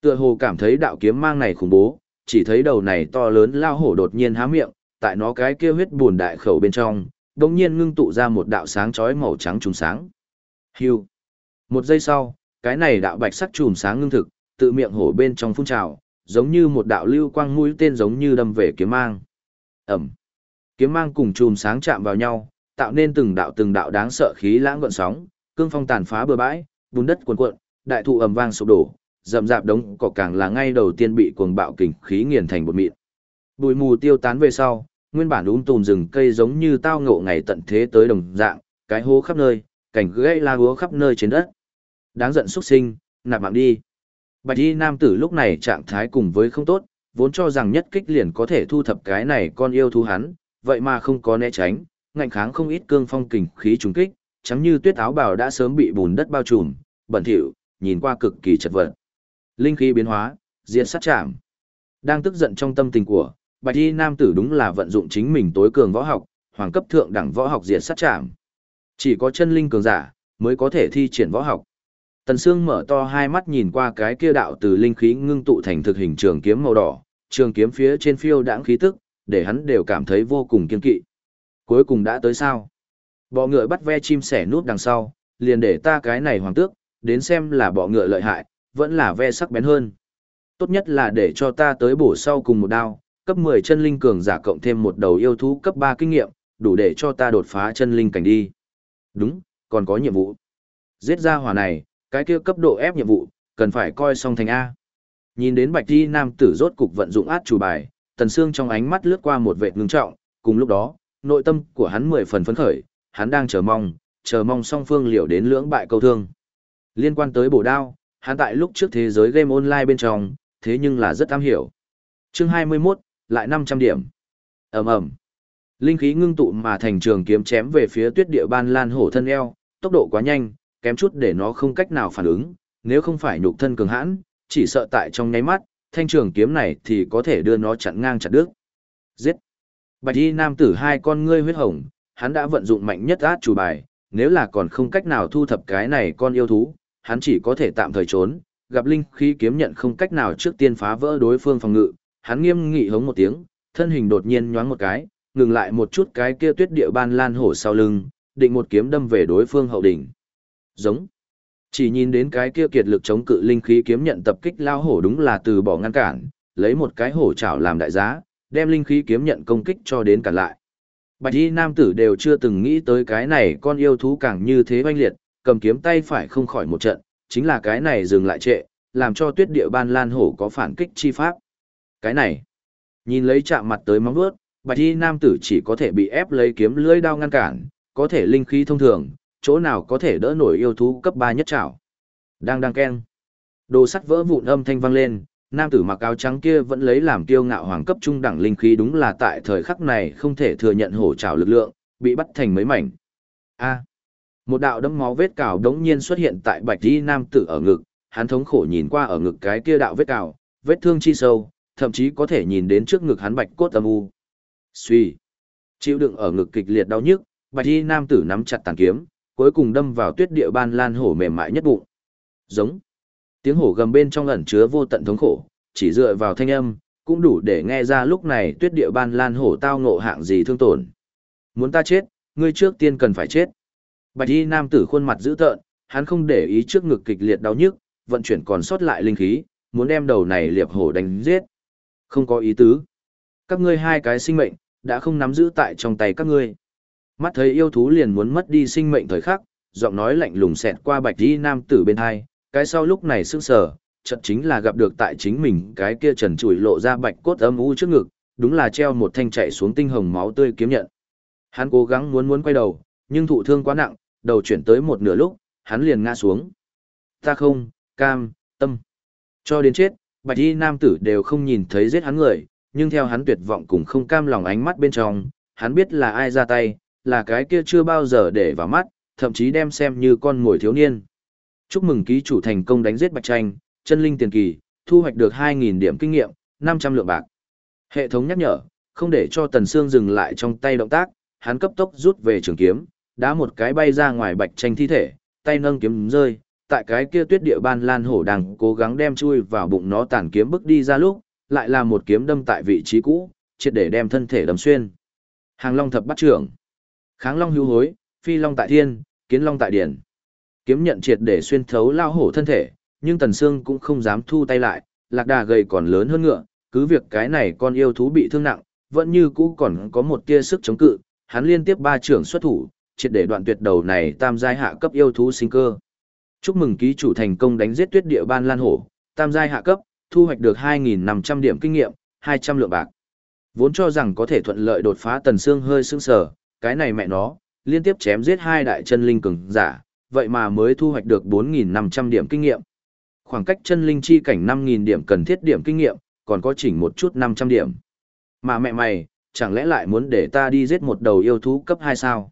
Tựa hồ cảm thấy đạo kiếm mang này khủng bố, chỉ thấy đầu này to lớn lao hổ đột nhiên há miệng, tại nó cái kia huyết buồn đại khẩu bên trong, đột nhiên ngưng tụ ra một đạo sáng chói màu trắng trùng sáng. Hưu. Một giây sau, cái này đạo bạch sắc trùm sáng ngưng thực, tự miệng hổ bên trong phun trào, giống như một đạo lưu quang mũi tên giống như đâm về kiếm mang. Ẩm. Kiếm mang cùng chùm sáng chạm vào nhau, tạo nên từng đạo từng đạo đáng sợ khí lãng gợn sóng, cương phong tàn phá bờ bãi, bùn đất cuồn cuộn, đại thụ ầm vang sụp đổ, rậm rạp đống cỏ càng là ngay đầu tiên bị cuồng bạo kình khí nghiền thành bột mịn. Bụi mù tiêu tán về sau, nguyên bản um tùm rừng cây giống như tao ngộ ngày tận thế tới đồng dạng, cái hố khắp nơi, cảnh gãy la húa khắp nơi trên đất. Đáng giận xuất sinh, nạp mạng đi. Bạch y nam tử lúc này trạng thái cùng với không tốt, vốn cho rằng nhất kích liền có thể thu thập cái này con yêu thú hắn, vậy mà không có né tránh, ngạnh kháng không ít cương phong kình khí trùng kích, chẳng như tuyết áo bào đã sớm bị bùn đất bao trùm, bẩn thỉu, nhìn qua cực kỳ chật vật. Linh khí biến hóa, diệt sát chạm. Đang tức giận trong tâm tình của, Bạch Y nam tử đúng là vận dụng chính mình tối cường võ học, hoàng cấp thượng đẳng võ học diệt sát chạm. Chỉ có chân linh cường giả mới có thể thi triển võ học. Tần Sương mở to hai mắt nhìn qua cái kia đạo từ linh khí ngưng tụ thành thực hình trường kiếm màu đỏ, trường kiếm phía trên phiêu đãng khí tức, để hắn đều cảm thấy vô cùng kiên kỵ. Cuối cùng đã tới sao? Bọ ngựa bắt ve chim sẻ nút đằng sau, liền để ta cái này hoàng tước, đến xem là bọ ngựa lợi hại, vẫn là ve sắc bén hơn. Tốt nhất là để cho ta tới bổ sau cùng một đao, cấp 10 chân linh cường giả cộng thêm một đầu yêu thú cấp 3 kinh nghiệm, đủ để cho ta đột phá chân linh cảnh đi. Đúng, còn có nhiệm vụ. Giết ra hỏa này, cái kia cấp độ ép nhiệm vụ, cần phải coi xong thành A. Nhìn đến bạch đi nam tử rốt cục vận dụng át chủ bài, tần xương trong ánh mắt lướt qua một vệt ngưng trọng, cùng lúc đó, nội tâm của hắn mười phần phấn khởi, hắn đang chờ mong, chờ mong song phương liệu đến lưỡng bại câu thương. Liên quan tới bổ đao, hắn tại lúc trước thế giới game online bên trong, thế nhưng là rất am hiểu. Chương 21, lại 500 điểm. ầm ầm Linh khí ngưng tụ mà thành trường kiếm chém về phía tuyết địa ban lan hổ thân eo, tốc độ quá nhanh, kém chút để nó không cách nào phản ứng, nếu không phải nhục thân cường hãn, chỉ sợ tại trong nháy mắt, thanh trường kiếm này thì có thể đưa nó chặn ngang chặt đứt. Giết! Bạch y nam tử hai con ngươi huyết hồng, hắn đã vận dụng mạnh nhất át chủ bài, nếu là còn không cách nào thu thập cái này con yêu thú, hắn chỉ có thể tạm thời trốn, gặp linh khí kiếm nhận không cách nào trước tiên phá vỡ đối phương phòng ngự, hắn nghiêm nghị hống một tiếng, thân hình đột nhiên nhoáng một cái, ngừng lại một chút cái kia tuyết địa ban lan hổ sau lưng, định một kiếm đâm về đối phương hậu đỉnh. Giống. Chỉ nhìn đến cái kia kiệt lực chống cự linh khí kiếm nhận tập kích lao hổ đúng là từ bỏ ngăn cản, lấy một cái hổ chảo làm đại giá, đem linh khí kiếm nhận công kích cho đến cản lại. Bạch y nam tử đều chưa từng nghĩ tới cái này con yêu thú càng như thế oanh liệt, cầm kiếm tay phải không khỏi một trận, chính là cái này dừng lại trệ, làm cho tuyết địa ban lan hổ có phản kích chi pháp. Cái này, nhìn lấy chạm mặt tới móng vuốt, bạch y nam tử chỉ có thể bị ép lấy kiếm lưỡi đao ngăn cản, có thể linh khí thông thường, chỗ nào có thể đỡ nổi yêu thú cấp 3 nhất trảo. Đang đang keng. Đồ sắt vỡ vụn âm thanh vang lên, nam tử mặc áo trắng kia vẫn lấy làm kiêu ngạo hoàng cấp trung đẳng linh khí đúng là tại thời khắc này không thể thừa nhận hổ trảo lực lượng, bị bắt thành mấy mảnh. A. Một đạo đấm máu vết cào đống nhiên xuất hiện tại bạch y nam tử ở ngực, hắn thống khổ nhìn qua ở ngực cái kia đạo vết cào, vết thương chi sâu, thậm chí có thể nhìn đến trước ngực hắn bạch cốt âm u. Suy. Chịu đựng ở ngực kịch liệt đau nhức, bạch y nam tử nắm chặt tàn kiếm, cuối cùng đâm vào tuyết địa ban lan hổ mềm mại nhất bụng. Giống. Tiếng hổ gầm bên trong ẩn chứa vô tận thống khổ, chỉ dựa vào thanh âm, cũng đủ để nghe ra lúc này tuyết địa ban lan hổ tao ngộ hạng gì thương tổn. Muốn ta chết, ngươi trước tiên cần phải chết. Bạch y nam tử khuôn mặt dữ tợn, hắn không để ý trước ngực kịch liệt đau nhức, vận chuyển còn sót lại linh khí, muốn đem đầu này liệp hổ đánh giết. Không có ý tứ. Các ngươi hai cái sinh mệnh, đã không nắm giữ tại trong tay các ngươi. Mắt thấy yêu thú liền muốn mất đi sinh mệnh thời khắc, giọng nói lạnh lùng xẹt qua bạch y nam tử bên hai, cái sau lúc này sững sờ, chợt chính là gặp được tại chính mình cái kia trần trụi lộ ra bạch cốt âm u trước ngực, đúng là treo một thanh chạy xuống tinh hồng máu tươi kiếm nhận. Hắn cố gắng muốn muốn quay đầu, nhưng thụ thương quá nặng, đầu chuyển tới một nửa lúc, hắn liền ngã xuống. Ta không, cam, tâm. Cho đến chết, bạch y nam tử đều không nhìn thấy giết hắn người, nhưng theo hắn tuyệt vọng cùng không cam lòng ánh mắt bên trong, hắn biết là ai ra tay, là cái kia chưa bao giờ để vào mắt, thậm chí đem xem như con ngồi thiếu niên. Chúc mừng ký chủ thành công đánh giết Bạch Tranh, chân linh tiền kỳ, thu hoạch được 2.000 điểm kinh nghiệm, 500 lượng bạc. Hệ thống nhắc nhở, không để cho Tần Sương dừng lại trong tay động tác, hắn cấp tốc rút về trường kiếm, đá một cái bay ra ngoài Bạch Tranh thi thể, tay nâng kiếm rơi, tại cái kia tuyết địa ban lan hổ đang cố gắng đem chui vào bụng nó tàn kiếm bước đi ra lúc, lại là một kiếm đâm tại vị trí cũ, triệt để đem thân thể đâm xuyên. Hàng Long thập bắt trưởng. Kháng long hưu hối, phi long tại thiên, kiến long tại điển. Kiếm nhận triệt để xuyên thấu lao hổ thân thể, nhưng Tần Sương cũng không dám thu tay lại, lạc đà gầy còn lớn hơn ngựa, cứ việc cái này con yêu thú bị thương nặng, vẫn như cũ còn có một tia sức chống cự, hắn liên tiếp ba trưởng xuất thủ, triệt để đoạn tuyệt đầu này tam giai hạ cấp yêu thú sinh cơ. Chúc mừng ký chủ thành công đánh giết tuyết địa ban lan hổ, tam giai hạ cấp, thu hoạch được 2.500 điểm kinh nghiệm, 200 lượng bạc. Vốn cho rằng có thể thuận lợi đột phá tần xương hơi sương sở, cái này mẹ nó, liên tiếp chém giết hai đại chân linh cường giả, vậy mà mới thu hoạch được 4.500 điểm kinh nghiệm. Khoảng cách chân linh chi cảnh 5.000 điểm cần thiết điểm kinh nghiệm, còn có chỉnh một chút 500 điểm. Mà mẹ mày, chẳng lẽ lại muốn để ta đi giết một đầu yêu thú cấp 2 sao?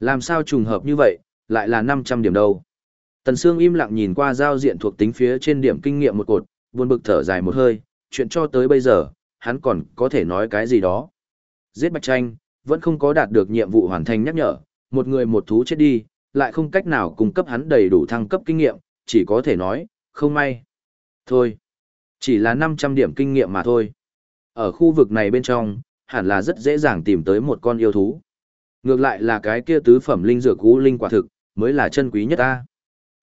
Làm sao trùng hợp như vậy, lại là 500 điểm đâu? Tần Sương im lặng nhìn qua giao diện thuộc tính phía trên điểm kinh nghiệm một cột, buồn bực thở dài một hơi, chuyện cho tới bây giờ, hắn còn có thể nói cái gì đó. Giết Bạch Tranh, vẫn không có đạt được nhiệm vụ hoàn thành nhắc nhở, một người một thú chết đi, lại không cách nào cung cấp hắn đầy đủ thăng cấp kinh nghiệm, chỉ có thể nói, không may. Thôi, chỉ là 500 điểm kinh nghiệm mà thôi. Ở khu vực này bên trong, hẳn là rất dễ dàng tìm tới một con yêu thú. Ngược lại là cái kia tứ phẩm linh dược cú linh quả thực, mới là chân quý nhất ta.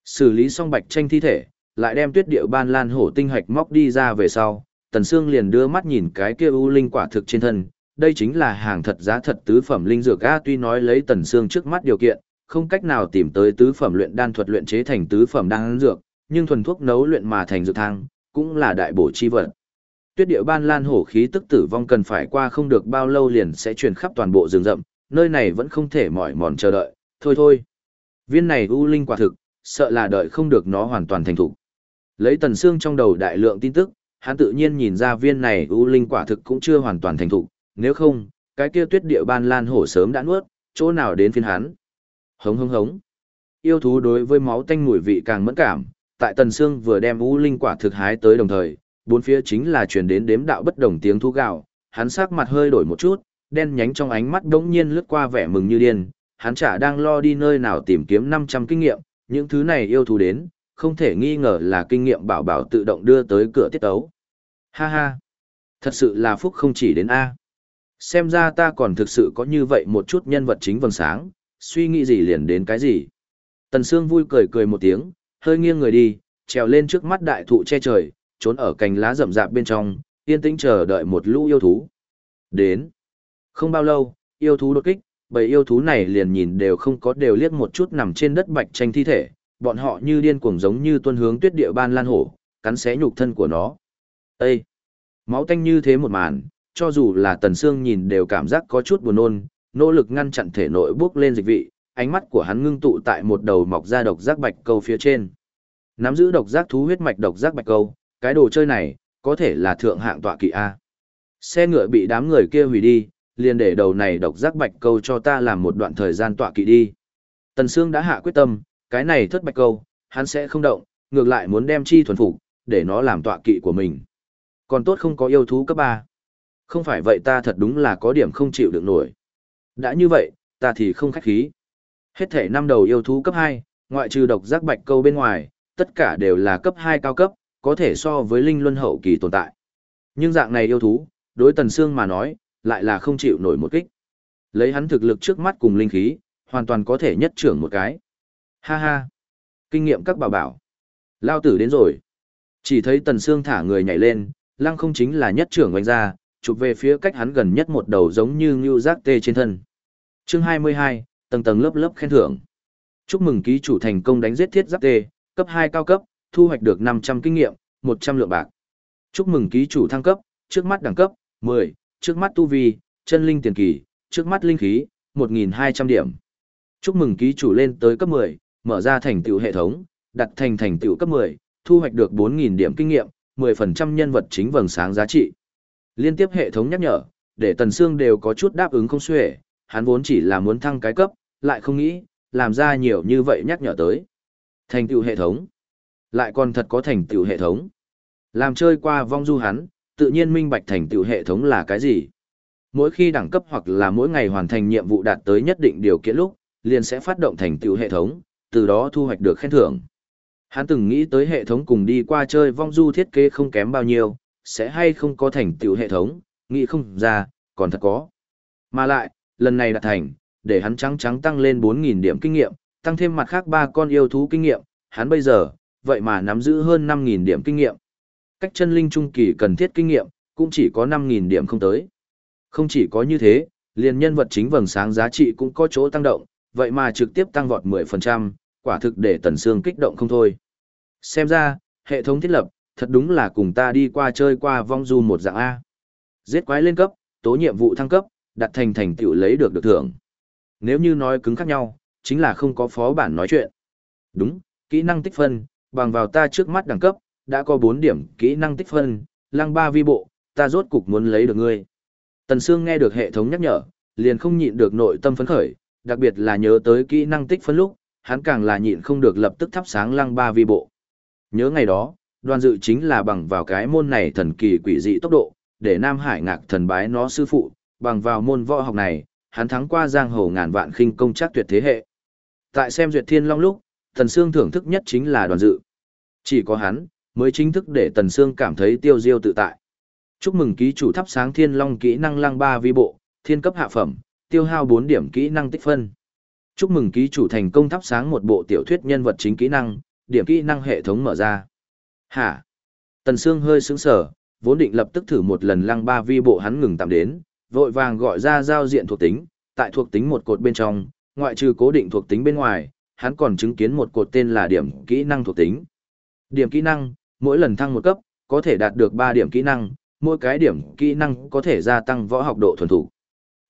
Xử lý xong bạch tranh thi thể, lại đem tuyết điệu ban lan hổ tinh hạch móc đi ra về sau, Tần Sương liền đưa mắt nhìn cái kia u linh quả thực trên thân, đây chính là hàng thật giá thật tứ phẩm linh dược a tuy nói lấy Tần Sương trước mắt điều kiện, không cách nào tìm tới tứ phẩm luyện đan thuật luyện chế thành tứ phẩm đan dược, nhưng thuần thuốc nấu luyện mà thành dược thang, cũng là đại bổ chi vật. Tuyết điệu ban lan hổ khí tức tử vong cần phải qua không được bao lâu liền sẽ truyền khắp toàn bộ rừng rậm, nơi này vẫn không thể mỏi mòn chờ đợi, thôi thôi. Viên này u linh quả thực, sợ là đợi không được nó hoàn toàn thành thủ. Lấy tần xương trong đầu đại lượng tin tức, hắn tự nhiên nhìn ra viên này u linh quả thực cũng chưa hoàn toàn thành thủ, nếu không, cái kia tuyết địa ban lan hổ sớm đã nuốt, chỗ nào đến phiên hắn. Hống hống hống. Yêu thú đối với máu tanh mùi vị càng mẫn cảm, tại tần xương vừa đem u linh quả thực hái tới đồng thời, bốn phía chính là truyền đến đếm đạo bất đồng tiếng thú gào, hắn sắc mặt hơi đổi một chút, đen nhánh trong ánh mắt đống nhiên lướt qua vẻ mừng như điên, hắn chả đang lo đi nơi nào tìm kiếm 500 kinh nghiệm, những thứ này yêu thú đến, không thể nghi ngờ là kinh nghiệm bảo bảo tự động đưa tới cửa tiết ấu. Ha ha, thật sự là phúc không chỉ đến A. Xem ra ta còn thực sự có như vậy một chút nhân vật chính vầng sáng, suy nghĩ gì liền đến cái gì. Tần Sương vui cười cười một tiếng, hơi nghiêng người đi, trèo lên trước mắt đại thụ che trời, trốn ở cành lá rậm rạp bên trong, yên tĩnh chờ đợi một lũ yêu thú. Đến. Không bao lâu, yêu thú đột kích, bầy yêu thú này liền nhìn đều không có đều liếc một chút nằm trên đất bạch tranh thi thể, bọn họ như điên cuồng giống như tuân hướng tuyết địa ban lan hổ, cắn xé nhục thân của nó. Ê! Máu tanh như thế một màn, cho dù là tần xương nhìn đều cảm giác có chút buồn nôn, nỗ lực ngăn chặn thể nội bước lên dịch vị, ánh mắt của hắn ngưng tụ tại một đầu mọc ra độc giác bạch câu phía trên. Nắm giữ độc giác thú huyết mạch độc giác bạch câu, cái đồ chơi này, có thể là thượng hạng tọa kỵ A. Xe ngựa bị đám người kia hủy đi, liền để đầu này độc giác bạch câu cho ta làm một đoạn thời gian tọa kỵ đi. Tần Sương đã hạ quyết tâm, cái này thất bạch câu, hắn sẽ không động, ngược lại muốn đem chi thuần phục, để nó làm tọa kỵ của mình. Còn tốt không có yêu thú cấp 3. Không phải vậy ta thật đúng là có điểm không chịu được nổi. Đã như vậy, ta thì không khách khí. Hết thể năm đầu yêu thú cấp 2, ngoại trừ độc giác bạch câu bên ngoài, tất cả đều là cấp 2 cao cấp, có thể so với linh luân hậu kỳ tồn tại. Nhưng dạng này yêu thú, đối Tần Sương mà nói, lại là không chịu nổi một kích. Lấy hắn thực lực trước mắt cùng linh khí, hoàn toàn có thể nhất trưởng một cái. Ha ha! Kinh nghiệm các bảo bảo. Lao tử đến rồi. Chỉ thấy Tần xương thả người nhảy lên, lăng không chính là nhất trưởng oanh ra, chụp về phía cách hắn gần nhất một đầu giống như ngưu giác tê trên thân. Chương 22, tầng tầng lớp lớp khen thưởng. Chúc mừng ký chủ thành công đánh giết thiết giáp tê, cấp 2 cao cấp, thu hoạch được 500 kinh nghiệm, 100 lượng bạc. Chúc mừng ký chủ thăng cấp, trước mắt đẳng cấp, 10, trước mắt tu vi, chân linh tiền kỳ, trước mắt linh khí, 1.200 điểm. Chúc mừng ký chủ lên tới cấp 10, mở ra thành tựu hệ thống, đặt thành thành tựu cấp 10, thu hoạch được 4.000 điểm kinh nghiệm, 10% nhân vật chính vầng sáng giá trị. Liên tiếp hệ thống nhắc nhở, để Tần Sương đều có chút đáp ứng không xuể, hắn vốn chỉ là muốn thăng cái cấp, lại không nghĩ, làm ra nhiều như vậy nhắc nhở tới. Thành tựu hệ thống. Lại còn thật có thành tựu hệ thống. Làm chơi qua vong du hắn, tự nhiên minh bạch thành tựu hệ thống là cái gì. Mỗi khi đẳng cấp hoặc là mỗi ngày hoàn thành nhiệm vụ đạt tới nhất định điều kiện lúc, liền sẽ phát động thành tựu hệ thống, từ đó thu hoạch được khen thưởng. Hắn từng nghĩ tới hệ thống cùng đi qua chơi vong du thiết kế không kém bao nhiêu, sẽ hay không có thành tựu hệ thống, nghĩ không ra, còn thật có. Mà lại, lần này đạt thành, để hắn trắng trắng tăng lên 4.000 điểm kinh nghiệm, tăng thêm mặt khác ba con yêu thú kinh nghiệm, hắn bây giờ, vậy mà nắm giữ hơn 5.000 điểm kinh nghiệm. Cách chân linh trung kỳ cần thiết kinh nghiệm, cũng chỉ có 5.000 điểm không tới. Không chỉ có như thế, liền nhân vật chính vầng sáng giá trị cũng có chỗ tăng động, vậy mà trực tiếp tăng vọt 10%, quả thực để Tần Sương kích động không thôi. Xem ra, hệ thống thiết lập, thật đúng là cùng ta đi qua chơi qua vong du một dạng A. Giết quái lên cấp, tố nhiệm vụ thăng cấp, đặt thành thành tựu lấy được được thưởng. Nếu như nói cứng khác nhau, chính là không có phó bản nói chuyện. Đúng, kỹ năng tích phân, Bằng vào ta trước mắt đẳng cấp, đã có 4 điểm kỹ năng tích phân, lăng ba vi bộ, ta rốt cục muốn lấy được ngươi. Tần Sương nghe được hệ thống nhắc nhở, liền không nhịn được nội tâm phấn khởi, đặc biệt là nhớ tới kỹ năng tích phân lúc, hắn càng là nhịn không được lập tức thắp sáng lăng ba vi bộ. Nhớ ngày đó, đoàn dự chính là bằng vào cái môn này thần kỳ quỷ dị tốc độ, để Nam Hải ngạc thần bái nó sư phụ, bằng vào môn võ học này, hắn thắng qua giang hồ ngàn vạn khinh công chắc tuyệt thế hệ. Tại xem duyệt thiên long lúc, Tần Sương thưởng thức nhất chính là đoàn dự. Chỉ có hắn, mới chính thức để Tần Sương cảm thấy tiêu diêu tự tại. Chúc mừng ký chủ thắp sáng thiên long kỹ năng lăng ba vi bộ, thiên cấp hạ phẩm, tiêu hao 4 điểm kỹ năng tích phân. Chúc mừng ký chủ thành công thắp sáng một bộ tiểu thuyết nhân vật chính kỹ năng, điểm kỹ năng hệ thống mở ra. Hả? Tần Sương hơi sững sờ, vốn định lập tức thử một lần lăng ba vi bộ hắn ngừng tạm đến, vội vàng gọi ra giao diện thuộc tính, tại thuộc tính một cột bên trong, ngoại trừ cố định thuộc tính bên ngoài, hắn còn chứng kiến một cột tên là điểm kỹ năng thuộc tính. Điểm kỹ năng, mỗi lần thăng một cấp, có thể đạt được 3 điểm kỹ năng, mỗi cái điểm kỹ năng có thể gia tăng võ học độ thuần thục.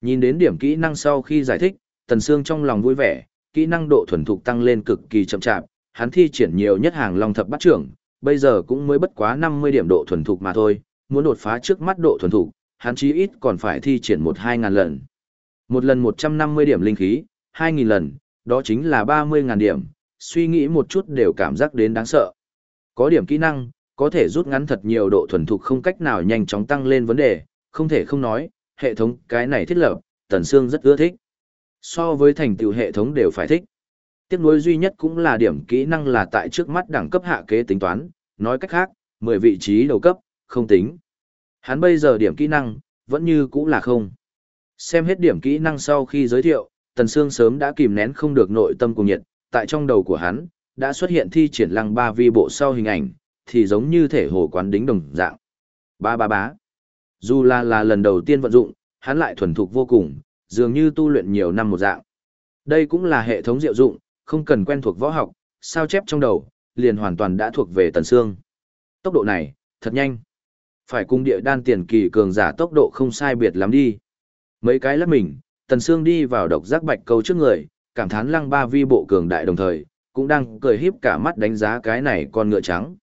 Nhìn đến điểm kỹ năng sau khi giải thích, Tần Sương trong lòng vui vẻ, kỹ năng độ thuần thục tăng lên cực kỳ chậm chạp, hắn thi triển nhiều nhất hàng long thập Bát trưởng, bây giờ cũng mới bất quá 50 điểm độ thuần thục mà thôi, muốn đột phá trước mắt độ thuần thục, hắn chí ít còn phải thi triển một hai ngàn lần. Một lần 150 điểm linh khí, 2.000 lần, đó chính là 30.000 điểm, suy nghĩ một chút đều cảm giác đến đáng sợ. Có điểm kỹ năng, có thể rút ngắn thật nhiều độ thuần thục không cách nào nhanh chóng tăng lên vấn đề, không thể không nói, hệ thống cái này thiết lập, Tần Sương rất ưa thích. So với thành tựu hệ thống đều phải thích. Tiếc nuối duy nhất cũng là điểm kỹ năng là tại trước mắt đẳng cấp hạ kế tính toán, nói cách khác, 10 vị trí đầu cấp, không tính. Hắn bây giờ điểm kỹ năng, vẫn như cũ là không. Xem hết điểm kỹ năng sau khi giới thiệu, Tần Sương sớm đã kìm nén không được nội tâm cùng nhiệt, tại trong đầu của hắn, đã xuất hiện thi triển lăng ba vi bộ sau hình ảnh, thì giống như thể hồ quán đính đồng dạng. Ba ba bá. Dù là là lần đầu tiên vận dụng, hắn lại thuần thục vô cùng, dường như tu luyện nhiều năm một dạng. Đây cũng là hệ thống diệu dụng, không cần quen thuộc võ học, sao chép trong đầu, liền hoàn toàn đã thuộc về Tần xương Tốc độ này, thật nhanh. Phải cung địa đan tiền kỳ cường giả tốc độ không sai biệt lắm đi. Mấy cái lắc mình, Tần xương đi vào độc giác bạch câu trước người, cảm thán lăng ba vi bộ cường đại đồng thời, cũng đang cười híp cả mắt đánh giá cái này con ngựa trắng.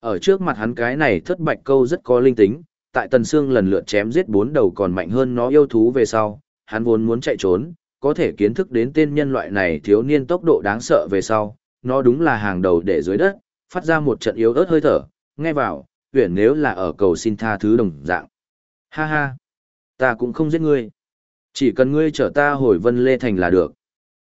Ở trước mặt hắn cái này thất bạch câu rất có linh tính, tại Tần Sương lần lượt chém giết bốn đầu còn mạnh hơn nó yêu thú về sau, hắn vốn muốn chạy trốn, có thể kiến thức đến tên nhân loại này thiếu niên tốc độ đáng sợ về sau, nó đúng là hàng đầu để dưới đất, phát ra một trận yếu ớt hơi thở, nghe vào, tuyển nếu là ở cầu xin tha thứ đồng dạng. Ha ha, ta cũng không giết ngươi. Chỉ cần ngươi chở ta hồi vân lê thành là được.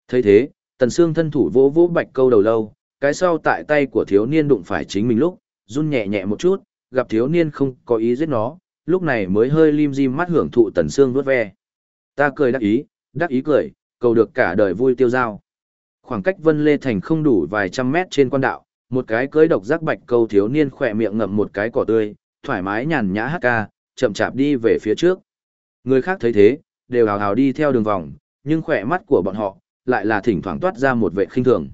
thấy thế, tần xương thân thủ vỗ vỗ bạch câu đầu lâu, cái sau tại tay của thiếu niên đụng phải chính mình lúc, run nhẹ nhẹ một chút, gặp thiếu niên không có ý giết nó, lúc này mới hơi lim dim mắt hưởng thụ tần xương vuốt ve. Ta cười đắc ý, đắc ý cười, cầu được cả đời vui tiêu giao. Khoảng cách Vân Lê Thành không đủ vài trăm mét trên quan đạo, một cái cưới độc giác bạch câu thiếu niên khỏe miệng ngậm một cái cỏ tươi, thoải mái nhàn nhã hát ca, chậm chạp đi về phía trước. Người khác thấy thế, đều hào hào đi theo đường vòng, nhưng khỏe mắt của bọn họ, lại là thỉnh thoảng toát ra một vệ khinh thường.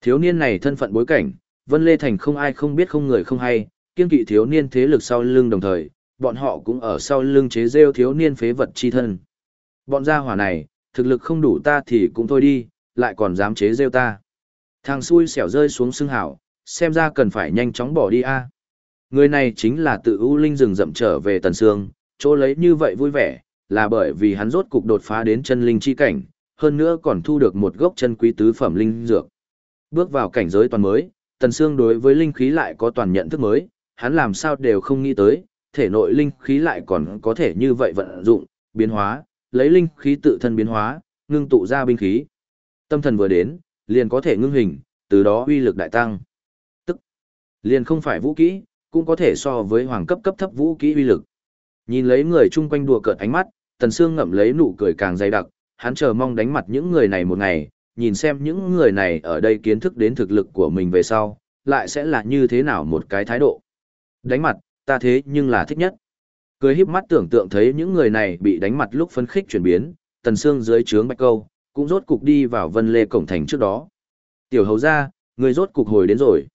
Thiếu niên này thân phận bối cảnh, Vân Lê Thành không ai không biết không người không hay, kiên kỵ thiếu niên thế lực sau lưng đồng thời, bọn họ cũng ở sau lưng chế rêu thiếu niên phế vật chi thân. Bọn gia hỏa này, thực lực không đủ ta thì cũng thôi đi, lại còn dám chế rêu ta. Thằng xui xẻo rơi xuống xương hảo, xem ra cần phải nhanh chóng bỏ đi a. Người này chính là tự ưu linh rừng rậm trở về tần sương, chỗ lấy như vậy vui vẻ, là bởi vì hắn rốt cục đột phá đến chân linh chi cảnh, hơn nữa còn thu được một gốc chân quý tứ phẩm linh dược. Bước vào cảnh giới toàn mới, tần sương đối với linh khí lại có toàn nhận thức mới, hắn làm sao đều không nghĩ tới, thể nội linh khí lại còn có thể như vậy vận dụng, biến hóa, lấy linh khí tự thân biến hóa, ngưng tụ ra binh khí. Tâm thần vừa đến, liền có thể ngưng hình, từ đó uy lực đại tăng. Tức, liền không phải vũ kỹ, cũng có thể so với hoàng cấp cấp thấp vũ kỹ uy lực. Nhìn lấy người chung quanh đùa cợt ánh mắt, Tần Sương ngậm lấy nụ cười càng dày đặc, hắn chờ mong đánh mặt những người này một ngày, nhìn xem những người này ở đây kiến thức đến thực lực của mình về sau, lại sẽ là như thế nào một cái thái độ. Đánh mặt, ta thế nhưng là thích nhất. Cười híp mắt tưởng tượng thấy những người này bị đánh mặt lúc phấn khích chuyển biến, Tần xương dưới trướng bạch câu, cũng rốt cục đi vào vân lê cổng thành trước đó. Tiểu hầu gia người rốt cục hồi đến rồi.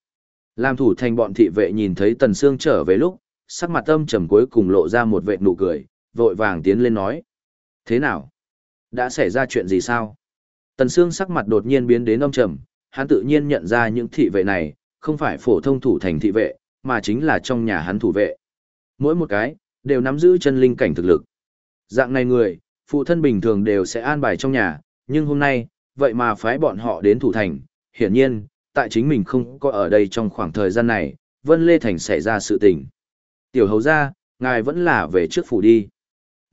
Làm thủ thành bọn thị vệ nhìn thấy Tần xương trở về lúc, sắc mặt âm trầm cuối cùng lộ ra một vệ nụ cười, vội vàng tiến lên nói. Thế nào? Đã xảy ra chuyện gì sao? Tần Sương sắc mặt đột nhiên biến đến âm trầm, hắn tự nhiên nhận ra những thị vệ này, không phải phổ thông thủ thành thị vệ, mà chính là trong nhà hắn thủ vệ. Mỗi một cái, đều nắm giữ chân linh cảnh thực lực. Dạng này người, phụ thân bình thường đều sẽ an bài trong nhà, nhưng hôm nay, vậy mà phái bọn họ đến thủ thành, hiển nhiên, tại chính mình không có ở đây trong khoảng thời gian này, Vân Lê Thành xảy ra sự tình. Tiểu hầu ra, ngài vẫn là về trước phủ đi.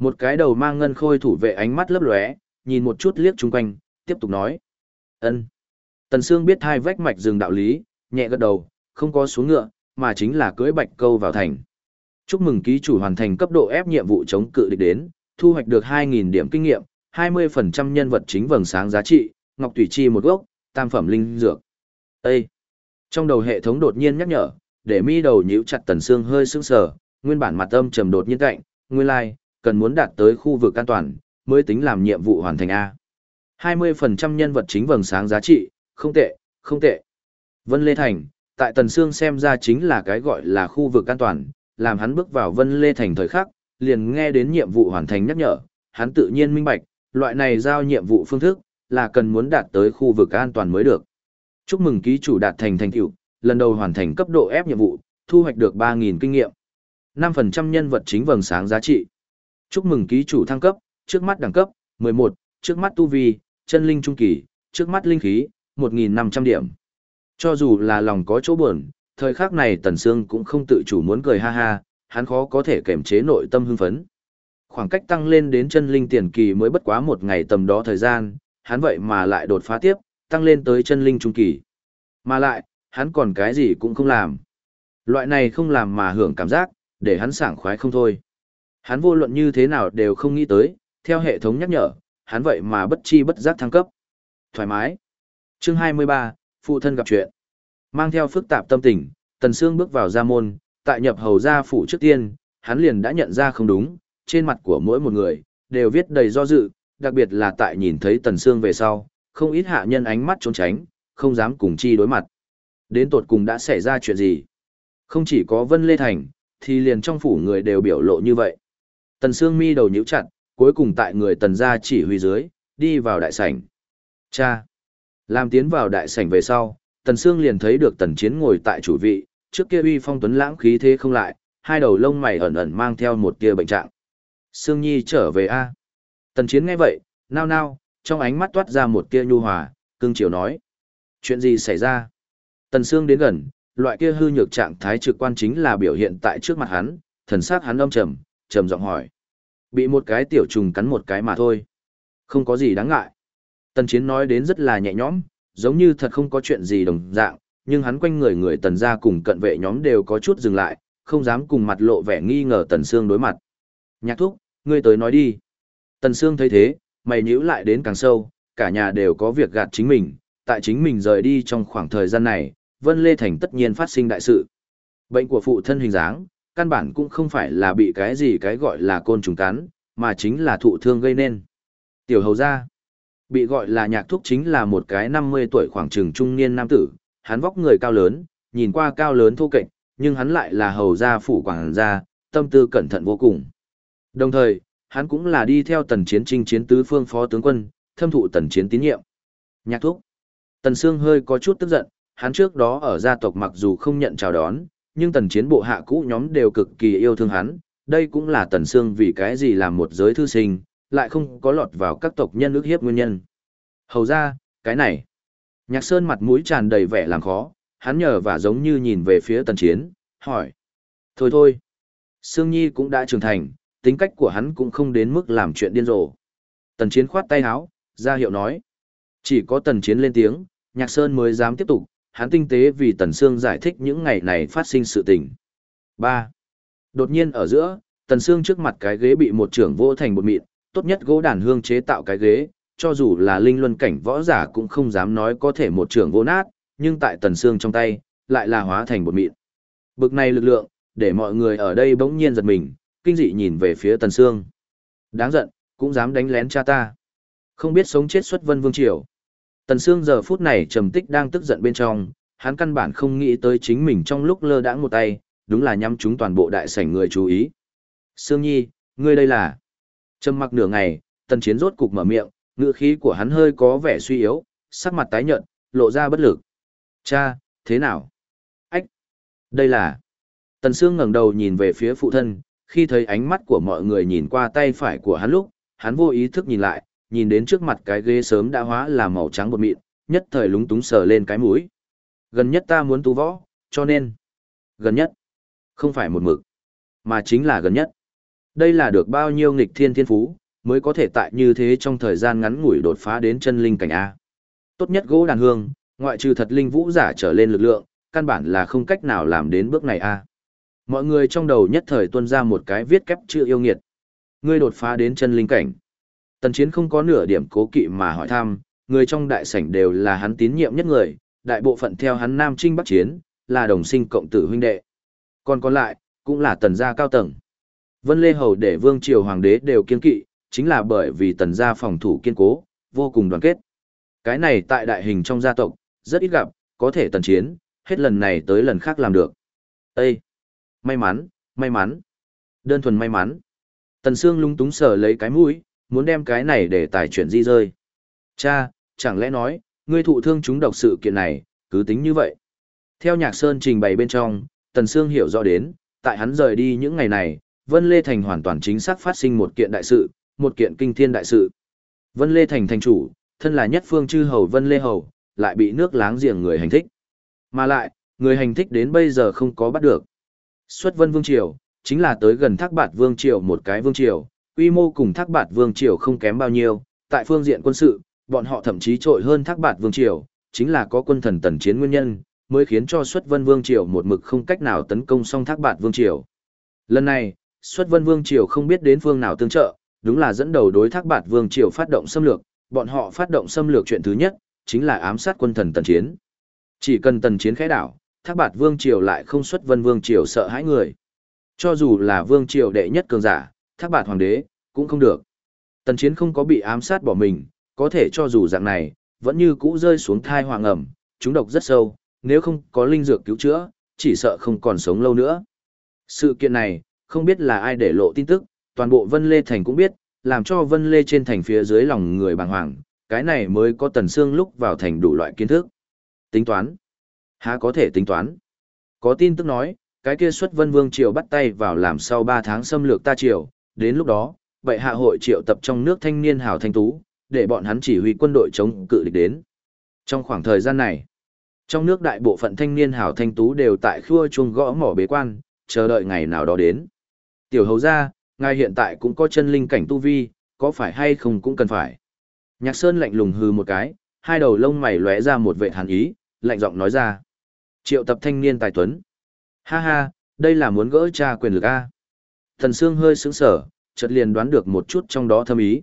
Một cái đầu mang ngân khôi thủ vệ ánh mắt lấp lóe, nhìn một chút liếc chung quanh, tiếp tục nói. ân Tần Sương biết hai vách mạch dừng đạo lý, nhẹ gật đầu, không có xuống ngựa, mà chính là cưỡi bạch câu vào thành. Chúc mừng ký chủ hoàn thành cấp độ ép nhiệm vụ chống cự địch đến, thu hoạch được 2.000 điểm kinh nghiệm, 20% nhân vật chính vầng sáng giá trị, ngọc thủy chi một gốc, tam phẩm linh dược. Ê! Trong đầu hệ thống đột nhiên nhắc nhở, để mi đầu nhíu chặt tần xương hơi sững sờ, nguyên bản mặt âm trầm đột nhiên cạnh, nguyên lai, like, cần muốn đạt tới khu vực an toàn, mới tính làm nhiệm vụ hoàn thành A. 20% nhân vật chính vầng sáng giá trị, không tệ, không tệ. Vân Lê Thành, tại Tần Sương xem ra chính là cái gọi là khu vực an toàn, làm hắn bước vào Vân Lê Thành thời khắc, liền nghe đến nhiệm vụ hoàn thành nhắc nhở, hắn tự nhiên minh bạch, loại này giao nhiệm vụ phương thức, là cần muốn đạt tới khu vực an toàn mới được. Chúc mừng ký chủ đạt thành thành tựu, lần đầu hoàn thành cấp độ ép nhiệm vụ, thu hoạch được 3.000 kinh nghiệm. 5% nhân vật chính vầng sáng giá trị. Chúc mừng ký chủ thăng cấp, trước mắt đẳng cấp, 11, trước mắt tu vi, chân linh trung kỳ, trước mắt linh khí, 1.500 điểm. Cho dù là lòng có chỗ buồn, thời khắc này Tần Sương cũng không tự chủ muốn cười ha ha, hắn khó có thể kềm chế nội tâm hưng phấn. Khoảng cách tăng lên đến chân linh tiền kỳ mới bất quá một ngày tầm đó thời gian, hắn vậy mà lại đột phá tiếp, tăng lên tới chân linh trung kỳ. Mà lại, hắn còn cái gì cũng không làm. Loại này không làm mà hưởng cảm giác, để hắn sảng khoái không thôi. Hắn vô luận như thế nào đều không nghĩ tới, theo hệ thống nhắc nhở, hắn vậy mà bất chi bất giác thăng cấp. Thoải mái. Chương 23, phụ thân gặp chuyện. Mang theo phức tạp tâm tình, Tần Sương bước vào gia môn, tại nhập hầu gia phủ trước tiên, hắn liền đã nhận ra không đúng, trên mặt của mỗi một người, đều viết đầy do dự, đặc biệt là tại nhìn thấy Tần Sương về sau, không ít hạ nhân ánh mắt trốn tránh, không dám cùng chi đối mặt. Đến tột cùng đã xảy ra chuyện gì? Không chỉ có Vân Lê Thành, thì liền trong phủ người đều biểu lộ như vậy. Tần Sương mi đầu nhíu chặt, cuối cùng tại người Tần gia chỉ huy dưới, đi vào đại sảnh. Cha! Làm tiến vào đại sảnh về sau, Tần Sương liền thấy được Tần Chiến ngồi tại chủ vị, trước kia uy phong tuấn lãng khí thế không lại, hai đầu lông mày ẩn ẩn mang theo một tia bệnh trạng. Sương Nhi trở về a. Tần Chiến nghe vậy, nao nao, trong ánh mắt toát ra một tia nhu hòa, cương chiều nói. Chuyện gì xảy ra? Tần Sương đến gần, loại kia hư nhược trạng thái trực quan chính là biểu hiện tại trước mặt hắn, thần sắc hắn âm trầm, trầm giọng hỏi. Bị một cái tiểu trùng cắn một cái mà thôi. Không có gì đáng ngại. Tần Chiến nói đến rất là nhẹ nhõm, giống như thật không có chuyện gì đồng dạng, nhưng hắn quanh người người tần gia cùng cận vệ nhóm đều có chút dừng lại, không dám cùng mặt lộ vẻ nghi ngờ tần xương đối mặt. Nhạc thúc, ngươi tới nói đi. Tần xương thấy thế, mày nhíu lại đến càng sâu, cả nhà đều có việc gạt chính mình, tại chính mình rời đi trong khoảng thời gian này, Vân Lê Thành tất nhiên phát sinh đại sự. Bệnh của phụ thân hình dáng, căn bản cũng không phải là bị cái gì cái gọi là côn trùng cắn, mà chính là thụ thương gây nên. Tiểu hầu gia, bị gọi là nhạc thúc chính là một cái 50 tuổi khoảng trừng trung niên nam tử, hắn vóc người cao lớn, nhìn qua cao lớn thô kệch, nhưng hắn lại là hầu gia phủ quảng gia, tâm tư cẩn thận vô cùng. Đồng thời, hắn cũng là đi theo tần chiến trinh chiến tứ phương phó tướng quân, thâm thụ tần chiến tín nhiệm. Nhạc thúc. Tần Sương hơi có chút tức giận, hắn trước đó ở gia tộc mặc dù không nhận chào đón, nhưng tần chiến bộ hạ cũ nhóm đều cực kỳ yêu thương hắn, đây cũng là tần xương vì cái gì làm một giới thư sinh, lại không có lọt vào các tộc nhân ước hiếp nguyên nhân. Hầu ra, cái này. Nhạc Sơn mặt mũi tràn đầy vẻ làm khó, hắn nhờ và giống như nhìn về phía tần chiến, hỏi. Thôi thôi. Sương Nhi cũng đã trưởng thành, tính cách của hắn cũng không đến mức làm chuyện điên rồ. Tần chiến khoát tay áo, ra hiệu nói. Chỉ có tần chiến lên tiếng, nhạc Sơn mới dám tiếp tục, hắn tinh tế vì tần Sương giải thích những ngày này phát sinh sự tình. 3. Đột nhiên ở giữa, tần Sương trước mặt cái ghế bị một trưởng vô thành bột mịn, tốt nhất gỗ đàn hương chế tạo cái ghế, cho dù là linh luân cảnh võ giả cũng không dám nói có thể một trưởng vô nát, nhưng tại tần sương trong tay, lại là hóa thành bột mịn. Bực này lực lượng, để mọi người ở đây bỗng nhiên giật mình, kinh dị nhìn về phía tần sương. Đáng giận, cũng dám đánh lén cha ta. Không biết sống chết xuất vân vương triều. Tần xương giờ phút này trầm tích đang tức giận bên trong, hắn căn bản không nghĩ tới chính mình trong lúc lơ đãng một tay, đúng là nhắm chúng toàn bộ đại sảnh người chú ý. Sương Nhi, ngươi đây là... Trầm mặc nửa ngày, tần chiến rốt cục mở miệng, ngựa khí của hắn hơi có vẻ suy yếu, sắc mặt tái nhợt, lộ ra bất lực. Cha, thế nào? Ách, Đây là... Tần Sương ngẩng đầu nhìn về phía phụ thân, khi thấy ánh mắt của mọi người nhìn qua tay phải của hắn lúc, hắn vô ý thức nhìn lại, nhìn đến trước mặt cái ghế sớm đã hóa là màu trắng bột mịn, nhất thời lúng túng sờ lên cái mũi. Gần nhất ta muốn tu võ, cho nên... Gần nhất. Không phải một mực, mà chính là gần nhất. Đây là được bao nhiêu nghịch thiên thiên phú, mới có thể tại như thế trong thời gian ngắn ngủi đột phá đến chân linh cảnh A. Tốt nhất gỗ đàn hương, ngoại trừ thật linh vũ giả trở lên lực lượng, căn bản là không cách nào làm đến bước này A. Mọi người trong đầu nhất thời tuân ra một cái viết kép chữ yêu nghiệt. Ngươi đột phá đến chân linh cảnh. Tần chiến không có nửa điểm cố kỵ mà hỏi thăm, người trong đại sảnh đều là hắn tín nhiệm nhất người, đại bộ phận theo hắn nam trinh bắc chiến, là đồng sinh cộng tử huynh đệ. Còn còn lại, cũng là tần gia cao tầng. Vân Lê Hầu để vương triều hoàng đế đều kiên kỵ, chính là bởi vì tần gia phòng thủ kiên cố, vô cùng đoàn kết. Cái này tại đại hình trong gia tộc, rất ít gặp, có thể tần chiến, hết lần này tới lần khác làm được. Ê! May mắn, may mắn. Đơn thuần may mắn. Tần Sương lung túng sờ lấy cái mũi, muốn đem cái này để tài chuyển di rơi. Cha, chẳng lẽ nói, ngươi thụ thương chúng độc sự kiện này, cứ tính như vậy. Theo Nhạc Sơn trình bày bên trong, Tần Sương hiểu rõ đến, tại hắn rời đi những ngày này, Vân Lê Thành hoàn toàn chính xác phát sinh một kiện đại sự, một kiện kinh thiên đại sự. Vân Lê Thành thành chủ, thân là nhất phương chư hầu Vân Lê Hầu, lại bị nước láng giềng người hành thích. Mà lại, người hành thích đến bây giờ không có bắt được. Xuất Vân Vương Triều, chính là tới gần Thác Bạt Vương Triều một cái Vương Triều, quy mô cùng Thác Bạt Vương Triều không kém bao nhiêu, tại phương diện quân sự, bọn họ thậm chí trội hơn Thác Bạt Vương Triều, chính là có quân thần tần chiến nguyên nhân, mới khiến cho Xuất Vân Vương Triều một mực không cách nào tấn công xong Thác Bạt Vương Triều. Lần này, Xuất Vân Vương Triều không biết đến phương nào tương trợ, đúng là dẫn đầu đối Thác Bạt Vương Triều phát động xâm lược, bọn họ phát động xâm lược chuyện thứ nhất, chính là ám sát quân thần tần chiến. Chỉ cần tần chiến khẽ đảo, Thác Bạt Vương Triều lại không xuất Vân Vương Triều sợ hãi người. Cho dù là Vương Triều đệ nhất cường giả, Thác Bạt Hoàng đế, cũng không được. Tần chiến không có bị ám sát bỏ mình, có thể cho dù dạng này, vẫn như cũ rơi xuống thai hoàng ẩm, chúng độc rất sâu, nếu không có linh dược cứu chữa, chỉ sợ không còn sống lâu nữa. Sự kiện này, không biết là ai để lộ tin tức, toàn bộ Vân Lê Thành cũng biết, làm cho Vân Lê trên thành phía dưới lòng người bàng hoàng, cái này mới có tần xương lúc vào thành đủ loại kiến thức. Tính toán. Há có thể tính toán. Có tin tức nói, cái kia xuất Vân Vương Triều bắt tay vào làm sau 3 tháng xâm lược ta Triều, đến lúc đó, vậy hạ hội triệu tập trong nước thanh niên hào thanh tú, để bọn hắn chỉ huy quân đội chống cự địch đến. Trong khoảng thời gian này, trong nước đại bộ phận thanh niên hảo thanh tú đều tại khua chuông gõ mỏ bế quan, chờ đợi ngày nào đó đến. Tiểu hầu ra, ngài hiện tại cũng có chân linh cảnh tu vi, có phải hay không cũng cần phải. Nhạc Sơn lạnh lùng hư một cái, hai đầu lông mày lóe ra một vệ hàn ý, lạnh giọng nói ra. Triệu tập thanh niên tài tuấn. Ha ha, đây là muốn gỡ cha quyền lực A. Thần Sương hơi sững sờ, chợt liền đoán được một chút trong đó thâm ý.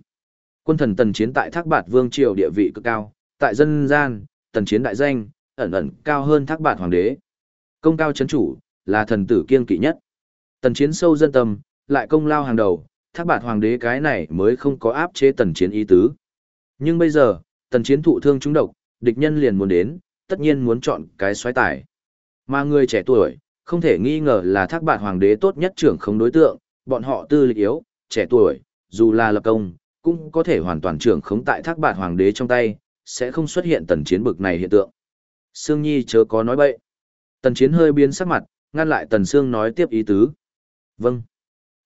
Quân thần tần chiến tại Thác Bạt Vương Triều địa vị cực cao, tại dân gian, tần chiến đại danh, ẩn ẩn cao hơn Thác Bạt Hoàng đế. Công cao chấn chủ, là thần tử kiên kỵ nhất. Tần chiến sâu dân tâm, lại công lao hàng đầu, Thác Bạt Hoàng đế cái này mới không có áp chế tần chiến ý tứ. Nhưng bây giờ, tần chiến thụ thương trúng độc, địch nhân liền muốn đến, tất nhiên muốn chọn cái xoáy tải. Mà người trẻ tuổi, không thể nghi ngờ là thác bạt hoàng đế tốt nhất trưởng không đối tượng, bọn họ tư lịch yếu, trẻ tuổi, dù là lập công, cũng có thể hoàn toàn trưởng khống tại thác bạt hoàng đế trong tay, sẽ không xuất hiện tần chiến bực này hiện tượng. Sương Nhi chớ có nói bậy. Tần chiến hơi biến sắc mặt, ngăn lại tần Sương nói tiếp ý tứ. Vâng.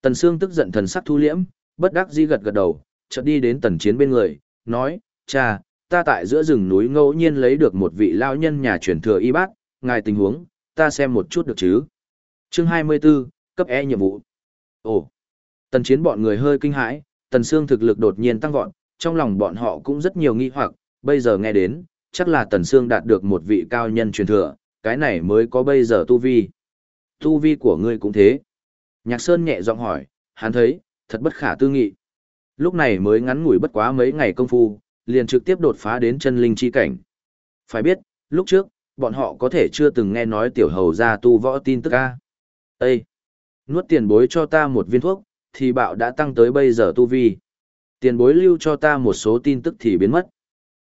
Tần Sương tức giận thần sắc thu liễm, bất đắc dĩ gật gật đầu, chợt đi đến tần chiến bên người, nói, cha, ta tại giữa rừng núi ngẫu nhiên lấy được một vị lao nhân nhà truyền thừa y bác, ngài tình huống, ta xem một chút được chứ. Chương 24, cấp E nhiệm vụ. Ồ, tần chiến bọn người hơi kinh hãi, tần xương thực lực đột nhiên tăng vọt, trong lòng bọn họ cũng rất nhiều nghi hoặc, bây giờ nghe đến, chắc là tần xương đạt được một vị cao nhân truyền thừa, cái này mới có bây giờ tu vi. Tu vi của ngươi cũng thế. Nhạc Sơn nhẹ giọng hỏi, hắn thấy, thật bất khả tư nghị. Lúc này mới ngắn ngủi bất quá mấy ngày công phu, liền trực tiếp đột phá đến chân linh chi cảnh. Phải biết, lúc trước, bọn họ có thể chưa từng nghe nói tiểu hầu gia tu võ tin tức ca. Ê! Nuốt tiền bối cho ta một viên thuốc, thì bạo đã tăng tới bây giờ tu vi. Tiền bối lưu cho ta một số tin tức thì biến mất.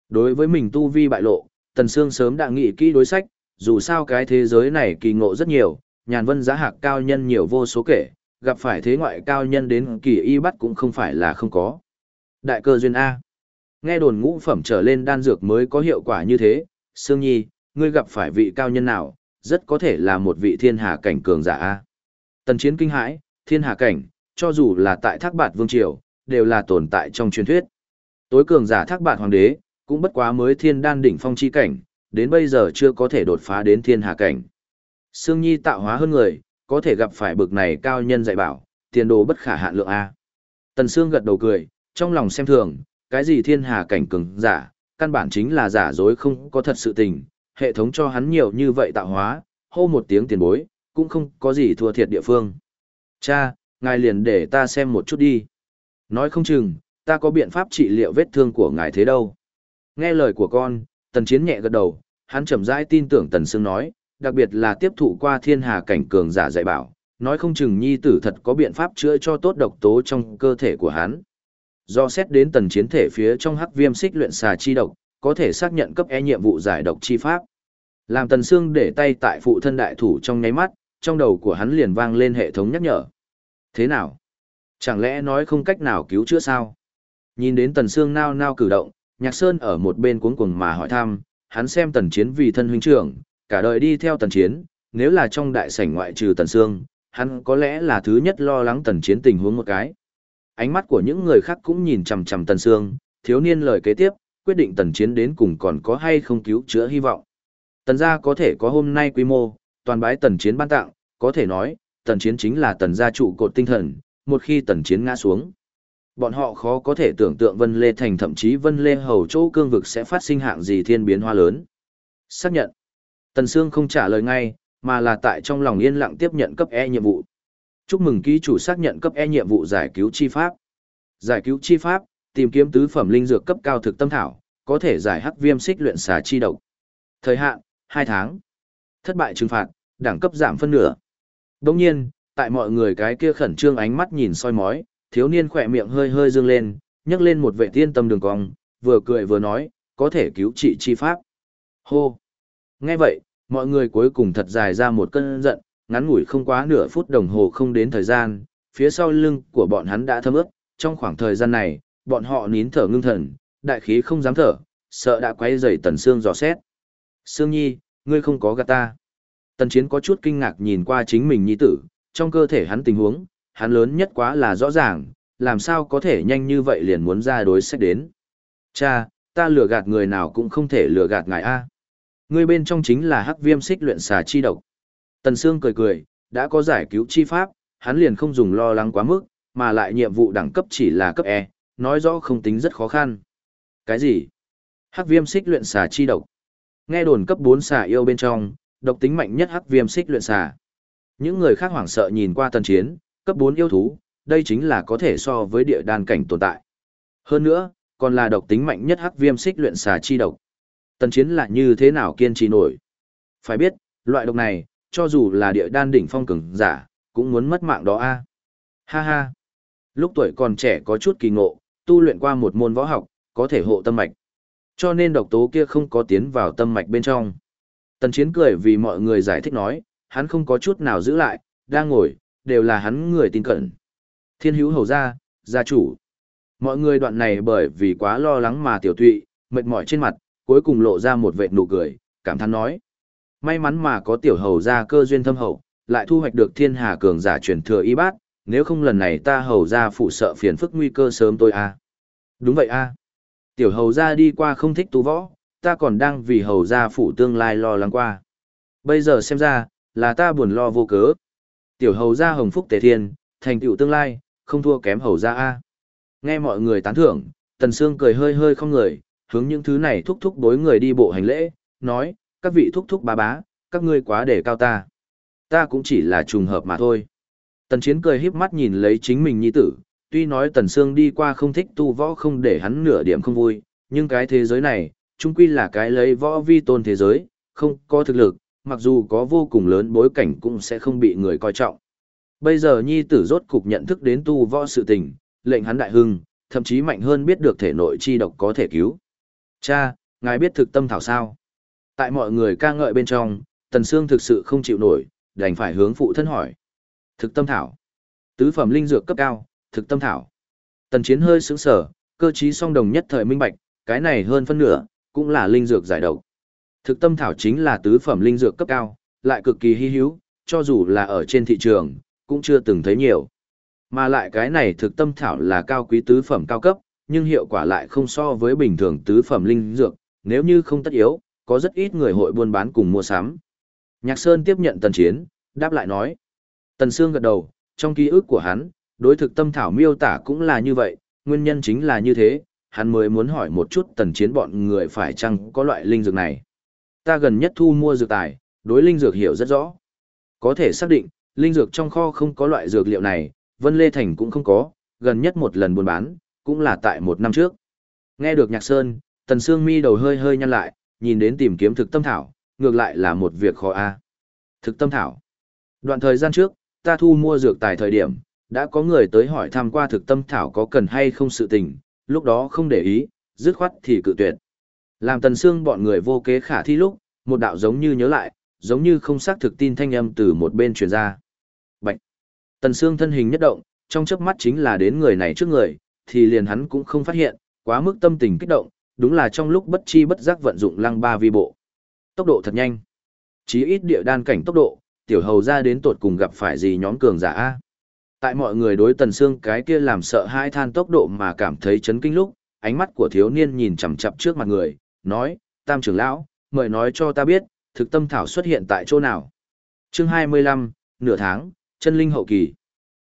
Đối với mình tu vi bại lộ, Tần Sương sớm đã nghĩ kỹ đối sách, dù sao cái thế giới này kỳ ngộ rất nhiều, nhàn vân giá hạc cao nhân nhiều vô số kể, gặp phải thế ngoại cao nhân đến kỳ y bắt cũng không phải là không có. Đại cơ duyên A. Nghe đồn ngũ phẩm trở lên đan dược mới có hiệu quả như thế, Sương Nhi, ngươi gặp phải vị cao nhân nào, rất có thể là một vị thiên hà cảnh cường giả a. Tần chiến kinh hãi, thiên hà cảnh, cho dù là tại Thác Bạt Vương triều, đều là tồn tại trong truyền thuyết. Tối cường giả Thác Bạt Hoàng đế, cũng bất quá mới thiên đan đỉnh phong chi cảnh, đến bây giờ chưa có thể đột phá đến thiên hà cảnh. Sương Nhi tạo hóa hơn người, có thể gặp phải bực này cao nhân dạy bảo, tiền đồ bất khả hạn lượng A. Tần Sương gật đầu cười, trong lòng xem thường, cái gì thiên hà cảnh cường giả, căn bản chính là giả dối không có thật sự tình, hệ thống cho hắn nhiều như vậy tạo hóa, hô một tiếng tiền bối, cũng không có gì thua thiệt địa phương. Cha, ngài liền để ta xem một chút đi. Nói không chừng, ta có biện pháp trị liệu vết thương của ngài thế đâu. Nghe lời của con, tần chiến nhẹ gật đầu, hắn chậm rãi tin tưởng tần sương nói, đặc biệt là tiếp thụ qua thiên hà cảnh cường giả dạy bảo, nói không chừng nhi tử thật có biện pháp chữa cho tốt độc tố trong cơ thể của hắn. Do xét đến tần chiến thể phía trong hắc viêm xích luyện xà chi độc, có thể xác nhận cấp e nhiệm vụ giải độc chi pháp. Làm tần xương để tay tại phụ thân đại thủ trong nháy mắt, trong đầu của hắn liền vang lên hệ thống nhắc nhở. Thế nào? Chẳng lẽ nói không cách nào cứu chữa sao? Nhìn đến tần xương nao nao cử động, nhạc sơn ở một bên cuống cuồng mà hỏi thăm, hắn xem tần chiến vì thân huynh trưởng, cả đời đi theo tần chiến, nếu là trong đại sảnh ngoại trừ tần xương, hắn có lẽ là thứ nhất lo lắng tần chiến tình huống một cái. Ánh mắt của những người khác cũng nhìn chằm chằm tần xương, thiếu niên lời kế tiếp, quyết định tần chiến đến cùng còn có hay không cứu chữa hy vọng. Tần gia có thể có hôm nay quy mô, toàn bái tần chiến ban tặng, có thể nói, tần chiến chính là tần gia trụ cột tinh thần, một khi tần chiến ngã xuống. Bọn họ khó có thể tưởng tượng Vân Lê Thành thậm chí Vân Lê Hầu chỗ cương vực sẽ phát sinh hạng gì thiên biến hoa lớn. Xác nhận. Tần Sương không trả lời ngay, mà là tại trong lòng yên lặng tiếp nhận cấp E nhiệm vụ. Chúc mừng ký chủ xác nhận cấp E nhiệm vụ giải cứu chi pháp. Giải cứu chi pháp, tìm kiếm tứ phẩm linh dược cấp cao thực tâm thảo, có thể giải hắc viêm xích luyện xà chi độc. Thời hạn, 2 tháng. Thất bại trừng phạt, đẳng cấp giảm phân nửa. Đồng nhiên, tại mọi người cái kia khẩn trương ánh mắt nhìn soi mói, thiếu niên khỏe miệng hơi hơi dương lên, nhấc lên một vệ tiên tâm đường cong, vừa cười vừa nói, có thể cứu trị chi pháp. Hô! Nghe vậy, mọi người cuối cùng thật dài ra một cơn giận, ngắn ngủi không quá nửa phút đồng hồ không đến thời gian, phía sau lưng của bọn hắn đã thấm ướt, trong khoảng thời gian này, bọn họ nín thở ngưng thần, đại khí không dám thở, sợ đã quay rầy tần xương dò xét. Sương Nhi, ngươi không có gạt ta. Tần Chiến có chút kinh ngạc nhìn qua chính mình nhi tử, trong cơ thể hắn tình huống, hắn lớn nhất quá là rõ ràng, làm sao có thể nhanh như vậy liền muốn ra đối sách đến. Cha, ta lừa gạt người nào cũng không thể lừa gạt ngài a. Ngươi bên trong chính là hắc viêm xích luyện xà chi độc. Tần Sương cười cười, đã có giải cứu chi pháp, hắn liền không dùng lo lắng quá mức, mà lại nhiệm vụ đẳng cấp chỉ là cấp E, nói rõ không tính rất khó khăn. Cái gì? Hắc viêm xích luyện xà chi độc. Nghe đồn cấp 4 xà yêu bên trong, độc tính mạnh nhất hắc viêm xích luyện xà. Những người khác hoảng sợ nhìn qua tần chiến, cấp 4 yêu thú, đây chính là có thể so với địa đan cảnh tồn tại. Hơn nữa, còn là độc tính mạnh nhất hắc viêm xích luyện xà chi độc. Tần chiến là như thế nào kiên trì nổi? Phải biết, loại độc này, cho dù là địa đan đỉnh phong cường giả, cũng muốn mất mạng đó a. Ha ha. Lúc tuổi còn trẻ có chút kỳ ngộ, tu luyện qua một môn võ học, có thể hộ tâm mạch. Cho nên độc tố kia không có tiến vào tâm mạch bên trong. Tần chiến cười vì mọi người giải thích nói, hắn không có chút nào giữ lại, đang ngồi, đều là hắn người tin cẩn. Thiên hữu hầu gia, gia chủ. Mọi người đoạn này bởi vì quá lo lắng mà tiểu tụy, mệt mỏi trên mặt, cuối cùng lộ ra một vệt nụ cười, cảm thán nói. May mắn mà có tiểu hầu gia cơ duyên thâm hậu, lại thu hoạch được thiên hà cường giả truyền thừa y bát, nếu không lần này ta hầu gia phụ sợ phiền phức nguy cơ sớm tôi a. Đúng vậy a. Tiểu hầu gia đi qua không thích tu võ, ta còn đang vì hầu gia phụ tương lai lo lắng qua. Bây giờ xem ra, là ta buồn lo vô cớ. Tiểu hầu gia hồng phúc tề thiên, thành tựu tương lai, không thua kém hầu gia a. Nghe mọi người tán thưởng, Tần Sương cười hơi hơi không người, hướng những thứ này thúc thúc đối người đi bộ hành lễ, nói, các vị thúc thúc bá bá, các ngươi quá để cao ta. Ta cũng chỉ là trùng hợp mà thôi. Tần Chiến cười híp mắt nhìn lấy chính mình nhi tử, tuy nói Tần Sương đi qua không thích tu võ không để hắn nửa điểm không vui, nhưng cái thế giới này, chung quy là cái lấy võ vi tôn thế giới, không có thực lực, mặc dù có vô cùng lớn bối cảnh cũng sẽ không bị người coi trọng. Bây giờ nhi tử rốt cục nhận thức đến tu võ sự tình, lệnh hắn đại hưng, thậm chí mạnh hơn biết được thể nội chi độc có thể cứu. Cha, ngài biết thực tâm thảo sao? Tại mọi người ca ngợi bên trong, Tần Sương thực sự không chịu nổi, đành phải hướng phụ thân hỏi. Thực tâm thảo. Tứ phẩm linh dược cấp cao, thực tâm thảo. Tần Chiến hơi sững sờ, cơ trí song đồng nhất thời minh bạch, cái này hơn phân nửa, cũng là linh dược giải độc. Thực tâm thảo chính là tứ phẩm linh dược cấp cao, lại cực kỳ hy hữu, cho dù là ở trên thị trường, cũng chưa từng thấy nhiều. Mà lại cái này thực tâm thảo là cao quý tứ phẩm cao cấp, nhưng hiệu quả lại không so với bình thường tứ phẩm linh dược, nếu như không tất yếu, có rất ít người hội buôn bán cùng mua sắm. Nhạc Sơn tiếp nhận tần chiến, đáp lại nói. Tần Sương gật đầu, trong ký ức của hắn, đối thực tâm thảo miêu tả cũng là như vậy, nguyên nhân chính là như thế, hắn mới muốn hỏi một chút tần chiến bọn người phải chăng có loại linh dược này. Ta gần nhất thu mua dược tài, đối linh dược hiểu rất rõ. Có thể xác định, linh dược trong kho không có loại dược liệu này, Vân Lê Thành cũng không có, gần nhất một lần buôn bán, cũng là tại một năm trước. Nghe được Nhạc Sơn, Tần Sương mi đầu hơi hơi nhăn lại, nhìn đến tìm kiếm thực tâm thảo, ngược lại là một việc khó a. Thực tâm thảo. Đoạn thời gian trước, ta thu mua dược tài thời điểm, đã có người tới hỏi thăm qua thực tâm thảo có cần hay không sự tình, lúc đó không để ý, dứt khoát thì cự tuyệt. Làm Tần xương bọn người vô kế khả thi lúc, một đạo giống như nhớ lại, giống như không xác thực tin thanh âm từ một bên truyền ra. Bạch. Tần xương thân hình nhất động, trong chớp mắt chính là đến người này trước người, thì liền hắn cũng không phát hiện, quá mức tâm tình kích động, đúng là trong lúc bất chi bất giác vận dụng lăng ba vi bộ. Tốc độ thật nhanh. Chí ít địa đan cảnh tốc độ, tiểu hầu ra đến tột cùng gặp phải gì nhóm cường giả A. Tại mọi người đối tần xương cái kia làm sợ hai than tốc độ mà cảm thấy chấn kinh lúc, ánh mắt của thiếu niên nhìn chằm chằm trước mặt người, nói, tam trưởng lão, mời nói cho ta biết, thực tâm thảo xuất hiện tại chỗ nào. Chương 25, nửa tháng, chân linh hậu kỳ.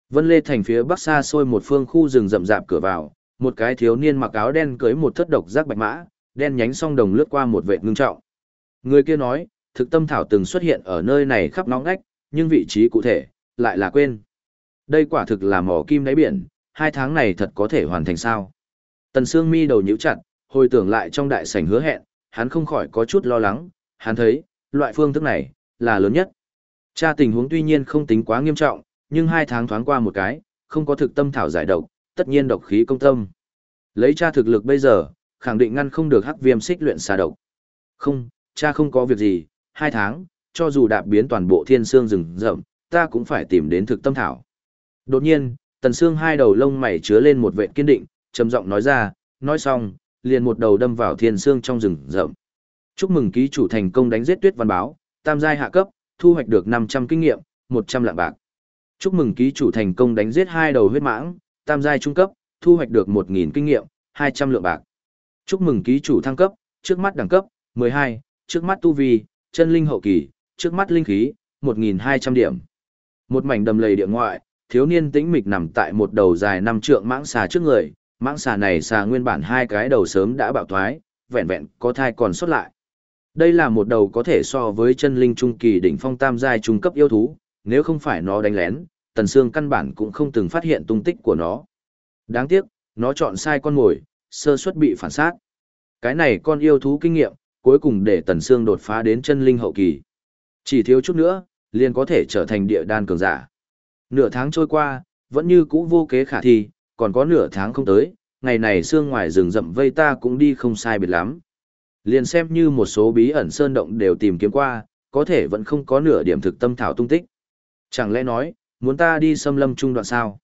Vân Lê thành phía bắc xa xôi một phương khu rừng rậm rạp cửa vào, một cái thiếu niên mặc áo đen cưới một thất độc giác bạch mã, đen nhánh song đồng lướt qua một vệ ngưng trọng. Người kia nói, thực tâm thảo từng xuất hiện ở nơi này khắp nóng ngách, nhưng vị trí cụ thể, lại là quên. Đây quả thực là mỏ kim đáy biển, hai tháng này thật có thể hoàn thành sao. Tần Sương mi đầu nhíu chặt, hồi tưởng lại trong đại sảnh hứa hẹn, hắn không khỏi có chút lo lắng, hắn thấy, loại phương thức này, là lớn nhất. Cha tình huống tuy nhiên không tính quá nghiêm trọng, nhưng hai tháng thoáng qua một cái, không có thực tâm thảo giải độc, tất nhiên độc khí công tâm. Lấy cha thực lực bây giờ, khẳng định ngăn không được hắc viêm xích luyện xà độc. Không, cha không có việc gì, hai tháng, cho dù đạp biến toàn bộ thiên xương rừng rậm, ta cũng phải tìm đến thực tâm thảo. Đột nhiên, tần xương hai đầu lông mày chứa lên một vệ kiên định, trầm giọng nói ra, nói xong, liền một đầu đâm vào thiên xương trong rừng rậm. Chúc mừng ký chủ thành công đánh giết tuyết văn báo, tam giai hạ cấp, thu hoạch được 500 kinh nghiệm, 100 lạng bạc. Chúc mừng ký chủ thành công đánh giết hai đầu huyết mãng, tam giai trung cấp, thu hoạch được 1000 kinh nghiệm, 200 lượng bạc. Chúc mừng ký chủ thăng cấp, trước mắt đẳng cấp 12, trước mắt tu vi, chân linh hậu kỳ, trước mắt linh khí 1200 điểm. Một mảnh đầm lầy địa ngoại, thiếu niên tĩnh mịch nằm tại một đầu dài năm trượng mãng xà trước người, mãng xà này xà nguyên bản hai cái đầu sớm đã bạo thoái, vẹn vẹn có thai còn xuất lại. Đây là một đầu có thể so với chân linh trung kỳ đỉnh phong tam giai trung cấp yêu thú, nếu không phải nó đánh lén, Tần Sương căn bản cũng không từng phát hiện tung tích của nó. Đáng tiếc, nó chọn sai con mồi, sơ suất bị phản sát. Cái này con yêu thú kinh nghiệm, cuối cùng để Tần Sương đột phá đến chân linh hậu kỳ. Chỉ thiếu chút nữa, liền có thể trở thành địa đan cường giả. Nửa tháng trôi qua, vẫn như cũ vô kế khả thi, còn có nửa tháng không tới, ngày này xương ngoài rừng rậm vây ta cũng đi không sai biệt lắm. Liền xem như một số bí ẩn sơn động đều tìm kiếm qua, có thể vẫn không có nửa điểm thực tâm thảo tung tích. Chẳng lẽ nói, muốn ta đi xâm lâm trung đoạn sao?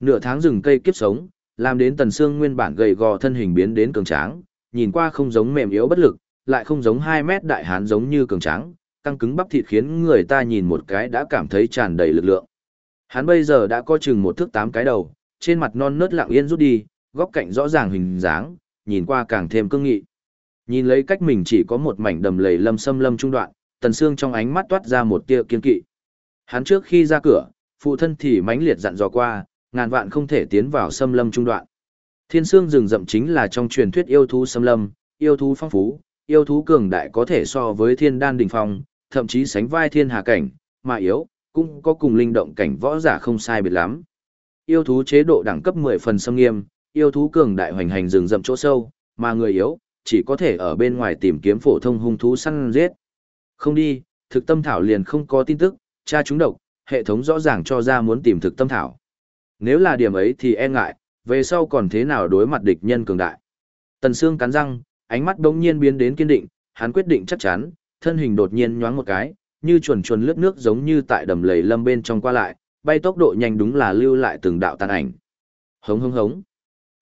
Nửa tháng rừng cây kiếp sống, làm đến tần xương nguyên bản gầy gò thân hình biến đến cường tráng, nhìn qua không giống mềm yếu bất lực, lại không giống 2 mét đại hán giống như cường tráng, căng cứng bắp thịt khiến người ta nhìn một cái đã cảm thấy tràn đầy lực lượng. Hắn bây giờ đã có chừng một thước tám cái đầu, trên mặt non nớt lặng yên rút đi, góc cạnh rõ ràng hình dáng, nhìn qua càng thêm cương nghị. Nhìn lấy cách mình chỉ có một mảnh đầm lầy lâm xâm lâm trung đoạn, tần xương trong ánh mắt toát ra một tia kiên kỵ. Hắn trước khi ra cửa, phụ thân thì mãnh liệt dặn dò qua, ngàn vạn không thể tiến vào xâm lâm trung đoạn. Thiên xương rừng rậm chính là trong truyền thuyết yêu thú xâm lâm, yêu thú phong phú, yêu thú cường đại có thể so với thiên đan đỉnh phong, thậm chí sánh vai thiên hà cảnh, mà yếu, cũng có cùng linh động cảnh võ giả không sai biệt lắm. Yêu thú chế độ đẳng cấp 10 phần xâm nghiêm, yêu thú cường đại hoành hành rừng rậm chỗ sâu, mà người yếu, chỉ có thể ở bên ngoài tìm kiếm phổ thông hung thú săn giết. Không đi, thực tâm thảo liền không có tin tức, tra chúng độc, hệ thống rõ ràng cho ra muốn tìm thực tâm thảo. Nếu là điểm ấy thì e ngại, về sau còn thế nào đối mặt địch nhân cường đại. Tần Sương cắn răng, ánh mắt đống nhiên biến đến kiên định, hắn quyết định chắc chắn, thân hình đột nhiên nhoáng một cái, như chuồn chuồn lướt nước giống như tại đầm lầy lâm bên trong qua lại, bay tốc độ nhanh đúng là lưu lại từng đạo tàn ảnh. Hống hống hống.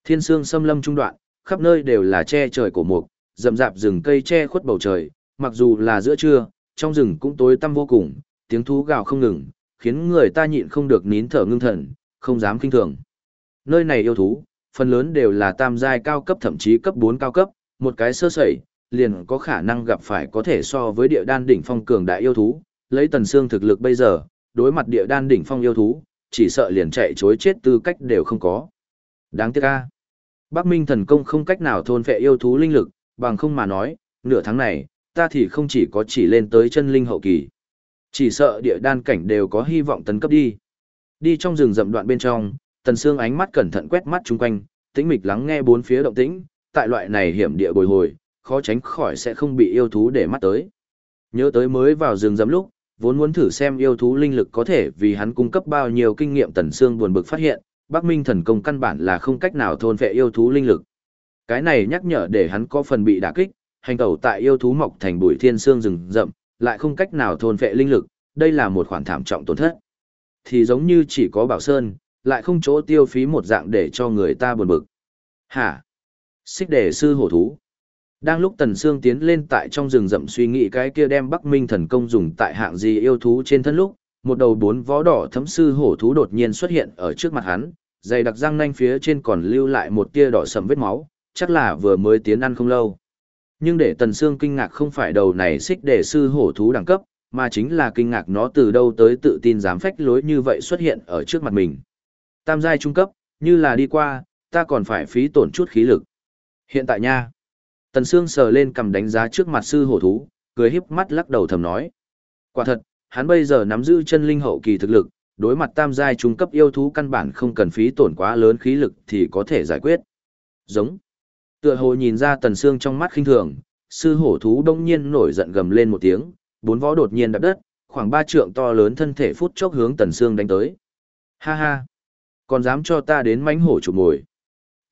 Thiên sương xâm lâm trung đoạn, khắp nơi đều là che trời cổ mục, rậm rạp rừng cây che khuất bầu trời, mặc dù là giữa trưa, trong rừng cũng tối tăm vô cùng, tiếng thú gào không ngừng, khiến người ta nhịn không được nín thở ngưng thần, không dám kinh thường. Nơi này yêu thú, phần lớn đều là tam giai cao cấp thậm chí cấp 4 cao cấp, một cái sơ sẩy, liền có khả năng gặp phải có thể so với địa đan đỉnh phong cường đại yêu thú, lấy tần xương thực lực bây giờ, đối mặt địa đan đỉnh phong yêu thú, chỉ sợ liền chạy chối chết tư cách đều không có. Đáng tiếc a. Bắc Minh thần công không cách nào thôn phệ yêu thú linh lực, bằng không mà nói, nửa tháng này, ta thì không chỉ có chỉ lên tới chân linh hậu kỳ. Chỉ sợ địa đan cảnh đều có hy vọng tấn cấp đi. Đi trong rừng rậm đoạn bên trong, Tần Sương ánh mắt cẩn thận quét mắt chung quanh, tĩnh mịch lắng nghe bốn phía động tĩnh, tại loại này hiểm địa bồi hồi, khó tránh khỏi sẽ không bị yêu thú để mắt tới. Nhớ tới mới vào rừng rậm lúc, vốn muốn thử xem yêu thú linh lực có thể vì hắn cung cấp bao nhiêu kinh nghiệm Tần xương buồn bực phát hiện, Bắc Minh thần công căn bản là không cách nào thôn phệ yêu thú linh lực. Cái này nhắc nhở để hắn có phần bị đả kích, hành tẩu tại yêu thú mọc thành bụi thiên xương rừng rậm, lại không cách nào thôn phệ linh lực, đây là một khoản thảm trọng tổn thất. Thì giống như chỉ có Bảo Sơn, lại không chỗ tiêu phí một dạng để cho người ta buồn bực. Hả? Xích đề sư hổ thú. Đang lúc Tần Sương tiến lên tại trong rừng rậm suy nghĩ cái kia đem Bắc Minh thần công dùng tại hạng gì yêu thú trên thân lúc, một đầu bốn vó đỏ thấm sư hổ thú đột nhiên xuất hiện ở trước mặt hắn, dày đặc răng nanh phía trên còn lưu lại một tia đỏ sầm vết máu, chắc là vừa mới tiến ăn không lâu. Nhưng để Tần Sương kinh ngạc không phải đầu này xích để sư hổ thú đẳng cấp, mà chính là kinh ngạc nó từ đâu tới tự tin dám phách lối như vậy xuất hiện ở trước mặt mình. Tam giai trung cấp, như là đi qua, ta còn phải phí tổn chút khí lực. Hiện tại nha. Tần Sương sờ lên cầm đánh giá trước mặt sư hổ thú, cười híp mắt lắc đầu thầm nói. Quả thật, hắn bây giờ nắm giữ chân linh hậu kỳ thực lực, đối mặt tam giai trung cấp yêu thú căn bản không cần phí tổn quá lớn khí lực thì có thể giải quyết. Giống. Tựa hồ nhìn ra Tần Sương trong mắt khinh thường, sư hổ thú đông nhiên nổi giận gầm lên một tiếng, bốn vó đột nhiên đập đất, khoảng ba trượng to lớn thân thể phút chốc hướng Tần Sương đánh tới. Ha ha, còn dám cho ta đến mánh hổ chụp mồi.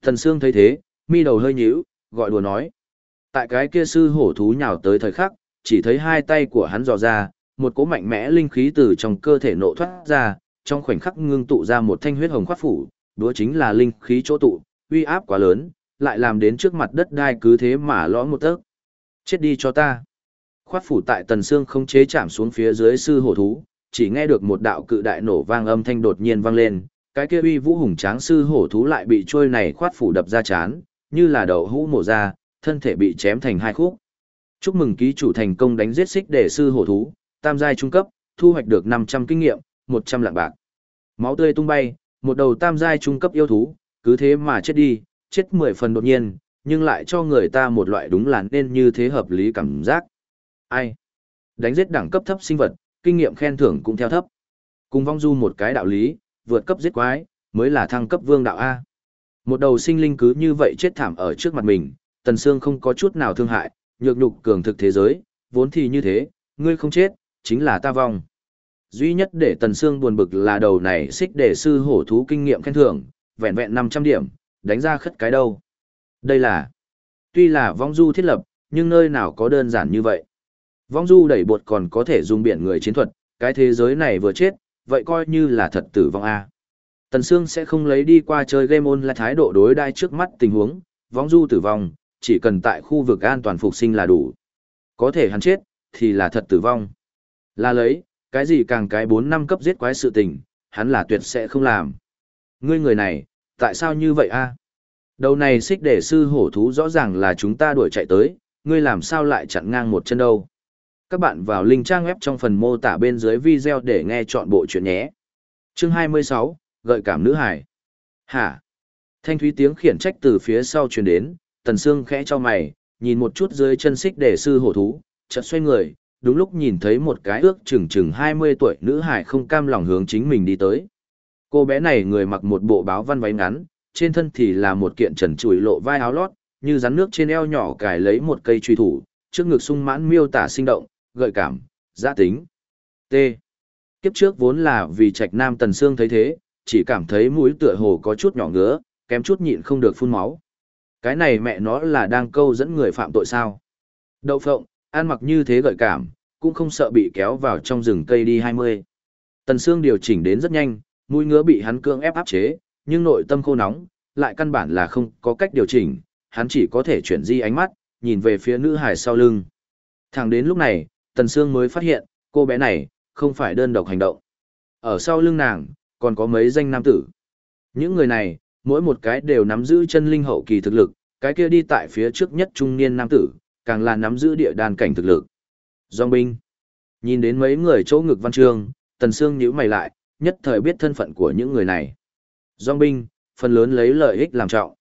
Tần Sương thấy thế, mi đầu hơi nhíu, gọi đùa nói. Tại cái kia sư hổ thú nhào tới thời khắc, chỉ thấy hai tay của hắn dò ra, một cỗ mạnh mẽ linh khí từ trong cơ thể nộ thoát ra, trong khoảnh khắc ngưng tụ ra một thanh huyết hồng khoát phủ, đó chính là linh khí chỗ tụ, uy áp quá lớn, lại làm đến trước mặt đất đai cứ thế mà lõm một tấc. Chết đi cho ta. Khoát phủ tại tần xương không chế chạm xuống phía dưới sư hổ thú, chỉ nghe được một đạo cự đại nổ vang âm thanh đột nhiên vang lên, cái kia uy vũ hùng tráng sư hổ thú lại bị trôi này khoát phủ đập ra chán, như là đầu hũ mổ ra, thân thể bị chém thành hai khúc. Chúc mừng ký chủ thành công đánh giết xích để sư hổ thú, tam giai trung cấp, thu hoạch được 500 kinh nghiệm, 100 lạng bạc. Máu tươi tung bay, một đầu tam giai trung cấp yêu thú, cứ thế mà chết đi, chết 10 phần đột nhiên, nhưng lại cho người ta một loại đúng là nên như thế hợp lý cảm giác. Ai? Đánh giết đẳng cấp thấp sinh vật, kinh nghiệm khen thưởng cũng theo thấp. Cùng vong du một cái đạo lý, vượt cấp giết quái, mới là thăng cấp vương đạo A. Một đầu sinh linh cứ như vậy chết thảm ở trước mặt mình, Tần Sương không có chút nào thương hại, nhược nhục cường thực thế giới, vốn thì như thế, ngươi không chết, chính là ta vong. Duy nhất để Tần Sương buồn bực là đầu này xích để sư hổ thú kinh nghiệm khen thưởng, vẹn vẹn 500 điểm, đánh ra khất cái đâu. Đây là, tuy là vong du thiết lập, nhưng nơi nào có đơn giản như vậy. Vong du đẩy bột còn có thể dùng biển người chiến thuật, cái thế giới này vừa chết, vậy coi như là thật tử vong A. Tần Sương sẽ không lấy đi qua chơi game online là thái độ đối đai trước mắt tình huống, vong du tử vong, chỉ cần tại khu vực an toàn phục sinh là đủ. Có thể hắn chết, thì là thật tử vong. Là lấy, cái gì càng cái 4 năm cấp giết quái sự tình, hắn là tuyệt sẽ không làm. Ngươi người này, tại sao như vậy a? Đầu này xích để sư hổ thú rõ ràng là chúng ta đuổi chạy tới, ngươi làm sao lại chặn ngang một chân đâu. Các bạn vào link trang web trong phần mô tả bên dưới video để nghe chọn bộ chuyện nhé. Chương 26, gợi cảm nữ hải. Hả? Thanh thúy tiếng khiển trách từ phía sau truyền đến, tần Sương khẽ cho mày, nhìn một chút dưới chân xích để sư hổ thú, chợt xoay người, đúng lúc nhìn thấy một cái ước chừng chừng 20 tuổi nữ hải không cam lòng hướng chính mình đi tới. Cô bé này người mặc một bộ báo văn váy ngắn, trên thân thì là một kiện trần trụi lộ vai áo lót, như rắn nước trên eo nhỏ cài lấy một cây truy thủ, trước ngực sung mãn miêu tả sinh động, gợi cảm, giã tính. T. Kiếp trước vốn là vì trạch nam tần xương thấy thế, chỉ cảm thấy mũi tựa hồ có chút nhỏ ngứa, kém chút nhịn không được phun máu. Cái này mẹ nó là đang câu dẫn người phạm tội sao. Đậu phộng, ăn mặc như thế gợi cảm, cũng không sợ bị kéo vào trong rừng cây đi 20. Tần xương điều chỉnh đến rất nhanh, mũi ngứa bị hắn cưỡng ép áp chế, nhưng nội tâm khô nóng, lại căn bản là không có cách điều chỉnh, hắn chỉ có thể chuyển di ánh mắt, nhìn về phía nữ hải sau lưng. Thẳng đến lúc này, Tần Sương mới phát hiện, cô bé này, không phải đơn độc hành động. Ở sau lưng nàng, còn có mấy danh nam tử. Những người này, mỗi một cái đều nắm giữ chân linh hậu kỳ thực lực, cái kia đi tại phía trước nhất trung niên nam tử, càng là nắm giữ địa đàn cảnh thực lực. Dòng binh. Nhìn đến mấy người chỗ ngực văn chương, Tần Sương nhíu mày lại, nhất thời biết thân phận của những người này. Dòng binh, phần lớn lấy lợi ích làm trọng.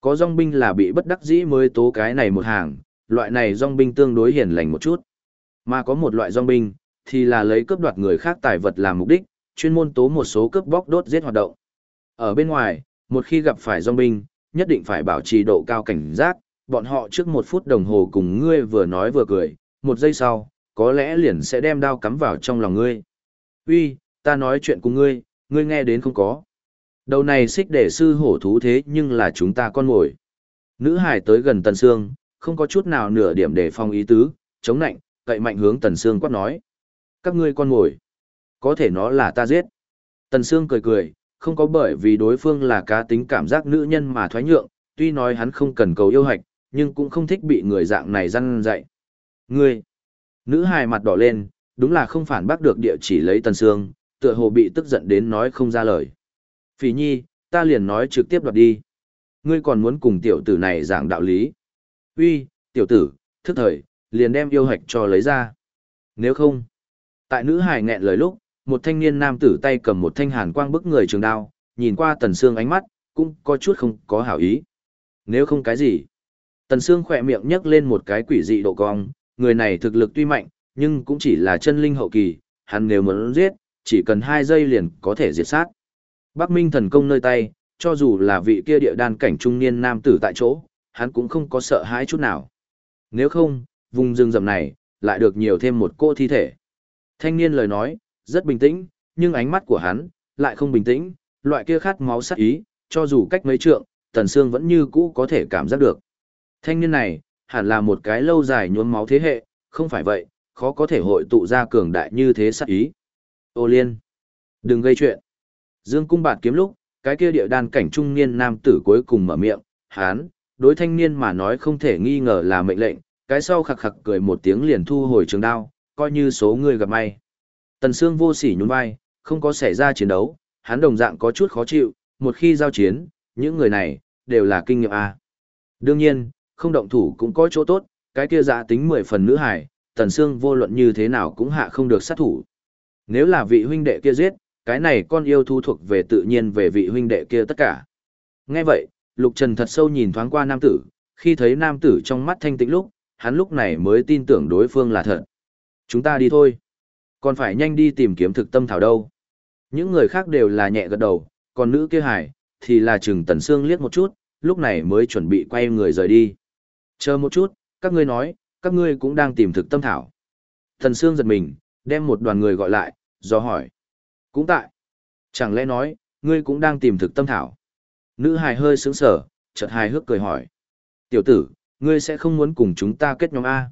Có dòng binh là bị bất đắc dĩ mới tố cái này một hàng, loại này dòng binh tương đối hiền lành một chút. Mà có một loại dòng binh, thì là lấy cướp đoạt người khác tài vật làm mục đích, chuyên môn tố một số cướp bóc đốt giết hoạt động. Ở bên ngoài, một khi gặp phải dòng binh, nhất định phải bảo trì độ cao cảnh giác, bọn họ trước một phút đồng hồ cùng ngươi vừa nói vừa cười, một giây sau, có lẽ liền sẽ đem đao cắm vào trong lòng ngươi. Uy, ta nói chuyện cùng ngươi, ngươi nghe đến không có. Đầu này xích để sư hổ thú thế nhưng là chúng ta con ngồi. Nữ hải tới gần Tần Sương, không có chút nào nửa điểm để phong ý tứ, chống nạnh, cậy mạnh hướng Tần Sương quát nói. Các ngươi con ngồi. Có thể nó là ta giết. Tần Sương cười cười, không có bởi vì đối phương là cá tính cảm giác nữ nhân mà thoái nhượng, tuy nói hắn không cần cầu yêu hạch, nhưng cũng không thích bị người dạng này răn dạy. Ngươi! Nữ hài mặt đỏ lên, đúng là không phản bác được địa chỉ lấy Tần xương, tựa hồ bị tức giận đến nói không ra lời. Phỉ nhi, ta liền nói trực tiếp đoạt đi. Ngươi còn muốn cùng tiểu tử này giảng đạo lý. Uy, tiểu tử, thức thời, liền đem yêu hạch cho lấy ra. Nếu không, tại nữ hài nghẹn lời lúc, một thanh niên nam tử tay cầm một thanh hàn quang bức người trường đao, nhìn qua tần xương ánh mắt, cũng có chút không có hảo ý. Nếu không cái gì, tần xương khỏe miệng nhấc lên một cái quỷ dị độ cong, người này thực lực tuy mạnh, nhưng cũng chỉ là chân linh hậu kỳ, hắn nếu muốn giết, chỉ cần hai giây liền có thể diệt sát. Bắc Minh thần công nơi tay, cho dù là vị kia địa đan cảnh trung niên nam tử tại chỗ, hắn cũng không có sợ hãi chút nào. Nếu không, vùng rừng rậm này, lại được nhiều thêm một cô thi thể. Thanh niên lời nói, rất bình tĩnh, nhưng ánh mắt của hắn, lại không bình tĩnh, loại kia khát máu sát ý, cho dù cách mấy trượng, Tần Sương vẫn như cũ có thể cảm giác được. Thanh niên này, hẳn là một cái lâu dài nhuốm máu thế hệ, không phải vậy, khó có thể hội tụ ra cường đại như thế sát ý. Ô Liên, đừng gây chuyện. Dương cung bạt kiếm lúc, cái kia địa đan cảnh trung niên nam tử cuối cùng mở miệng, hán, đối thanh niên mà nói không thể nghi ngờ là mệnh lệnh, cái sau khặc khặc cười một tiếng liền thu hồi trường đao, coi như số người gặp may. Tần Sương vô sỉ nhún vai, không có xảy ra chiến đấu, hắn đồng dạng có chút khó chịu, một khi giao chiến, những người này, đều là kinh nghiệm A. Đương nhiên, không động thủ cũng có chỗ tốt, cái kia dạ tính mười phần nữ hải, Tần Sương vô luận như thế nào cũng hạ không được sát thủ. Nếu là vị huynh đệ kia giết, cái này con yêu thu thuộc về tự nhiên về vị huynh đệ kia tất cả. Nghe vậy, Lục Trần thật sâu nhìn thoáng qua nam tử, khi thấy nam tử trong mắt thanh tĩnh lúc, hắn lúc này mới tin tưởng đối phương là thật. Chúng ta đi thôi. Còn phải nhanh đi tìm kiếm thực tâm thảo đâu. Những người khác đều là nhẹ gật đầu, còn nữ kia hải, thì là chừng tần xương liếc một chút, lúc này mới chuẩn bị quay người rời đi. Chờ một chút, các ngươi nói, các ngươi cũng đang tìm thực tâm thảo. Tần xương giật mình, đem một đoàn người gọi lại, do hỏi. Cũng tại. Chẳng lẽ nói, ngươi cũng đang tìm thực tâm thảo. Nữ hài hơi sững sờ, chợt hài hước cười hỏi. Tiểu tử, ngươi sẽ không muốn cùng chúng ta kết nhóm A.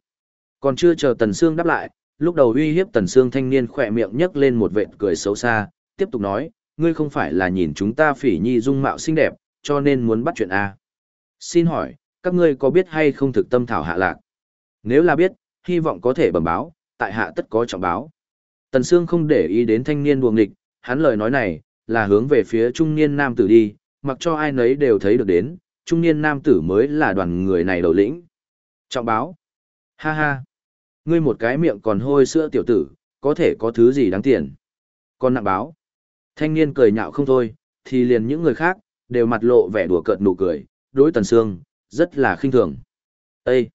Còn chưa chờ Tần Sương đáp lại, lúc đầu uy hiếp Tần xương thanh niên khỏe miệng nhấc lên một vệt cười xấu xa, tiếp tục nói, ngươi không phải là nhìn chúng ta phỉ nhi dung mạo xinh đẹp, cho nên muốn bắt chuyện A. Xin hỏi, các ngươi có biết hay không thực tâm thảo hạ lạc? Nếu là biết, hy vọng có thể bẩm báo, tại hạ tất có trọng báo. Tần Sương không để ý đến thanh niên buồng địch, hắn lời nói này, là hướng về phía trung niên nam tử đi, mặc cho ai nấy đều thấy được đến, trung niên nam tử mới là đoàn người này đầu lĩnh. Trọng báo. Ha ha. Ngươi một cái miệng còn hôi sữa tiểu tử, có thể có thứ gì đáng tiền. Con nặng báo. Thanh niên cười nhạo không thôi, thì liền những người khác, đều mặt lộ vẻ đùa cợt nụ cười, đối tần sương, rất là khinh thường. Ê!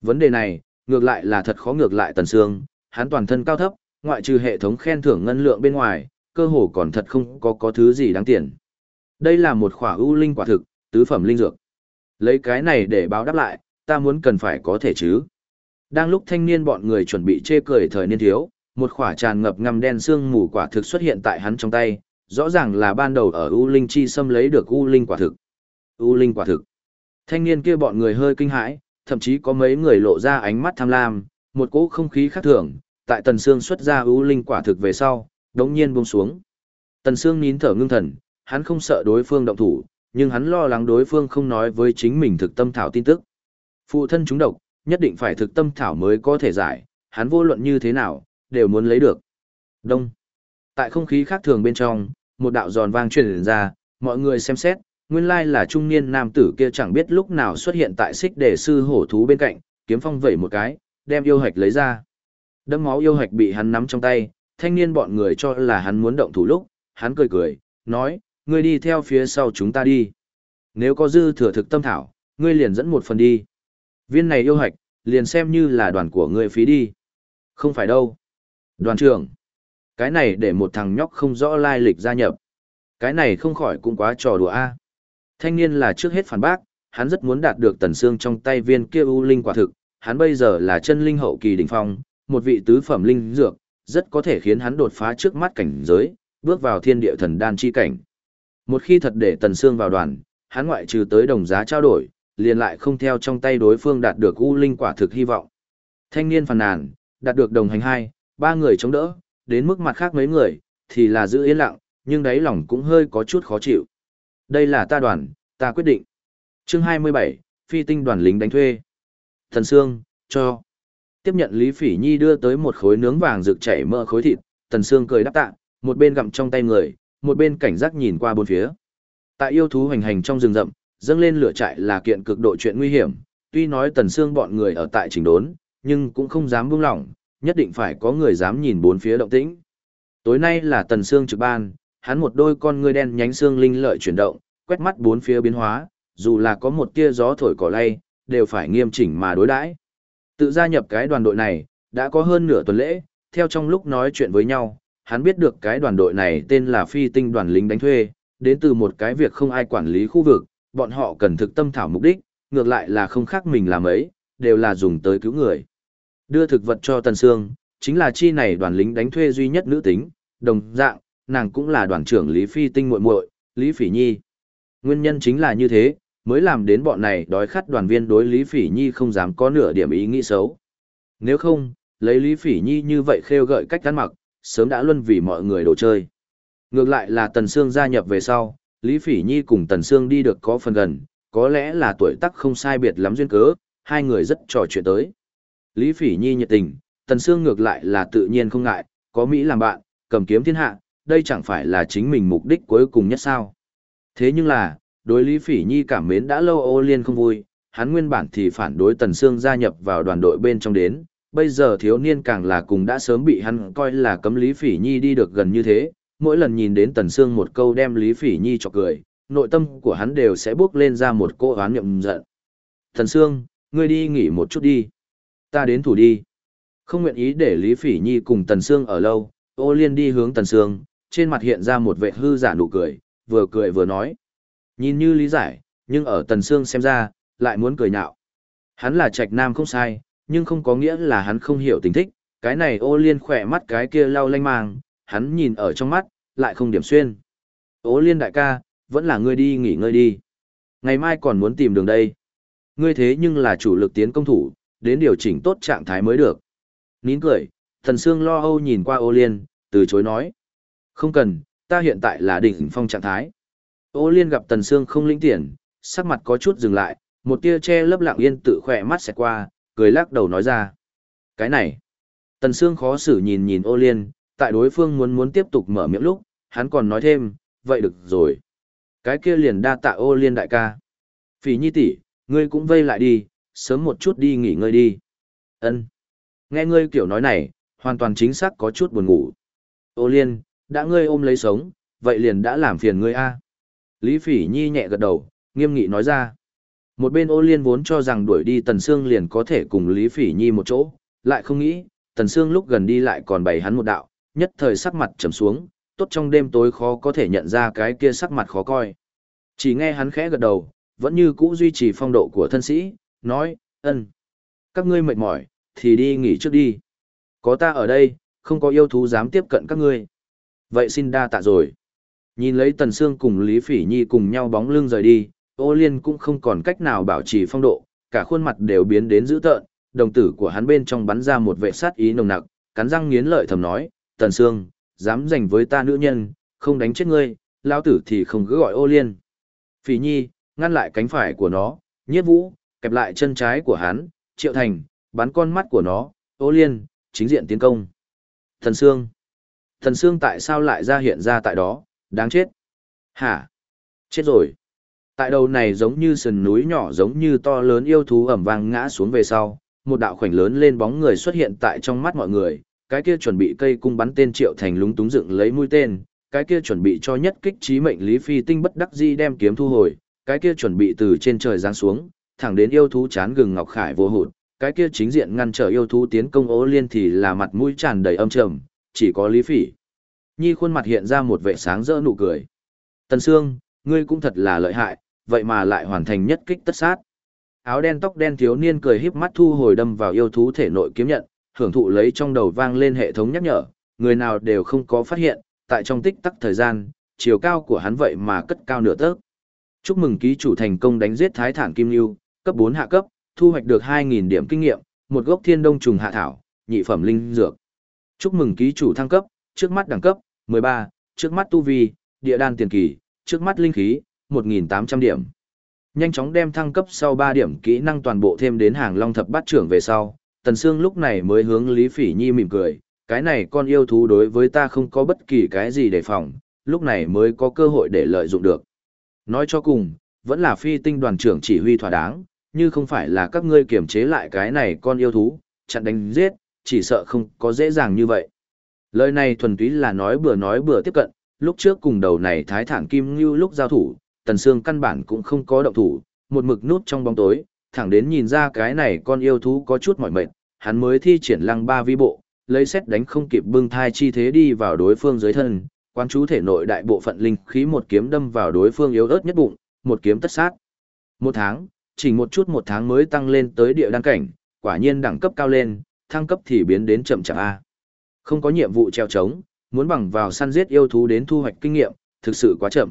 Vấn đề này, ngược lại là thật khó ngược lại tần sương, hắn toàn thân cao thấp, ngoại trừ hệ thống khen thưởng ngân lượng bên ngoài, cơ hồ còn thật không có có thứ gì đáng tiền. Đây là một khỏa ưu linh quả thực, tứ phẩm linh dược. Lấy cái này để báo đáp lại, ta muốn cần phải có thể chứ. Đang lúc thanh niên bọn người chuẩn bị chê cười thời niên thiếu, một khỏa tràn ngập ngầm đen xương mù quả thực xuất hiện tại hắn trong tay, rõ ràng là ban đầu ở U Linh Chi Sâm lấy được U Linh quả thực. U Linh quả thực. Thanh niên kia bọn người hơi kinh hãi, thậm chí có mấy người lộ ra ánh mắt tham lam, một cỗ không khí khác thường, tại Tần Sương xuất ra U Linh quả thực về sau, đống nhiên buông xuống. Tần Sương nín thở ngưng thần, hắn không sợ đối phương động thủ, nhưng hắn lo lắng đối phương không nói với chính mình thực tâm thảo tin tức. Phụ thân chúng độc, nhất định phải thực tâm thảo mới có thể giải, hắn vô luận như thế nào, đều muốn lấy được. Đông. Tại không khí khác thường bên trong, một đạo giòn vang truyền ra, mọi người xem xét, nguyên lai là trung niên nam tử kia chẳng biết lúc nào xuất hiện tại xích đề sư hổ thú bên cạnh, kiếm phong vẩy một cái, đem yêu hạch lấy ra. Đâm máu yêu hạch bị hắn nắm trong tay, thanh niên bọn người cho là hắn muốn động thủ lúc, hắn cười cười, nói, ngươi đi theo phía sau chúng ta đi. Nếu có dư thừa thực tâm thảo, ngươi liền dẫn một phần đi. Viên này yêu hạch, liền xem như là đoàn của ngươi phí đi. Không phải đâu. Đoàn trưởng. Cái này để một thằng nhóc không rõ lai lịch gia nhập. Cái này không khỏi cũng quá trò đùa a. Thanh niên là trước hết phản bác, hắn rất muốn đạt được tần xương trong tay viên kia u linh quả thực, hắn bây giờ là chân linh hậu kỳ đỉnh phong, một vị tứ phẩm linh dược, rất có thể khiến hắn đột phá trước mắt cảnh giới, bước vào thiên địa thần đan chi cảnh. Một khi thật để tần xương vào đoàn, hắn ngoại trừ tới đồng giá trao đổi, liền lại không theo trong tay đối phương đạt được u linh quả thực hy vọng. Thanh niên phàn nàn, đạt được đồng hành hai, ba người chống đỡ, đến mức mặt khác mấy người, thì là giữ yên lặng, nhưng đáy lòng cũng hơi có chút khó chịu. Đây là ta đoàn, ta quyết định. Chương 27, phi tinh đoàn lính đánh thuê. Thần Sương, cho. Tiếp nhận Lý Phỉ Nhi đưa tới một khối nướng vàng rực chảy mỡ khối thịt, Thần Sương cười đáp tạ, một bên gặm trong tay người, một bên cảnh giác nhìn qua bốn phía. Tại yêu thú hành hành trong rừng rậm, dâng lên lửa trại là kiện cực độ chuyện nguy hiểm, tuy nói Tần Sương bọn người ở tại trình đốn, nhưng cũng không dám buông lỏng, nhất định phải có người dám nhìn bốn phía động tĩnh. Tối nay là Tần Sương trực ban, hắn một đôi con ngươi đen nhánh xương linh lợi chuyển động, quét mắt bốn phía biến hóa, dù là có một tia gió thổi cỏ lay, đều phải nghiêm chỉnh mà đối đãi. Tự gia nhập cái đoàn đội này, đã có hơn nửa tuần lễ, theo trong lúc nói chuyện với nhau, hắn biết được cái đoàn đội này tên là phi tinh đoàn lính đánh thuê, đến từ một cái việc không ai quản lý khu vực, bọn họ cần thực tâm thảo mục đích, ngược lại là không khác mình làm ấy, đều là dùng tới cứu người. Đưa thực vật cho Tần Sương, chính là chi này đoàn lính đánh thuê duy nhất nữ tính, đồng dạng, nàng cũng là đoàn trưởng Lý Phi Tinh muội muội, Lý Phỉ Nhi. Nguyên nhân chính là như thế, mới làm đến bọn này đói khát đoàn viên đối Lý Phỉ Nhi không dám có nửa điểm ý nghĩ xấu. Nếu không, lấy Lý Phỉ Nhi như vậy khêu gợi cách ăn mặc, sớm đã luân vì mọi người đồ chơi. Ngược lại là Tần Sương gia nhập về sau, Lý Phỉ Nhi cùng Tần Sương đi được có phần gần, có lẽ là tuổi tác không sai biệt lắm duyên cớ, hai người rất trò chuyện tới. Lý Phỉ Nhi nhiệt tình, Tần Sương ngược lại là tự nhiên không ngại, có Mỹ làm bạn, cầm kiếm thiên hạ, đây chẳng phải là chính mình mục đích cuối cùng nhất sao. Thế nhưng là, đối Lý Phỉ Nhi cảm mến đã lâu ô liên không vui, hắn nguyên bản thì phản đối Tần Sương gia nhập vào đoàn đội bên trong đến, bây giờ thiếu niên càng là cùng đã sớm bị hắn coi là cấm Lý Phỉ Nhi đi được gần như thế, mỗi lần nhìn đến Tần Sương một câu đem Lý Phỉ Nhi cho cười, nội tâm của hắn đều sẽ bước lên ra một cô oán nhậm giận. Tần Sương, ngươi đi nghỉ một chút đi. Ta đến thủ đi. Không nguyện ý để Lý Phỉ Nhi cùng Tần Sương ở lâu, ô liên đi hướng Tần Sương, trên mặt hiện ra một vẻ hư giả nụ cười, vừa cười vừa nói. Nhìn như lý giải, nhưng ở Tần Sương xem ra, lại muốn cười nhạo. Hắn là trạch nam không sai, nhưng không có nghĩa là hắn không hiểu tình thích, cái này ô liên khỏe mắt cái kia lau lanh mang, hắn nhìn ở trong mắt, lại không điểm xuyên. Ô liên đại ca, vẫn là ngươi đi nghỉ ngơi đi. Ngày mai còn muốn tìm đường đây. Ngươi thế nhưng là chủ lực tiến công thủ, đến điều chỉnh tốt trạng thái mới được. Nín cười, thần sương lo âu nhìn qua ô liên, từ chối nói. Không cần, ta hiện tại là đỉnh phong trạng thái. Ô liên gặp tần sương không lĩnh tiền, sắc mặt có chút dừng lại, một tia che lấp lặng yên tự khỏe mắt xẹt qua, cười lắc đầu nói ra. Cái này, tần sương khó xử nhìn nhìn ô liên, tại đối phương muốn muốn tiếp tục mở miệng lúc, hắn còn nói thêm, vậy được rồi. Cái kia liền đa tạ ô liên đại ca. Phỉ nhi tỷ, ngươi cũng vây lại đi, sớm một chút đi nghỉ ngơi đi. Ân. Nghe ngươi kiểu nói này, hoàn toàn chính xác có chút buồn ngủ. Ô liên, đã ngươi ôm lấy sống, vậy liền đã làm phiền ngươi a. Lý Phỉ Nhi nhẹ gật đầu, nghiêm nghị nói ra. Một bên ô liên vốn cho rằng đuổi đi Tần Sương liền có thể cùng Lý Phỉ Nhi một chỗ, lại không nghĩ, Tần Sương lúc gần đi lại còn bày hắn một đạo, nhất thời sắc mặt trầm xuống, tốt trong đêm tối khó có thể nhận ra cái kia sắc mặt khó coi. Chỉ nghe hắn khẽ gật đầu, vẫn như cũ duy trì phong độ của thân sĩ, nói, ân. Các ngươi mệt mỏi, thì đi nghỉ trước đi. Có ta ở đây, không có yêu thú dám tiếp cận các ngươi. Vậy xin đa tạ rồi. Nhìn lấy Tần Sương cùng Lý Phỉ Nhi cùng nhau bóng lưng rời đi, ô liên cũng không còn cách nào bảo trì phong độ, cả khuôn mặt đều biến đến dữ tợn, đồng tử của hắn bên trong bắn ra một vệ sát ý nồng nặc, cắn răng nghiến lợi thầm nói, Tần Sương, dám giành với ta nữ nhân, không đánh chết ngươi, lao tử thì không cứ gọi ô liên. Phỉ Nhi, ngăn lại cánh phải của nó, nhiếp vũ, kẹp lại chân trái của hắn, triệu thành, bắn con mắt của nó, ô liên, chính diện tiến công. Thần Sương. Thần Sương tại sao lại ra hiện ra tại đó, đáng chết. Hả? Chết rồi. Tại đầu này giống như sườn núi nhỏ giống như to lớn yêu thú ẩm vang ngã xuống về sau, một đạo khoảnh lớn lên bóng người xuất hiện tại trong mắt mọi người, cái kia chuẩn bị cây cung bắn tên triệu thành lúng túng dựng lấy mũi tên, cái kia chuẩn bị cho nhất kích trí mệnh Lý Phi Tinh bất đắc di đem kiếm thu hồi, cái kia chuẩn bị từ trên trời giáng xuống, thẳng đến yêu thú chán gừng ngọc khải vô hụt, cái kia chính diện ngăn trở yêu thú tiến công ố liên thì là mặt mũi tràn đầy âm trầm, chỉ có Lý Phỉ. Nhi khuôn mặt hiện ra một vẻ sáng rỡ nụ cười. Tần Sương, ngươi cũng thật là lợi hại, vậy mà lại hoàn thành nhất kích tất sát. Áo đen tóc đen thiếu niên cười híp mắt thu hồi đâm vào yêu thú thể nội kiếm nhận, hưởng thụ lấy trong đầu vang lên hệ thống nhắc nhở, người nào đều không có phát hiện, tại trong tích tắc thời gian, chiều cao của hắn vậy mà cất cao nửa tấc. Chúc mừng ký chủ thành công đánh giết Thái Thản Kim Lưu, cấp 4 hạ cấp, thu hoạch được 2000 điểm kinh nghiệm, một gốc Thiên Đông trùng hạ thảo, nhị phẩm linh dược. Chúc mừng ký chủ thăng cấp, trước mắt đẳng cấp 13, trước mắt tu vi, địa đan tiền kỳ, trước mắt linh khí 1800 điểm. Nhanh chóng đem thăng cấp sau 3 điểm kỹ năng toàn bộ thêm đến hàng long thập bát trưởng về sau, Tần Sương lúc này mới hướng Lý Phỉ Nhi mỉm cười, cái này con yêu thú đối với ta không có bất kỳ cái gì để phòng, lúc này mới có cơ hội để lợi dụng được. Nói cho cùng, vẫn là phi tinh đoàn trưởng chỉ huy thỏa đáng, như không phải là các ngươi kiểm chế lại cái này con yêu thú, chặn đánh giết, chỉ sợ không có dễ dàng như vậy. Lời này thuần túy là nói bừa nói bừa tiếp cận, lúc trước cùng đầu này thái thản kim như lúc giao thủ, tần Sương căn bản cũng không có động thủ, một mực nút trong bóng tối, thẳng đến nhìn ra cái này con yêu thú có chút mỏi mệt, hắn mới thi triển lăng ba vi bộ, lấy xét đánh không kịp bưng thai chi thế đi vào đối phương dưới thân, quan chú thể nội đại bộ phận linh khí một kiếm đâm vào đối phương yếu ớt nhất bụng, một kiếm tất sát. Một tháng, chỉ một chút một tháng mới tăng lên tới địa đăng cảnh, quả nhiên đẳng cấp cao lên, thăng cấp thì biến đến chậm chạp A. Không có nhiệm vụ treo trống, muốn bằng vào săn giết yêu thú đến thu hoạch kinh nghiệm, thực sự quá chậm.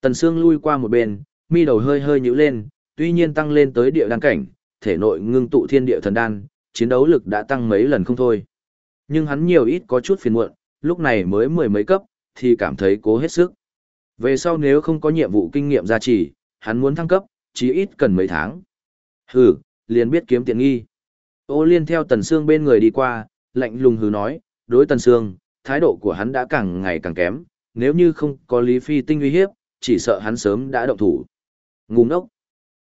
Tần Sương lui qua một bên, mi đầu hơi hơi nhíu lên, tuy nhiên tăng lên tới địa đan cảnh, thể nội ngưng tụ thiên địa thần đan, chiến đấu lực đã tăng mấy lần không thôi. Nhưng hắn nhiều ít có chút phiền muộn, lúc này mới mười mấy cấp, thì cảm thấy cố hết sức. Về sau nếu không có nhiệm vụ kinh nghiệm gia trì, hắn muốn thăng cấp, chí ít cần mấy tháng. Hừ, liền biết kiếm tiện nghi. Ô liên theo Tần Sương bên người đi qua, lạnh lùng hừ nói, đối Tần Sương, thái độ của hắn đã càng ngày càng kém, nếu như không có Lý Phi tinh uy hiếp, chỉ sợ hắn sớm đã động thủ. Ngu ngốc.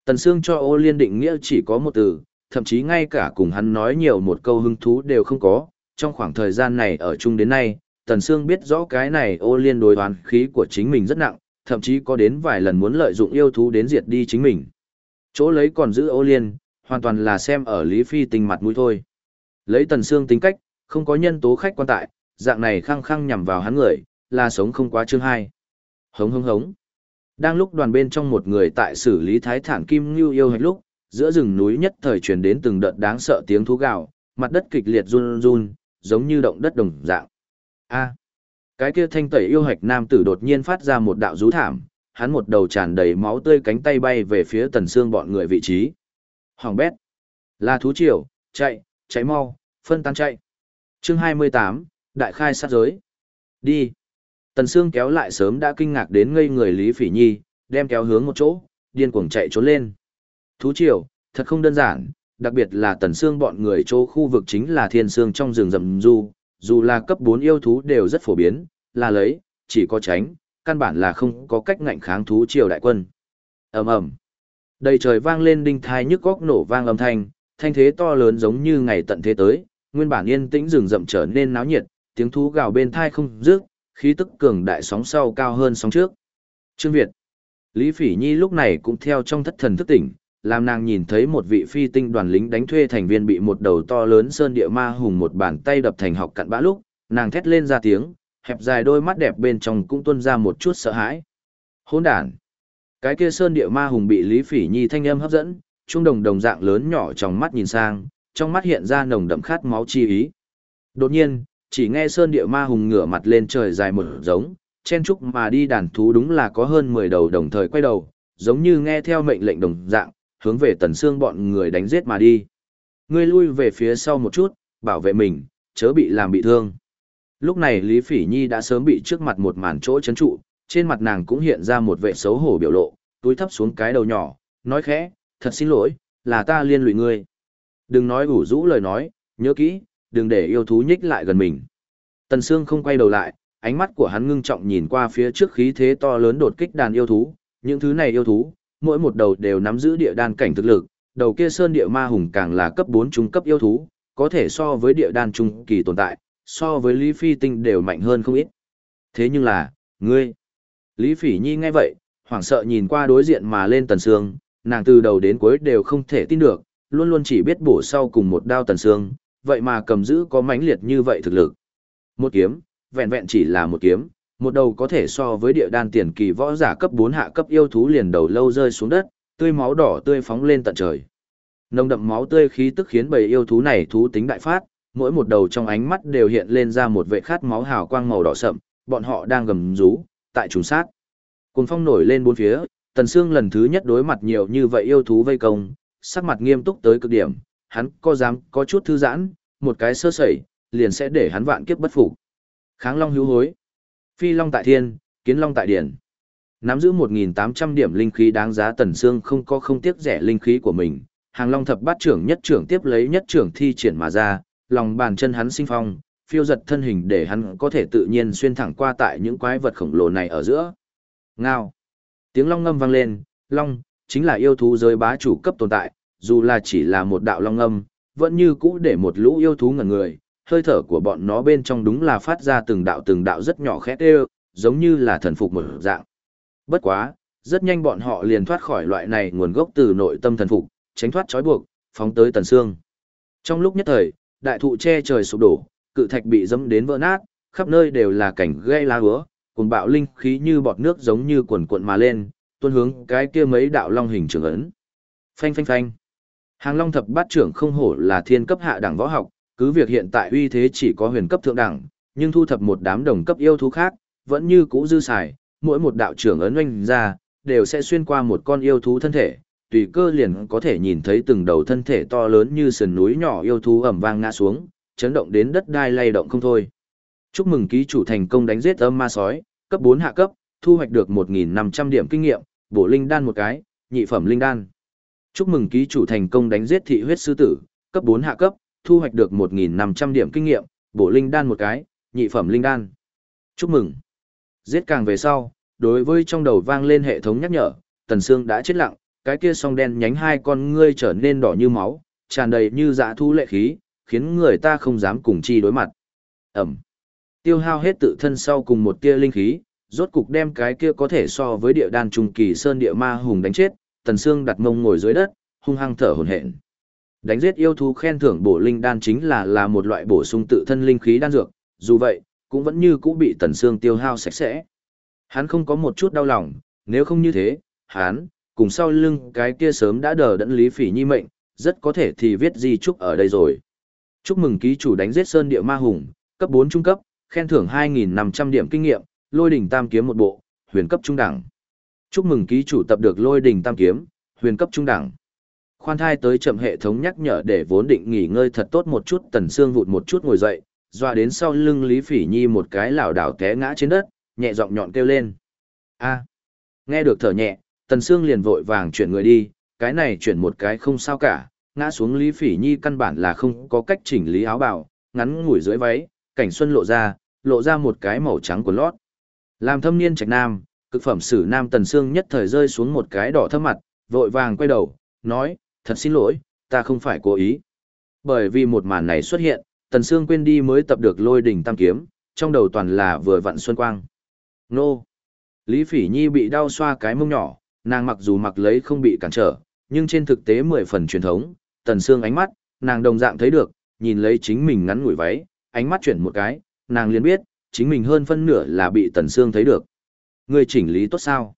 Tần Sương cho ô liên định nghĩa chỉ có một từ, thậm chí ngay cả cùng hắn nói nhiều một câu hứng thú đều không có. Trong khoảng thời gian này ở chung đến nay, Tần Sương biết rõ cái này ô liên đối toán khí của chính mình rất nặng, thậm chí có đến vài lần muốn lợi dụng yêu thú đến diệt đi chính mình. Chỗ lấy còn giữ ô liên, hoàn toàn là xem ở Lý Phi tình mặt mũi thôi. Lấy Tần Sương tính cách, không có nhân tố khách quan tại, dạng này khăng khăng nhằm vào hắn người, là sống không quá chương hai. Hống hống hống. Đang lúc đoàn bên trong một người tại xử lý thái thản kim như yêu hạch lúc, giữa rừng núi nhất thời truyền đến từng đợt đáng sợ tiếng thú gào, mặt đất kịch liệt run run, giống như động đất đồng dạng. A. cái kia thanh tẩy yêu hạch nam tử đột nhiên phát ra một đạo rú thảm, hắn một đầu tràn đầy máu tươi cánh tay bay về phía tần xương bọn người vị trí. Hoàng bét. Là thú triều, chạy, chạy mau, phân tán chạy. Chương 28, Đại khai sát giới. Đi. Tần Sương kéo lại sớm đã kinh ngạc đến ngây người Lý Phỉ Nhi, đem kéo hướng một chỗ, điên cuồng chạy trốn lên. Thú triều, thật không đơn giản, đặc biệt là Tần Sương bọn người chỗ khu vực chính là thiên sương trong rừng rậm du, dù là cấp 4 yêu thú đều rất phổ biến, là lấy, chỉ có tránh, căn bản là không có cách ngạnh kháng thú triều đại quân. Ầm ầm. Đầy trời vang lên đinh thai nhức góc nổ vang âm thanh, thanh thế to lớn giống như ngày tận thế tới, nguyên bản yên tĩnh rừng rậm trở nên náo nhiệt, tiếng thú gào bên thai không dứt, khí tức cường đại sóng sau cao hơn sóng trước. Trương Việt. Lý Phỉ Nhi lúc này cũng theo trong thất thần thức tỉnh, làm nàng nhìn thấy một vị phi tinh đoàn lính đánh thuê thành viên bị một đầu to lớn sơn địa ma hùng một bàn tay đập thành học cặn bã lúc, nàng thét lên ra tiếng, hẹp dài đôi mắt đẹp bên trong cũng tuôn ra một chút sợ hãi. Hỗn đản. Cái kia sơn địa ma hùng bị Lý Phỉ Nhi thanh âm hấp dẫn, trung đồng đồng dạng lớn nhỏ trong mắt nhìn sang, trong mắt hiện ra nồng đậm khát máu chi ý. Đột nhiên, chỉ nghe sơn địa ma hùng ngửa mặt lên trời dài một giống, chen trúc mà đi đàn thú đúng là có hơn 10 đầu đồng thời quay đầu, giống như nghe theo mệnh lệnh đồng dạng, hướng về tần xương bọn người đánh giết mà đi. Ngươi lui về phía sau một chút, bảo vệ mình, chớ bị làm bị thương. Lúc này Lý Phỉ Nhi đã sớm bị trước mặt một màn chỗ chấn trụ, trên mặt nàng cũng hiện ra một vẻ xấu hổ biểu lộ, túi thấp xuống cái đầu nhỏ, nói khẽ, thật xin lỗi, là ta liên lụy ngươi. Đừng nói ủ rũ lời nói, nhớ kỹ, đừng để yêu thú nhích lại gần mình. Tần Sương không quay đầu lại, ánh mắt của hắn ngưng trọng nhìn qua phía trước khí thế to lớn đột kích đàn yêu thú, những thứ này yêu thú, mỗi một đầu đều nắm giữ địa đan cảnh thực lực, đầu kia sơn địa ma hùng càng là cấp 4 trung cấp yêu thú, có thể so với địa đan trung kỳ tồn tại, so với Lý Phi Tinh đều mạnh hơn không ít. Thế nhưng là, ngươi. Lý Phỉ Nhi nghe vậy, hoảng sợ nhìn qua đối diện mà lên tần sương, nàng từ đầu đến cuối đều không thể tin được, luôn luôn chỉ biết bổ sau cùng một đao tần sương, vậy mà cầm giữ có mãnh liệt như vậy thực lực. Một kiếm, vẹn vẹn chỉ là một kiếm, một đầu có thể so với địa đan tiền kỳ võ giả cấp 4 hạ cấp yêu thú liền đầu lâu rơi xuống đất, tươi máu đỏ tươi phóng lên tận trời. Nồng đậm máu tươi khí tức khiến bầy yêu thú này thú tính đại phát, mỗi một đầu trong ánh mắt đều hiện lên ra một vệ khát máu hào quang màu đỏ sậm, bọn họ đang gầm rú, tại trùng sát. Cuồng phong nổi lên bốn phía, Tần Sương lần thứ nhất đối mặt nhiều như vậy yêu thú vây công, sắc mặt nghiêm túc tới cực điểm, hắn có dám có chút thư giãn, một cái sơ sẩy, liền sẽ để hắn vạn kiếp bất phục. Kháng Long hữu hối, Phi Long tại thiên, Kiến Long tại điển. Nắm giữ 1.800 điểm linh khí đáng giá Tần Sương không có không tiếc rẻ linh khí của mình, hàng long thập bát trưởng nhất trưởng tiếp lấy nhất trưởng thi triển mà ra, lòng bàn chân hắn sinh phong, phiêu giật thân hình để hắn có thể tự nhiên xuyên thẳng qua tại những quái vật khổng lồ này ở giữa. Ngao. Tiếng long ngâm vang lên, long, chính là yêu thú giới bá chủ cấp tồn tại, dù là chỉ là một đạo long âm, vẫn như cũ để một lũ yêu thú ngẩn người, hơi thở của bọn nó bên trong đúng là phát ra từng đạo từng đạo rất nhỏ khét tê giống như là thần phục một dạng. Bất quá, rất nhanh bọn họ liền thoát khỏi loại này nguồn gốc từ nội tâm thần phục, tránh thoát trói buộc, phóng tới tần xương. Trong lúc nhất thời, đại thụ che trời sụp đổ, cự thạch bị dẫm đến vỡ nát, khắp nơi đều là cảnh gây lá úa, cùng bạo linh khí như bọt nước giống như cuồn cuộn mà lên, tuôn hướng cái kia mấy đạo long hình trường ấn. Phanh phanh phanh. Hàng Long thập bát trưởng không hổ là thiên cấp hạ đẳng võ học, cứ việc hiện tại uy thế chỉ có huyền cấp thượng đẳng, nhưng thu thập một đám đồng cấp yêu thú khác, vẫn như cũ dư xài, mỗi một đạo trưởng ấn oanh ra, đều sẽ xuyên qua một con yêu thú thân thể, tùy cơ liền có thể nhìn thấy từng đầu thân thể to lớn như sườn núi nhỏ yêu thú ẩm vang ngã xuống, chấn động đến đất đai lay động không thôi. Chúc mừng ký chủ thành công đánh giết âm ma sói, cấp 4 hạ cấp, thu hoạch được 1.500 điểm kinh nghiệm, bổ linh đan một cái, nhị phẩm linh đan. Chúc mừng ký chủ thành công đánh giết thị huyết sư tử, cấp 4 hạ cấp, thu hoạch được 1.500 điểm kinh nghiệm, bổ linh đan một cái, nhị phẩm linh đan. Chúc mừng. Giết càng về sau, đối với trong đầu vang lên hệ thống nhắc nhở, Tần Sương đã chết lặng, cái kia song đen nhánh hai con ngươi trở nên đỏ như máu, tràn đầy như dạ thu lệ khí, khiến người ta không dám cùng chi đối mặt. Ẩm. Tiêu hao hết tự thân sau cùng một tia linh khí, rốt cục đem cái kia có thể so với địa đan trung kỳ sơn địa ma hùng đánh chết, Tần Sương đặt mông ngồi dưới đất, hung hăng thở hổn hển. Đánh giết yêu thú khen thưởng bổ linh đan chính là là một loại bổ sung tự thân linh khí đan dược, dù vậy, cũng vẫn như cũ bị Tần Sương tiêu hao sạch sẽ. Hắn không có một chút đau lòng, nếu không như thế, hắn, cùng sau lưng cái kia sớm đã đờ đẫn Lý Phỉ Nhi mệnh, rất có thể thì viết di chúc ở đây rồi. Chúc mừng ký chủ đánh giết Sơn Địa Ma Hùng, cấp 4 trung cấp, khen thưởng 2.500 điểm kinh nghiệm, lôi đỉnh tam kiếm một bộ, huyền cấp trung đẳng. Chúc mừng ký chủ tập được lôi đỉnh tam kiếm, huyền cấp trung đẳng. Khoan thai tới chậm hệ thống nhắc nhở để vốn định nghỉ ngơi thật tốt một chút tần xương vụt một chút ngồi dậy, dọa đến sau lưng Lý Phỉ Nhi một cái lảo đảo té ngã trên đất, nhẹ giọng nhọn kêu lên. A. Nghe được thở nhẹ, Tần xương liền vội vàng chuyển người đi, cái này chuyển một cái không sao cả, ngã xuống Lý Phỉ Nhi căn bản là không có cách chỉnh lý áo bào, ngắn ngủi dưới váy, cảnh xuân lộ ra, lộ ra một cái màu trắng của lót. Làm thâm niên trạch nam, cực phẩm sử nam Tần Sương nhất thời rơi xuống một cái đỏ thâm mặt, vội vàng quay đầu, nói, thật xin lỗi, ta không phải cố ý. Bởi vì một màn này xuất hiện, Tần Sương quên đi mới tập được lôi đỉnh tam kiếm, trong đầu toàn là vừa vặn xuân quang. Nô! Lý Phỉ Nhi bị đau xoa cái mông nhỏ, nàng mặc dù mặc lấy không bị cản trở, nhưng trên thực tế mười phần truyền thống, tần xương ánh mắt, nàng đồng dạng thấy được, nhìn lấy chính mình ngắn ngủi váy, ánh mắt chuyển một cái, nàng liền biết, chính mình hơn phân nửa là bị tần xương thấy được. Ngươi chỉnh lý tốt sao?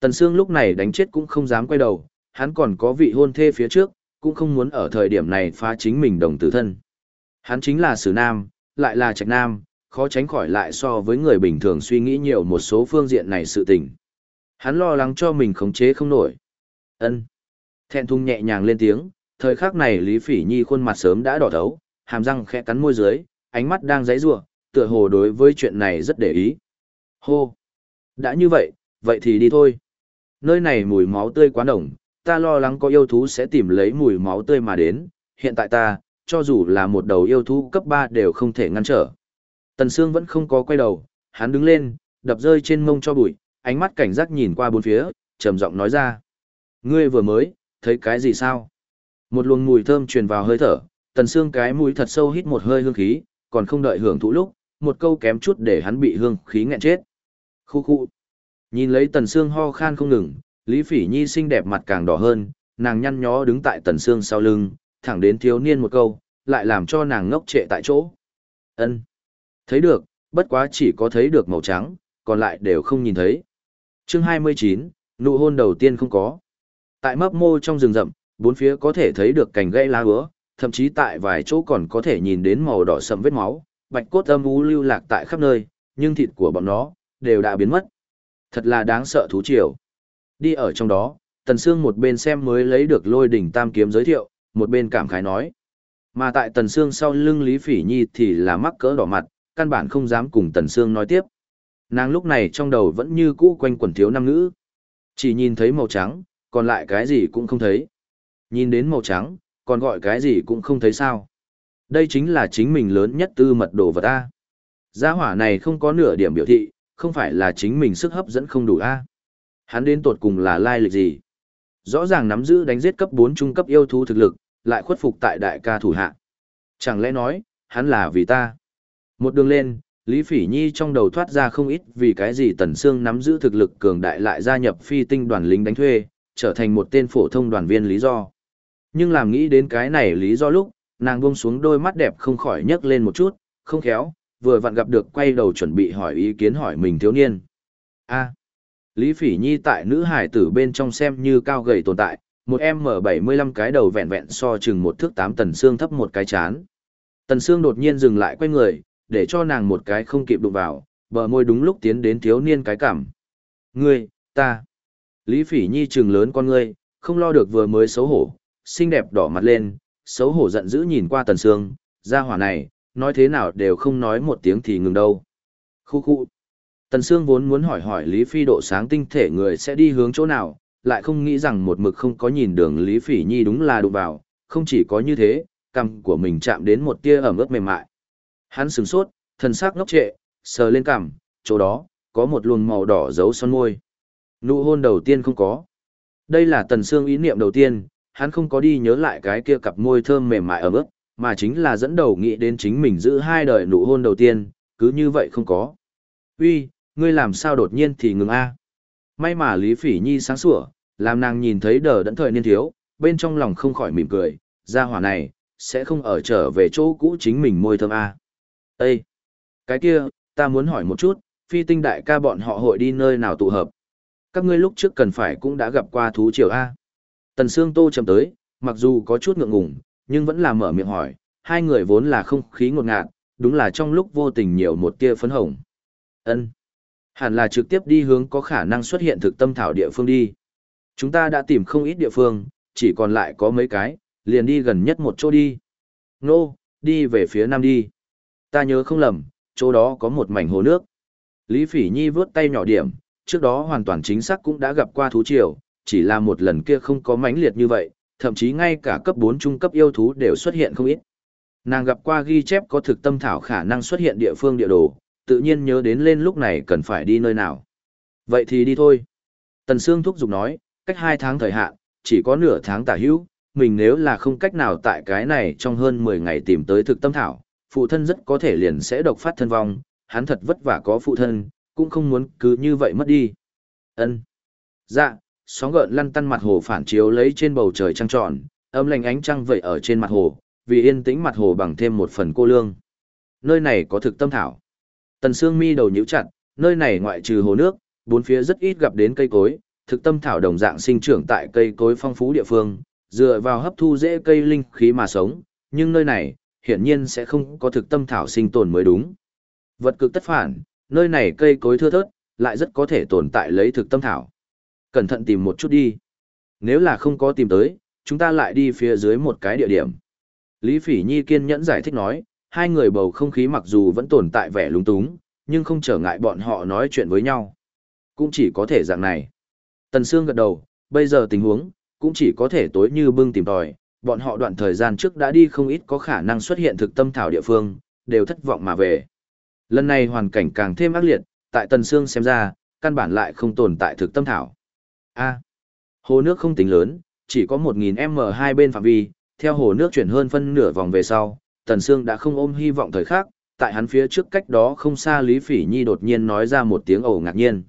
Tần xương lúc này đánh chết cũng không dám quay đầu, hắn còn có vị hôn thê phía trước, cũng không muốn ở thời điểm này phá chính mình đồng tử thân. Hắn chính là sử nam, lại là trạch nam, khó tránh khỏi lại so với người bình thường suy nghĩ nhiều một số phương diện này sự tình. Hắn lo lắng cho mình khống chế không nổi. Ân. Thẹn thùng nhẹ nhàng lên tiếng, thời khắc này Lý Phỉ Nhi khuôn mặt sớm đã đỏ thấu, hàm răng khẽ cắn môi dưới, ánh mắt đang giãy giụa, tựa hồ đối với chuyện này rất để ý. Hô. Đã như vậy, vậy thì đi thôi. Nơi này mùi máu tươi quá nồng, ta lo lắng có yêu thú sẽ tìm lấy mùi máu tươi mà đến, hiện tại ta, cho dù là một đầu yêu thú cấp 3 đều không thể ngăn trở. Tần Sương vẫn không có quay đầu, hắn đứng lên, đập rơi trên mông cho bụi, ánh mắt cảnh giác nhìn qua bốn phía, trầm giọng nói ra. Ngươi vừa mới, thấy cái gì sao? Một luồng mùi thơm truyền vào hơi thở, Tần Sương cái mũi thật sâu hít một hơi hương khí, còn không đợi hưởng thụ lúc, một câu kém chút để hắn bị hương khí nghẹn chết. Khu khu. Nhìn lấy Tần xương ho khan không ngừng, Lý Phỉ Nhi xinh đẹp mặt càng đỏ hơn, nàng nhăn nhó đứng tại Tần xương sau lưng, thẳng đến thiếu niên một câu, lại làm cho nàng ngốc trệ tại chỗ. Ân, Thấy được, bất quá chỉ có thấy được màu trắng, còn lại đều không nhìn thấy. Chương 29, nụ hôn đầu tiên không có. Tại mấp mô trong rừng rậm, bốn phía có thể thấy được cành gãy lá úa, thậm chí tại vài chỗ còn có thể nhìn đến màu đỏ sậm vết máu, bạch cốt âm u lưu lạc tại khắp nơi, nhưng thịt của bọn nó đều đã biến mất. Thật là đáng sợ thú triều. Đi ở trong đó, Tần Sương một bên xem mới lấy được lôi đỉnh tam kiếm giới thiệu, một bên cảm khái nói. Mà tại Tần Sương sau lưng Lý Phỉ Nhi thì là mắc cỡ đỏ mặt, căn bản không dám cùng Tần Sương nói tiếp. Nàng lúc này trong đầu vẫn như cũ quanh quẩn thiếu năm ngữ. Chỉ nhìn thấy màu trắng, còn lại cái gì cũng không thấy. Nhìn đến màu trắng, còn gọi cái gì cũng không thấy sao. Đây chính là chính mình lớn nhất tư mật đồ vật ta. Gia hỏa này không có nửa điểm biểu thị, không phải là chính mình sức hấp dẫn không đủ a Hắn đến tột cùng là lai lịch gì? Rõ ràng nắm giữ đánh giết cấp 4 trung cấp yêu thú thực lực, lại khuất phục tại đại ca thủ hạ. Chẳng lẽ nói, hắn là vì ta? Một đường lên, Lý Phỉ Nhi trong đầu thoát ra không ít vì cái gì Tần Sương nắm giữ thực lực cường đại lại gia nhập phi tinh đoàn lính đánh thuê, trở thành một tên phổ thông đoàn viên lý do. Nhưng làm nghĩ đến cái này lý do lúc, nàng buông xuống đôi mắt đẹp không khỏi nhấc lên một chút, không khéo, vừa vặn gặp được quay đầu chuẩn bị hỏi ý kiến hỏi mình thiếu niên. A. Lý Phỉ Nhi tại nữ hải tử bên trong xem như cao gầy tồn tại, một em mở 75 cái đầu vẹn vẹn so chừng một thước tám tần xương thấp một cái chán. Tần xương đột nhiên dừng lại quay người, để cho nàng một cái không kịp đụng vào, bờ môi đúng lúc tiến đến thiếu niên cái cảm. Ngươi, ta. Lý Phỉ Nhi trừng lớn con ngươi, không lo được vừa mới xấu hổ, xinh đẹp đỏ mặt lên, xấu hổ giận dữ nhìn qua tần xương, ra hỏa này, nói thế nào đều không nói một tiếng thì ngừng đâu. Khu khu. Tần Sương vốn muốn hỏi hỏi Lý Phi độ sáng tinh thể người sẽ đi hướng chỗ nào, lại không nghĩ rằng một mực không có nhìn đường Lý Phỉ Nhi đúng là đụng vào, không chỉ có như thế, cằm của mình chạm đến một tia ẩm ướt mềm mại. Hắn sừng sốt, thân xác ngốc trệ, sờ lên cằm, chỗ đó, có một luồng màu đỏ dấu son môi. Nụ hôn đầu tiên không có. Đây là Tần Sương ý niệm đầu tiên, hắn không có đi nhớ lại cái kia cặp môi thơm mềm mại ẩm ướt, mà chính là dẫn đầu nghĩ đến chính mình giữ hai đời nụ hôn đầu tiên, cứ như vậy không có. Uy, ngươi làm sao đột nhiên thì ngừng a? May mà Lý Phỉ Nhi sáng sủa, làm nàng nhìn thấy đờ đẫn thời niên thiếu, bên trong lòng không khỏi mỉm cười, gia hỏa này, sẽ không ở trở về chỗ cũ chính mình môi thơm a. Ê! Cái kia, ta muốn hỏi một chút, phi tinh đại ca bọn họ hội đi nơi nào tụ hợp? Các ngươi lúc trước cần phải cũng đã gặp qua thú triều a. Tần Sương Tô chậm tới, mặc dù có chút ngượng ngùng, nhưng vẫn là mở miệng hỏi, hai người vốn là không khí ngột ngạt, đúng là trong lúc vô tình nhiều một tia phấn hồng. Ân, Hẳn là trực tiếp đi hướng có khả năng xuất hiện thực tâm thảo địa phương đi. Chúng ta đã tìm không ít địa phương, chỉ còn lại có mấy cái, liền đi gần nhất một chỗ đi. Nô, đi về phía nam đi. Ta nhớ không lầm, chỗ đó có một mảnh hồ nước. Lý Phỉ Nhi vướt tay nhỏ điểm, trước đó hoàn toàn chính xác cũng đã gặp qua thú triều, chỉ là một lần kia không có mãnh liệt như vậy, thậm chí ngay cả cấp 4 trung cấp yêu thú đều xuất hiện không ít. Nàng gặp qua ghi chép có thực tâm thảo khả năng xuất hiện địa phương địa đồ, tự nhiên nhớ đến lên lúc này cần phải đi nơi nào. Vậy thì đi thôi. Tần Sương thúc giục nói, cách 2 tháng thời hạn, chỉ có nửa tháng tả hữu, mình nếu là không cách nào tại cái này trong hơn 10 ngày tìm tới thực tâm thảo, phụ thân rất có thể liền sẽ độc phát thân vong, hắn thật vất vả có phụ thân, cũng không muốn cứ như vậy mất đi. Ân. Dạ, sóng gợn lăn tăn mặt hồ phản chiếu lấy trên bầu trời trăng tròn, âm lành ánh trăng vậy ở trên mặt hồ, vì yên tĩnh mặt hồ bằng thêm một phần cô lương. Nơi này có thực tâm thảo. Tần Sương Mi đầu nhíu chặt, nơi này ngoại trừ hồ nước, bốn phía rất ít gặp đến cây cối, thực tâm thảo đồng dạng sinh trưởng tại cây cối phong phú địa phương, dựa vào hấp thu dễ cây linh khí mà sống, nhưng nơi này, hiển nhiên sẽ không có thực tâm thảo sinh tồn mới đúng. Vật cực tất phản, nơi này cây cối thưa thớt, lại rất có thể tồn tại lấy thực tâm thảo. Cẩn thận tìm một chút đi. Nếu là không có tìm tới, chúng ta lại đi phía dưới một cái địa điểm. Lý Phỉ Nhi kiên nhẫn giải thích nói, hai người bầu không khí mặc dù vẫn tồn tại vẻ lúng túng, nhưng không trở ngại bọn họ nói chuyện với nhau. Cũng chỉ có thể dạng này. Tần Sương gật đầu, bây giờ tình huống, cũng chỉ có thể tối như bưng tìm tòi, bọn họ đoạn thời gian trước đã đi không ít có khả năng xuất hiện thực tâm thảo địa phương, đều thất vọng mà về. Lần này hoàn cảnh càng thêm ác liệt, tại Tần Sương xem ra, căn bản lại không tồn tại thực tâm thảo. A. hồ nước không tính lớn, chỉ có 1000m hai bên phạm vi, theo hồ nước chuyển hơn phân nửa vòng về sau, Tần Sương đã không ôm hy vọng thời khắc, tại hắn phía trước cách đó không xa Lý Phỉ Nhi đột nhiên nói ra một tiếng ồ ngạc nhiên.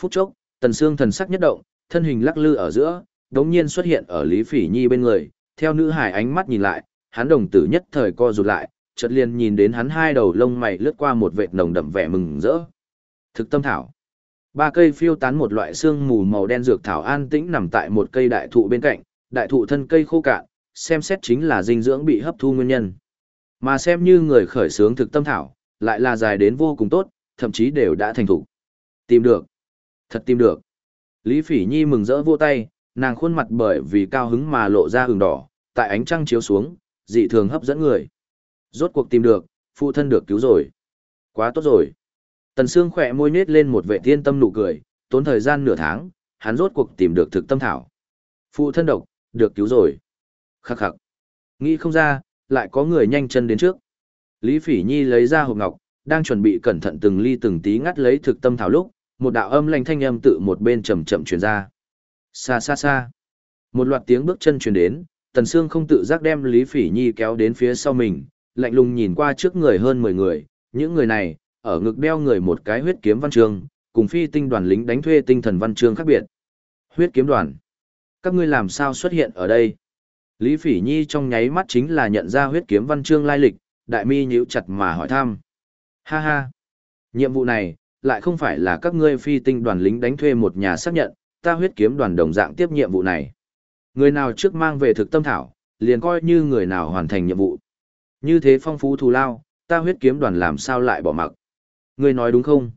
Phút chốc, Tần Sương thần sắc nhất động, thân hình lắc lư ở giữa, đống nhiên xuất hiện ở Lý Phỉ Nhi bên người, theo nữ hải ánh mắt nhìn lại, hắn đồng tử nhất thời co rụt lại, chợt liền nhìn đến hắn hai đầu lông mày lướt qua một vệt nồng đậm vẻ mừng rỡ. Thực tâm thảo. Ba cây phiêu tán một loại xương mù màu đen dược thảo an tĩnh nằm tại một cây đại thụ bên cạnh, đại thụ thân cây khô cạn, xem xét chính là dinh dưỡng bị hấp thu nguyên nhân. Mà xem như người khởi sướng thực tâm thảo, lại là dài đến vô cùng tốt, thậm chí đều đã thành thủ. Tìm được. Thật tìm được. Lý Phỉ Nhi mừng rỡ vô tay, nàng khuôn mặt bởi vì cao hứng mà lộ ra hừng đỏ, tại ánh trăng chiếu xuống, dị thường hấp dẫn người. Rốt cuộc tìm được, phụ thân được cứu rồi. Quá tốt rồi. Tần Sương khỏe môi nết lên một vệ thiên tâm nụ cười, tốn thời gian nửa tháng, hắn rốt cuộc tìm được thực tâm thảo. Phụ thân độc, được cứu rồi. Khắc khắc. Nghĩ không ra, lại có người nhanh chân đến trước. Lý Phỉ Nhi lấy ra hộp ngọc, đang chuẩn bị cẩn thận từng ly từng tí ngắt lấy thực tâm thảo lúc, một đạo âm lanh thanh âm tự một bên chậm chậm truyền ra. Xa xa xa. Một loạt tiếng bước chân truyền đến, Tần Sương không tự giác đem Lý Phỉ Nhi kéo đến phía sau mình, lạnh lùng nhìn qua trước người hơn 10 người, những người này, ở ngực đeo người một cái huyết kiếm văn chương, cùng phi tinh đoàn lính đánh thuê tinh thần văn chương khác biệt. Huyết kiếm đoàn. Các ngươi làm sao xuất hiện ở đây? Lý Phỉ Nhi trong nháy mắt chính là nhận ra huyết kiếm văn chương lai lịch, đại mi nhíu chặt mà hỏi thăm. Ha ha. Nhiệm vụ này, lại không phải là các ngươi phi tinh đoàn lính đánh thuê một nhà xác nhận, ta huyết kiếm đoàn đồng dạng tiếp nhiệm vụ này. Người nào trước mang về thực tâm thảo, liền coi như người nào hoàn thành nhiệm vụ. Như thế phong phú thù lao, ta huyết kiếm đoàn làm sao lại bỏ mặc. Ngươi nói đúng không?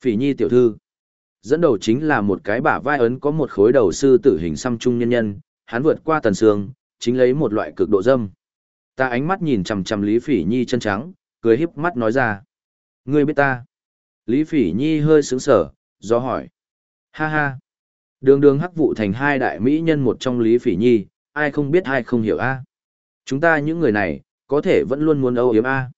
Phỉ nhi tiểu thư. Dẫn đầu chính là một cái bả vai ấn có một khối đầu sư tử hình xăm trung nhân nhân, hắn vượt qua tần sương, chính lấy một loại cực độ dâm. Ta ánh mắt nhìn chằm chằm Lý Phỉ Nhi chân trắng, cười híp mắt nói ra. Ngươi biết ta. Lý Phỉ Nhi hơi sướng sở, do hỏi. Ha ha. Đường đường hắc vụ thành hai đại mỹ nhân một trong Lý Phỉ Nhi, ai không biết ai không hiểu a Chúng ta những người này, có thể vẫn luôn muốn âu yếm a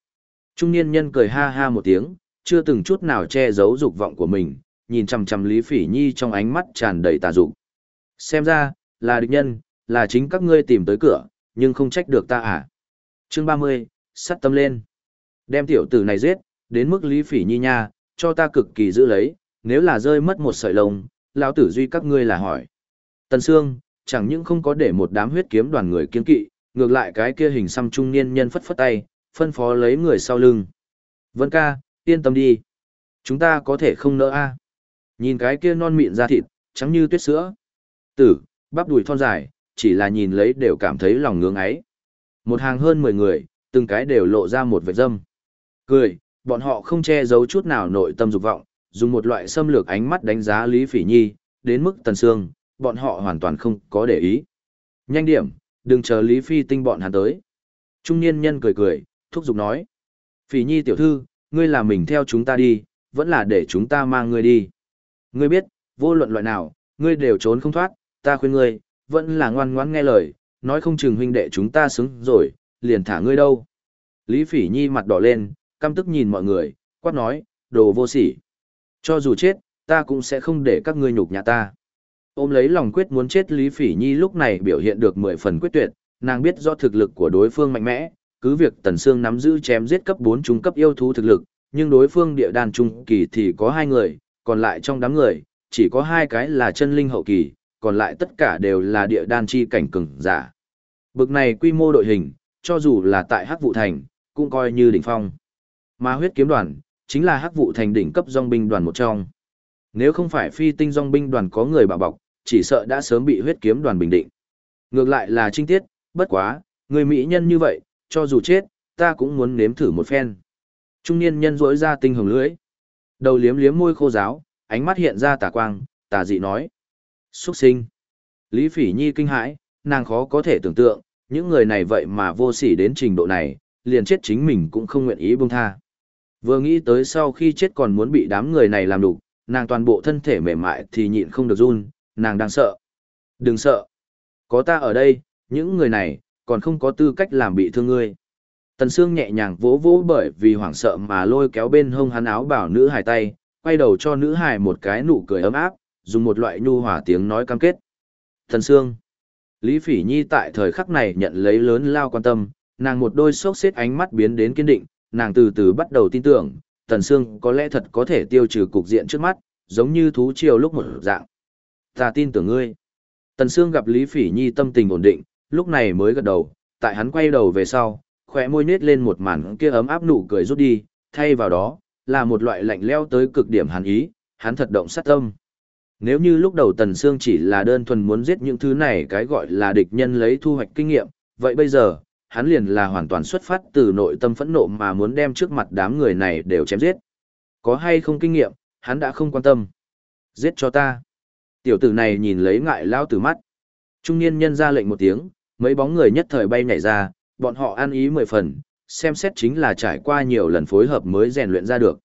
Trung niên nhân cười ha ha một tiếng, chưa từng chút nào che giấu dục vọng của mình, nhìn chằm chằm Lý Phỉ Nhi trong ánh mắt tràn đầy tà dục. Xem ra, là địch nhân, là chính các ngươi tìm tới cửa, nhưng không trách được ta à. Chương 30, sắt tâm lên. Đem tiểu tử này giết, đến mức Lý Phỉ Nhi nha, cho ta cực kỳ giữ lấy, nếu là rơi mất một sợi lông, lão tử duy các ngươi là hỏi. Tần Sương, chẳng những không có để một đám huyết kiếm đoàn người kiên kỵ, ngược lại cái kia hình xăm trung niên nhân phất phất tay, phân phó lấy người sau lưng. Vân ca, yên tâm đi. Chúng ta có thể không nỡ a. Nhìn cái kia non mịn da thịt, trắng như tuyết sữa. Tử, bắp đùi thon dài, chỉ là nhìn lấy đều cảm thấy lòng ngưỡng ấy. Một hàng hơn 10 người, từng cái đều lộ ra một vẻ dâm. Cười, bọn họ không che giấu chút nào nội tâm dục vọng, dùng một loại xâm lược ánh mắt đánh giá Lý Phỉ Nhi, đến mức tần xương, bọn họ hoàn toàn không có để ý. Nhanh điểm, đừng chờ Lý Phi tinh bọn hắn tới. Trung niên nhân cười cười, thúc giục nói. Phỉ Nhi tiểu thư, ngươi là mình theo chúng ta đi, vẫn là để chúng ta mang ngươi đi. Ngươi biết, vô luận loại nào, ngươi đều trốn không thoát, ta khuyên ngươi, vẫn là ngoan ngoãn nghe lời, nói không chừng huynh đệ chúng ta xứng rồi, liền thả ngươi đâu. Lý Phỉ Nhi mặt đỏ lên, căm tức nhìn mọi người, quát nói, đồ vô sỉ. Cho dù chết, ta cũng sẽ không để các ngươi nhục nhà ta. Ôm lấy lòng quyết muốn chết Lý Phỉ Nhi lúc này biểu hiện được mười phần quyết tuyệt, nàng biết do thực lực của đối phương mạnh mẽ, cứ việc Tần Sương nắm giữ chém giết cấp 4 trung cấp yêu thú thực lực, nhưng đối phương địa đàn trung kỳ thì có hai người, còn lại trong đám người, chỉ có hai cái là chân linh hậu kỳ, còn lại tất cả đều là địa đan chi cảnh cường giả. Bực này quy mô đội hình, cho dù là tại Hắc Vũ Thành, cũng coi như đỉnh phong. Mà huyết kiếm đoàn, chính là Hắc Vũ Thành đỉnh cấp dòng binh đoàn một trong. Nếu không phải phi tinh dòng binh đoàn có người bảo bọc, chỉ sợ đã sớm bị huyết kiếm đoàn bình định. Ngược lại là trinh tiết, bất quá, người mỹ nhân như vậy, cho dù chết, ta cũng muốn nếm thử một phen. Trung niên nhân rỗi ra tinh hồng lưỡi. Đầu liếm liếm môi khô giáo, ánh mắt hiện ra tà quang, tà dị nói. Xuất sinh. Lý Phỉ Nhi kinh hãi, nàng khó có thể tưởng tượng, những người này vậy mà vô sỉ đến trình độ này, liền chết chính mình cũng không nguyện ý buông tha. Vừa nghĩ tới sau khi chết còn muốn bị đám người này làm đủ, nàng toàn bộ thân thể mềm mại thì nhịn không được run, nàng đang sợ. Đừng sợ. Có ta ở đây, những người này, còn không có tư cách làm bị thương ngươi. Tần Sương nhẹ nhàng vỗ vỗ bởi vì hoảng sợ mà lôi kéo bên hông hắn áo bảo nữ hài tay, quay đầu cho nữ hài một cái nụ cười ấm áp, dùng một loại nhu hòa tiếng nói cam kết. Tần Sương. Lý Phỉ Nhi tại thời khắc này nhận lấy lớn lao quan tâm, nàng một đôi sốc xếp ánh mắt biến đến kiên định, nàng từ từ bắt đầu tin tưởng, Tần Sương có lẽ thật có thể tiêu trừ cục diện trước mắt, giống như thú triều lúc một dạng. Ta tin tưởng ngươi. Tần Sương gặp Lý Phỉ Nhi tâm tình ổn định, lúc này mới gật đầu, tại hắn quay đầu về sau, khỏe môi nết lên một màn kia ấm áp nụ cười rút đi, thay vào đó, là một loại lạnh leo tới cực điểm hàn ý, hắn thật động sát tâm. Nếu như lúc đầu Tần Sương chỉ là đơn thuần muốn giết những thứ này cái gọi là địch nhân lấy thu hoạch kinh nghiệm, vậy bây giờ, hắn liền là hoàn toàn xuất phát từ nội tâm phẫn nộ mà muốn đem trước mặt đám người này đều chém giết. Có hay không kinh nghiệm, hắn đã không quan tâm. Giết cho ta. Tiểu tử này nhìn lấy ngại lao từ mắt. Trung niên nhân ra lệnh một tiếng, mấy bóng người nhất thời bay nhảy ra, bọn họ ăn ý mười phần, xem xét chính là trải qua nhiều lần phối hợp mới rèn luyện ra được.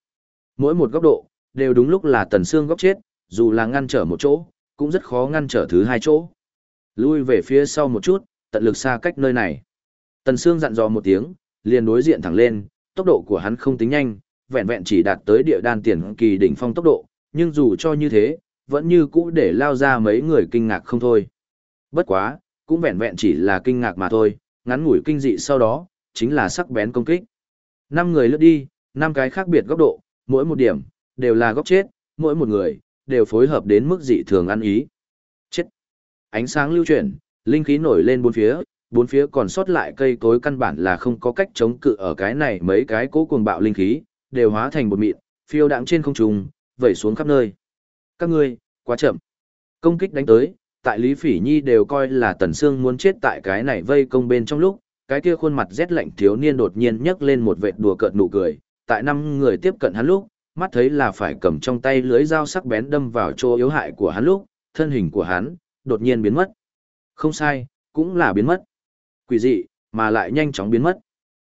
Mỗi một góc độ, đều đúng lúc là tần xương góc chết, dù là ngăn trở một chỗ, cũng rất khó ngăn trở thứ hai chỗ. Lui về phía sau một chút, tận lực xa cách nơi này. Tần xương dặn dò một tiếng, liền đối diện thẳng lên, tốc độ của hắn không tính nhanh, vẹn vẹn chỉ đạt tới địa đan tiền kỳ đỉnh phong tốc độ, nhưng dù cho như thế, vẫn như cũ để lao ra mấy người kinh ngạc không thôi. Bất quá, cũng vẹn vẹn chỉ là kinh ngạc mà thôi, ngắn ngủi kinh dị sau đó, chính là sắc bén công kích. Năm người lướt đi, năm cái khác biệt góc độ, mỗi một điểm, đều là góc chết, mỗi một người, đều phối hợp đến mức dị thường ăn ý. Chết! Ánh sáng lưu chuyển, linh khí nổi lên bốn phía, bốn phía còn sót lại cây cối căn bản là không có cách chống cự ở cái này mấy cái cố cuồng bạo linh khí, đều hóa thành một mịn, phiêu đãng trên không trung, vẩy xuống khắp nơi. Các ngươi, quá chậm. Công kích đánh tới, tại Lý Phỉ Nhi đều coi là Tần Sương muốn chết tại cái này vây công bên trong lúc, cái kia khuôn mặt rét lạnh thiếu niên đột nhiên nhấc lên một vệt đùa cợt nụ cười, tại năm người tiếp cận hắn lúc, mắt thấy là phải cầm trong tay lưới dao sắc bén đâm vào chỗ yếu hại của hắn lúc, thân hình của hắn đột nhiên biến mất. Không sai, cũng là biến mất. Quỷ dị, mà lại nhanh chóng biến mất.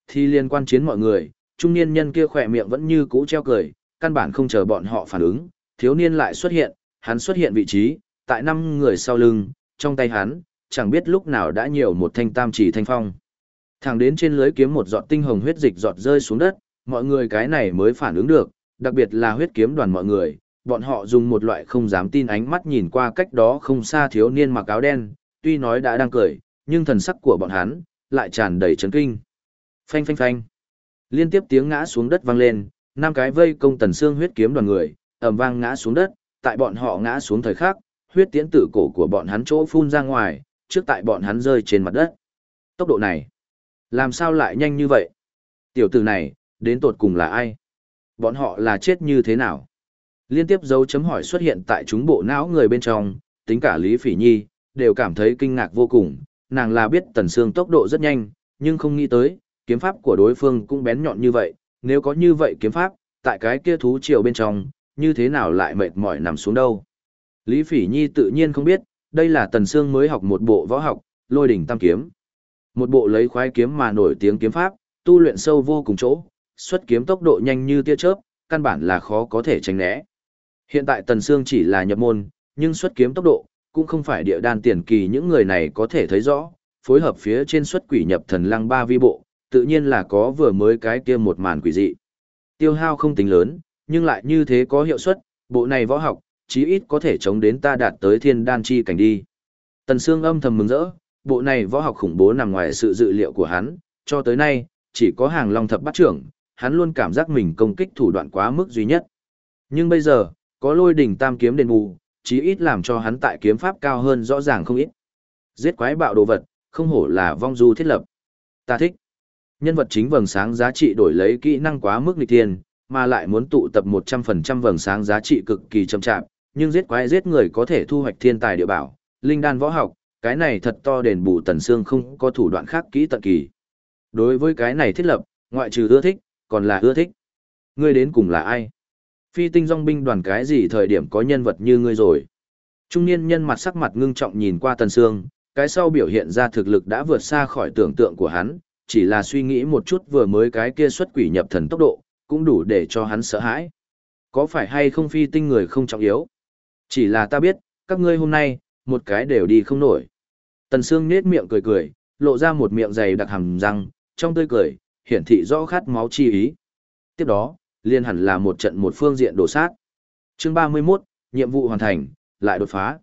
Thì liên quan chiến mọi người, trung niên nhân kia khỏe miệng vẫn như cũ treo cười, căn bản không chờ bọn họ phản ứng, thiếu niên lại xuất hiện, hắn xuất hiện vị trí, tại năm người sau lưng, trong tay hắn, chẳng biết lúc nào đã nhiều một thanh tam chỉ thanh phong. Thẳng đến trên lưới kiếm một giọt tinh hồng huyết dịch giọt rơi xuống đất, mọi người cái này mới phản ứng được, đặc biệt là huyết kiếm đoàn mọi người, bọn họ dùng một loại không dám tin ánh mắt nhìn qua cách đó không xa thiếu niên mặc áo đen, tuy nói đã đang cười, nhưng thần sắc của bọn hắn lại tràn đầy chấn kinh. Phanh phanh phanh. Liên tiếp tiếng ngã xuống đất vang lên, năm cái vây công tần xương huyết kiếm đoàn người, ầm vang ngã xuống đất, tại bọn họ ngã xuống thời khắc, huyết tiễn tử cổ của bọn hắn chỗ phun ra ngoài, trước tại bọn hắn rơi trên mặt đất. Tốc độ này, làm sao lại nhanh như vậy? Tiểu tử này, đến tột cùng là ai? Bọn họ là chết như thế nào? Liên tiếp dấu chấm hỏi xuất hiện tại chúng bộ não người bên trong, tính cả Lý Phỉ Nhi, đều cảm thấy kinh ngạc vô cùng, nàng là biết tần xương tốc độ rất nhanh, nhưng không nghĩ tới, kiếm pháp của đối phương cũng bén nhọn như vậy, nếu có như vậy kiếm pháp, tại cái kia thú triều bên trong, như thế nào lại mệt mỏi nằm xuống đâu. Lý Phỉ Nhi tự nhiên không biết, đây là Tần Sương mới học một bộ võ học, lôi đỉnh tam kiếm. Một bộ lấy khoái kiếm mà nổi tiếng kiếm pháp, tu luyện sâu vô cùng chỗ, xuất kiếm tốc độ nhanh như tia chớp, căn bản là khó có thể tránh né. Hiện tại Tần Sương chỉ là nhập môn, nhưng xuất kiếm tốc độ, cũng không phải địa đan tiền kỳ những người này có thể thấy rõ, phối hợp phía trên xuất quỷ nhập thần lăng ba vi bộ, tự nhiên là có vừa mới cái kia một màn quỷ dị. Tiêu hao không tính lớn, nhưng lại như thế có hiệu suất, bộ này võ học, chí ít có thể chống đến ta đạt tới thiên đan chi cảnh đi. Tần Sương âm thầm mừng rỡ, bộ này võ học khủng bố nằm ngoài sự dự liệu của hắn, cho tới nay, chỉ có hàng long thập bắt trưởng, hắn luôn cảm giác mình công kích thủ đoạn quá mức duy nhất. Nhưng bây giờ, có lôi đỉnh tam kiếm đền bù, chí ít làm cho hắn tại kiếm pháp cao hơn rõ ràng không ít. Giết quái bạo đồ vật, không hổ là vong du thiết lập. Ta thích. Nhân vật chính vầng sáng giá trị đổi lấy kỹ năng quá mức nghịch tiền, mà lại muốn tụ tập 100% vầng sáng giá trị cực kỳ chậm chạp, nhưng giết quái giết người có thể thu hoạch thiên tài địa bảo, linh đan võ học, cái này thật to đền bù tần xương không có thủ đoạn khác kỹ tận kỳ. Đối với cái này thiết lập, ngoại trừ ưa thích, còn là ưa thích. Ngươi đến cùng là ai? Phi tinh dòng binh đoàn cái gì thời điểm có nhân vật như ngươi rồi? Trung niên nhân mặt sắc mặt ngưng trọng nhìn qua tần xương, cái sau biểu hiện ra thực lực đã vượt xa khỏi tưởng tượng của hắn, chỉ là suy nghĩ một chút vừa mới cái kia xuất quỷ nhập thần tốc độ, cũng đủ để cho hắn sợ hãi. Có phải hay không phi tinh người không trọng yếu? Chỉ là ta biết, các ngươi hôm nay, một cái đều đi không nổi. Tần Sương nết miệng cười cười, lộ ra một miệng dày đặc hàm răng, trong tươi cười, hiển thị rõ khát máu chi ý. Tiếp đó, liên hẳn là một trận một phương diện đổ sát. Chương 31, nhiệm vụ hoàn thành, lại đột phá.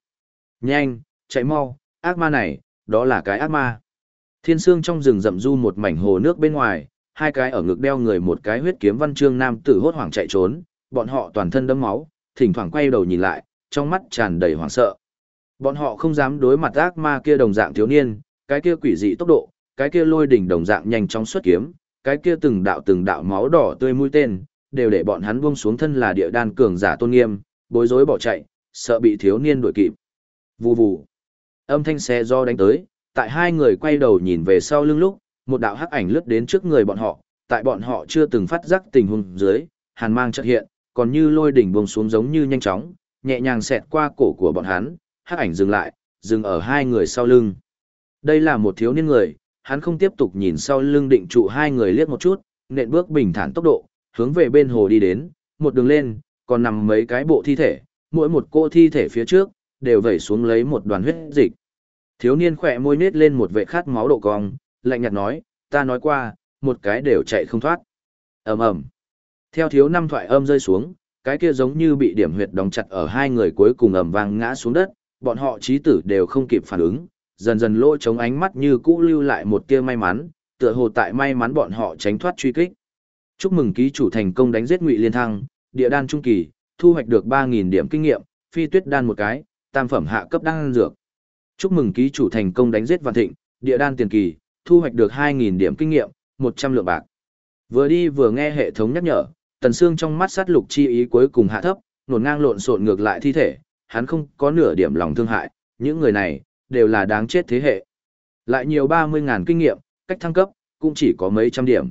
Nhanh, chạy mau, ác ma này, đó là cái ác ma. Thiên sương trong rừng rậm du một mảnh hồ nước bên ngoài, hai cái ở ngực đeo người một cái huyết kiếm văn chương nam tử hốt hoảng chạy trốn, bọn họ toàn thân đẫm máu, thỉnh thoảng quay đầu nhìn lại, trong mắt tràn đầy hoảng sợ. Bọn họ không dám đối mặt ác ma kia đồng dạng thiếu niên, cái kia quỷ dị tốc độ, cái kia lôi đỉnh đồng dạng nhanh chóng xuất kiếm, cái kia từng đạo từng đạo máu đỏ tươi mũi tên, đều để bọn hắn buông xuống thân là địa đan cường giả tôn nghiêm, bối rối bỏ chạy, sợ bị thiếu niên đuổi kịp. Vù vù. Âm thanh xe do đánh tới, tại hai người quay đầu nhìn về sau lưng lúc, một đạo hắc ảnh lướt đến trước người bọn họ, tại bọn họ chưa từng phát giác tình huống dưới, hàn mang chợt hiện, còn như lôi đỉnh buông xuống giống như nhanh chóng, nhẹ nhàng xẹt qua cổ của bọn hắn, hắc ảnh dừng lại, dừng ở hai người sau lưng. Đây là một thiếu niên người, hắn không tiếp tục nhìn sau lưng định trụ hai người liếc một chút, nện bước bình thản tốc độ, hướng về bên hồ đi đến, một đường lên, còn nằm mấy cái bộ thi thể, mỗi một cô thi thể phía trước, đều vẩy xuống lấy một đoàn huyết dịch. Thiếu niên khỏe môi nết lên một vệ khát máu độ cong, lạnh nhạt nói, ta nói qua, một cái đều chạy không thoát. ầm ầm Theo thiếu năm thoại âm rơi xuống, cái kia giống như bị điểm huyệt đóng chặt ở hai người cuối cùng ầm vang ngã xuống đất, bọn họ trí tử đều không kịp phản ứng, dần dần lỗ chống ánh mắt như cũ lưu lại một tia may mắn, tựa hồ tại may mắn bọn họ tránh thoát truy kích. Chúc mừng ký chủ thành công đánh giết Ngụy Liên Thăng, địa đan trung kỳ, thu hoạch được 3000 điểm kinh nghiệm, phi tuyết đan một cái, tam phẩm hạ cấp đan dược. Chúc mừng ký chủ thành công đánh giết Văn Thịnh, địa đan tiền kỳ, thu hoạch được 2000 điểm kinh nghiệm, 100 lượng bạc. Vừa đi vừa nghe hệ thống nhắc nhở, Tần Sương trong mắt sát lục chi ý cuối cùng hạ thấp, nổn ngang lộn xộn ngược lại thi thể, hắn không có nửa điểm lòng thương hại, những người này đều là đáng chết thế hệ. Lại nhiều 30.000 kinh nghiệm, cách thăng cấp, cũng chỉ có mấy trăm điểm.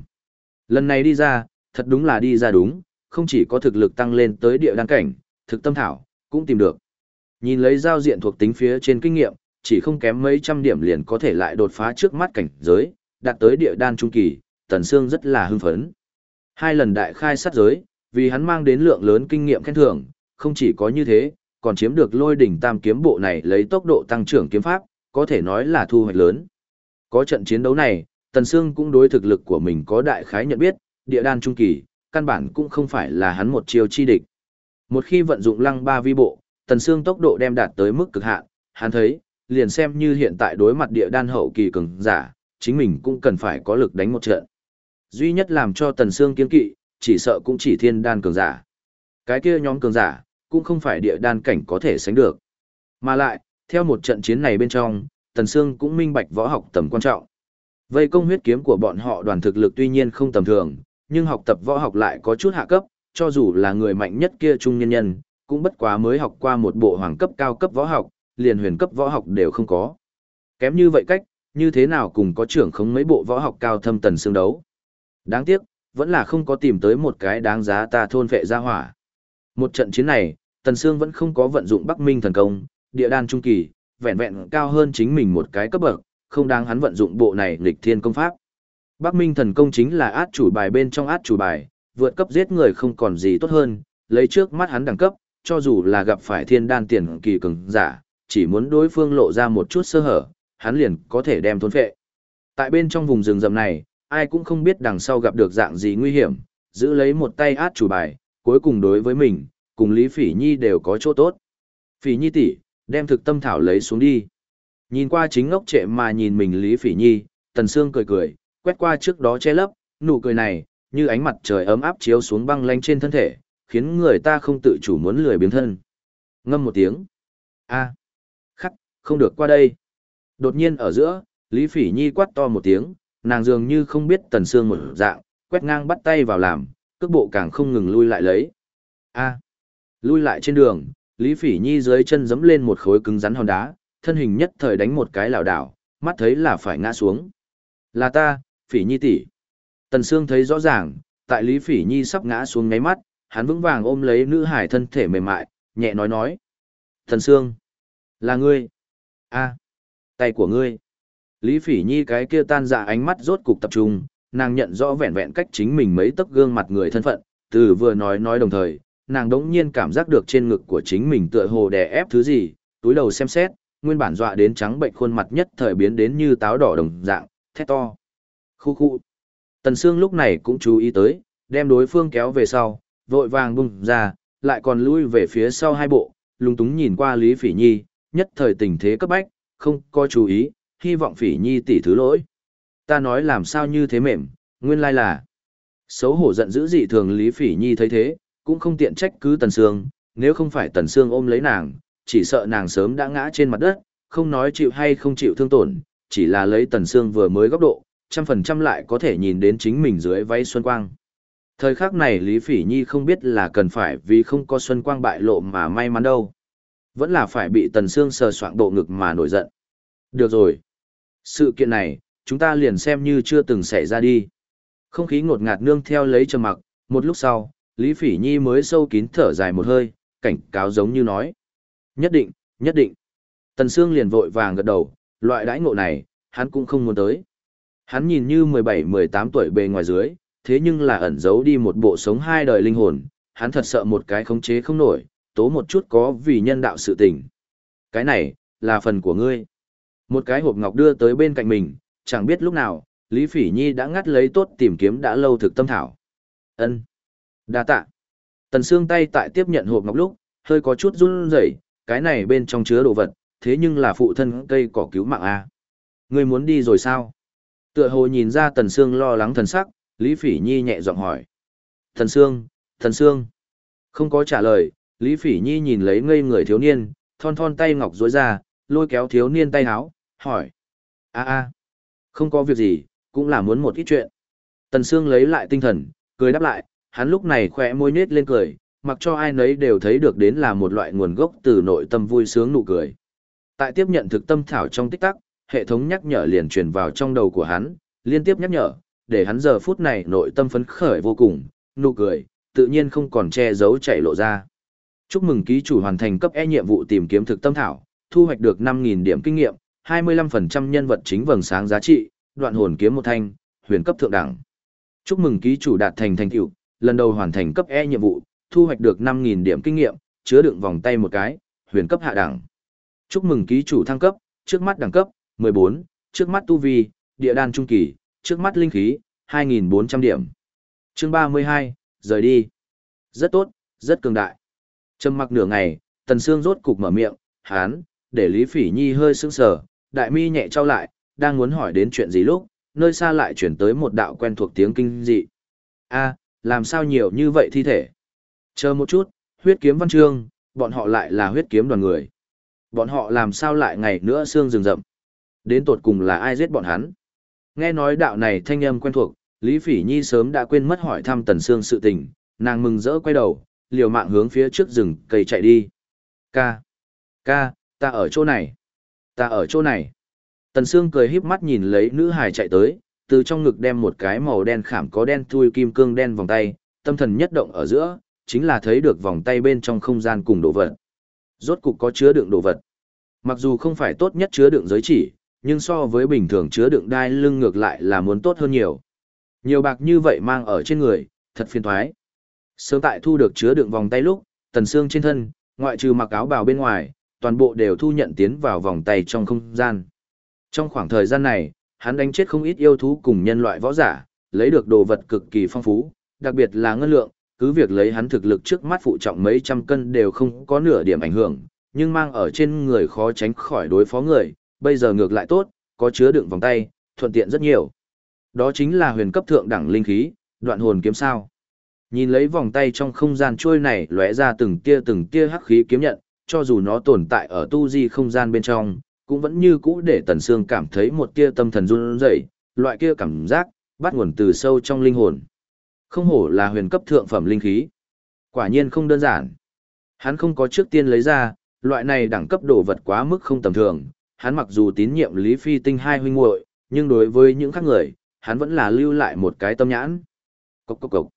Lần này đi ra, thật đúng là đi ra đúng, không chỉ có thực lực tăng lên tới địa đan cảnh, thực tâm thảo, cũng tìm được. Nhìn lấy giao diện thuộc tính phía trên kinh nghiệm, chỉ không kém mấy trăm điểm liền có thể lại đột phá trước mắt cảnh giới, đạt tới địa đan trung kỳ, Tần Sương rất là hưng phấn. Hai lần đại khai sát giới, vì hắn mang đến lượng lớn kinh nghiệm khen thưởng, không chỉ có như thế, còn chiếm được lôi đỉnh tam kiếm bộ này lấy tốc độ tăng trưởng kiếm pháp, có thể nói là thu hoạch lớn. Có trận chiến đấu này, Tần Sương cũng đối thực lực của mình có đại khái nhận biết, địa đan trung kỳ, căn bản cũng không phải là hắn một chiêu chi địch. Một khi vận dụng lăng ba vi bộ, Tần Sương tốc độ đem đạt tới mức cực hạn, hắn thấy, liền xem như hiện tại đối mặt địa đan hậu kỳ cường giả, chính mình cũng cần phải có lực đánh một trận. Duy nhất làm cho Tần Sương kiên kỵ, chỉ sợ cũng chỉ thiên đan cường giả. Cái kia nhóm cường giả, cũng không phải địa đan cảnh có thể sánh được. Mà lại, theo một trận chiến này bên trong, Tần Sương cũng minh bạch võ học tầm quan trọng. Vây công huyết kiếm của bọn họ đoàn thực lực tuy nhiên không tầm thường, nhưng học tập võ học lại có chút hạ cấp, cho dù là người mạnh nhất kia trung nhân nhân, cũng bất quá mới học qua một bộ hoàng cấp cao cấp võ học, liền huyền cấp võ học đều không có. Kém như vậy cách, như thế nào cùng có trưởng không mấy bộ võ học cao thâm tần xương đấu. Đáng tiếc, vẫn là không có tìm tới một cái đáng giá ta thôn vệ ra hỏa. Một trận chiến này, Tần Sương vẫn không có vận dụng Bắc Minh thần công, địa đan trung kỳ, vẹn vẹn cao hơn chính mình một cái cấp bậc, không đáng hắn vận dụng bộ này nghịch thiên công pháp. Bắc Minh thần công chính là át chủ bài bên trong át chủ bài, vượt cấp giết người không còn gì tốt hơn, lấy trước mắt hắn đẳng cấp, cho dù là gặp phải thiên đan tiền kỳ cường giả, chỉ muốn đối phương lộ ra một chút sơ hở, hắn liền có thể đem thôn phệ. Tại bên trong vùng rừng rậm này, ai cũng không biết đằng sau gặp được dạng gì nguy hiểm, giữ lấy một tay át chủ bài, cuối cùng đối với mình, cùng Lý Phỉ Nhi đều có chỗ tốt. Phỉ Nhi tỷ, đem thực tâm thảo lấy xuống đi. Nhìn qua chính ngốc trệ mà nhìn mình Lý Phỉ Nhi, Tần Sương cười cười, quét qua trước đó che lấp, nụ cười này, như ánh mặt trời ấm áp chiếu xuống băng lanh trên thân thể, khiến người ta không tự chủ muốn lười biếng thân. Ngâm một tiếng. a khắc, không được qua đây. Đột nhiên ở giữa, Lý Phỉ Nhi quát to một tiếng, nàng dường như không biết Tần Sương một dạng, quét ngang bắt tay vào làm, cước bộ càng không ngừng lui lại lấy. A. Lui lại trên đường, Lý Phỉ Nhi dưới chân giẫm lên một khối cứng rắn hòn đá, thân hình nhất thời đánh một cái lảo đảo, mắt thấy là phải ngã xuống. Là ta, Phỉ Nhi tỷ. Tần Sương thấy rõ ràng, tại Lý Phỉ Nhi sắp ngã xuống ngáy mắt, hắn vững vàng ôm lấy nữ hải thân thể mềm mại, nhẹ nói nói. Tần Sương, là ngươi. a tay của ngươi. Lý Phỉ Nhi cái kia tan dạ ánh mắt rốt cục tập trung, nàng nhận rõ vẹn vẹn cách chính mình mấy tấc gương mặt người thân phận, từ vừa nói nói đồng thời, nàng đống nhiên cảm giác được trên ngực của chính mình tựa hồ đè ép thứ gì, túi đầu xem xét, nguyên bản dọa đến trắng bệnh khuôn mặt nhất thời biến đến như táo đỏ đồng dạng, thét to. Khu khu. Tần Sương lúc này cũng chú ý tới, đem đối phương kéo về sau, vội vàng bung ra, lại còn lui về phía sau hai bộ, lung túng nhìn qua Lý Phỉ Nhi, nhất thời tình thế cấp bách, không có chú ý, hy vọng Phỉ Nhi tỷ thứ lỗi. Ta nói làm sao như thế mềm, nguyên lai là. Xấu hổ giận dữ dị thường Lý Phỉ Nhi thấy thế, cũng không tiện trách cứ Tần Sương, nếu không phải Tần Sương ôm lấy nàng, chỉ sợ nàng sớm đã ngã trên mặt đất, không nói chịu hay không chịu thương tổn, chỉ là lấy Tần Sương vừa mới góc độ, trăm phần trăm lại có thể nhìn đến chính mình dưới váy xuân quang. Thời khắc này Lý Phỉ Nhi không biết là cần phải vì không có xuân quang bại lộ mà may mắn đâu. Vẫn là phải bị Tần Sương sờ soạng bộ ngực mà nổi giận. Được rồi. Sự kiện này, chúng ta liền xem như chưa từng xảy ra đi. Không khí ngột ngạt nương theo lấy trầm mặc, một lúc sau, Lý Phỉ Nhi mới sâu kín thở dài một hơi, cảnh cáo giống như nói. Nhất định, nhất định. Tần Sương liền vội vàng gật đầu, loại đãi ngộ này, hắn cũng không muốn tới. Hắn nhìn như 17-18 tuổi bề ngoài dưới, thế nhưng là ẩn giấu đi một bộ sống hai đời linh hồn, hắn thật sợ một cái khống chế không nổi, tố một chút có vì nhân đạo sự tình. Cái này, là phần của ngươi. Một cái hộp ngọc đưa tới bên cạnh mình, chẳng biết lúc nào, Lý Phỉ Nhi đã ngắt lấy tốt tìm kiếm đã lâu thực tâm thảo. Ân, đa tạ. Tần Sương tay tại tiếp nhận hộp ngọc lúc, hơi có chút run rẩy, cái này bên trong chứa đồ vật, thế nhưng là phụ thân cây cỏ cứu mạng a. Ngươi muốn đi rồi sao? Tựa hồ nhìn ra Tần Sương lo lắng thần sắc, Lý Phỉ Nhi nhẹ giọng hỏi. Thần Sương, Thần Sương. Không có trả lời, Lý Phỉ Nhi nhìn lấy ngây người thiếu niên, thon thon tay ngọc rối ra, lôi kéo thiếu niên tay háo, hỏi. a a không có việc gì, cũng là muốn một ít chuyện. Tần Sương lấy lại tinh thần, cười đáp lại, hắn lúc này khỏe môi nết lên cười, mặc cho ai nấy đều thấy được đến là một loại nguồn gốc từ nội tâm vui sướng nụ cười. Tại tiếp nhận thực tâm thảo trong tích tắc, hệ thống nhắc nhở liền truyền vào trong đầu của hắn, liên tiếp nhắc nhở, để hắn giờ phút này nội tâm phấn khởi vô cùng, nụ cười, tự nhiên không còn che giấu chảy lộ ra. Chúc mừng ký chủ hoàn thành cấp E nhiệm vụ tìm kiếm thực tâm thảo, thu hoạch được 5.000 điểm kinh nghiệm, 25% nhân vật chính vầng sáng giá trị, đoạn hồn kiếm một thanh, huyền cấp thượng đẳng. Chúc mừng ký chủ đạt thành thành tựu, lần đầu hoàn thành cấp E nhiệm vụ, thu hoạch được 5.000 điểm kinh nghiệm, chứa đựng vòng tay một cái, huyền cấp hạ đẳng. Chúc mừng ký chủ thăng cấp, trước mắt đẳng cấp, 14, trước mắt tu vi, địa đan trung kỳ, trước mắt linh khí, 2.400 điểm. Chương 32, rời đi. Rất tốt, rất cường đại. Trầm mặc nửa ngày, Tần Sương rốt cục mở miệng, hán, để Lý Phỉ Nhi hơi sững sờ, đại mi nhẹ trao lại, đang muốn hỏi đến chuyện gì lúc, nơi xa lại chuyển tới một đạo quen thuộc tiếng kinh dị. A, làm sao nhiều như vậy thi thể? Chờ một chút, huyết kiếm văn chương, bọn họ lại là huyết kiếm đoàn người. Bọn họ làm sao lại ngày nữa xương rừng rậm? Đến tột cùng là ai giết bọn hắn? Nghe nói đạo này thanh âm quen thuộc, Lý Phỉ Nhi sớm đã quên mất hỏi thăm Tần Sương sự tình, nàng mừng rỡ quay đầu, liều mạng hướng phía trước rừng cây chạy đi. Ca, ca, ta ở chỗ này, ta ở chỗ này. Tần Sương cười híp mắt nhìn lấy nữ hài chạy tới, từ trong ngực đem một cái màu đen khảm có đen thui kim cương đen vòng tay, tâm thần nhất động ở giữa, chính là thấy được vòng tay bên trong không gian cùng đồ vật. Rốt cục có chứa đựng đồ vật. Mặc dù không phải tốt nhất chứa đựng giới chỉ, nhưng so với bình thường chứa đựng đai lưng ngược lại là muốn tốt hơn nhiều. Nhiều bạc như vậy mang ở trên người, thật phiền toái. Sớm tại thu được chứa đựng vòng tay lúc, tần xương trên thân, ngoại trừ mặc áo bào bên ngoài, toàn bộ đều thu nhận tiến vào vòng tay trong không gian. Trong khoảng thời gian này, hắn đánh chết không ít yêu thú cùng nhân loại võ giả, lấy được đồ vật cực kỳ phong phú, đặc biệt là ngân lượng, cứ việc lấy hắn thực lực trước mắt phụ trọng mấy trăm cân đều không có nửa điểm ảnh hưởng, nhưng mang ở trên người khó tránh khỏi đối phó người, bây giờ ngược lại tốt, có chứa đựng vòng tay, thuận tiện rất nhiều. Đó chính là huyền cấp thượng đẳng linh khí, đoạn hồn kiếm sao. Nhìn lấy vòng tay trong không gian trôi này lóe ra từng tia từng tia hắc khí kiếm nhận, cho dù nó tồn tại ở tu di không gian bên trong, cũng vẫn như cũ để Tần Sương cảm thấy một tia tâm thần run rẩy, loại kia cảm giác bắt nguồn từ sâu trong linh hồn. Không hổ là huyền cấp thượng phẩm linh khí. Quả nhiên không đơn giản. Hắn không có trước tiên lấy ra, loại này đẳng cấp đồ vật quá mức không tầm thường, hắn mặc dù tín nhiệm Lý Phi Tinh hai huynh muội, nhưng đối với những khác người, hắn vẫn là lưu lại một cái tâm nhãn. Cốc cốc cốc.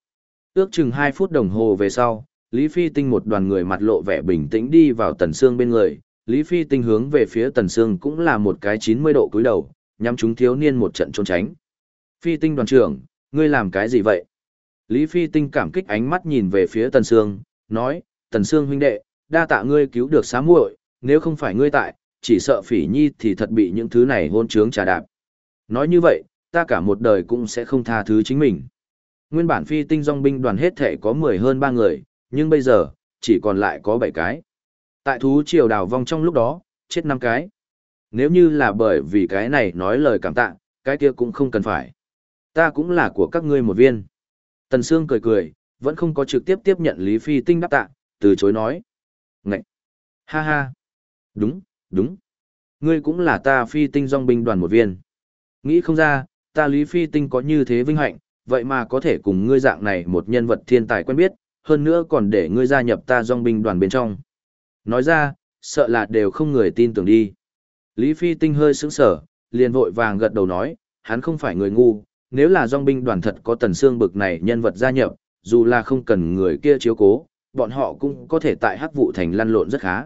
Ước chừng 2 phút đồng hồ về sau, Lý Phi Tinh một đoàn người mặt lộ vẻ bình tĩnh đi vào Tần Sương bên người, Lý Phi Tinh hướng về phía Tần Sương cũng là một cái 90 độ cúi đầu, nhắm chúng thiếu niên một trận trốn tránh. Phi Tinh đoàn trưởng, ngươi làm cái gì vậy? Lý Phi Tinh cảm kích ánh mắt nhìn về phía Tần Sương, nói, Tần Sương huynh đệ, đa tạ ngươi cứu được xá muội, nếu không phải ngươi tại, chỉ sợ phỉ nhi thì thật bị những thứ này hôn trướng trà đạp. Nói như vậy, ta cả một đời cũng sẽ không tha thứ chính mình. Nguyên bản phi tinh dòng binh đoàn hết thể có 10 hơn 3 người, nhưng bây giờ, chỉ còn lại có 7 cái. Tại thú triều đào vong trong lúc đó, chết 5 cái. Nếu như là bởi vì cái này nói lời cảm tạ, cái kia cũng không cần phải. Ta cũng là của các ngươi một viên. Tần Sương cười cười, vẫn không có trực tiếp tiếp nhận Lý Phi Tinh đáp tạ, từ chối nói. Ngậy! Ha ha! Đúng, đúng. Ngươi cũng là ta Phi Tinh dòng binh đoàn một viên. Nghĩ không ra, ta Lý Phi Tinh có như thế vinh hạnh, vậy mà có thể cùng ngươi dạng này một nhân vật thiên tài quen biết, hơn nữa còn để ngươi gia nhập ta dòng binh đoàn bên trong. Nói ra, sợ là đều không người tin tưởng đi. Lý Phi Tinh hơi sững sở, liền vội vàng gật đầu nói, hắn không phải người ngu, nếu là dòng binh đoàn thật có tần xương bực này nhân vật gia nhập, dù là không cần người kia chiếu cố, bọn họ cũng có thể tại hắc vụ thành lăn lộn rất khá.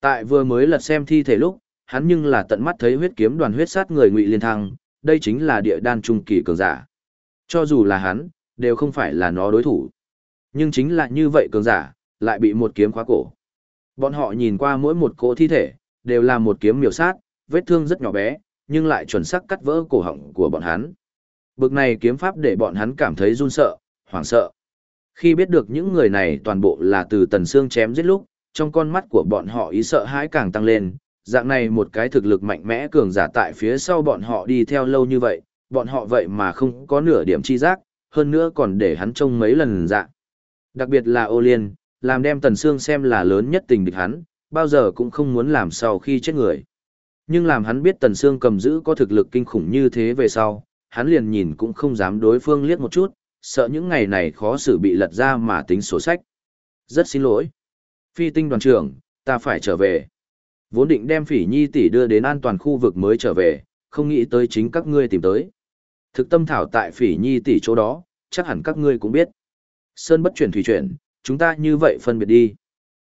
Tại vừa mới lật xem thi thể lúc, hắn nhưng là tận mắt thấy huyết kiếm đoàn huyết sát người ngụy liên thăng, đây chính là địa đan trung kỳ cường giả. Cho dù là hắn, đều không phải là nó đối thủ. Nhưng chính là như vậy cường giả, lại bị một kiếm khóa cổ. Bọn họ nhìn qua mỗi một cỗ thi thể, đều là một kiếm miểu sát, vết thương rất nhỏ bé, nhưng lại chuẩn xác cắt vỡ cổ họng của bọn hắn. Bực này kiếm pháp để bọn hắn cảm thấy run sợ, hoảng sợ. Khi biết được những người này toàn bộ là từ tần xương chém giết lúc, trong con mắt của bọn họ ý sợ hãi càng tăng lên, dạng này một cái thực lực mạnh mẽ cường giả tại phía sau bọn họ đi theo lâu như vậy, bọn họ vậy mà không có nửa điểm chi giác, hơn nữa còn để hắn trông mấy lần dạng. Đặc biệt là ô liên, làm đem tần xương xem là lớn nhất tình địch hắn, bao giờ cũng không muốn làm sau khi chết người. Nhưng làm hắn biết tần xương cầm giữ có thực lực kinh khủng như thế về sau, hắn liền nhìn cũng không dám đối phương liếc một chút, sợ những ngày này khó xử bị lật ra mà tính sổ sách. Rất xin lỗi. Phi tinh đoàn trưởng, ta phải trở về. Vốn định đem phỉ nhi tỷ đưa đến an toàn khu vực mới trở về, không nghĩ tới chính các ngươi tìm tới. Thực tâm thảo tại phỉ nhi tỷ chỗ đó, chắc hẳn các ngươi cũng biết. Sơn bất chuyển thủy chuyển, chúng ta như vậy phân biệt đi.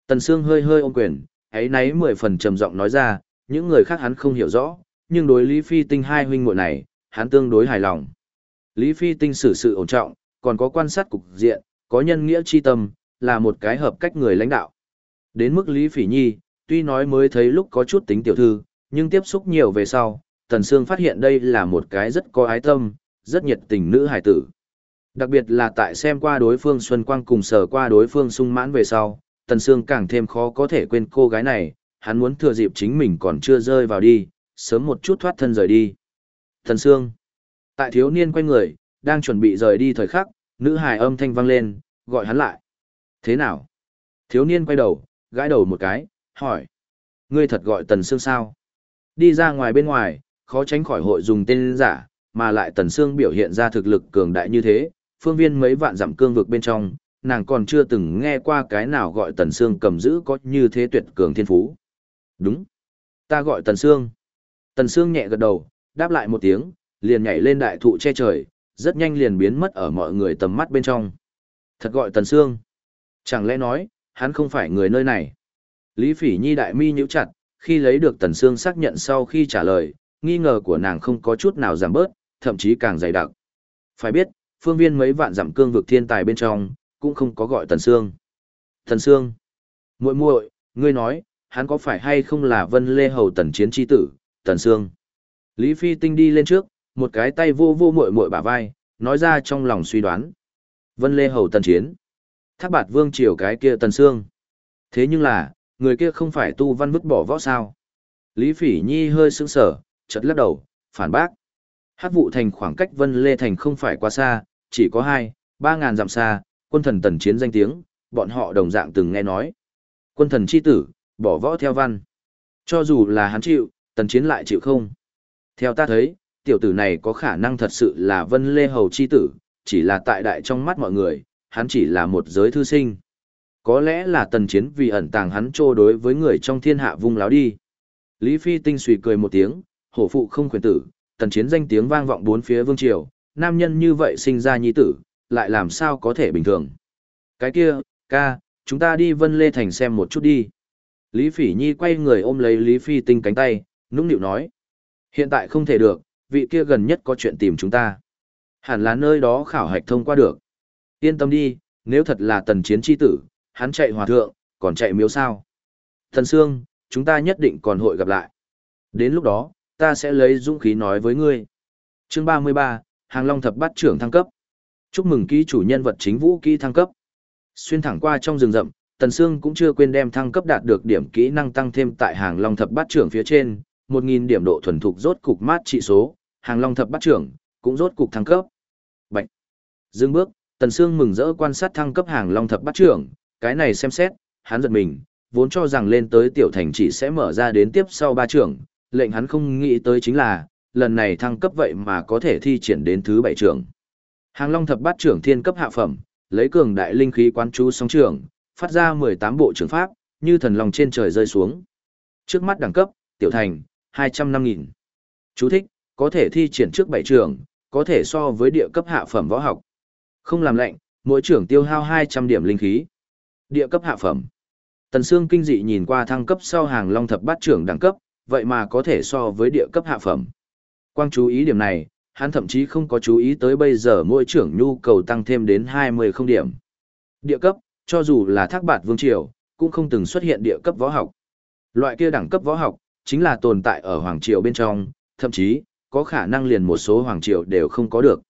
Tần Sương hơi hơi ôm quyền, ấy nấy mười phần trầm giọng nói ra, những người khác hắn không hiểu rõ, nhưng đối Lý Phi Tinh hai huynh muội này, hắn tương đối hài lòng. Lý Phi Tinh xử sự ổn trọng, còn có quan sát cục diện, có nhân nghĩa chi tâm, là một cái hợp cách người lãnh đạo. Đến mức Lý Phỉ Nhi, tuy nói mới thấy lúc có chút tính tiểu thư, nhưng tiếp xúc nhiều về sau, Tần Sương phát hiện đây là một cái rất có ái tâm, rất nhiệt tình nữ hài tử. Đặc biệt là tại xem qua đối phương Xuân Quang cùng sở qua đối phương sung mãn về sau, Tần Sương càng thêm khó có thể quên cô gái này, hắn muốn thừa dịp chính mình còn chưa rơi vào đi, sớm một chút thoát thân rời đi. Tần Sương. Tại thiếu niên quay người, đang chuẩn bị rời đi thời khắc, nữ hài âm thanh vang lên, gọi hắn lại. Thế nào? Thiếu niên quay đầu, gãi đầu một cái, hỏi. Ngươi thật gọi Tần Sương sao? Đi ra ngoài bên ngoài, khó tránh khỏi hội dùng tên giả, mà lại Tần Sương biểu hiện ra thực lực cường đại như thế, phương viên mấy vạn dặm cương vực bên trong, nàng còn chưa từng nghe qua cái nào gọi Tần Sương cầm giữ có như thế tuyệt cường thiên phú. Đúng. Ta gọi Tần Sương. Tần Sương nhẹ gật đầu, đáp lại một tiếng, liền nhảy lên đại thụ che trời, rất nhanh liền biến mất ở mọi người tầm mắt bên trong. Thật gọi Tần Sương. Chẳng lẽ nói, hắn không phải người nơi này. Lý Phỉ Nhi đại mi nhíu chặt, khi lấy được Tần Sương xác nhận sau khi trả lời, nghi ngờ của nàng không có chút nào giảm bớt, thậm chí càng dày đặc. Phải biết, phương viên mấy vạn dặm cương vực thiên tài bên trong, cũng không có gọi Tần Sương. Tần Sương, muội muội, ngươi nói, hắn có phải hay không là Vân Lê Hầu Tần Chiến chi tử, Tần Sương. Lý Phi Tinh đi lên trước, một cái tay vô vô muội muội bả vai, nói ra trong lòng suy đoán. Vân Lê Hầu Tần Chiến. Thác bạt vương triều cái kia Tần Sương. Thế nhưng là, người kia không phải tu văn vứt bỏ võ sao. Lý Phỉ Nhi hơi sững sờ, chợt lắc đầu, phản bác. Hát vụ thành khoảng cách Vân Lê Thành không phải quá xa, chỉ có hai, ba ngàn dặm xa, quân thần tần chiến danh tiếng, bọn họ đồng dạng từng nghe nói. Quân thần chi tử, bỏ võ theo văn. Cho dù là hắn chịu, tần chiến lại chịu không. Theo ta thấy, tiểu tử này có khả năng thật sự là Vân Lê Hầu chi tử, chỉ là tại đại trong mắt mọi người, hắn chỉ là một giới thư sinh. Có lẽ là tần chiến vì ẩn tàng hắn trô đối với người trong thiên hạ vung láo đi. Lý Phi tinh suy cười một tiếng, hổ phụ không khuyến tử, tần chiến danh tiếng vang vọng bốn phía vương triều, nam nhân như vậy sinh ra nhi tử, lại làm sao có thể bình thường. Cái kia, ca, chúng ta đi Vân Lê Thành xem một chút đi. Lý Phỉ Nhi quay người ôm lấy Lý Phi Tinh cánh tay, nũng nịu nói. Hiện tại không thể được, vị kia gần nhất có chuyện tìm chúng ta. Hẳn là nơi đó khảo hạch thông qua được. Yên tâm đi, nếu thật là tần chiến chi tử, hắn chạy hòa thượng, còn chạy miếu sao. Thần Sương, chúng ta nhất định còn hội gặp lại. Đến lúc đó, ta sẽ lấy dũng khí nói với ngươi. Chương 33, Hàng Long thập bát trưởng thăng cấp. Chúc mừng ký chủ nhân vật chính vũ kỹ thăng cấp. Xuyên thẳng qua trong rừng rậm, Tần Sương cũng chưa quên đem thăng cấp đạt được điểm kỹ năng tăng thêm tại Hàng Long thập bát trưởng phía trên, 1000 điểm độ thuần thục rốt cục mát trị số, Hàng Long thập bát trưởng cũng rốt cục thăng cấp. Bạch. Dương bước, Tần Sương mừng rỡ quan sát thăng cấp Hàng Long thập bát trưởng, cái này xem xét, hắn giật mình, vốn cho rằng lên tới tiểu thành chỉ sẽ mở ra đến tiếp sau ba trưởng, lệnh hắn không nghĩ tới chính là, lần này thăng cấp vậy mà có thể thi triển đến thứ bảy trưởng. Hàng Long thập bát trưởng thiên cấp hạ phẩm, lấy cường đại linh khí quán chú sóng trường phát ra 18 bộ trưởng pháp, như thần long trên trời rơi xuống. Trước mắt đẳng cấp, tiểu thành, 205.000. Chú thích, có thể thi triển trước bảy trường có thể so với địa cấp hạ phẩm võ học. Không làm lệnh, mỗi trưởng tiêu hao 200 điểm linh khí. Địa cấp hạ phẩm. Tần Sương kinh dị nhìn qua thăng cấp sau hàng long thập bát trưởng đẳng cấp, vậy mà có thể so với địa cấp hạ phẩm. Quang chú ý điểm này, hắn thậm chí không có chú ý tới bây giờ mỗi trưởng nhu cầu tăng thêm đến 20 không điểm. Địa cấp, cho dù là thác bạt vương triều, cũng không từng xuất hiện địa cấp võ học. Loại kia đẳng cấp võ học, chính là tồn tại ở hoàng triều bên trong, thậm chí, có khả năng liền một số hoàng triều đều không có được.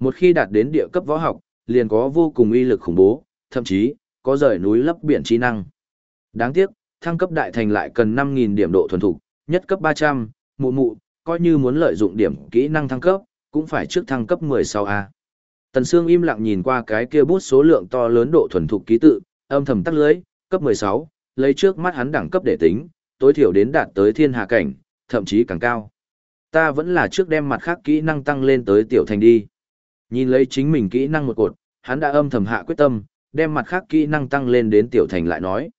Một khi đạt đến địa cấp võ học, liền có vô cùng uy lực khủng bố, thậm chí, có rời núi lấp biển trí năng. Đáng tiếc, thăng cấp đại thành lại cần 5.000 điểm độ thuần thục, nhất cấp 300, mụ mụ, coi như muốn lợi dụng điểm kỹ năng thăng cấp, cũng phải trước thăng cấp 16A. Tần Sương im lặng nhìn qua cái kia bút số lượng to lớn độ thuần thục ký tự, âm thầm tắt lưới, cấp 16, lấy trước mắt hắn đẳng cấp để tính, tối thiểu đến đạt tới thiên hạ cảnh, thậm chí càng cao. Ta vẫn là trước đem mặt khác kỹ năng tăng lên tới tiểu thành đi. Nhìn lấy chính mình kỹ năng một cột, hắn đã âm thầm hạ quyết tâm, đem mặt khác kỹ năng tăng lên đến tiểu thành lại nói.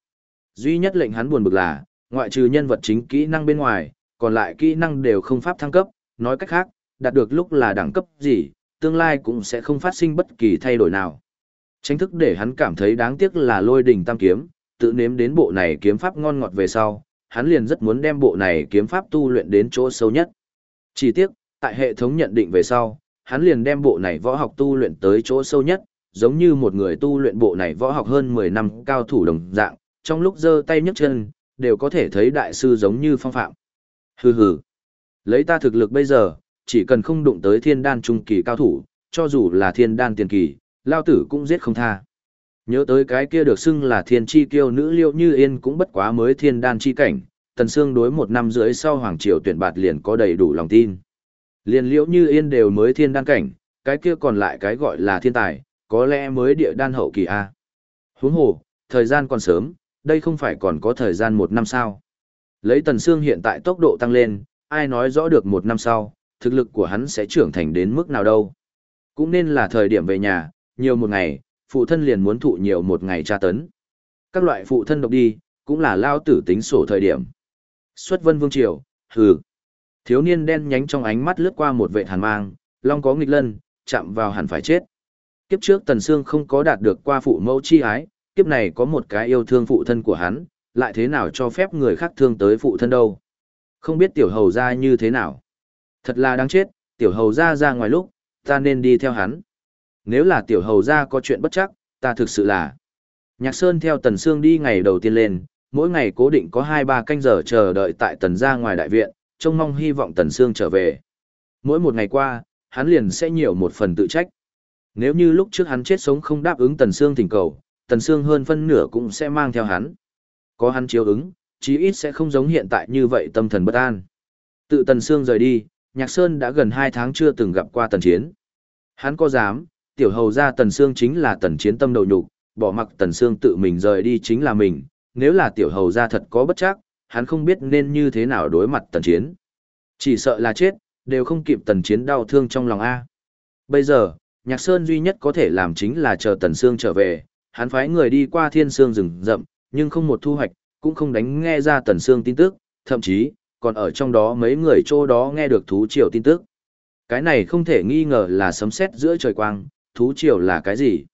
Duy nhất lệnh hắn buồn bực là, ngoại trừ nhân vật chính kỹ năng bên ngoài, còn lại kỹ năng đều không pháp thăng cấp, nói cách khác, đạt được lúc là đẳng cấp gì, tương lai cũng sẽ không phát sinh bất kỳ thay đổi nào. Tránh thức để hắn cảm thấy đáng tiếc là lôi đỉnh tam kiếm, tự nếm đến bộ này kiếm pháp ngon ngọt về sau, hắn liền rất muốn đem bộ này kiếm pháp tu luyện đến chỗ sâu nhất. Chỉ tiếc, tại hệ thống nhận định về sau, hắn liền đem bộ này võ học tu luyện tới chỗ sâu nhất, giống như một người tu luyện bộ này võ học hơn 10 năm cao thủ đồng dạng, trong lúc giơ tay nhấc chân, đều có thể thấy đại sư giống như phong phạm. Hừ hừ. Lấy ta thực lực bây giờ, chỉ cần không đụng tới thiên đan trung kỳ cao thủ, cho dù là thiên đan tiền kỳ, lao tử cũng giết không tha. Nhớ tới cái kia được xưng là thiên chi kiêu nữ liêu như yên cũng bất quá mới thiên đan chi cảnh, tần xương đối một năm rưỡi sau hoàng triều tuyển bạt liền có đầy đủ lòng tin. Liền liễu như yên đều mới thiên đan cảnh, cái kia còn lại cái gọi là thiên tài, có lẽ mới địa đan hậu kỳ A. Huống hồ, thời gian còn sớm, đây không phải còn có thời gian một năm sao. Lấy tần xương hiện tại tốc độ tăng lên, ai nói rõ được một năm sau, thực lực của hắn sẽ trưởng thành đến mức nào đâu. Cũng nên là thời điểm về nhà, nhiều một ngày, phụ thân liền muốn thụ nhiều một ngày tra tấn. Các loại phụ thân độc đi, cũng là lao tử tính sổ thời điểm. Xuất vân vương triều, hừ. Thiếu niên đen nhánh trong ánh mắt lướt qua một vệ hàn mang, long có nghịch lân, chạm vào hẳn phải chết. Kiếp trước Tần Sương không có đạt được qua phụ mẫu chi ái, kiếp này có một cái yêu thương phụ thân của hắn, lại thế nào cho phép người khác thương tới phụ thân đâu. Không biết tiểu hầu ra như thế nào. Thật là đáng chết, tiểu hầu ra ra ngoài lúc, ta nên đi theo hắn. Nếu là tiểu hầu ra có chuyện bất chắc, ta thực sự là. Nhạc Sơn theo Tần Sương đi ngày đầu tiên lên, mỗi ngày cố định có 2-3 canh giờ chờ đợi tại Tần gia ngoài đại viện, trông mong hy vọng Tần Sương trở về. Mỗi một ngày qua, hắn liền sẽ nhiều một phần tự trách. Nếu như lúc trước hắn chết sống không đáp ứng Tần Sương thỉnh cầu, Tần Sương hơn phân nửa cũng sẽ mang theo hắn. Có hắn chiếu ứng, chí ít sẽ không giống hiện tại như vậy tâm thần bất an. Tự Tần Sương rời đi, Nhạc Sơn đã gần 2 tháng chưa từng gặp qua Tần Chiến. Hắn có dám, tiểu hầu ra Tần Sương chính là Tần Chiến tâm đầu nhục, bỏ mặc Tần Sương tự mình rời đi chính là mình, nếu là tiểu hầu ra thật có bất chắc, hắn không biết nên như thế nào đối mặt Tần Chiến. Chỉ sợ là chết, đều không kịp Tần Chiến đau thương trong lòng A. Bây giờ, Nhạc Sơn duy nhất có thể làm chính là chờ Tần Sương trở về, hắn phái người đi qua thiên sương rừng rậm, nhưng không một thu hoạch, cũng không đánh nghe ra Tần Sương tin tức, thậm chí, còn ở trong đó mấy người chỗ đó nghe được thú triều tin tức. Cái này không thể nghi ngờ là sấm sét giữa trời quang, thú triều là cái gì?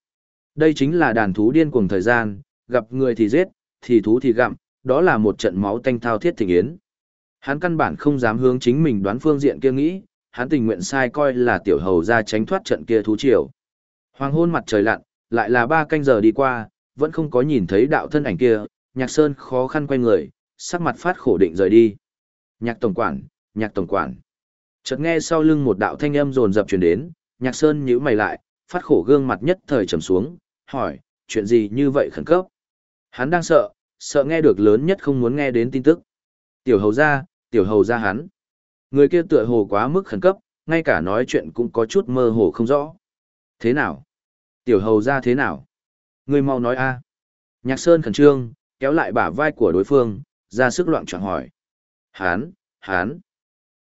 Đây chính là đàn thú điên cuồng thời gian, gặp người thì giết, thì thú thì gặm, đó là một trận máu tanh thao thiết thịnh yến. Hắn căn bản không dám hướng chính mình đoán phương diện kia nghĩ, hắn tình nguyện sai coi là tiểu hầu ra tránh thoát trận kia thú triều. Hoàng hôn mặt trời lặn, lại là ba canh giờ đi qua, vẫn không có nhìn thấy đạo thân ảnh kia, nhạc sơn khó khăn quay người, sắc mặt phát khổ định rời đi. Nhạc tổng quản, nhạc tổng quản. Chợt nghe sau lưng một đạo thanh âm rồn rập truyền đến, nhạc sơn nhíu mày lại, phát khổ gương mặt nhất thời trầm xuống, hỏi, chuyện gì như vậy khẩn cấp? Hắn đang sợ, sợ nghe được lớn nhất không muốn nghe đến tin tức. Tiểu hầu ra, tiểu hầu ra hắn. Người kia tựa hồ quá mức khẩn cấp, ngay cả nói chuyện cũng có chút mơ hồ không rõ. Thế nào? Tiểu hầu ra thế nào? Ngươi mau nói a. Nhạc Sơn khẩn trương, kéo lại bả vai của đối phương, ra sức loạn choạng hỏi. Hán, hán.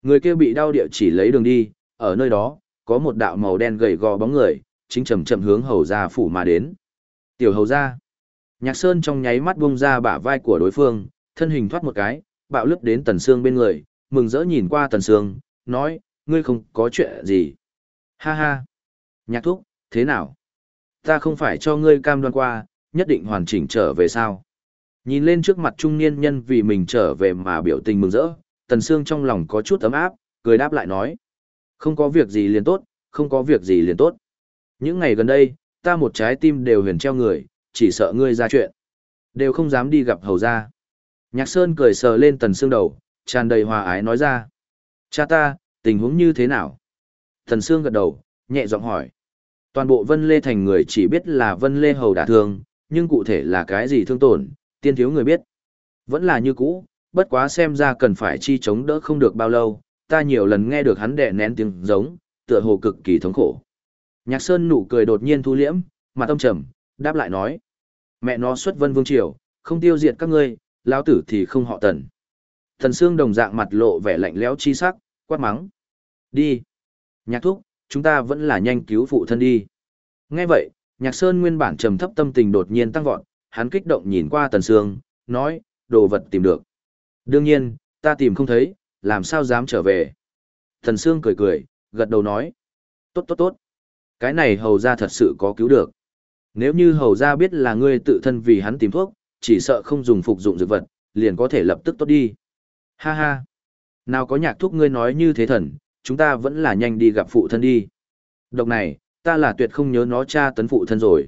Người kia bị đau địa chỉ lấy đường đi, ở nơi đó, có một đạo màu đen gầy gò bóng người, chính chậm chậm hướng hầu ra phủ mà đến. Tiểu hầu ra. Nhạc Sơn trong nháy mắt buông ra bả vai của đối phương, thân hình thoát một cái, bạo lướt đến Tần Sương bên người, mừng rỡ nhìn qua Tần Sương, nói, ngươi không có chuyện gì. Ha ha. Nhạc thúc, thế nào? Ta không phải cho ngươi cam đoan qua, nhất định hoàn chỉnh trở về sao? Nhìn lên trước mặt trung niên nhân vì mình trở về mà biểu tình mừng rỡ, Tần Sương trong lòng có chút ấm áp, cười đáp lại nói. Không có việc gì liền tốt, không có việc gì liền tốt. Những ngày gần đây, ta một trái tim đều huyền treo người, chỉ sợ ngươi ra chuyện. Đều không dám đi gặp hầu gia. Nhạc Sơn cười sờ lên Tần Sương đầu, tràn đầy hòa ái nói ra. Cha ta, tình huống như thế nào? Tần Sương gật đầu, nhẹ giọng hỏi. Toàn bộ Vân Lê Thành người chỉ biết là Vân Lê Hầu đả thương, nhưng cụ thể là cái gì thương tổn, tiên thiếu người biết. Vẫn là như cũ, bất quá xem ra cần phải chi chống đỡ không được bao lâu, ta nhiều lần nghe được hắn đẻ nén tiếng giống, tựa hồ cực kỳ thống khổ. Nhạc Sơn nụ cười đột nhiên thu liễm, mà tâm trầm, đáp lại nói. Mẹ nó xuất vân vương triều, không tiêu diệt các ngươi, lão tử thì không họ tần. Thần Sương đồng dạng mặt lộ vẻ lạnh lẽo chi sắc, quát mắng. Đi. Nhạc thúc, chúng ta vẫn là nhanh cứu phụ thân đi. Nghe vậy, Nhạc Sơn nguyên bản trầm thấp tâm tình đột nhiên tăng vọt, hắn kích động nhìn qua Tần Sương, nói, đồ vật tìm được. Đương nhiên, ta tìm không thấy, làm sao dám trở về. Tần Sương cười cười, gật đầu nói, tốt tốt tốt. Cái này hầu ra thật sự có cứu được. Nếu như hầu ra biết là ngươi tự thân vì hắn tìm thuốc, chỉ sợ không dùng phục dụng dược vật, liền có thể lập tức tốt đi. Ha ha. Nào có nhạc thuốc ngươi nói như thế thần, chúng ta vẫn là nhanh đi gặp phụ thân đi. Độc này, ta là tuyệt không nhớ nó cha tấn phụ thân rồi.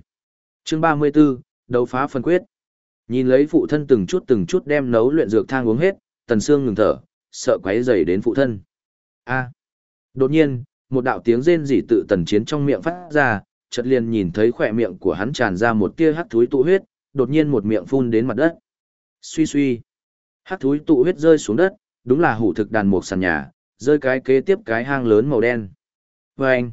Chương 34, đấu phá phân quyết. Nhìn lấy phụ thân từng chút từng chút đem nấu luyện dược thang uống hết, Tần Sương ngừng thở, sợ quấy rầy đến phụ thân. A. Đột nhiên, một đạo tiếng rên rỉ tự tần chiến trong miệng phát ra, chợt liền nhìn thấy khóe miệng của hắn tràn ra một tia hắc thúi tụ huyết, đột nhiên một miệng phun đến mặt đất. Suy suy. Hắc thúi tụ huyết rơi xuống đất, đúng là hủ thực đàn mục sàn nhà, rơi cái kế tiếp cái hang lớn màu đen. Và anh.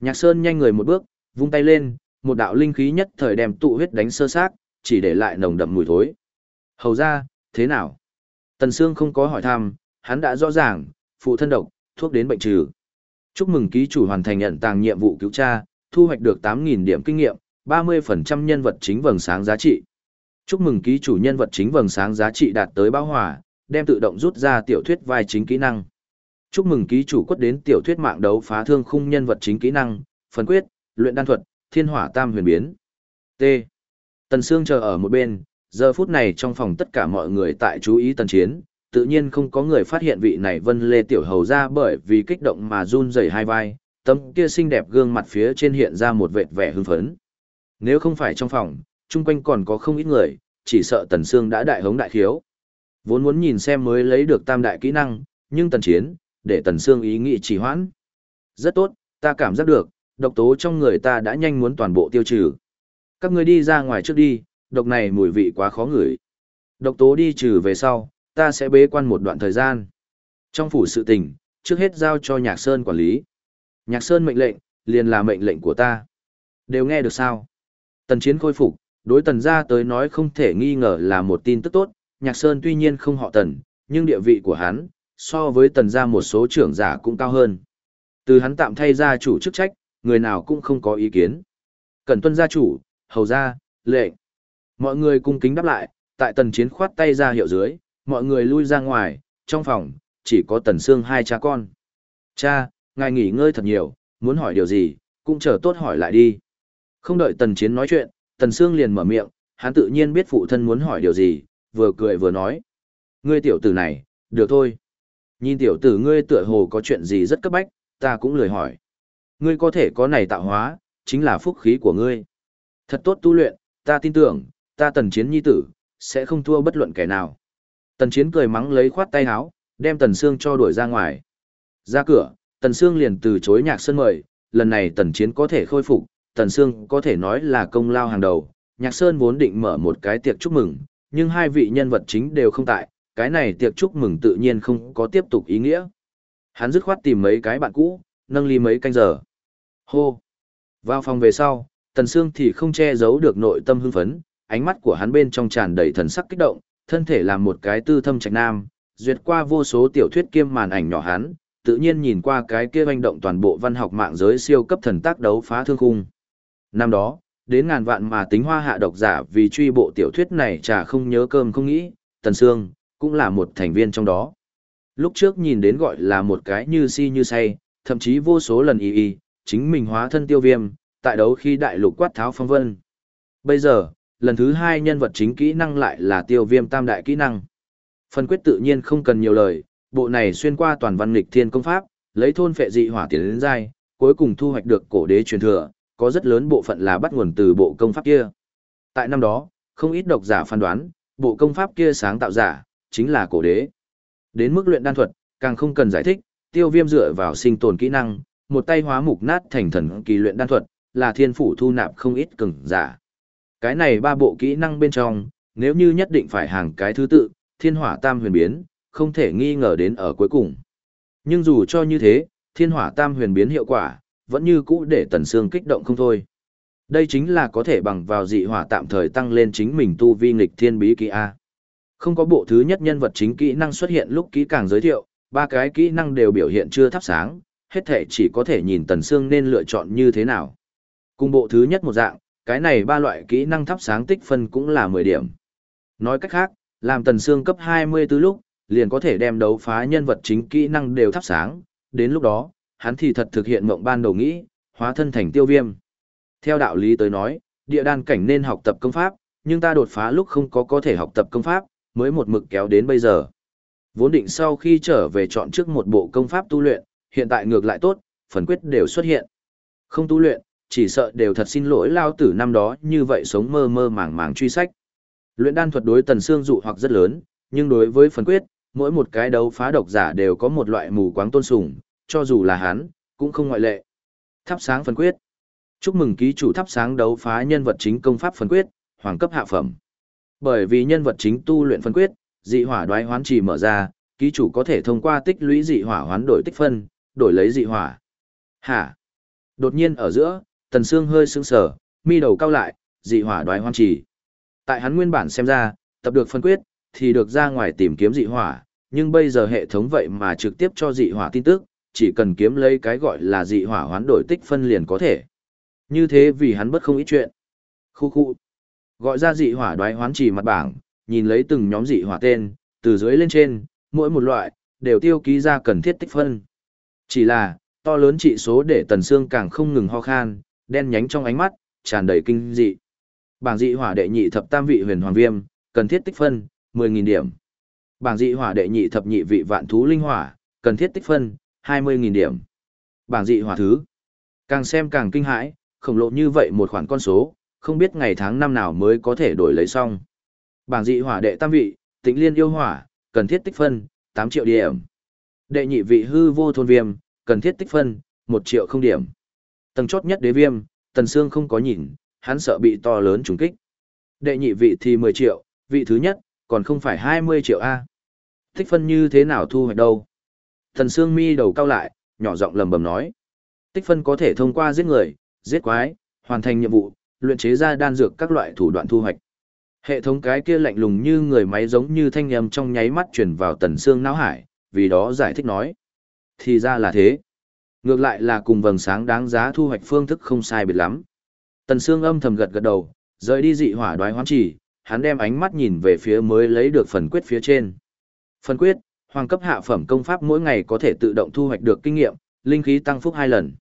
Nhạc Sơn nhanh người một bước, vung tay lên, một đạo linh khí nhất thời đem tụ huyết đánh sơ xác, chỉ để lại nồng đậm mùi thối. Hầu ra, thế nào? Tần Sương không có hỏi thăm, hắn đã rõ ràng, phụ thân độc, thuốc đến bệnh trừ. Chúc mừng ký chủ hoàn thành nhận tàng nhiệm vụ cứu cha, thu hoạch được 8.000 điểm kinh nghiệm, 30% nhân vật chính vầng sáng giá trị. Chúc mừng ký chủ nhân vật chính vầng sáng giá trị đạt tới bão hỏa, đem tự động rút ra tiểu thuyết vai chính kỹ năng. Chúc mừng ký chủ quất đến tiểu thuyết mạng đấu phá thương khung nhân vật chính kỹ năng, phân quyết, luyện đan thuật, thiên hỏa tam huyền biến. T. Tần Sương chờ ở một bên, giờ phút này trong phòng tất cả mọi người tại chú ý tần chiến, tự nhiên không có người phát hiện vị này vân lê tiểu hầu ra bởi vì kích động mà run rẩy hai vai, tấm kia xinh đẹp gương mặt phía trên hiện ra một vệt vẻ hưng phấn. Nếu không phải trong phòng, chung quanh còn có không ít người, chỉ sợ Tần Sương đã đại hống đại khiếu. Vốn muốn nhìn xem mới lấy được tam đại kỹ năng, nhưng Tần Chiến, để Tần Sương ý nghĩ trì hoãn. Rất tốt, ta cảm giác được, độc tố trong người ta đã nhanh muốn toàn bộ tiêu trừ. Các ngươi đi ra ngoài trước đi, độc này mùi vị quá khó ngửi. Độc tố đi trừ về sau, ta sẽ bế quan một đoạn thời gian. Trong phủ sự tình, trước hết giao cho Nhạc Sơn quản lý. Nhạc Sơn mệnh lệnh, liền là mệnh lệnh của ta. Đều nghe được sao? Tần chiến khôi phục, đối tần gia tới nói không thể nghi ngờ là một tin tức tốt. Nhạc Sơn tuy nhiên không họ tần, nhưng địa vị của hắn, so với tần gia một số trưởng giả cũng cao hơn. Từ hắn tạm thay gia chủ chức trách, người nào cũng không có ý kiến. Cẩn tuân gia chủ, hầu gia, lệ Mọi người cung kính đáp lại, tại tần chiến khoát tay ra hiệu dưới, mọi người lui ra ngoài, trong phòng, chỉ có tần xương hai cha con. Cha, ngài nghỉ ngơi thật nhiều, muốn hỏi điều gì, cũng chờ tốt hỏi lại đi. Không đợi tần chiến nói chuyện, tần xương liền mở miệng, hắn tự nhiên biết phụ thân muốn hỏi điều gì, vừa cười vừa nói. Ngươi tiểu tử này, được thôi. Nhìn tiểu tử ngươi tựa hồ có chuyện gì rất cấp bách, ta cũng lười hỏi. Ngươi có thể có này tạo hóa, chính là phúc khí của ngươi. Thật tốt tu luyện, ta tin tưởng, ta tần chiến nhi tử, sẽ không thua bất luận kẻ nào. Tần Chiến cười mắng lấy khoát tay áo, đem Tần Sương cho đuổi ra ngoài. Ra cửa, Tần Sương liền từ chối Nhạc Sơn mời, lần này Tần Chiến có thể khôi phục, Tần Sương có thể nói là công lao hàng đầu. Nhạc Sơn vốn định mở một cái tiệc chúc mừng, nhưng hai vị nhân vật chính đều không tại, cái này tiệc chúc mừng tự nhiên không có tiếp tục ý nghĩa. Hắn dứt khoát tìm mấy cái bạn cũ, nâng ly mấy canh giờ. Hô! Vào phòng về sau, Tần Sương thì không che giấu được nội tâm hưng phấn, ánh mắt của hắn bên trong tràn đầy thần sắc kích động, thân thể làm một cái tư thâm trạch nam, duyệt qua vô số tiểu thuyết kiêm màn ảnh nhỏ hắn, tự nhiên nhìn qua cái kia hành động toàn bộ văn học mạng giới siêu cấp thần tác đấu phá thương khung. Năm đó, đến ngàn vạn mà tính hoa hạ độc giả vì truy bộ tiểu thuyết này chả không nhớ cơm không nghĩ, Tần Sương cũng là một thành viên trong đó. Lúc trước nhìn đến gọi là một cái như si như say, thậm chí vô số lần y y, chính mình hóa thân tiêu viêm, tại đấu khi đại lục quát tháo phong vân. Bây giờ, lần thứ hai nhân vật chính kỹ năng lại là tiêu viêm tam đại kỹ năng. Phần quyết tự nhiên không cần nhiều lời, bộ này xuyên qua toàn văn lịch thiên công pháp, lấy thôn phệ dị hỏa tiến đến giai, cuối cùng thu hoạch được cổ đế truyền thừa, có rất lớn bộ phận là bắt nguồn từ bộ công pháp kia. Tại năm đó, không ít độc giả phán đoán, bộ công pháp kia sáng tạo giả, chính là cổ đế. Đến mức luyện đan thuật, càng không cần giải thích, tiêu viêm dựa vào sinh tồn kỹ năng, một tay hóa mục nát thành thần kỳ luyện đan thuật, là thiên phủ thu nạp không ít cường giả. Cái này ba bộ kỹ năng bên trong, nếu như nhất định phải hàng cái thứ tự, thiên hỏa tam huyền biến, không thể nghi ngờ đến ở cuối cùng. Nhưng dù cho như thế, thiên hỏa tam huyền biến hiệu quả, vẫn như cũ để tần xương kích động không thôi. Đây chính là có thể bằng vào dị hỏa tạm thời tăng lên chính mình tu vi nghịch thiên bí kỳ A. Không có bộ thứ nhất nhân vật chính kỹ năng xuất hiện lúc kỹ càng giới thiệu, ba cái kỹ năng đều biểu hiện chưa thắp sáng, hết thể chỉ có thể nhìn tần xương nên lựa chọn như thế nào. Cùng bộ thứ nhất một dạng, cái này ba loại kỹ năng thắp sáng tích phân cũng là 10 điểm. Nói cách khác, làm tần xương cấp 24 lúc, liền có thể đem đấu phá nhân vật chính kỹ năng đều thắp sáng, đến lúc đó, hắn thì thật thực hiện mộng ban đầu nghĩ, hóa thân thành tiêu viêm. Theo đạo lý tới nói, địa đan cảnh nên học tập công pháp, nhưng ta đột phá lúc không có có thể học tập công pháp, mới một mực kéo đến bây giờ. Vốn định sau khi trở về chọn trước một bộ công pháp tu luyện, hiện tại ngược lại tốt, phần quyết đều xuất hiện. Không tu luyện, chỉ sợ đều thật xin lỗi lao tử năm đó như vậy sống mơ mơ màng màng truy sách. Luyện đan thuật đối tần xương dụ hoặc rất lớn, nhưng đối với phần quyết, mỗi một cái đấu phá độc giả đều có một loại mù quáng tôn sùng, cho dù là hắn, cũng không ngoại lệ. Thắp sáng phần quyết. Chúc mừng ký chủ thắp sáng đấu phá nhân vật chính công pháp phần quyết, hoàng cấp hạ phẩm. Bởi vì nhân vật chính tu luyện phân quyết, dị hỏa đoái hoán trì mở ra, ký chủ có thể thông qua tích lũy dị hỏa hoán đổi tích phân, đổi lấy dị hỏa. Hả? Đột nhiên ở giữa, Tần Sương hơi sững sờ, mi đầu cao lại, dị hỏa đoái hoán trì. Tại hắn nguyên bản xem ra, tập được phân quyết, thì được ra ngoài tìm kiếm dị hỏa, nhưng bây giờ hệ thống vậy mà trực tiếp cho dị hỏa tin tức, chỉ cần kiếm lấy cái gọi là dị hỏa hoán đổi tích phân liền có thể. Như thế vì hắn bất không ít chuyện. Khu khu. Gọi ra dị hỏa đoái hoán chỉ mặt bảng, nhìn lấy từng nhóm dị hỏa tên, từ dưới lên trên, mỗi một loại, đều tiêu ký ra cần thiết tích phân. Chỉ là, to lớn trị số để tần xương càng không ngừng ho khan, đen nhánh trong ánh mắt, tràn đầy kinh dị. Bảng dị hỏa đệ nhị thập tam vị huyền hoàng viêm, cần thiết tích phân, 10.000 điểm. Bảng dị hỏa đệ nhị thập nhị vị vạn thú linh hỏa, cần thiết tích phân, 20.000 điểm. Bảng dị hỏa thứ. Càng xem càng kinh hãi, khổng lồ như vậy một khoản con số, không biết ngày tháng năm nào mới có thể đổi lấy xong. Bảng dị hỏa đệ tam vị, tịnh liên yêu hỏa, cần thiết tích phân, 8 triệu điểm. Đệ nhị vị hư vô thôn viêm, cần thiết tích phân, 1 triệu không điểm. Tầng chót nhất đế viêm, tần xương không có nhìn, hắn sợ bị to lớn trùng kích. Đệ nhị vị thì 10 triệu, vị thứ nhất, còn không phải 20 triệu A. Tích phân như thế nào thu hoạch đâu? Tần xương mi đầu cao lại, nhỏ giọng lầm bầm nói. Tích phân có thể thông qua giết người, giết quái, hoàn thành nhiệm vụ, luyện chế ra đan dược các loại thủ đoạn thu hoạch. Hệ thống cái kia lạnh lùng như người máy giống như thanh âm trong nháy mắt truyền vào tần xương não hải, vì đó giải thích nói. Thì ra là thế. Ngược lại là cùng vầng sáng đáng giá thu hoạch phương thức không sai biệt lắm. Tần xương âm thầm gật gật đầu, rời đi dị hỏa đoái hoán chỉ, hắn đem ánh mắt nhìn về phía mới lấy được phần quyết phía trên. Phần quyết, hoàng cấp hạ phẩm công pháp mỗi ngày có thể tự động thu hoạch được kinh nghiệm, linh khí tăng phúc hai lần.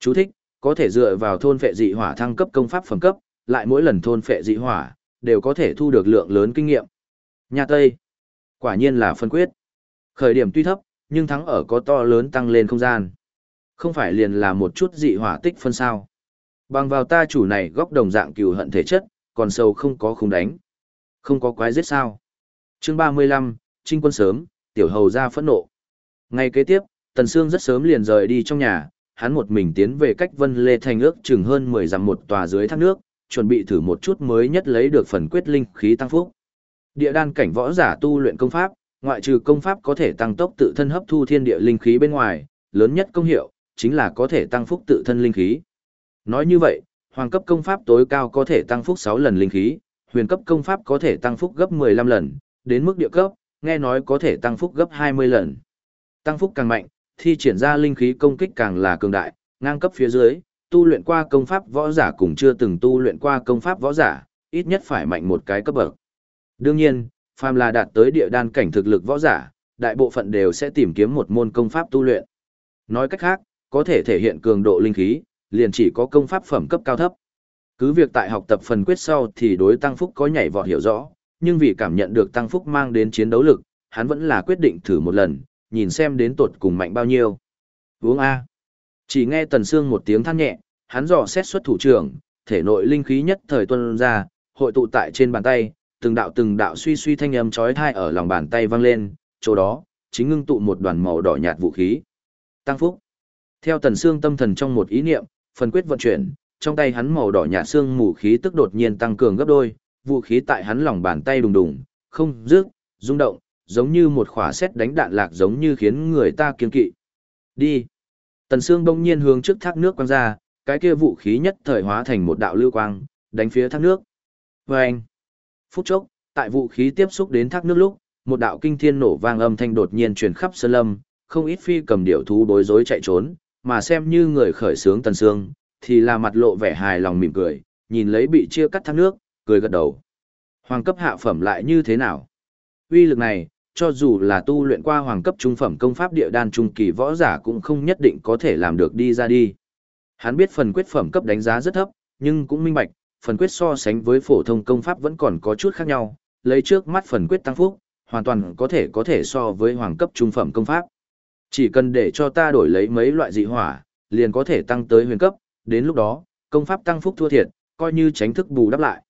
Chú thích, có thể dựa vào thôn phệ dị hỏa thăng cấp công pháp phẩm cấp, lại mỗi lần thôn phệ dị hỏa, đều có thể thu được lượng lớn kinh nghiệm. Nhà Tây, quả nhiên là phân quyết. Khởi điểm tuy thấp, nhưng thắng ở có to lớn tăng lên không gian. Không phải liền là một chút dị hỏa tích phân sao. Bằng vào ta chủ này góc đồng dạng cừu hận thể chất, còn sâu không có không đánh. Không có quái giết sao. Chương 35, trinh quân sớm, tiểu hầu ra phẫn nộ. Ngay kế tiếp, Tần Sương rất sớm liền rời đi trong nhà, hắn một mình tiến về cách Vân Lê Thành ước chừng hơn 10 dặm một tòa dưới thác nước, chuẩn bị thử một chút mới nhất lấy được phần quyết linh khí tăng phúc. Địa đan cảnh võ giả tu luyện công pháp, ngoại trừ công pháp có thể tăng tốc tự thân hấp thu thiên địa linh khí bên ngoài, lớn nhất công hiệu chính là có thể tăng phúc tự thân linh khí. Nói như vậy, hoàng cấp công pháp tối cao có thể tăng phúc 6 lần linh khí, huyền cấp công pháp có thể tăng phúc gấp 15 lần, đến mức địa cấp, nghe nói có thể tăng phúc gấp 20 lần. Tăng phúc càng mạnh, thi triển ra linh khí công kích càng là cường đại, ngang cấp phía dưới, tu luyện qua công pháp võ giả cũng chưa từng tu luyện qua công pháp võ giả, ít nhất phải mạnh một cái cấp bậc. Đương nhiên, phàm là đạt tới địa đan cảnh thực lực võ giả, đại bộ phận đều sẽ tìm kiếm một môn công pháp tu luyện. Nói cách khác, có thể thể hiện cường độ linh khí, liền chỉ có công pháp phẩm cấp cao thấp. Cứ việc tại học tập phần quyết sau thì đối tăng phúc có nhảy vọt hiểu rõ, nhưng vì cảm nhận được tăng phúc mang đến chiến đấu lực, hắn vẫn là quyết định thử một lần, nhìn xem đến tột cùng mạnh bao nhiêu. Uống A. Chỉ nghe Tần Sương một tiếng than nhẹ, hắn dò xét xuất thủ trưởng, thể nội linh khí nhất thời tuôn ra, hội tụ tại trên bàn tay, từng đạo từng đạo suy suy thanh âm chói tai ở lòng bàn tay vang lên, chỗ đó chính ngưng tụ một đoàn màu đỏ nhạt vũ khí. Tăng phúc. Theo Tần Sương tâm thần trong một ý niệm, phần quyết vận chuyển, trong tay hắn màu đỏ nhạt xương mù khí tức đột nhiên tăng cường gấp đôi, vũ khí tại hắn lòng bàn tay đùng đùng, không rước, rung động, giống như một khỏa xét đánh đạn lạc giống như khiến người ta kiên kỵ. Đi. Tần Sương bỗng nhiên hướng trước thác nước quăng ra, cái kia vũ khí nhất thời hóa thành một đạo lưu quang, đánh phía thác nước. Vâng. anh. Phút chốc, tại vũ khí tiếp xúc đến thác nước lúc, một đạo kinh thiên nổ vang âm thanh đột nhiên truyền khắp sơn lâm, không ít phi cầm điểu thú bối rối chạy trốn, mà xem như người khởi sướng Tần Sương, thì là mặt lộ vẻ hài lòng mỉm cười, nhìn lấy bị chia cắt thác nước, cười gật đầu. Hoàng cấp hạ phẩm lại như thế nào? Uy lực này, cho dù là tu luyện qua hoàng cấp trung phẩm công pháp địa đan trung kỳ võ giả cũng không nhất định có thể làm được đi ra đi. Hắn biết phần quyết phẩm cấp đánh giá rất thấp, nhưng cũng minh bạch, phần quyết so sánh với phổ thông công pháp vẫn còn có chút khác nhau, lấy trước mắt phần quyết tăng phúc, hoàn toàn có thể có thể so với hoàng cấp trung phẩm công pháp. Chỉ cần để cho ta đổi lấy mấy loại dị hỏa, liền có thể tăng tới huyền cấp, đến lúc đó, công pháp tăng phúc thua thiệt, coi như tránh thức bù đắp lại.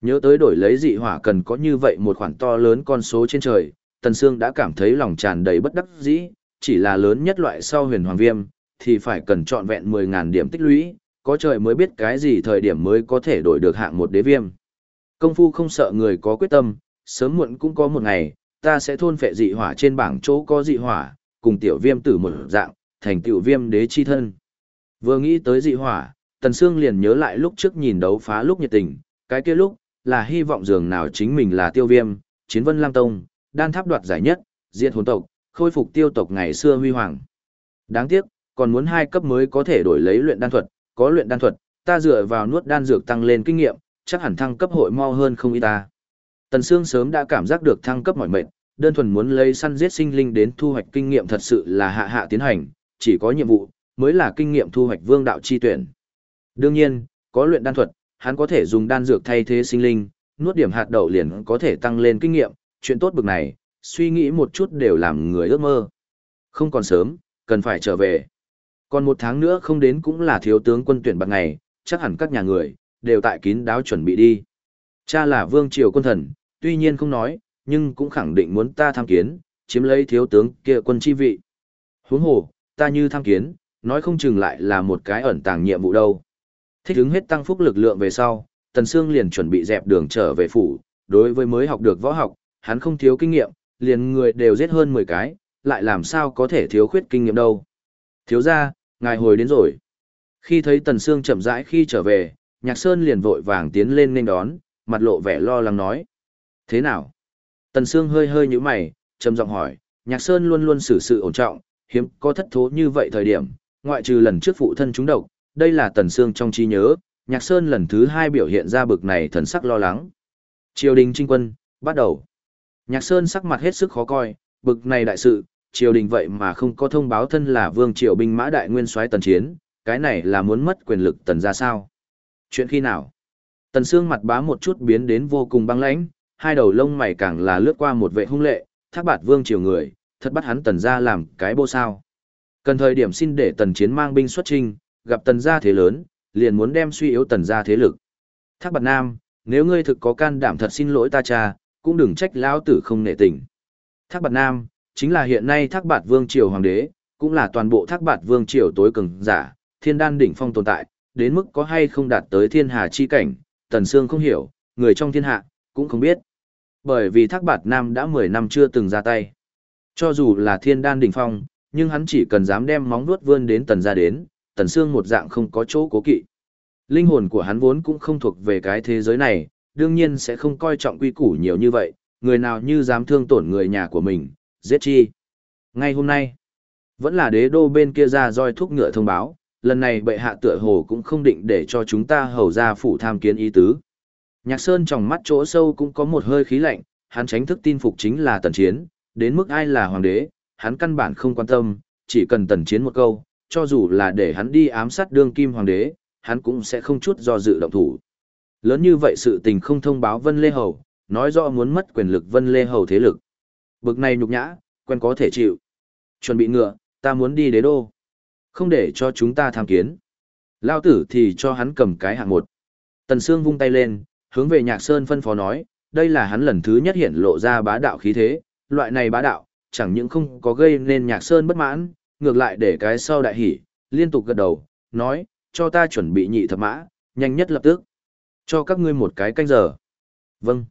Nhớ tới đổi lấy dị hỏa cần có như vậy một khoản to lớn con số trên trời, Tần Sương đã cảm thấy lòng tràn đầy bất đắc dĩ, chỉ là lớn nhất loại sau huyền hoàng viêm, thì phải cần trọn vẹn 10.000 điểm tích lũy, có trời mới biết cái gì thời điểm mới có thể đổi được hạng một đế viêm. Công phu không sợ người có quyết tâm, sớm muộn cũng có một ngày, ta sẽ thôn phệ dị hỏa trên bảng chỗ có dị hỏa, cùng tiểu viêm tử một dạng, thành tiểu viêm đế chi thân. Vừa nghĩ tới dị hỏa, Tần Sương liền nhớ lại lúc trước nhìn đấu phá lúc nhiệt tình, cái kia lúc, là hy vọng dường nào chính mình là tiêu viêm, chiến vân Lang tông, đan tháp đoạt giải nhất, diệt hồn tộc, khôi phục tiêu tộc ngày xưa huy hoàng. Đáng tiếc, còn muốn hai cấp mới có thể đổi lấy luyện đan thuật, có luyện đan thuật, ta dựa vào nuốt đan dược tăng lên kinh nghiệm, chắc hẳn thăng cấp hội mau hơn không ít ta. Tần Sương sớm đã cảm giác được thăng cấp mỏi mệt, đơn thuần muốn lấy săn giết sinh linh đến thu hoạch kinh nghiệm thật sự là hạ hạ tiến hành, chỉ có nhiệm vụ mới là kinh nghiệm thu hoạch vương đạo chi tuyển. Đương nhiên, có luyện đan thuật, hắn có thể dùng đan dược thay thế sinh linh, nuốt điểm hạt đậu liền có thể tăng lên kinh nghiệm, chuyện tốt bực này, suy nghĩ một chút đều làm người ước mơ. Không còn sớm, cần phải trở về. Còn một tháng nữa không đến cũng là thiếu tướng quân tuyển bằng ngày, chắc hẳn các nhà người, đều tại kín đáo chuẩn bị đi. Cha là vương triều quân thần, tuy nhiên không nói, nhưng cũng khẳng định muốn ta tham kiến, chiếm lấy thiếu tướng kia quân chi vị. Huống hồ, ta như tham kiến, nói không chừng lại là một cái ẩn tàng nhiệm vụ đâu. Thích ứng hết tăng phúc lực lượng về sau, Tần Sương liền chuẩn bị dẹp đường trở về phủ, đối với mới học được võ học, hắn không thiếu kinh nghiệm, liền người đều giết hơn 10 cái, lại làm sao có thể thiếu khuyết kinh nghiệm đâu. Thiếu ra, ngài hồi đến rồi. Khi thấy Tần Sương chậm rãi khi trở về, Nhạc Sơn liền vội vàng tiến lên nên đón, mặt lộ vẻ lo lắng nói. Thế nào? Tần Sương hơi hơi nhíu mày, trầm giọng hỏi, Nhạc Sơn luôn luôn xử sự ổn trọng, hiếm có thất thố như vậy thời điểm, ngoại trừ lần trước phụ thân chúng độc, đây là Tần Sương trong trí nhớ, Nhạc Sơn lần thứ hai biểu hiện ra bực này thần sắc lo lắng. Triều đình trinh quân, bắt đầu. Nhạc Sơn sắc mặt hết sức khó coi, bực này đại sự, triều đình vậy mà không có thông báo thân là vương triều binh mã đại nguyên soái tần chiến, cái này là muốn mất quyền lực tần ra sao? Chuyện khi nào? Tần Sương mặt bá một chút biến đến vô cùng băng lãnh, hai đầu lông mày càng là lướt qua một vệ hung lệ, thác bạt vương triều người, thật bắt hắn tần ra làm cái bô sao. Cần thời điểm xin để tần chiến mang binh xuất trinh, gặp tần gia thế lớn, liền muốn đem suy yếu tần gia thế lực. Thác bạt nam, nếu ngươi thực có can đảm thật xin lỗi ta cha, cũng đừng trách lão tử không nể tình. Thác Bạt Nam, chính là hiện nay Thác Bạt Vương Triều Hoàng đế, cũng là toàn bộ Thác Bạt Vương Triều tối cường giả, thiên đan đỉnh phong tồn tại, đến mức có hay không đạt tới thiên hà chi cảnh, Tần Sương không hiểu, người trong thiên hạ, cũng không biết. Bởi vì Thác Bạt Nam đã 10 năm chưa từng ra tay. Cho dù là thiên đan đỉnh phong, nhưng hắn chỉ cần dám đem móng vuốt vươn đến Tần ra đến, Tần Sương một dạng không có chỗ cố kỵ. Linh hồn của hắn vốn cũng không thuộc về cái thế giới này, đương nhiên sẽ không coi trọng quy củ nhiều như vậy, người nào như dám thương tổn người nhà của mình, giết chi. Ngay hôm nay, vẫn là đế đô bên kia ra roi thuốc ngựa thông báo, lần này bệ hạ tựa hồ cũng không định để cho chúng ta hầu ra phủ tham kiến ý tứ. Nhạc Sơn trong mắt chỗ sâu cũng có một hơi khí lạnh, hắn tránh thức tin phục chính là tần chiến, đến mức ai là hoàng đế, hắn căn bản không quan tâm, chỉ cần tần chiến một câu, cho dù là để hắn đi ám sát đương kim hoàng đế, hắn cũng sẽ không chút do dự động thủ. Lớn như vậy sự tình không thông báo Vân Lê Hầu, nói rõ muốn mất quyền lực Vân Lê Hầu thế lực. Bực này nhục nhã, quen có thể chịu. Chuẩn bị ngựa, ta muốn đi đế đô. Không để cho chúng ta tham kiến. Lao tử thì cho hắn cầm cái hạng một. Tần Sương vung tay lên, hướng về Nhạc Sơn phân phó nói, đây là hắn lần thứ nhất hiện lộ ra bá đạo khí thế, loại này bá đạo, chẳng những không có gây nên Nhạc Sơn bất mãn, ngược lại để cái sau đại hỉ, liên tục gật đầu, nói, cho ta chuẩn bị nhị thập mã, nhanh nhất lập tức. Cho các ngươi một cái canh giờ. Vâng.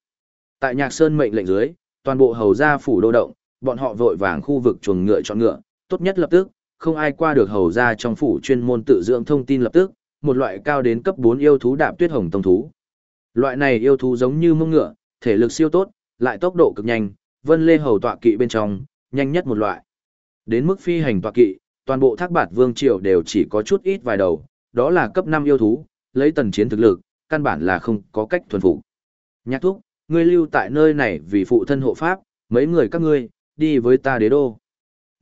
Tại Nhạc Sơn mệnh lệnh dưới, toàn bộ hầu gia phủ đô động, bọn họ vội vàng khu vực chuồng ngựa chọn ngựa, tốt nhất lập tức, không ai qua được hầu gia trong phủ chuyên môn tự dưỡng thông tin lập tức, một loại cao đến cấp 4 yêu thú đạp tuyết hồng tông thú. Loại này yêu thú giống như mông ngựa, thể lực siêu tốt, lại tốc độ cực nhanh, vân lê hầu tọa kỵ bên trong, nhanh nhất một loại. Đến mức phi hành tọa kỵ, toàn bộ thác bạt vương triều đều chỉ có chút ít vài đầu, đó là cấp 5 yêu thú, lấy tần chiến thực lực, căn bản là không có cách thuần phục. Nhạc thúc, ngươi lưu tại nơi này vì phụ thân hộ pháp, mấy người các ngươi, đi với ta đế đô.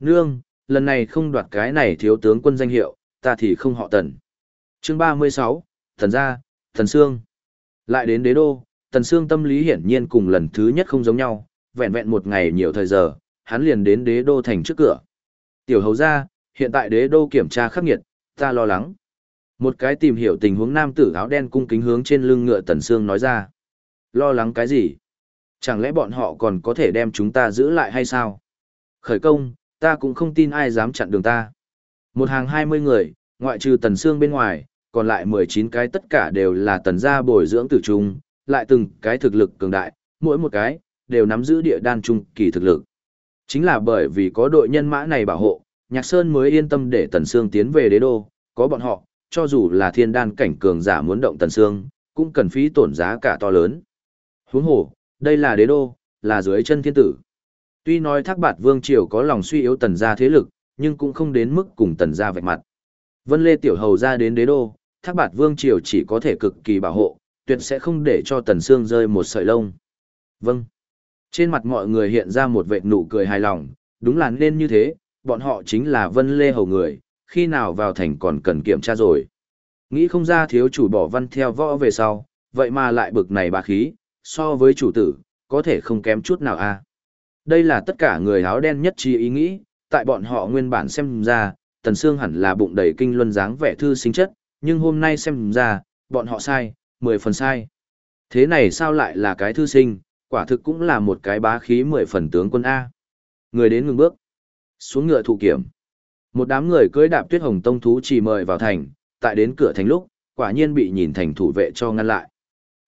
Nương, lần này không đoạt cái này thiếu tướng quân danh hiệu, ta thì không họ tần. Chương 36, Thần gia, Thần Sương. Lại đến đế đô, Tần Sương tâm lý hiển nhiên cùng lần thứ nhất không giống nhau, vẹn vẹn một ngày nhiều thời giờ, hắn liền đến đế đô thành trước cửa. Tiểu hầu gia, hiện tại đế đô kiểm tra khắc nghiệt, ta lo lắng. Một cái tìm hiểu tình huống nam tử áo đen cung kính hướng trên lưng ngựa Tần Sương nói ra. Lo lắng cái gì? Chẳng lẽ bọn họ còn có thể đem chúng ta giữ lại hay sao? Khởi công, ta cũng không tin ai dám chặn đường ta. Một hàng hai mươi người, ngoại trừ Tần Sương bên ngoài, còn lại mười chín cái tất cả đều là tần gia bồi dưỡng tử trung, lại từng cái thực lực cường đại, mỗi một cái, đều nắm giữ địa đan trung kỳ thực lực. Chính là bởi vì có đội nhân mã này bảo hộ, Nhạc Sơn mới yên tâm để Tần Sương tiến về đế đô, có bọn họ, cho dù là thiên đan cảnh cường giả muốn động Tần Sương, cũng cần phí tổn giá cả to lớn. Huống hồ, đây là đế đô, là dưới chân thiên tử. Tuy nói Thác Bạt Vương triều có lòng suy yếu tần gia thế lực, nhưng cũng không đến mức cùng tần gia vạch mặt. Vân Lê tiểu hầu ra đến đế đô, Thác Bạt Vương triều chỉ có thể cực kỳ bảo hộ, tuyệt sẽ không để cho Tần Sương rơi một sợi lông. Vâng. Trên mặt mọi người hiện ra một vệt nụ cười hài lòng, đúng là nên như thế, bọn họ chính là Vân Lê hầu người, khi nào vào thành còn cần kiểm tra rồi. Nghĩ không ra thiếu chủ bỏ văn theo võ về sau, vậy mà lại bực này bà khí, so với chủ tử, có thể không kém chút nào a. À. Đây là tất cả người áo đen nhất trí ý nghĩ, tại bọn họ nguyên bản xem ra, Tần Sương hẳn là bụng đầy kinh luân dáng vẻ thư sinh chất, nhưng hôm nay xem ra, bọn họ sai, mười phần sai. Thế này sao lại là cái thư sinh, quả thực cũng là một cái bá khí mười phần tướng quân A. Người đến ngừng bước. Xuống ngựa thụ kiểm. Một đám người cưỡi đạp tuyết hồng tông thú chỉ mời vào thành, tại đến cửa thành lúc, quả nhiên bị nhìn thành thủ vệ cho ngăn lại.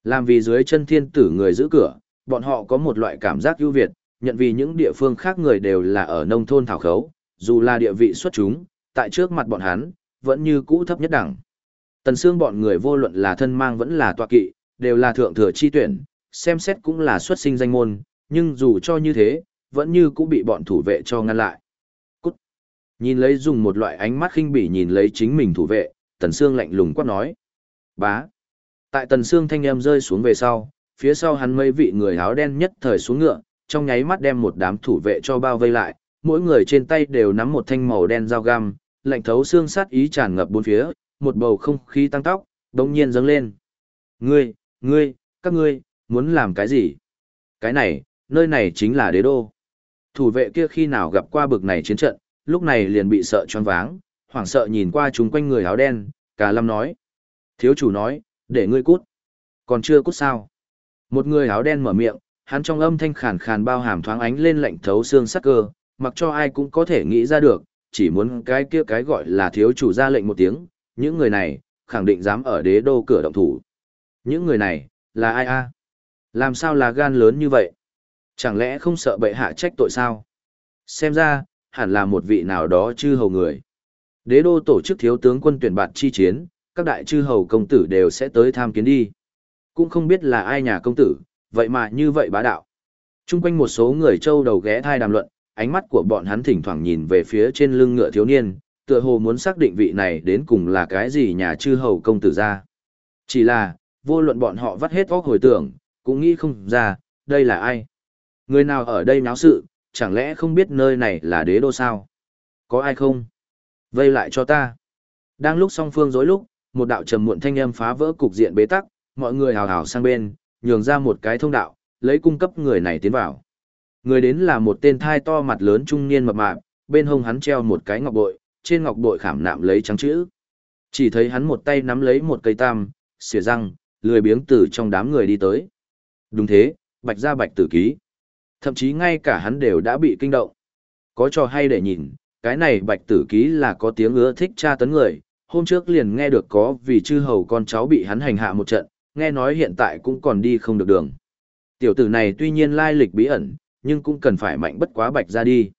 Làm vì dưới chân thiên tử người giữ cửa, bọn họ có một loại cảm giác ưu việt, nhận vì những địa phương khác người đều là ở nông thôn thảo khấu, dù là địa vị xuất chúng, tại trước mặt bọn hắn, vẫn như cũ thấp nhất đẳng. Tần xương bọn người vô luận là thân mang vẫn là tọa kỵ, đều là thượng thừa chi tuyển, xem xét cũng là xuất sinh danh môn, nhưng dù cho như thế, vẫn như cũ bị bọn thủ vệ cho ngăn lại. Nhìn lấy dùng một loại ánh mắt khinh bỉ nhìn lấy chính mình thủ vệ, Tần xương lạnh lùng quát nói. Bá! Tại Tần xương thanh em rơi xuống về sau, phía sau hắn mấy vị người áo đen nhất thời xuống ngựa, trong nháy mắt đem một đám thủ vệ cho bao vây lại, mỗi người trên tay đều nắm một thanh màu đen dao găm, lạnh thấu xương sát ý tràn ngập bốn phía, một bầu không khí tăng tóc, đống nhiên dâng lên. Ngươi, ngươi, các ngươi, muốn làm cái gì? Cái này, nơi này chính là đế đô. Thủ vệ kia khi nào gặp qua bực này chiến trận, lúc này liền bị sợ choáng váng, hoảng sợ nhìn qua chúng quanh người áo đen, cả lâm nói. Thiếu chủ nói, để ngươi cút. Còn chưa cút sao? Một người áo đen mở miệng, Hắn trong âm thanh khàn khàn bao hàm thoáng ánh lên lạnh thấu xương sắc cơ, mặc cho ai cũng có thể nghĩ ra được, chỉ muốn cái kia cái gọi là thiếu chủ ra lệnh một tiếng, những người này, khẳng định dám ở đế đô cửa động thủ. Những người này, là ai a? Làm sao là gan lớn như vậy? Chẳng lẽ không sợ bệ hạ trách tội sao? Xem ra, hẳn là một vị nào đó chư hầu người. Đế đô tổ chức thiếu tướng quân tuyển bạt chi chiến, các đại chư hầu công tử đều sẽ tới tham kiến đi. Cũng không biết là ai nhà công tử, vậy mà như vậy bá đạo. Trung quanh một số người châu đầu ghé thai đàm luận, ánh mắt của bọn hắn thỉnh thoảng nhìn về phía trên lưng ngựa thiếu niên, tựa hồ muốn xác định vị này đến cùng là cái gì nhà chư hầu công tử ra. Chỉ là, vô luận bọn họ vắt hết óc hồi tưởng, cũng nghĩ không ra, đây là ai. Người nào ở đây náo sự, chẳng lẽ không biết nơi này là đế đô sao? Có ai không? Vây lại cho ta. Đang lúc song phương dối lúc, một đạo trầm muộn thanh âm phá vỡ cục diện bế tắc, mọi người hào hào sang bên, nhường ra một cái thông đạo, lấy cung cấp người này tiến vào. Người đến là một tên thai to mặt lớn trung niên mập mạp, bên hông hắn treo một cái ngọc bội, trên ngọc bội khảm nạm lấy trắng chữ. Chỉ thấy hắn một tay nắm lấy một cây tam, xỉa răng, lười biếng từ trong đám người đi tới. Đúng thế, bạch ra bạch tử ký. Thậm chí ngay cả hắn đều đã bị kinh động. Có trò hay để nhìn, cái này bạch tử ký là có tiếng ưa thích tra tấn người. Hôm trước liền nghe được có vì chư hầu con cháu bị hắn hành hạ một trận, nghe nói hiện tại cũng còn đi không được đường. Tiểu tử này tuy nhiên lai lịch bí ẩn, nhưng cũng cần phải mạnh bất quá bạch ra đi.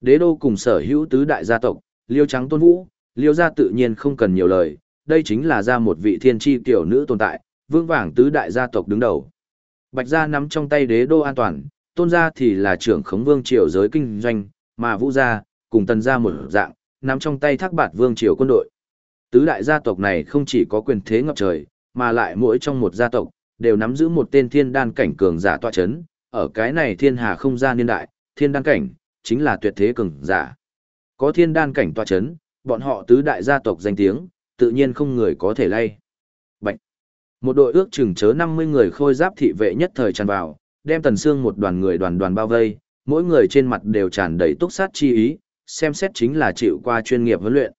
Đế đô cùng sở hữu tứ đại gia tộc, liêu trắng tôn vũ, liêu gia tự nhiên không cần nhiều lời, đây chính là ra một vị thiên tri tiểu nữ tồn tại, vương vàng tứ đại gia tộc đứng đầu. Bạch gia nắm trong tay đế đô an toàn, tôn gia thì là trưởng khống vương triều giới kinh doanh, mà vũ gia, cùng tần gia một dạng, nắm trong tay thác bạt vương triều quân đội. Tứ đại gia tộc này không chỉ có quyền thế ngập trời, mà lại mỗi trong một gia tộc, đều nắm giữ một tên thiên đan cảnh cường giả tọa chấn, ở cái này thiên hà không gian niên đại, thiên đan cảnh, chính là tuyệt thế cường giả. Có thiên đan cảnh tọa chấn, bọn họ tứ đại gia tộc danh tiếng, tự nhiên không người có thể lay. Bạch. Một đội ước chừng chớ 50 người khôi giáp thị vệ nhất thời tràn vào, đem tần xương một đoàn người đoàn đoàn bao vây, mỗi người trên mặt đều tràn đầy túc sát chi ý, xem xét chính là chịu qua chuyên nghiệp huấn luyện.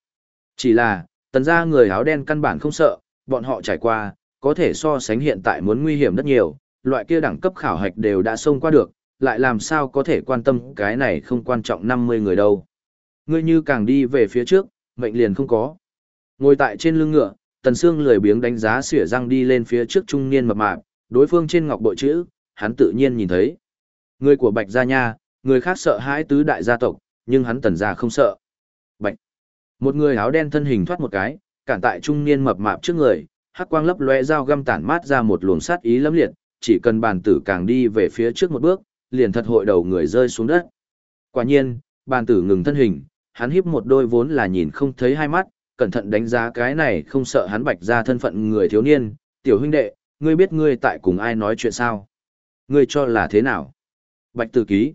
Chỉ là, tần gia người áo đen căn bản không sợ, bọn họ trải qua, có thể so sánh hiện tại muốn nguy hiểm rất nhiều, loại kia đẳng cấp khảo hạch đều đã xông qua được, lại làm sao có thể quan tâm cái này không quan trọng 50 người đâu. Ngươi như càng đi về phía trước, mệnh liền không có. Ngồi tại trên lưng ngựa, Tần Sương lười biếng đánh giá xỉa răng đi lên phía trước trung niên mập mạp, đối phương trên ngọc bội chữ, hắn tự nhiên nhìn thấy. Người của Bạch gia nha, người khác sợ hãi tứ đại gia tộc, nhưng hắn Tần gia không sợ. Bạch. Một người áo đen thân hình thoát một cái, cản tại trung niên mập mạp trước người, hắc quang lấp lóe dao găm tản mát ra một luồng sát ý lẫm liệt, chỉ cần bàn tử càng đi về phía trước một bước, liền thật hội đầu người rơi xuống đất. Quả nhiên, bàn tử ngừng thân hình, hắn híp một đôi vốn là nhìn không thấy hai mắt, cẩn thận đánh giá cái này không sợ hắn bạch ra thân phận người thiếu niên, tiểu huynh đệ, ngươi biết ngươi tại cùng ai nói chuyện sao? Ngươi cho là thế nào? Bạch tử ký.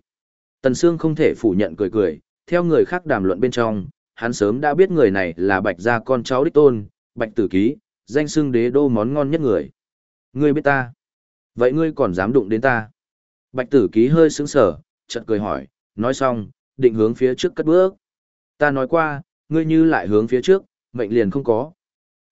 Tần Sương không thể phủ nhận cười cười, theo người khác đàm luận bên trong, hắn sớm đã biết người này là bạch gia con cháu đích tôn, bạch tử ký, danh xưng đế đô món ngon nhất người. Ngươi biết ta. Vậy ngươi còn dám đụng đến ta? Bạch tử ký hơi sững sờ, chợt cười hỏi, nói xong, định hướng phía trước cất bước. Ta nói qua, ngươi như lại hướng phía trước, mệnh liền không có.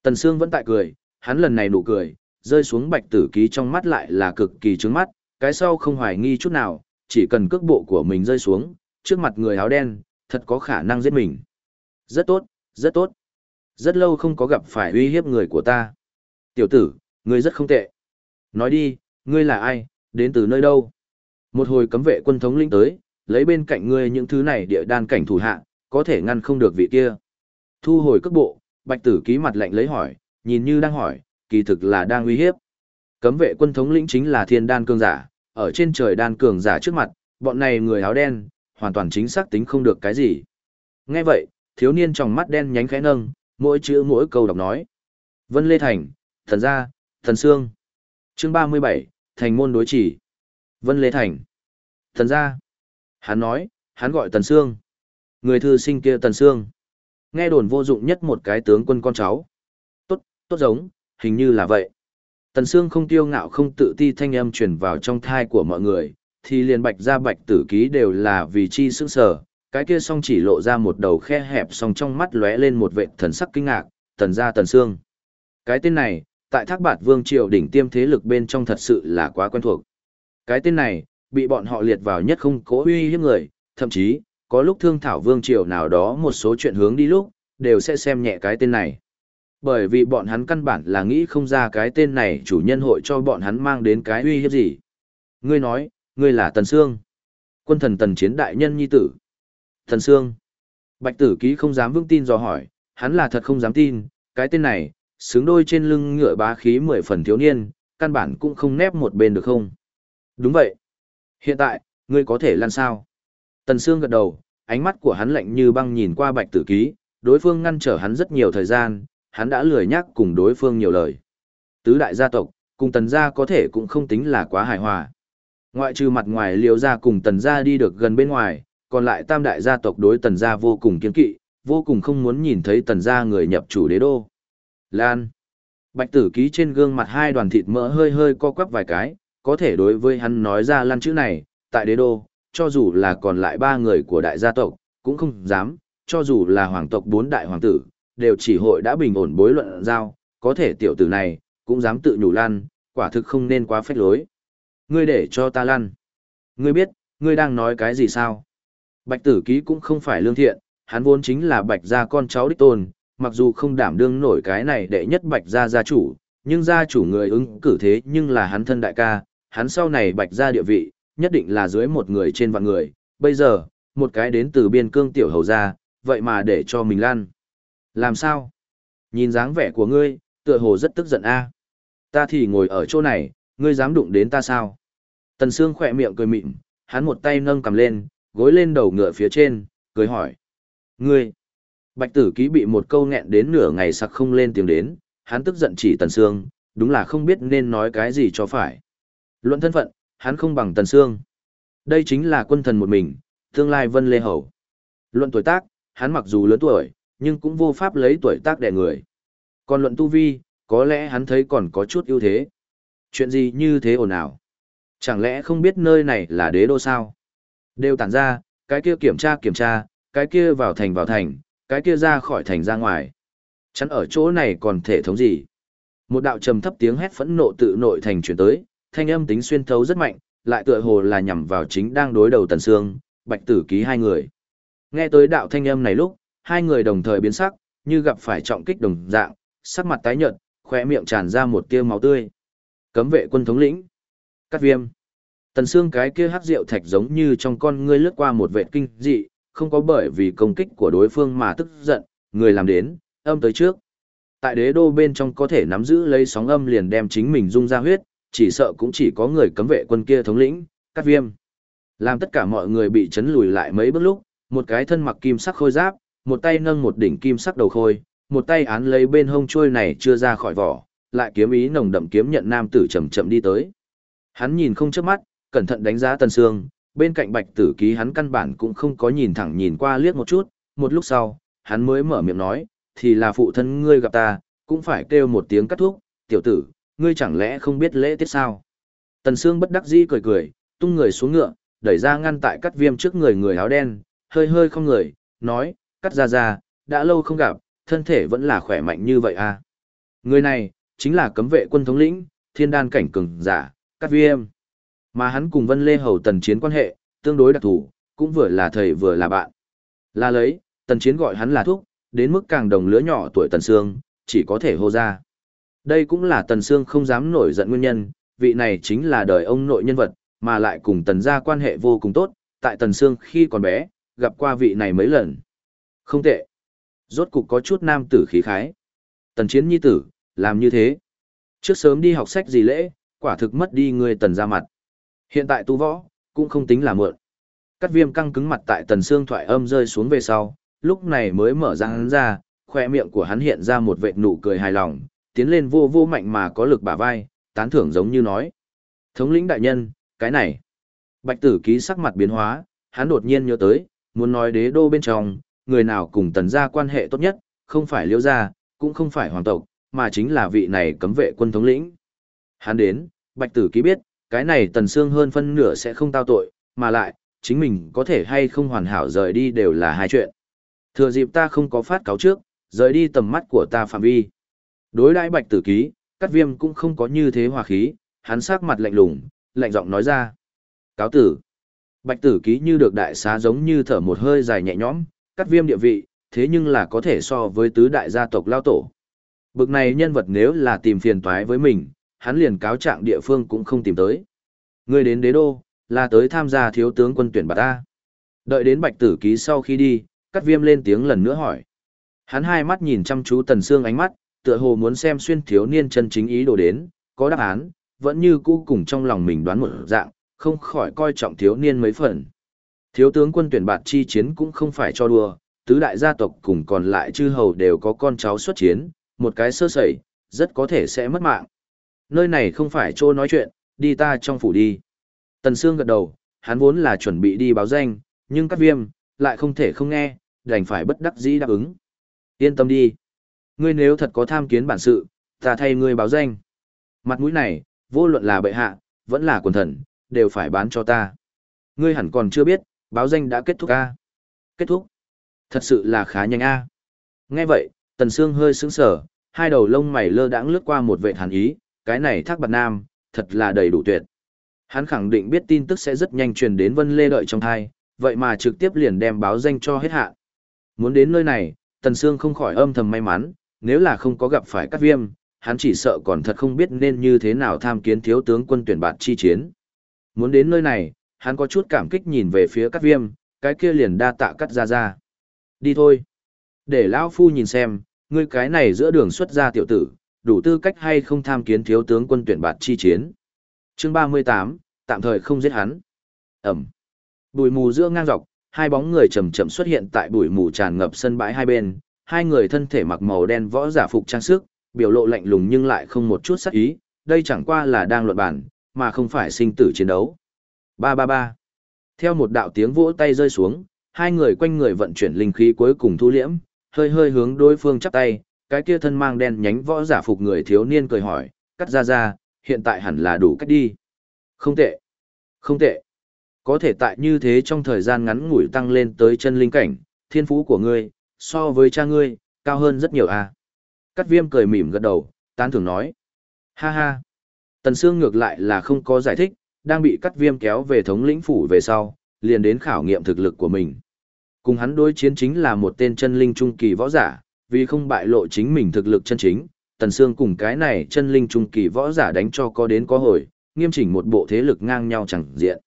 Tần Sương vẫn tại cười, hắn lần này nụ cười, rơi xuống bạch tử ký trong mắt lại là cực kỳ trướng mắt, cái sau không hoài nghi chút nào, chỉ cần cước bộ của mình rơi xuống, trước mặt người áo đen, thật có khả năng giết mình. Rất tốt, rất tốt. Rất lâu không có gặp phải uy hiếp người của ta. Tiểu tử, ngươi rất không tệ. Nói đi, ngươi là ai, đến từ nơi đâu? Một hồi cấm vệ quân thống lĩnh tới, lấy bên cạnh ngươi những thứ này địa đan cảnh thủ hạ, có thể ngăn không được vị kia. Thu hồi cước bộ, bạch tử ký mặt lạnh lấy hỏi, nhìn như đang hỏi, kỳ thực là đang uy hiếp. Cấm vệ quân thống lĩnh chính là thiên đan cường giả, ở trên trời đan cường giả trước mặt, bọn này người áo đen, hoàn toàn chính xác tính không được cái gì. Nghe vậy, thiếu niên trong mắt đen nhánh khẽ nâng, mỗi chữ mỗi câu đọc nói. Vân Lê Thành, thần gia, thần sương. Chương 37, thành môn đối chỉ. Vân Lê Thành. Thần gia. Hắn nói, hắn gọi Tần Sương. Người thư sinh kia Tần Sương. Nghe đồn vô dụng nhất một cái tướng quân con cháu. Tốt, tốt giống, hình như là vậy. Tần Sương không tiêu ngạo không tự ti thanh âm truyền vào trong thai của mọi người, thì liền bạch ra bạch tử ký đều là vì chi sững sở, cái kia song chỉ lộ ra một đầu khe hẹp song trong mắt lóe lên một vệ thần sắc kinh ngạc, tần gia tần Sương. Cái tên này, tại thác bạt vương triều đỉnh tiêm thế lực bên trong thật sự là quá quen thuộc. Cái tên này, bị bọn họ liệt vào nhất không cố uy hiếp người, thậm chí, có lúc thương thảo vương triều nào đó một số chuyện hướng đi lúc, đều sẽ xem nhẹ cái tên này. Bởi vì bọn hắn căn bản là nghĩ không ra cái tên này chủ nhân hội cho bọn hắn mang đến cái uy hiếp gì. Ngươi nói, ngươi là Tần Sương. Quân thần Tần Chiến đại nhân nhi tử. Tần Sương. Bạch tử ký không dám vững tin dò hỏi, hắn là thật không dám tin, cái tên này, xứng đôi trên lưng ngựa bá khí mười phần thiếu niên, căn bản cũng không nép một bên được không. Đúng vậy. Hiện tại, ngươi có thể làm sao? Tần Sương gật đầu, ánh mắt của hắn lạnh như băng nhìn qua bạch tử ký, đối phương ngăn trở hắn rất nhiều thời gian, hắn đã lười nhắc cùng đối phương nhiều lời. Tứ đại gia tộc, cùng tần gia có thể cũng không tính là quá hài hòa. Ngoại trừ mặt ngoài liều gia cùng tần gia đi được gần bên ngoài, còn lại tam đại gia tộc đối tần gia vô cùng kiên kỵ, vô cùng không muốn nhìn thấy tần gia người nhập chủ đế đô. Lan. Bạch tử ký trên gương mặt hai đoàn thịt mỡ hơi hơi co quắp vài cái, có thể đối với hắn nói ra lan chữ này, tại đế đô, cho dù là còn lại ba người của đại gia tộc, cũng không dám, cho dù là hoàng tộc bốn đại hoàng tử, đều chỉ hội đã bình ổn bối luận giao, có thể tiểu tử này, cũng dám tự nhủ lan, quả thực không nên quá phách lối. Ngươi để cho ta lăn. Ngươi biết, ngươi đang nói cái gì sao? Bạch tử ký cũng không phải lương thiện, hắn vốn chính là bạch gia con cháu đích tôn, mặc dù không đảm đương nổi cái này đệ nhất bạch gia gia chủ, nhưng gia chủ người ứng cử thế nhưng là hắn thân đại ca, hắn sau này bạch gia địa vị, nhất định là dưới một người trên vạn người, bây giờ, một cái đến từ biên cương tiểu hầu gia, vậy mà để cho mình lan. Làm sao? Nhìn dáng vẻ của ngươi, tựa hồ rất tức giận a. Ta thì ngồi ở chỗ này, ngươi dám đụng đến ta sao? Tần Sương khỏe miệng cười mịn, hắn một tay nâng cầm lên, gối lên đầu ngựa phía trên, cười hỏi. Ngươi! Bạch tử ký bị một câu nghẹn đến nửa ngày sặc không lên tiếng đến, hắn tức giận chỉ Tần Sương, đúng là không biết nên nói cái gì cho phải. Luận thân phận, hắn không bằng Tần Sương. Đây chính là quân thần một mình, tương lai Vân Lê Hầu. Luận tuổi tác, hắn mặc dù lớn tuổi, nhưng cũng vô pháp lấy tuổi tác đẻ người. Còn luận tu vi, có lẽ hắn thấy còn có chút ưu thế. Chuyện gì như thế ồn ào? Chẳng lẽ không biết nơi này là đế đô sao? Đều tản ra, cái kia kiểm tra kiểm tra, cái kia vào thành vào thành, cái kia ra khỏi thành ra ngoài. Chắn ở chỗ này còn thể thống gì? Một đạo trầm thấp tiếng hét phẫn nộ tự nội thành chuyển tới, thanh âm tính xuyên thấu rất mạnh, lại tựa hồ là nhằm vào chính đang đối đầu Tần Sương, Bạch Tử Ký hai người. Nghe tới đạo thanh âm này lúc, hai người đồng thời biến sắc, như gặp phải trọng kích đồng dạng, sắc mặt tái nhợt, khóe miệng tràn ra một tia máu tươi. Cấm vệ quân thống lĩnh, Cắt Viêm. Tần Sương cái kia hắc rượu thạch giống như trong con ngươi lướt qua một vệ kinh dị, không có bởi vì công kích của đối phương mà tức giận, người làm đến, âm tới trước. Tại đế đô bên trong có thể nắm giữ lấy sóng âm liền đem chính mình dung ra huyết, chỉ sợ cũng chỉ có người cấm vệ quân kia thống lĩnh, Cắt Viêm. Làm tất cả mọi người bị chấn lùi lại mấy bước lúc, một cái thân mặc kim sắc khôi giáp, một tay nâng một đỉnh kim sắc đầu khôi, một tay án lấy bên hông trôi này chưa ra khỏi vỏ, lại kiếm ý nồng đậm kiếm nhận nam tử chậm chậm đi tới. Hắn nhìn không chớp mắt, cẩn thận đánh giá Tần Sương, bên cạnh Bạch Tử Ký hắn căn bản cũng không có nhìn thẳng nhìn qua liếc một chút, một lúc sau, hắn mới mở miệng nói, thì là phụ thân ngươi gặp ta, cũng phải kêu một tiếng cắt thuốc, tiểu tử, ngươi chẳng lẽ không biết lễ tiết sao? Tần Sương bất đắc dĩ cười cười, tung người xuống ngựa, đẩy ra ngăn tại cắt viêm trước người người áo đen, hơi hơi không người, nói, cắt ra ra, đã lâu không gặp, thân thể vẫn là khỏe mạnh như vậy à. Người này, chính là cấm vệ quân thống lĩnh, thiên đan cảnh cường giả, cắt viêm. Mà hắn cùng Vân Lê Hầu tần chiến quan hệ, tương đối đặc thù, cũng vừa là thầy vừa là bạn. Là lấy, tần chiến gọi hắn là thúc, đến mức càng đồng lứa nhỏ tuổi tần sương, chỉ có thể hô ra. Đây cũng là tần sương không dám nổi giận nguyên nhân, vị này chính là đời ông nội nhân vật, mà lại cùng tần gia quan hệ vô cùng tốt, tại tần sương khi còn bé, gặp qua vị này mấy lần. Không tệ. Rốt cục có chút nam tử khí khái. Tần chiến nhi tử, làm như thế. Trước sớm đi học sách gì lễ, quả thực mất đi người tần ra mặt. Hiện tại tu võ, cũng không tính là mượn. Cắt viêm căng cứng mặt tại tần xương thoại âm rơi xuống về sau, lúc này mới mở ra hắn ra, khoe miệng của hắn hiện ra một vệt nụ cười hài lòng, tiến lên vô vô mạnh mà có lực bả vai, tán thưởng giống như nói. Thống lĩnh đại nhân, cái này. Bạch tử ký sắc mặt biến hóa, hắn đột nhiên nhớ tới, muốn nói đế đô bên trong, người nào cùng tần gia quan hệ tốt nhất, không phải liêu gia, cũng không phải hoàng tộc, mà chính là vị này cấm vệ quân thống lĩnh. Hắn đến, bạch tử ký biết, cái này tần xương hơn phân nửa sẽ không tao tội, mà lại, chính mình có thể hay không hoàn hảo rời đi đều là hai chuyện. Thừa dịp ta không có phát cáo trước, rời đi tầm mắt của ta phạm vi. Đối đãi bạch tử ký, cắt viêm cũng không có như thế hòa khí, hắn sắc mặt lạnh lùng, lạnh giọng nói ra. Cáo tử. Bạch tử ký như được đại xá giống như thở một hơi dài nhẹ nhõm, cắt viêm địa vị, thế nhưng là có thể so với tứ đại gia tộc lao tổ. Bực này nhân vật nếu là tìm phiền toái với mình, hắn liền cáo trạng địa phương cũng không tìm tới. Người đến đế đô, là tới tham gia thiếu tướng quân tuyển bà ta. Đợi đến bạch tử ký sau khi đi, cắt viêm lên tiếng lần nữa hỏi. Hắn hai mắt nhìn chăm chú tần xương ánh mắt, tựa hồ muốn xem xuyên thiếu niên chân chính ý đồ đến, có đáp án, vẫn như cũ cùng trong lòng mình đoán một dạng, không khỏi coi trọng thiếu niên mấy phần. Thiếu tướng quân tuyển bạt chi chiến cũng không phải cho đùa, tứ đại gia tộc cùng còn lại chư hầu đều có con cháu xuất chiến, một cái sơ sẩy, rất có thể sẽ mất mạng. Nơi này không phải chỗ nói chuyện, đi ta trong phủ đi. Tần Sương gật đầu, hắn vốn là chuẩn bị đi báo danh, nhưng các viêm, lại không thể không nghe, đành phải bất đắc dĩ đáp ứng. Yên tâm đi. Ngươi nếu thật có tham kiến bản sự, ta thay ngươi báo danh. Mặt mũi này, vô luận là bệ hạ, vẫn là quần thần, đều phải bán cho ta. Ngươi hẳn còn chưa biết, báo danh đã kết thúc a. Kết thúc. Thật sự là khá nhanh a. Nghe vậy, Tần Sương hơi sững sờ, hai đầu lông mày lơ đãng lướt qua một vệ hàn ý, cái này Thác Bạt Nam, thật là đầy đủ tuyệt. Hắn khẳng định biết tin tức sẽ rất nhanh truyền đến Vân Lê đợi trong thai, vậy mà trực tiếp liền đem báo danh cho hết hạ. Muốn đến nơi này, Tần Sương không khỏi âm thầm may mắn, nếu là không có gặp phải các viêm, hắn chỉ sợ còn thật không biết nên như thế nào tham kiến thiếu tướng quân tuyển bạt chi chiến. Muốn đến nơi này, hắn có chút cảm kích nhìn về phía cắt viêm, cái kia liền đa tạ cắt ra ra. Đi thôi. Để lão Phu nhìn xem, ngươi cái này giữa đường xuất ra tiểu tử, đủ tư cách hay không tham kiến thiếu tướng quân tuyển bạt chi chiến. chương 38, tạm thời không giết hắn. Ẩm. Bụi mù giữa ngang dọc, hai bóng người chậm chậm xuất hiện tại bụi mù tràn ngập sân bãi hai bên, hai người thân thể mặc màu đen võ giả phục trang sức, biểu lộ lạnh lùng nhưng lại không một chút sắc ý, đây chẳng qua là đang luận bản, mà không phải sinh tử chiến đấu. Ba ba ba. Theo một đạo tiếng vỗ tay rơi xuống, hai người quanh người vận chuyển linh khí cuối cùng thu liễm, hơi hơi hướng đối phương chắp tay, cái kia thân mang đen nhánh võ giả phục người thiếu niên cười hỏi, cắt ra ra, hiện tại hẳn là đủ cách đi. Không tệ. Không tệ. Có thể tại như thế trong thời gian ngắn ngủi tăng lên tới chân linh cảnh, thiên phú của ngươi, so với cha ngươi, cao hơn rất nhiều à. Cắt viêm cười mỉm gật đầu, tán thưởng nói. Ha ha. Tần Sương ngược lại là không có giải thích, đang bị cắt viêm kéo về thống lĩnh phủ về sau, liền đến khảo nghiệm thực lực của mình. Cùng hắn đối chiến chính là một tên chân linh trung kỳ võ giả, vì không bại lộ chính mình thực lực chân chính, Tần Sương cùng cái này chân linh trung kỳ võ giả đánh cho có đến có hồi, nghiêm chỉnh một bộ thế lực ngang nhau chẳng diện.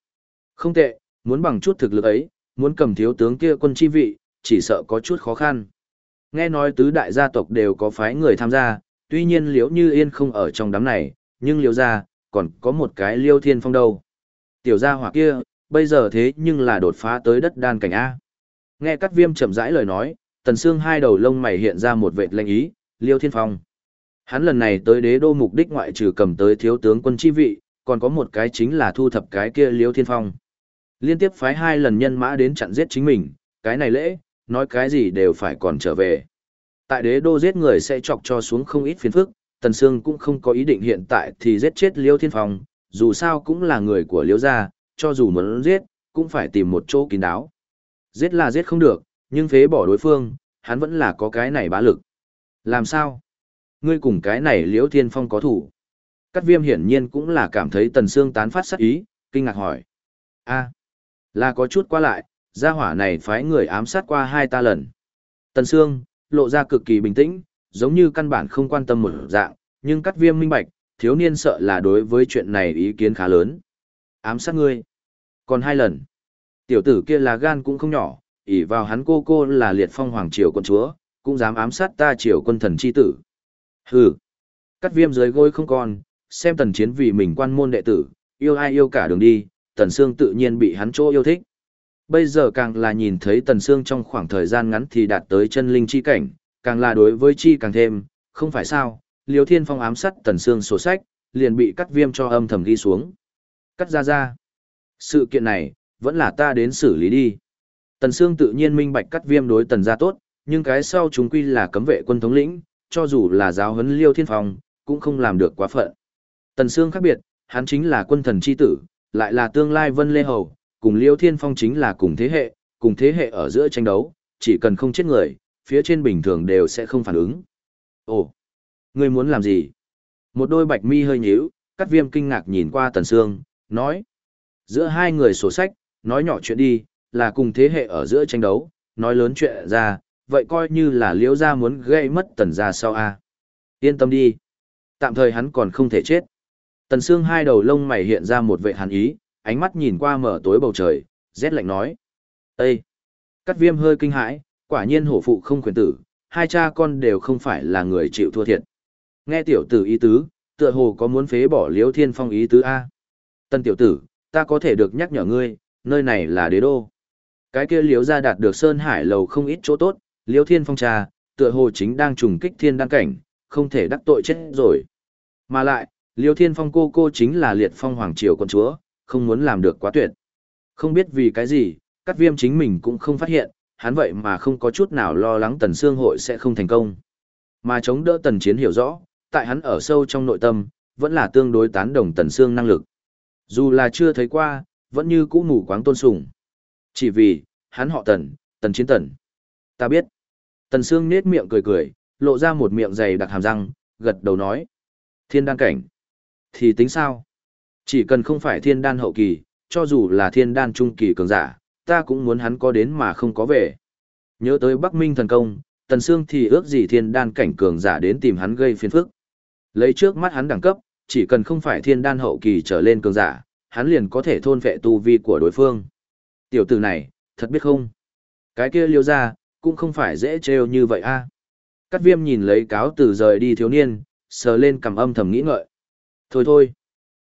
Không tệ, muốn bằng chút thực lực ấy, muốn cầm thiếu tướng kia quân chi vị, chỉ sợ có chút khó khăn. Nghe nói tứ đại gia tộc đều có phái người tham gia, tuy nhiên liễu như yên không ở trong đám này, nhưng liễu gia còn có một cái liêu thiên phong đâu. Tiểu gia hỏa kia, bây giờ thế nhưng là đột phá tới đất đan cảnh A. Nghe cắt viêm chậm rãi lời nói, tần xương hai đầu lông mày hiện ra một vệt lanh ý, liêu thiên phong. Hắn lần này tới đế đô mục đích ngoại trừ cầm tới thiếu tướng quân chi vị, còn có một cái chính là thu thập cái kia liêu thiên phong. Liên tiếp phái hai lần nhân mã đến chặn giết chính mình, cái này lễ, nói cái gì đều phải còn trở về. Tại đế đô giết người sẽ chọc cho xuống không ít phiền phức, Tần Sương cũng không có ý định hiện tại thì giết chết Liêu Thiên Phong, dù sao cũng là người của Liêu gia, cho dù muốn giết, cũng phải tìm một chỗ kín đáo. Giết là giết không được, nhưng phế bỏ đối phương, hắn vẫn là có cái này bá lực. Làm sao? Ngươi cùng cái này Liêu Thiên Phong có thủ. Cát viêm hiển nhiên cũng là cảm thấy Tần Sương tán phát sắc ý, kinh ngạc hỏi. a là có chút qua lại, gia hỏa này phái người ám sát qua hai ta lần. Tần Sương, lộ ra cực kỳ bình tĩnh, giống như căn bản không quan tâm một dạng, nhưng cắt viêm minh bạch, thiếu niên sợ là đối với chuyện này ý kiến khá lớn. Ám sát ngươi. Còn hai lần. Tiểu tử kia là gan cũng không nhỏ, ỷ vào hắn cô cô là liệt phong hoàng triều quân chúa, cũng dám ám sát ta triều quân thần chi tử. Hừ. Cắt viêm dưới gối không còn, xem tần chiến vì mình quan môn đệ tử, yêu ai yêu cả đường đi, tần xương tự nhiên bị hắn chỗ yêu thích. Bây giờ càng là nhìn thấy Tần xương trong khoảng thời gian ngắn thì đạt tới chân linh chi cảnh, càng là đối với chi càng thêm, không phải sao, Liêu Thiên Phong ám sát Tần Sương sổ sách, liền bị cắt viêm cho âm thầm ghi xuống. Cắt ra ra. Sự kiện này, vẫn là ta đến xử lý đi. Tần Sương tự nhiên minh bạch cắt viêm đối Tần gia tốt, nhưng cái sau chúng quy là cấm vệ quân thống lĩnh, cho dù là giáo huấn Liêu Thiên Phong, cũng không làm được quá phận. Tần Sương khác biệt, hắn chính là quân thần chi tử, lại là tương lai Vân Lê Hầu, cùng Liêu Thiên Phong chính là cùng thế hệ, cùng thế hệ ở giữa tranh đấu, chỉ cần không chết người, phía trên bình thường đều sẽ không phản ứng. Ồ, ngươi muốn làm gì? Một đôi bạch mi hơi nhíu, cắt viêm kinh ngạc nhìn qua Tần Sương, nói. Giữa hai người sổ sách, nói nhỏ chuyện đi, là cùng thế hệ ở giữa tranh đấu, nói lớn chuyện ra, vậy coi như là liễu gia muốn gây mất tần gia sau a. Yên tâm đi. Tạm thời hắn còn không thể chết. Tần Sương hai đầu lông mày hiện ra một vệ hàn ý, ánh mắt nhìn qua mở tối bầu trời, rét lạnh nói. Ê! Cắt viêm hơi kinh hãi, quả nhiên hổ phụ không khuyển tử, hai cha con đều không phải là người chịu thua thiệt. Nghe tiểu tử ý tứ, tựa hồ có muốn phế bỏ liễu thiên phong ý tứ A. Tân tiểu tử, ta có thể được nhắc nhở ngươi, nơi này là đế đô. Cái kia liễu ra đạt được Sơn Hải lầu không ít chỗ tốt, liễu thiên phong trà, tựa hồ chính đang trùng kích thiên đăng cảnh, không thể đắc tội chết rồi. Mà lại, liễu thiên phong cô cô chính là liệt phong hoàng triều con chúa, không muốn làm được quá tuyệt. Không biết vì cái gì, cắt viêm chính mình cũng không phát hiện, hắn vậy mà không có chút nào lo lắng tần xương hội sẽ không thành công. Mà chống đỡ tần chiến hiểu rõ, tại hắn ở sâu trong nội tâm, vẫn là tương đối tán đồng tần xương năng lực. Dù là chưa thấy qua, vẫn như cũ mù quáng tôn sùng. Chỉ vì, hắn họ tần, tần chiến tần. Ta biết. Tần xương nết miệng cười cười, lộ ra một miệng dày đặc hàm răng, gật đầu nói. Thiên đan cảnh. Thì tính sao? Chỉ cần không phải thiên đan hậu kỳ, cho dù là thiên đan trung kỳ cường giả, ta cũng muốn hắn có đến mà không có về. Nhớ tới Bắc Minh thần công, Tần Sương thì ước gì thiên đan cảnh cường giả đến tìm hắn gây phiền phức. Lấy trước mắt hắn đẳng cấp, chỉ cần không phải thiên đan hậu kỳ trở lên cường giả, hắn liền có thể thôn vệ tu vi của đối phương. Tiểu tử này, thật biết không? Cái kia liêu ra, cũng không phải dễ trêu như vậy a. Cát viêm nhìn lấy cáo từ rời đi thiếu niên, sờ lên cầm âm thầm nghĩ ngợi. Thôi thôi.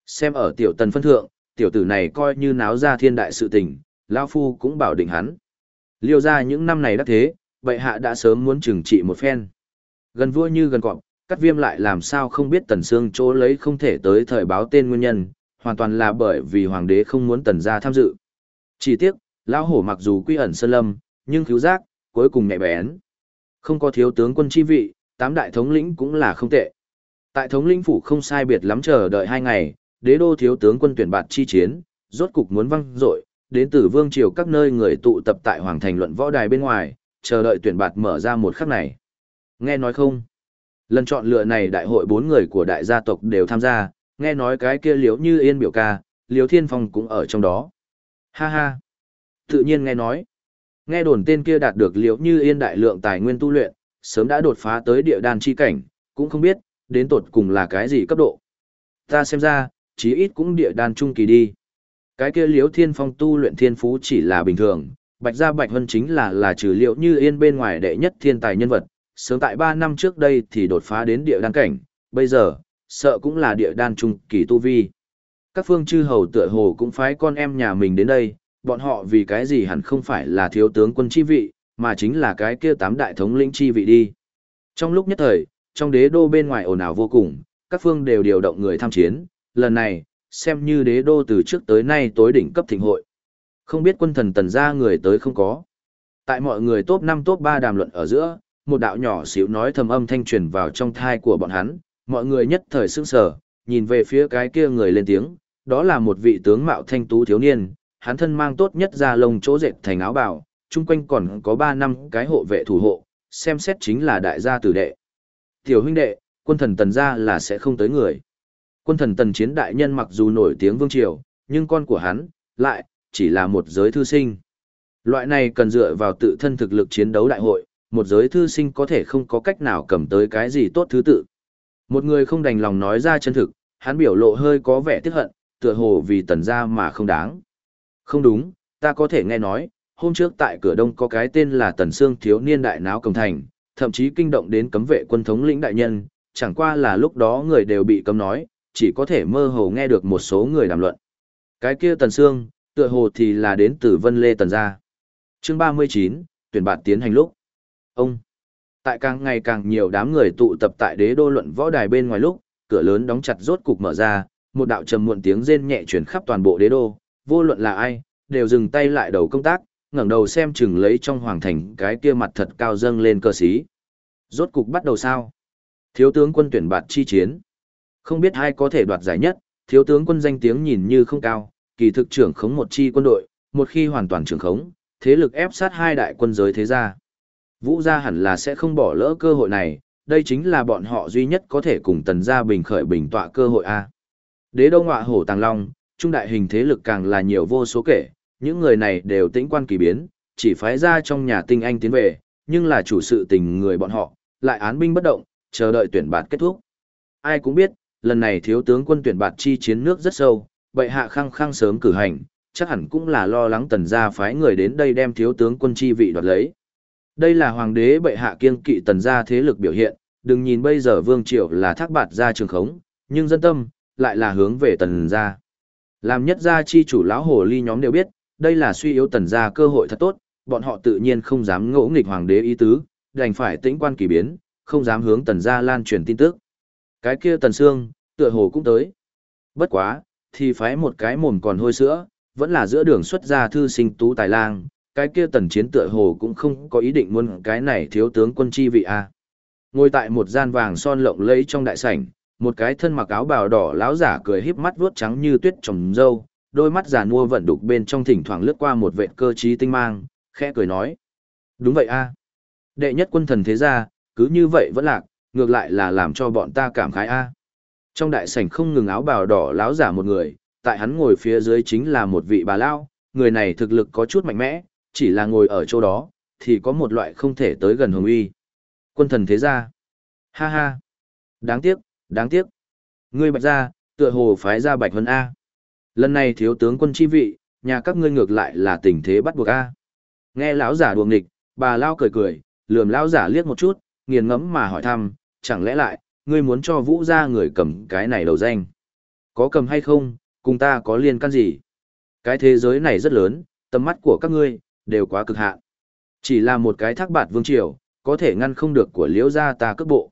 Xem ở tiểu tần phân thượng, tiểu tử này coi như náo ra thiên đại sự tình, Lao Phu cũng bảo định hắn. Liêu ra những năm này đã thế, bệ hạ đã sớm muốn trừng trị một phen. Gần vua như gần cọp, cắt viêm lại làm sao không biết tần xương chỗ lấy không thể tới thời báo tên nguyên nhân, hoàn toàn là bởi vì hoàng đế không muốn tần gia tham dự. Chỉ tiếc, lão hổ mặc dù quy ẩn sơn lâm, nhưng cứu giác, cuối cùng nhạy bén. Không có thiếu tướng quân chi vị, tám đại thống lĩnh cũng là không tệ. Tại thống lĩnh phủ không sai biệt lắm chờ đợi hai ngày, đế đô thiếu tướng quân tuyển bạt chi chiến, rốt cục muốn văng dội, đến từ vương triều các nơi người tụ tập tại hoàng thành luận võ đài bên ngoài, chờ đợi tuyển bạt mở ra một khắc này. Nghe nói không? Lần chọn lựa này đại hội bốn người của đại gia tộc đều tham gia, nghe nói cái kia liếu như yên biểu ca, liếu thiên phong cũng ở trong đó. Ha ha! Tự nhiên nghe nói. Nghe đồn tên kia đạt được liếu như yên đại lượng tài nguyên tu luyện, sớm đã đột phá tới địa đan chi cảnh, cũng không biết, đến tột cùng là cái gì cấp độ. Ta xem ra, chí ít cũng địa đan trung kỳ đi. Cái kia liếu thiên phong tu luyện thiên phú chỉ là bình thường, bạch gia bạch hân chính là là trừ liệu như yên bên ngoài đệ nhất thiên tài nhân vật, sớm tại ba năm trước đây thì đột phá đến địa đan cảnh, bây giờ, sợ cũng là địa đan trung kỳ tu vi. Các phương chư hầu tựa hồ cũng phái con em nhà mình đến đây, bọn họ vì cái gì hẳn không phải là thiếu tướng quân chi vị, mà chính là cái kia tám đại thống lĩnh chi vị đi. Trong lúc nhất thời, trong đế đô bên ngoài ồn ào vô cùng, các phương đều điều động người tham chiến, lần này, xem như đế đô từ trước tới nay tối đỉnh cấp thịnh hội. Không biết quân thần tần gia người tới không có. Tại mọi người top 5 top 3 đàm luận ở giữa, một đạo nhỏ xíu nói thầm âm thanh truyền vào trong thai của bọn hắn, mọi người nhất thời sững sờ, nhìn về phía cái kia người lên tiếng, đó là một vị tướng mạo thanh tú thiếu niên, hắn thân mang tốt nhất ra lông chỗ dệt thành áo bào, chung quanh còn có 3 năm cái hộ vệ thủ hộ, xem xét chính là đại gia tử đệ. Tiểu huynh đệ, quân thần tần gia là sẽ không tới người. Quân thần tần chiến đại nhân mặc dù nổi tiếng vương triều, nhưng con của hắn, lại, chỉ là một giới thư sinh. Loại này cần dựa vào tự thân thực lực chiến đấu đại hội, một giới thư sinh có thể không có cách nào cầm tới cái gì tốt thứ tự. Một người không đành lòng nói ra chân thực, hắn biểu lộ hơi có vẻ tiếc hận, tựa hồ vì tần gia mà không đáng. Không đúng, ta có thể nghe nói, hôm trước tại cửa đông có cái tên là Tần Sương thiếu niên đại náo cầm thành, thậm chí kinh động đến cấm vệ quân thống lĩnh đại nhân, chẳng qua là lúc đó người đều bị cấm nói, chỉ có thể mơ hồ nghe được một số người đàm luận. Cái kia Tần Sương, tựa hồ thì là đến từ Vân Lê Tần gia. Chương 39, tuyển bạn tiến hành lúc. Ông Tại càng ngày càng nhiều đám người tụ tập tại đế đô luận võ đài bên ngoài lúc, cửa lớn đóng chặt rốt cục mở ra, một đạo trầm muộn tiếng rên nhẹ truyền khắp toàn bộ đế đô, vô luận là ai, đều dừng tay lại đầu công tác, ngẩng đầu xem chừng lấy trong hoàng thành cái kia mặt thật cao dâng lên cơ sĩ. Rốt cục bắt đầu sao? Thiếu tướng quân tuyển bạt chi chiến. Không biết ai có thể đoạt giải nhất, thiếu tướng quân danh tiếng nhìn như không cao, kỳ thực trưởng khống một chi quân đội, một khi hoàn toàn trưởng khống, thế lực ép sát hai đại quân giới thế gia. Vũ gia hẳn là sẽ không bỏ lỡ cơ hội này, đây chính là bọn họ duy nhất có thể cùng tần gia bình khởi bình tọa cơ hội a. Đế Đông họa Hổ Tàng Long, trung đại hình thế lực càng là nhiều vô số kể, những người này đều tĩnh quan kỳ biến, chỉ phái ra trong nhà tinh anh tiến về, nhưng là chủ sự tình người bọn họ, lại án binh bất động, chờ đợi tuyển bạt kết thúc. Ai cũng biết, lần này thiếu tướng quân tuyển bạt chi chiến nước rất sâu, bệ hạ khăng khăng sớm cử hành, chắc hẳn cũng là lo lắng tần gia phái người đến đây đem thiếu tướng quân chi vị đoạt lấy. Đây là hoàng đế bệ hạ kiêng kỵ tần gia thế lực biểu hiện, đừng nhìn bây giờ vương triều là thác bạt gia trường khống, nhưng dân tâm, lại là hướng về tần gia. Làm nhất gia chi chủ lão hồ ly nhóm đều biết, đây là suy yếu tần gia cơ hội thật tốt, bọn họ tự nhiên không dám ngỗ nghịch hoàng đế ý tứ, đành phải tĩnh quan kỳ biến, không dám hướng tần gia lan truyền tin tức. Cái kia tần xương, tựa hồ cũng tới. Bất quá, thì phái một cái mồm còn hôi sữa, vẫn là giữa đường xuất ra thư sinh tú tài lang, cái kia tần chiến tựa hồ cũng không có ý định muốn cái này thiếu tướng quân chi vị a. Ngồi tại một gian vàng son lộng lẫy trong đại sảnh, một cái thân mặc áo bào đỏ láo giả cười híp mắt vuốt trắng như tuyết trồng dâu, đôi mắt già nua vận đục bên trong thỉnh thoảng lướt qua một vệt cơ trí tinh mang, khẽ cười nói. Đúng vậy a Đệ nhất quân thần thế gia, cứ như vậy vẫn lạc, ngược lại là làm cho bọn ta cảm khái a Trong đại sảnh không ngừng áo bào đỏ láo giả một người, tại hắn ngồi phía dưới chính là một vị bà lao, người này thực lực có chút mạnh mẽ, chỉ là ngồi ở chỗ đó, thì có một loại không thể tới gần hồng uy. Quân thần thế gia. Ha ha. Đáng tiếc, đáng tiếc. Ngươi bạch gia, tựa hồ phái ra bạch vân A. Lần này thiếu tướng quân chi vị, nhà các ngươi ngược lại là tình thế bắt buộc A. Nghe lão giả đuồng nghịch, bà lao cười cười, lườm lão giả liếc một chút, nghiền ngẫm mà hỏi thăm, chẳng lẽ lại, ngươi muốn cho vũ gia người cầm cái này đầu danh. Có cầm hay không, cùng ta có liên can gì? Cái thế giới này rất lớn, tầm mắt của các ngươi, đều quá cực hạn. Chỉ là một cái thác bạt vương triều, có thể ngăn không được của liễu gia ta cước bộ.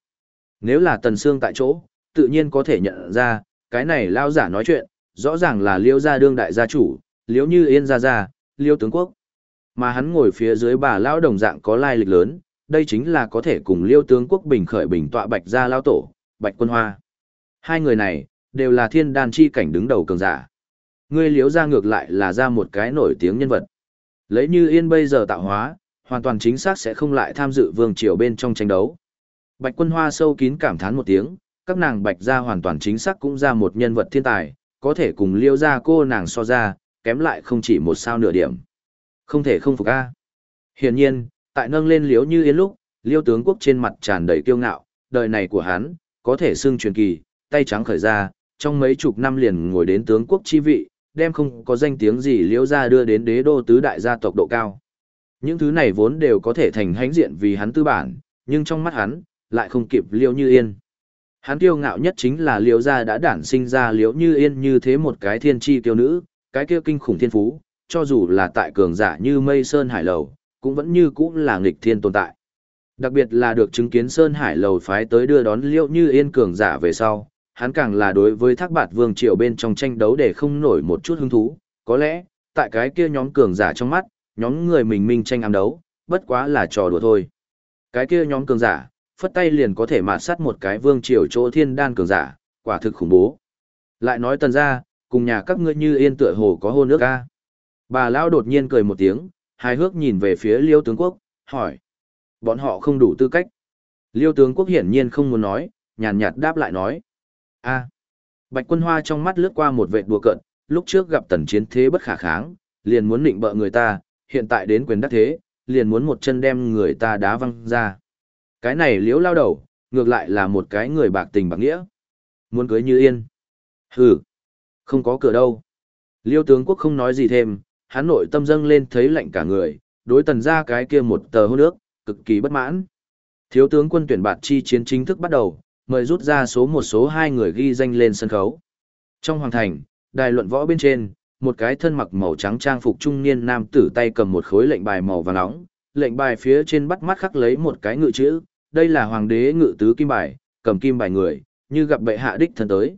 Nếu là tần xương tại chỗ, tự nhiên có thể nhận ra, cái này lao giả nói chuyện, rõ ràng là liễu gia đương đại gia chủ, liễu như yên gia gia, liễu tướng quốc. Mà hắn ngồi phía dưới bà lão đồng dạng có lai lịch lớn, đây chính là có thể cùng liêu tướng quốc bình khởi bình tọa bạch gia lao tổ, bạch quân hoa. Hai người này, đều là thiên đan chi cảnh đứng đầu cường giả. Ngươi liếu gia ngược lại là ra một cái nổi tiếng nhân vật. Lấy như yên bây giờ tạo hóa, hoàn toàn chính xác sẽ không lại tham dự vương triều bên trong tranh đấu. Bạch quân hoa sâu kín cảm thán một tiếng, các nàng bạch gia hoàn toàn chính xác cũng ra một nhân vật thiên tài, có thể cùng liêu ra cô nàng so ra, kém lại không chỉ một sao nửa điểm. Không thể không phục a. Hiển nhiên, tại nâng lên liếu như yên lúc, liêu tướng quốc trên mặt tràn đầy kiêu ngạo, đời này của hắn, có thể xưng truyền kỳ, tay trắng khởi ra, trong mấy chục năm liền ngồi đến tướng quốc chi vị, đem không có danh tiếng gì liễu ra đưa đến đế đô tứ đại gia tộc độ cao. Những thứ này vốn đều có thể thành hãnh diện vì hắn tư bản, nhưng trong mắt hắn, lại không kịp liễu như yên. Hắn kiêu ngạo nhất chính là liễu gia đã đản sinh ra liễu như yên như thế một cái thiên tri tiêu nữ, cái kia kinh khủng thiên phú, cho dù là tại cường giả như mây sơn hải lầu, cũng vẫn như cũng là nghịch thiên tồn tại. Đặc biệt là được chứng kiến Sơn Hải lầu phái tới đưa đón Liễu Như Yên cường giả về sau, hắn càng là đối với thác bạt vương triều bên trong tranh đấu để không nổi một chút hứng thú, có lẽ, tại cái kia nhóm cường giả trong mắt, nhóm người mình minh tranh ám đấu, bất quá là trò đùa thôi. Cái kia nhóm cường giả, phất tay liền có thể mạt sát một cái vương triều chỗ thiên đan cường giả, quả thực khủng bố. Lại nói tần ra, cùng nhà các ngươi như yên tựa hồ có hôn nước ca. Bà lão đột nhiên cười một tiếng, hài hước nhìn về phía liêu tướng quốc, hỏi. Bọn họ không đủ tư cách. Liêu tướng quốc hiển nhiên không muốn nói, nhàn nhạt đáp lại nói a Bạch quân hoa trong mắt lướt qua một vệ đùa cợt, lúc trước gặp tần chiến thế bất khả kháng, liền muốn định bợ người ta, hiện tại đến quyền đắc thế, liền muốn một chân đem người ta đá văng ra. Cái này Liễu lao đầu, ngược lại là một cái người bạc tình bạc nghĩa. Muốn cưới như yên. Hừ, không có cửa đâu. Liêu tướng quốc không nói gì thêm, hắn nội tâm dâng lên thấy lạnh cả người, đối tần ra cái kia một tờ hôn nước, cực kỳ bất mãn. Thiếu tướng quân tuyển bạt chi chiến chính thức bắt đầu, mời rút ra số một số hai người ghi danh lên sân khấu. Trong hoàng thành, đài luận võ bên trên, một cái thân mặc màu trắng trang phục trung niên nam tử tay cầm một khối lệnh bài màu vàng nóng, lệnh bài phía trên bắt mắt khắc lấy một cái ngự chữ, đây là hoàng đế ngự tứ kim bài, cầm kim bài người, như gặp bệ hạ đích thân tới.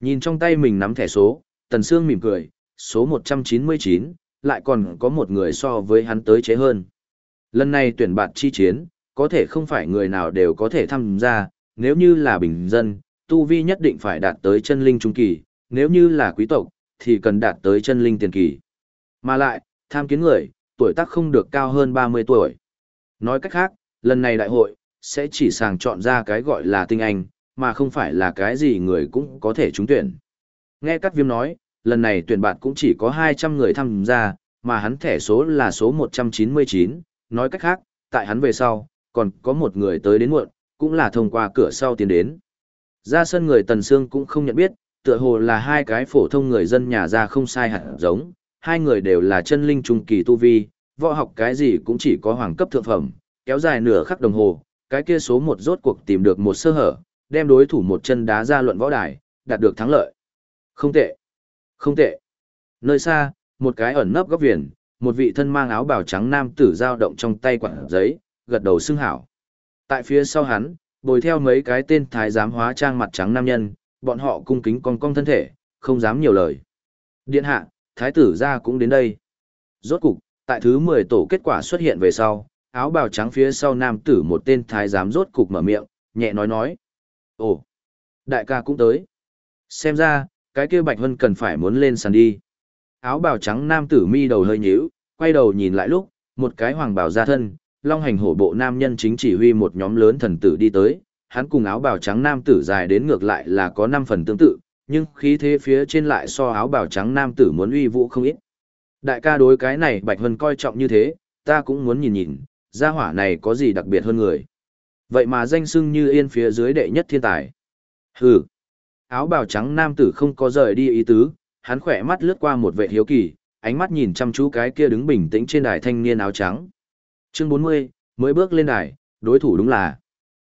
Nhìn trong tay mình nắm thẻ số, Tần Sương mỉm cười, số 199, lại còn có một người so với hắn tới chế hơn. Lần này tuyển bạt chi chiến, có thể không phải người nào đều có thể tham gia, nếu như là bình dân, tu vi nhất định phải đạt tới chân linh trung kỳ, nếu như là quý tộc, thì cần đạt tới chân linh tiền kỳ. Mà lại, tham kiến người, tuổi tác không được cao hơn 30 tuổi. Nói cách khác, lần này đại hội, sẽ chỉ sàng chọn ra cái gọi là tinh anh, mà không phải là cái gì người cũng có thể trúng tuyển. Nghe các viêm nói, lần này tuyển bạn cũng chỉ có 200 người tham gia, mà hắn thẻ số là số 199, nói cách khác, tại hắn về sau, còn có một người tới đến muộn, cũng là thông qua cửa sau tiến đến. Ra sân người Tần Sương cũng không nhận biết, tựa hồ là hai cái phổ thông người dân nhà ra không sai hẳn giống, hai người đều là chân linh trung kỳ tu vi, võ học cái gì cũng chỉ có hoàng cấp thượng phẩm, kéo dài nửa khắc đồng hồ, cái kia số một rốt cuộc tìm được một sơ hở, đem đối thủ một chân đá ra luận võ đài, đạt được thắng lợi. Không tệ, không tệ. Nơi xa, một cái ẩn nấp góc viền, một vị thân mang áo bào trắng nam tử dao động trong tay quạt giấy, gật đầu xưng hảo. Tại phía sau hắn, bồi theo mấy cái tên thái giám hóa trang mặt trắng nam nhân, bọn họ cung kính cong cong thân thể, không dám nhiều lời. Điện hạ, thái tử gia cũng đến đây. Rốt cục, tại thứ 10 tổ kết quả xuất hiện về sau, áo bào trắng phía sau nam tử một tên thái giám rốt cục mở miệng, nhẹ nói nói. Ồ, đại ca cũng tới. Xem ra, cái kia Bạch Vân cần phải muốn lên sàn đi. Áo bào trắng nam tử mi đầu hơi nhíu, quay đầu nhìn lại lúc, một cái hoàng bào ra thân, long hành hổ bộ nam nhân chính chỉ huy một nhóm lớn thần tử đi tới, hắn cùng áo bào trắng nam tử dài đến ngược lại là có năm phần tương tự, nhưng khí thế phía trên lại so áo bào trắng nam tử muốn uy vũ không ít. Đại ca đối cái này Bạch Vân coi trọng như thế, ta cũng muốn nhìn nhìn, gia hỏa này có gì đặc biệt hơn người. Vậy mà danh sưng như yên phía dưới đệ nhất thiên tài. Hừ. Áo bào trắng nam tử không có rời đi ý tứ, hắn khỏe mắt lướt qua một vệ hiếu kỳ, ánh mắt nhìn chăm chú cái kia đứng bình tĩnh trên đài thanh niên áo trắng. Chương 40, mới bước lên đài, đối thủ đúng là.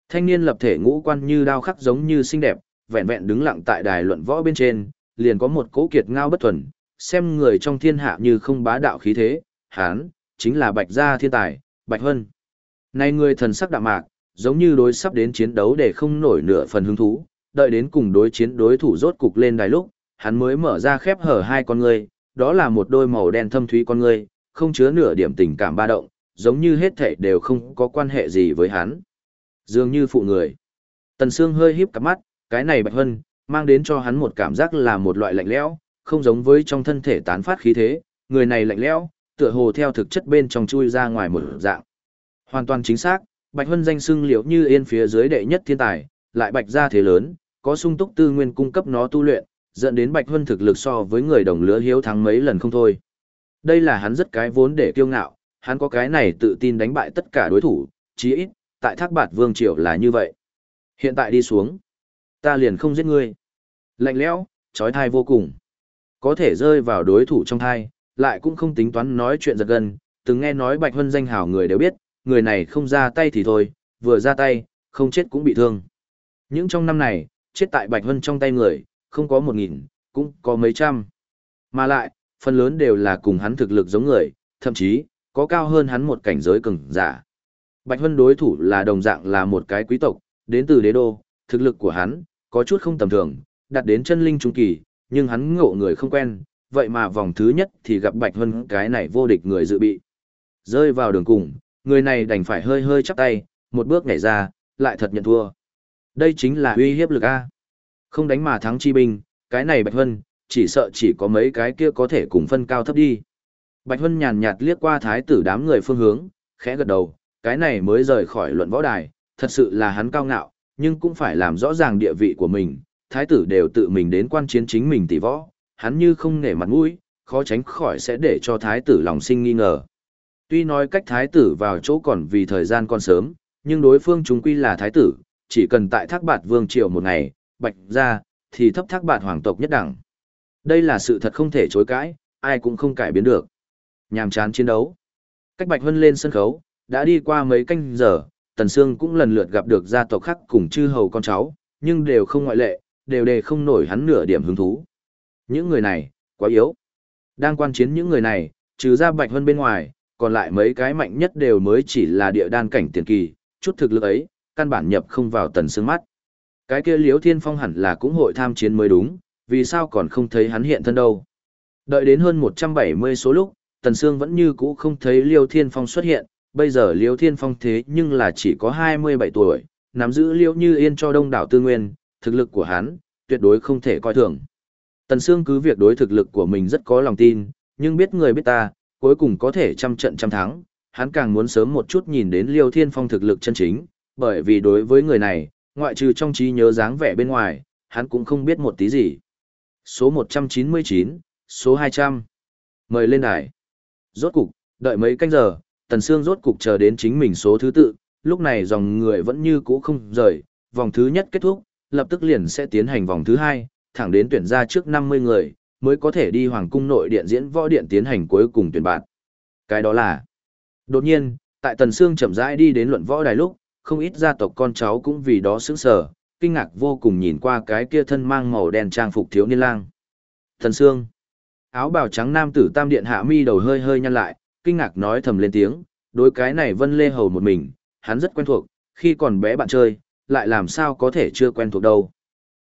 Thanh niên lập thể ngũ quan như đao khắc giống như xinh đẹp, vẹn vẹn đứng lặng tại đài luận võ bên trên, liền có một cố kiệt ngao bất thuần, xem người trong thiên hạ như không bá đạo khí thế, hắn chính là bạch gia thiên tài, bạch hân. Này người thần sắc đạm mạc, giống như đối sắp đến chiến đấu để không nổi nửa phần hứng thú, đợi đến cùng đối chiến đối thủ rốt cục lên đài lúc, hắn mới mở ra khép hở hai con người, đó là một đôi màu đen thâm thúy con người, không chứa nửa điểm tình cảm ba động, giống như hết thảy đều không có quan hệ gì với hắn. Dường như phụ người. Tần Sương hơi híp cặp mắt, cái này Bạch Hân, mang đến cho hắn một cảm giác là một loại lạnh lẽo, không giống với trong thân thể tán phát khí thế, người này lạnh lẽo, tựa hồ theo thực chất bên trong chui ra ngoài một dạng. Hoàn toàn chính xác, Bạch Hân danh xưng liễu như yên phía dưới đệ nhất thiên tài, lại bạch gia thế lớn, có sung túc tư nguyên cung cấp nó tu luyện, dẫn đến Bạch Hân thực lực so với người đồng lứa hiếu thắng mấy lần không thôi. Đây là hắn rất cái vốn để kiêu ngạo, hắn có cái này tự tin đánh bại tất cả đối thủ, chí ít, tại thác bạt vương triều là như vậy. Hiện tại đi xuống, ta liền không giết ngươi. Lạnh lẽo, trói thai vô cùng. Có thể rơi vào đối thủ trong thai, lại cũng không tính toán nói chuyện giật gần, từng nghe nói Bạch Hân danh hào người đều biết, người này không ra tay thì thôi, vừa ra tay, không chết cũng bị thương. Những trong năm này, chết tại Bạch Hân trong tay người, không có một nghìn, cũng có mấy trăm. Mà lại, phần lớn đều là cùng hắn thực lực giống người, thậm chí, có cao hơn hắn một cảnh giới cường giả. Bạch Hân đối thủ là đồng dạng là một cái quý tộc, đến từ đế đô, thực lực của hắn, có chút không tầm thường, đạt đến chân linh trung kỳ, nhưng hắn ngộ người không quen, vậy mà vòng thứ nhất thì gặp Bạch Hân cái này vô địch người dự bị. Rơi vào đường cùng, người này đành phải hơi hơi chắp tay, một bước nhảy ra, lại thật nhận thua. Đây chính là uy hiếp lực A. Không đánh mà thắng chi binh, cái này Bạch Hân, chỉ sợ chỉ có mấy cái kia có thể cùng phân cao thấp đi. Bạch Hân nhàn nhạt liếc qua thái tử đám người phương hướng, khẽ gật đầu, cái này mới rời khỏi luận võ đài, thật sự là hắn cao ngạo, nhưng cũng phải làm rõ ràng địa vị của mình, thái tử đều tự mình đến quan chiến chính mình tỷ võ, hắn như không nể mặt mũi, khó tránh khỏi sẽ để cho thái tử lòng sinh nghi ngờ. Tuy nói cách thái tử vào chỗ còn vì thời gian còn sớm, nhưng đối phương chúng quy là thái tử, chỉ cần tại thác bạt vương triều một ngày, bạch ra, thì thấp thác bạt hoàng tộc nhất đẳng. Đây là sự thật không thể chối cãi, ai cũng không cải biến được. Nhàm chán chiến đấu. Cách Bạch Hân lên sân khấu, đã đi qua mấy canh giờ, Tần Sương cũng lần lượt gặp được gia tộc khác cùng chư hầu con cháu, nhưng đều không ngoại lệ, đều đề không nổi hắn nửa điểm hứng thú. Những người này, quá yếu. Đang quan chiến những người này, trừ ra Bạch Hân bên ngoài, còn lại mấy cái mạnh nhất đều mới chỉ là địa đan cảnh tiền kỳ, chút thực lực ấy, căn bản nhập không vào Tần Sương mắt. Cái kia Liễu Thiên Phong hẳn là cũng hội tham chiến mới đúng, vì sao còn không thấy hắn hiện thân đâu. Đợi đến hơn 170 số lúc, Tần Sương vẫn như cũ không thấy Liêu Thiên Phong xuất hiện, bây giờ Liêu Thiên Phong thế nhưng là chỉ có 27 tuổi, nắm giữ Liêu Như Yên cho đông đảo tư nguyên, thực lực của hắn, tuyệt đối không thể coi thường. Tần Sương cứ việc đối thực lực của mình rất có lòng tin, nhưng biết người biết ta, cuối cùng có thể trăm trận trăm thắng, hắn càng muốn sớm một chút nhìn đến Liêu Thiên Phong thực lực chân chính, bởi vì đối với người này, ngoại trừ trong trí nhớ dáng vẻ bên ngoài, hắn cũng không biết một tí gì. số 199, số 200. Mời lên đài. Rốt cục, đợi mấy canh giờ, Tần Sương rốt cục chờ đến chính mình số thứ tự, lúc này dòng người vẫn như cũ không rời, vòng thứ nhất kết thúc, lập tức liền sẽ tiến hành vòng thứ hai, thẳng đến tuyển ra trước 50 người, mới có thể đi Hoàng cung nội điện diễn võ điện tiến hành cuối cùng tuyển bạn. Cái đó là Đột nhiên, tại Tần Sương chậm rãi đi đến luận võ đài lúc, không ít gia tộc con cháu cũng vì đó sững sờ, kinh ngạc vô cùng nhìn qua cái kia thân mang màu đen trang phục thiếu niên lang. thần Sương, áo bào trắng nam tử Tam điện hạ mi đầu hơi hơi nhăn lại, kinh ngạc nói thầm lên tiếng, đối cái này Vân Lê Hầu một mình, hắn rất quen thuộc, khi còn bé bạn chơi, lại làm sao có thể chưa quen thuộc đâu.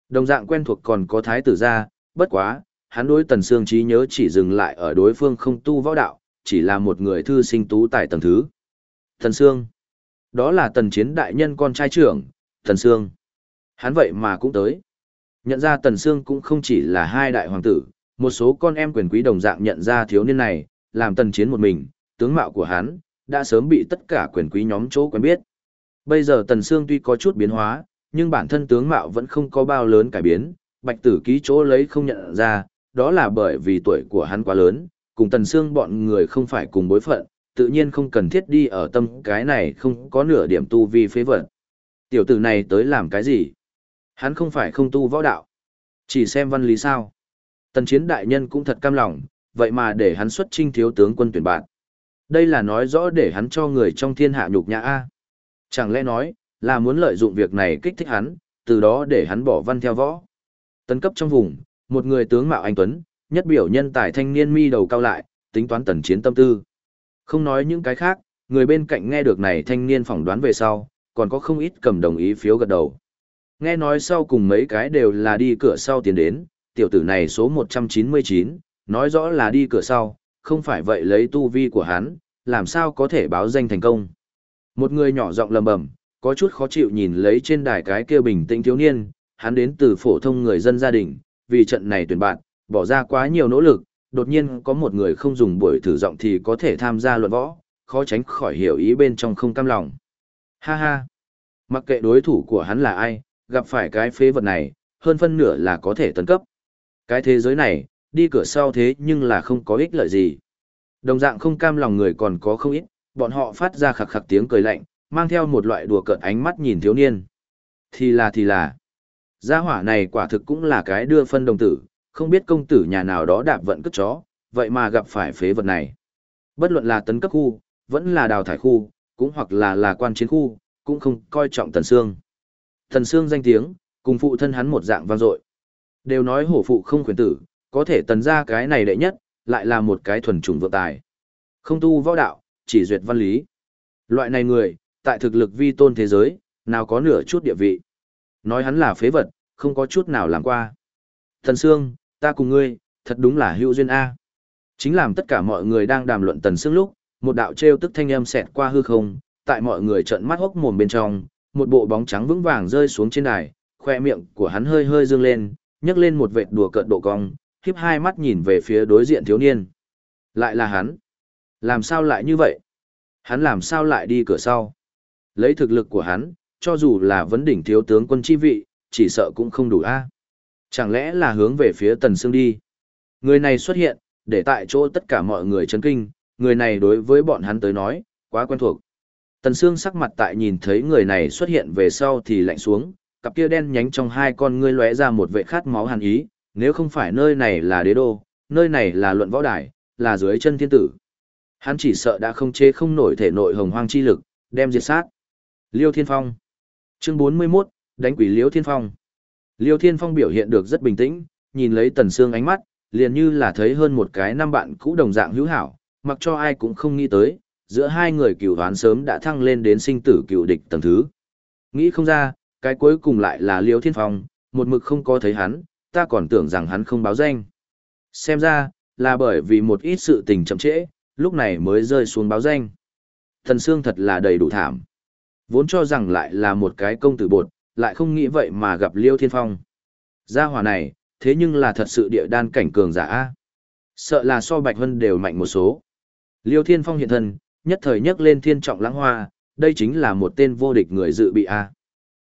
Đồng dạng quen thuộc còn có thái tử gia, bất quá, hắn đối Tần Sương trí nhớ chỉ dừng lại ở đối phương không tu võ đạo, chỉ là một người thư sinh tú tài tầng thứ. Tần Sương. Đó là tần chiến đại nhân con trai trưởng, Tần Sương. Hắn vậy mà cũng tới. Nhận ra Tần Sương cũng không chỉ là hai đại hoàng tử, một số con em quyền quý đồng dạng nhận ra thiếu niên này, làm tần chiến một mình, tướng mạo của hắn, đã sớm bị tất cả quyền quý nhóm chỗ quen biết. Bây giờ Tần Sương tuy có chút biến hóa, nhưng bản thân tướng mạo vẫn không có bao lớn cải biến, bạch tử ký chỗ lấy không nhận ra, đó là bởi vì tuổi của hắn quá lớn, cùng Tần Sương bọn người không phải cùng bối phận, tự nhiên không cần thiết đi ở tâm cái này không có nửa điểm tu vi phế vật. Tiểu tử này tới làm cái gì? Hắn không phải không tu võ đạo. Chỉ xem văn lý sao. Tần chiến đại nhân cũng thật cam lòng, vậy mà để hắn xuất trinh thiếu tướng quân tuyển bạn. Đây là nói rõ để hắn cho người trong thiên hạ nhục nhã A. Chẳng lẽ nói, là muốn lợi dụng việc này kích thích hắn, từ đó để hắn bỏ văn theo võ. Tấn cấp trong vùng, một người tướng mạo anh Tuấn, nhất biểu nhân tài thanh niên mi đầu cao lại, tính toán tần chiến tâm tư. Không nói những cái khác, người bên cạnh nghe được này thanh niên phỏng đoán về sau, còn có không ít cầm đồng ý phiếu gật đầu. Nghe nói sau cùng mấy cái đều là đi cửa sau tiến đến, tiểu tử này số 199, nói rõ là đi cửa sau, không phải vậy lấy tu vi của hắn, làm sao có thể báo danh thành công. Một người nhỏ giọng lầm bầm, có chút khó chịu nhìn lấy trên đài cái kia bình tĩnh thiếu niên, hắn đến từ phổ thông người dân gia đình, vì trận này tuyển bạn, bỏ ra quá nhiều nỗ lực, đột nhiên có một người không dùng buổi thử giọng thì có thể tham gia luận võ, khó tránh khỏi hiểu ý bên trong không cam lòng. Ha ha! Mặc kệ đối thủ của hắn là ai, gặp phải cái phế vật này, hơn phân nửa là có thể tấn cấp. Cái thế giới này, đi cửa sau thế nhưng là không có ích lợi gì. Đồng dạng không cam lòng người còn có không ít, bọn họ phát ra khặc khặc tiếng cười lạnh, mang theo một loại đùa cợt ánh mắt nhìn thiếu niên. Thì là thì là, gia hỏa này quả thực cũng là cái đưa phân đồng tử, không biết công tử nhà nào đó đạp vận cất chó, vậy mà gặp phải phế vật này. Bất luận là tấn cấp khu, vẫn là đào thải khu, cũng hoặc là là quan chiến khu, cũng không coi trọng Tần Sương. Tần Sương danh tiếng, cùng phụ thân hắn một dạng vang dội. Đều nói hổ phụ không khuyến tử, có thể tần ra cái này đệ nhất, lại là một cái thuần chủng vượng tài. Không tu võ đạo, chỉ duyệt văn lý. Loại này người, tại thực lực vi tôn thế giới, nào có nửa chút địa vị. Nói hắn là phế vật, không có chút nào làm qua. Thần Sương, ta cùng ngươi, thật đúng là hữu duyên A. Chính làm tất cả mọi người đang đàm luận Tần Sương lúc, một đạo trêu tức thanh âm xẹt qua hư không, tại mọi người trợn mắt hốc mồm bên trong, một bộ bóng trắng vững vàng rơi xuống trên đài, khoe miệng của hắn hơi hơi dương lên, nhấc lên một vệt đùa cợt độ cong, khiếp hai mắt nhìn về phía đối diện thiếu niên. Lại là hắn. Làm sao lại như vậy? Hắn làm sao lại đi cửa sau? Lấy thực lực của hắn, cho dù là vấn đỉnh thiếu tướng quân chi vị, chỉ sợ cũng không đủ a. Chẳng lẽ là hướng về phía Tần Sương đi? Người này xuất hiện, để tại chỗ tất cả mọi người chấn kinh, người này đối với bọn hắn tới nói, quá quen thuộc. Tần Sương sắc mặt tại nhìn thấy người này xuất hiện về sau thì lạnh xuống, cặp kia đen nhánh trong hai con ngươi lóe ra một vệ khát máu hàn ý, nếu không phải nơi này là đế đô, nơi này là luận võ đài, là dưới chân thiên tử. Hắn chỉ sợ đã không chế không nổi thể nội hồng hoang chi lực, đem diệt sát. Liêu Thiên Phong Chương 41, đánh quỷ Liêu Thiên Phong Liêu Thiên Phong biểu hiện được rất bình tĩnh, nhìn lấy Tần Sương ánh mắt, liền như là thấy hơn một cái năm bạn cũ đồng dạng hữu hảo, mặc cho ai cũng không nghĩ tới, giữa hai người cửu đoán sớm đã thăng lên đến sinh tử cựu địch tầng thứ. Nghĩ không ra, cái cuối cùng lại là Liêu Thiên Phong, một mực không có thấy hắn, ta còn tưởng rằng hắn không báo danh. Xem ra, là bởi vì một ít sự tình chậm trễ, lúc này mới rơi xuống báo danh. Thần Sương thật là đầy đủ thảm. Vốn cho rằng lại là một cái công tử bột, lại không nghĩ vậy mà gặp Liêu Thiên Phong. Gia hỏa này, thế nhưng là thật sự địa đan cảnh cường giả A. Sợ là so Bạch Vân đều mạnh một số. Liêu Thiên Phong hiện thân, nhất thời nhấc lên thiên trọng lãng hoa, đây chính là một tên vô địch người dự bị A.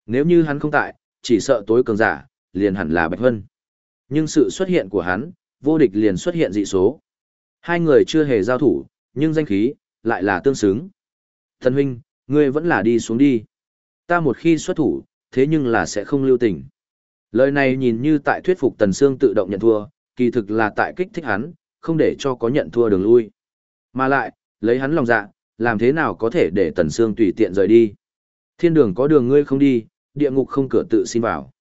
Nếu như hắn không tại, chỉ sợ tối cường giả, liền hẳn là Bạch Vân. Nhưng sự xuất hiện của hắn, vô địch liền xuất hiện dị số. Hai người chưa hề giao thủ, nhưng danh khí, lại là tương xứng. Thần huynh, ngươi vẫn là đi xuống đi. Ta một khi xuất thủ, thế nhưng là sẽ không lưu tình. Lời này nhìn như tại thuyết phục Tần Sương tự động nhận thua, kỳ thực là tại kích thích hắn, không để cho có nhận thua đường lui. Mà lại, lấy hắn lòng dạ, làm thế nào có thể để Tần Sương tùy tiện rời đi. Thiên đường có đường ngươi không đi, địa ngục không cửa tự xin vào.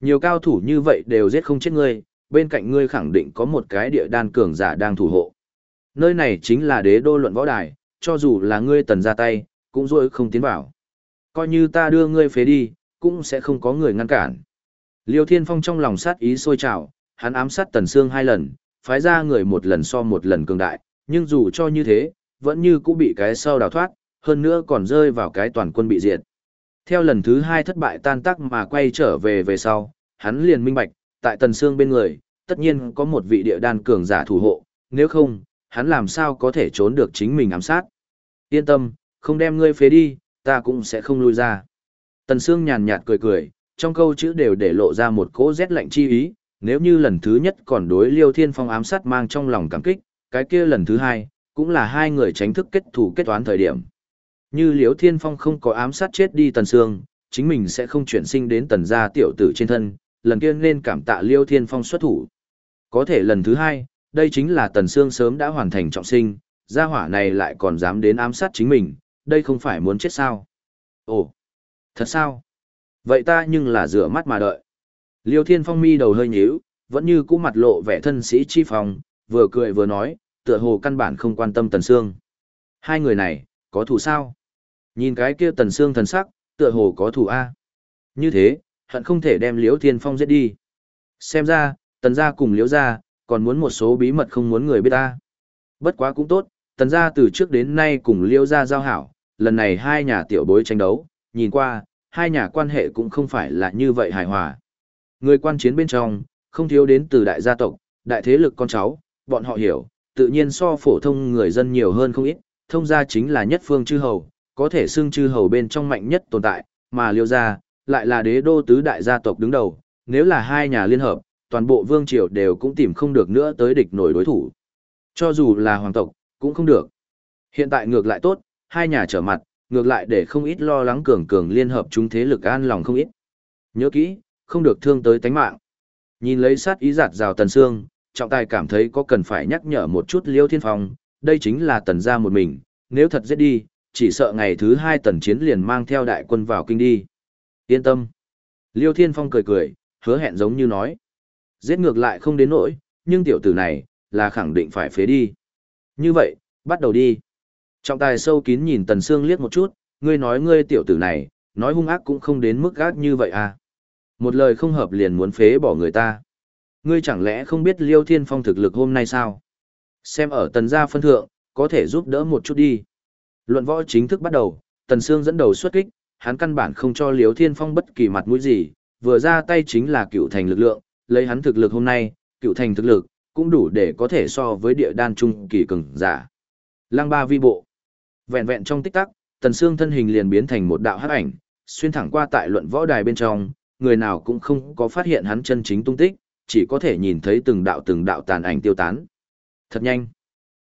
Nhiều cao thủ như vậy đều giết không chết ngươi, bên cạnh ngươi khẳng định có một cái địa đan cường giả đang thủ hộ. Nơi này chính là đế đô luận võ đài, cho dù là ngươi tần ra tay, cũng rồi không tiến vào. Coi như ta đưa ngươi phế đi, cũng sẽ không có người ngăn cản. Liêu Thiên Phong trong lòng sát ý sôi trào, hắn ám sát Tần Sương hai lần, phái ra người một lần so một lần cường đại, nhưng dù cho như thế, vẫn như cũng bị cái sau đào thoát, hơn nữa còn rơi vào cái toàn quân bị diệt. Theo lần thứ hai thất bại tan tác mà quay trở về về sau, hắn liền minh bạch, tại Tần Sương bên người, tất nhiên có một vị địa đan cường giả thủ hộ, nếu không, hắn làm sao có thể trốn được chính mình ám sát. Yên tâm, không đem ngươi phế đi, ta cũng sẽ không lui ra. Tần Sương nhàn nhạt cười cười, trong câu chữ đều để lộ ra một cỗ rét lạnh chi ý, nếu như lần thứ nhất còn đối Liêu Thiên Phong ám sát mang trong lòng cảm kích, cái kia lần thứ hai, cũng là hai người tránh thức kết thủ kết toán thời điểm. Như Liêu Thiên Phong không có ám sát chết đi Tần Sương, chính mình sẽ không chuyển sinh đến tần gia tiểu tử trên thân, lần kia nên cảm tạ Liêu Thiên Phong xuất thủ. Có thể lần thứ hai, đây chính là Tần Sương sớm đã hoàn thành trọng sinh, gia hỏa này lại còn dám đến ám sát chính mình, đây không phải muốn chết sao? Ồ, thật sao? Vậy ta nhưng là rửa mắt mà đợi. Liêu Thiên Phong mi đầu hơi nhíu, vẫn như cũ mặt lộ vẻ thân sĩ chi phòng, vừa cười vừa nói, tựa hồ căn bản không quan tâm Tần Sương. Hai người này, có thù sao? Nhìn cái kia Tần Sương thần sắc, tựa hồ có thù A. Như thế, hận không thể đem Liễu Thiên Phong giết đi. Xem ra, Tần gia cùng Liễu gia, còn muốn một số bí mật không muốn người biết ta. Bất quá cũng tốt, Tần gia từ trước đến nay cùng Liễu gia giao hảo, lần này hai nhà tiểu bối tranh đấu, nhìn qua, hai nhà quan hệ cũng không phải là như vậy hài hòa. Người quan chiến bên trong, không thiếu đến từ đại gia tộc, đại thế lực con cháu, bọn họ hiểu, tự nhiên so phổ thông người dân nhiều hơn không ít, thông gia chính là nhất phương chư hầu, có thể xưng chư hầu bên trong mạnh nhất tồn tại, mà liêu gia, lại là đế đô tứ đại gia tộc đứng đầu, nếu là hai nhà liên hợp, toàn bộ vương triều đều cũng tìm không được nữa tới địch nổi đối thủ. Cho dù là hoàng tộc, cũng không được. Hiện tại ngược lại tốt, hai nhà trở mặt, ngược lại để không ít lo lắng cường cường liên hợp chúng thế lực an lòng không ít. Nhớ kỹ, không được thương tới tánh mạng. Nhìn lấy sát ý giạt rào tần xương, trọng tài cảm thấy có cần phải nhắc nhở một chút liêu thiên phong, đây chính là tần gia một mình, nếu thật giết đi, chỉ sợ ngày thứ hai tần chiến liền mang theo đại quân vào kinh đi. Yên tâm. Liêu thiên phong cười cười, hứa hẹn giống như nói. Giết ngược lại không đến nỗi, nhưng tiểu tử này, là khẳng định phải phế đi. Như vậy, bắt đầu đi. Trọng tài sâu kín nhìn Tần Sương liếc một chút, ngươi nói ngươi tiểu tử này, nói hung ác cũng không đến mức gác như vậy à. Một lời không hợp liền muốn phế bỏ người ta. Ngươi chẳng lẽ không biết Liêu Thiên Phong thực lực hôm nay sao? Xem ở Tần gia phân thượng, có thể giúp đỡ một chút đi. Luận võ chính thức bắt đầu, Tần Sương dẫn đầu xuất kích, hắn căn bản không cho Liêu Thiên Phong bất kỳ mặt mũi gì, vừa ra tay chính là cựu thành lực lượng, lấy hắn thực lực hôm nay, cựu thành thực lực, cũng đủ để có thể so với địa đan trung kỳ cường giả. Lăng ba vi bộ. Vẹn vẹn trong tích tắc, Tần Sương thân hình liền biến thành một đạo hắc ảnh, xuyên thẳng qua tại luận võ đài bên trong, người nào cũng không có phát hiện hắn chân chính tung tích, chỉ có thể nhìn thấy từng đạo từng đạo tàn ảnh tiêu tán. Thật nhanh.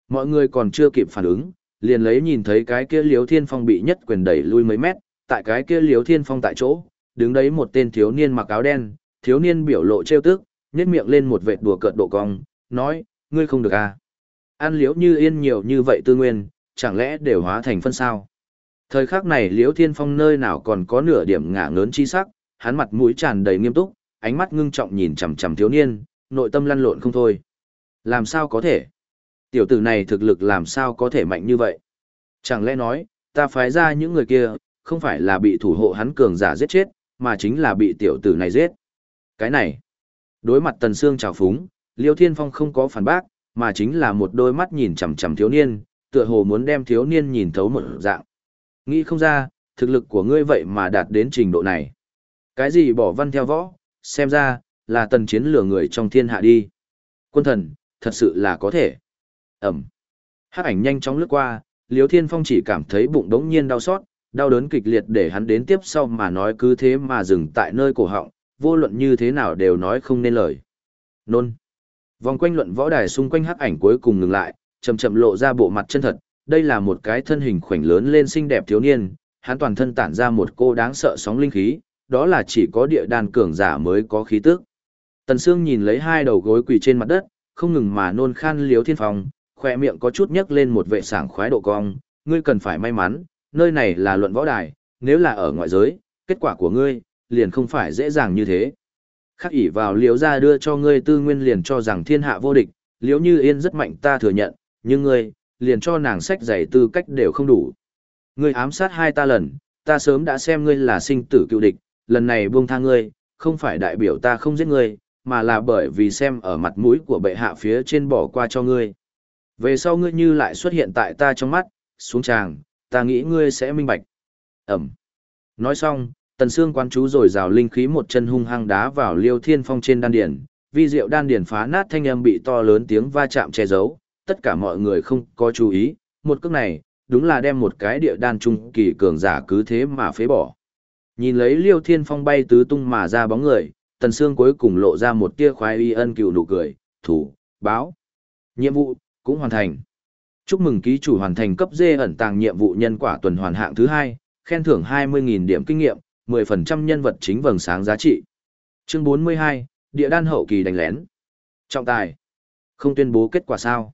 Mọi người còn chưa kịp phản ứng, liền lấy nhìn thấy cái kia Liếu Thiên Phong bị nhất quyền đẩy lui mấy mét, tại cái kia Liếu Thiên Phong tại chỗ, đứng đấy một tên thiếu niên mặc áo đen, thiếu niên biểu lộ trêu tức, nhếch miệng lên một vệt đùa cợt độ cong, nói, ngươi không được à. an liếu như yên nhiều như vậy tư nguyên, chẳng lẽ đều hóa thành phân sao? Thời khắc này Liễu Thiên Phong nơi nào còn có nửa điểm ngả ngớn chi sắc, hắn mặt mũi tràn đầy nghiêm túc, ánh mắt ngưng trọng nhìn chằm chằm thiếu niên, nội tâm lăn lộn không thôi. Làm sao có thể? Tiểu tử này thực lực làm sao có thể mạnh như vậy? Chẳng lẽ nói, ta phái ra những người kia, không phải là bị thủ hộ hắn cường giả giết chết, mà chính là bị tiểu tử này giết. Cái này, đối mặt Tần Sương trào phúng, Liêu Thiên Phong không có phản bác, mà chính là một đôi mắt nhìn chằm chằm thiếu niên, tựa hồ muốn đem thiếu niên nhìn thấu một dạng. Nghĩ không ra, thực lực của ngươi vậy mà đạt đến trình độ này. Cái gì bỏ văn theo võ, xem ra, là tần chiến lửa người trong thiên hạ đi. Quân thần, thật sự là có thể. Ẩm. Hát ảnh nhanh chóng lướt qua, Liêu Thiên Phong chỉ cảm thấy bụng đống nhiên đau xót, đau đớn kịch liệt để hắn đến tiếp sau mà nói cứ thế mà dừng tại nơi cổ họng, vô luận như thế nào đều nói không nên lời. Nôn. Vòng quanh luận võ đài xung quanh hắc ảnh cuối cùng ngừng lại, chậm chậm lộ ra bộ mặt chân thật, đây là một cái thân hình khoảnh lớn lên xinh đẹp thiếu niên, hắn toàn thân tản ra một cô đáng sợ sóng linh khí, đó là chỉ có địa đan cường giả mới có khí tức. Tần Sương nhìn lấy hai đầu gối quỳ trên mặt đất, không ngừng mà nôn khan liếu thiên phong, khỏe miệng có chút nhấc lên một vệ sảng khoái độ cong, ngươi cần phải may mắn, nơi này là luận võ đài, nếu là ở ngoại giới, kết quả của ngươi, liền không phải dễ dàng như thế. Khắc ỉ vào liếu ra đưa cho ngươi tư nguyên liền cho rằng thiên hạ vô địch, liếu như yên rất mạnh ta thừa nhận, nhưng ngươi, liền cho nàng sách giày tư cách đều không đủ. Ngươi ám sát hai ta lần, ta sớm đã xem ngươi là sinh tử cựu địch, lần này buông tha ngươi, không phải đại biểu ta không giết ngươi, mà là bởi vì xem ở mặt mũi của bệ hạ phía trên bỏ qua cho ngươi. Về sau ngươi như lại xuất hiện tại ta trong mắt, xuống tràng, ta nghĩ ngươi sẽ minh bạch. Ẩm. Nói xong, tần xương quán chú rồi rào linh khí một chân hung hăng đá vào liêu thiên phong trên đan điển, vi diệu đan điển phá nát thanh âm bị to lớn tiếng va chạm che giấu, tất cả mọi người không có chú ý, một cước này, đúng là đem một cái địa đan trung kỳ cường giả cứ thế mà phế bỏ. Nhìn lấy liêu thiên phong bay tứ tung mà ra bóng người, tần xương cuối cùng lộ ra một tia khoái y ân cựu nụ cười, thủ, báo. Nhiệm vụ, cũng hoàn thành. Chúc mừng ký chủ hoàn thành cấp dê ẩn tàng nhiệm vụ nhân quả tuần hoàn hạng thứ hai, khen thưởng 20.000 điểm kinh nghiệm, 10% nhân vật chính vầng sáng giá trị. Chương 42, địa đan hậu kỳ đánh lén. Trọng tài. Không tuyên bố kết quả sao.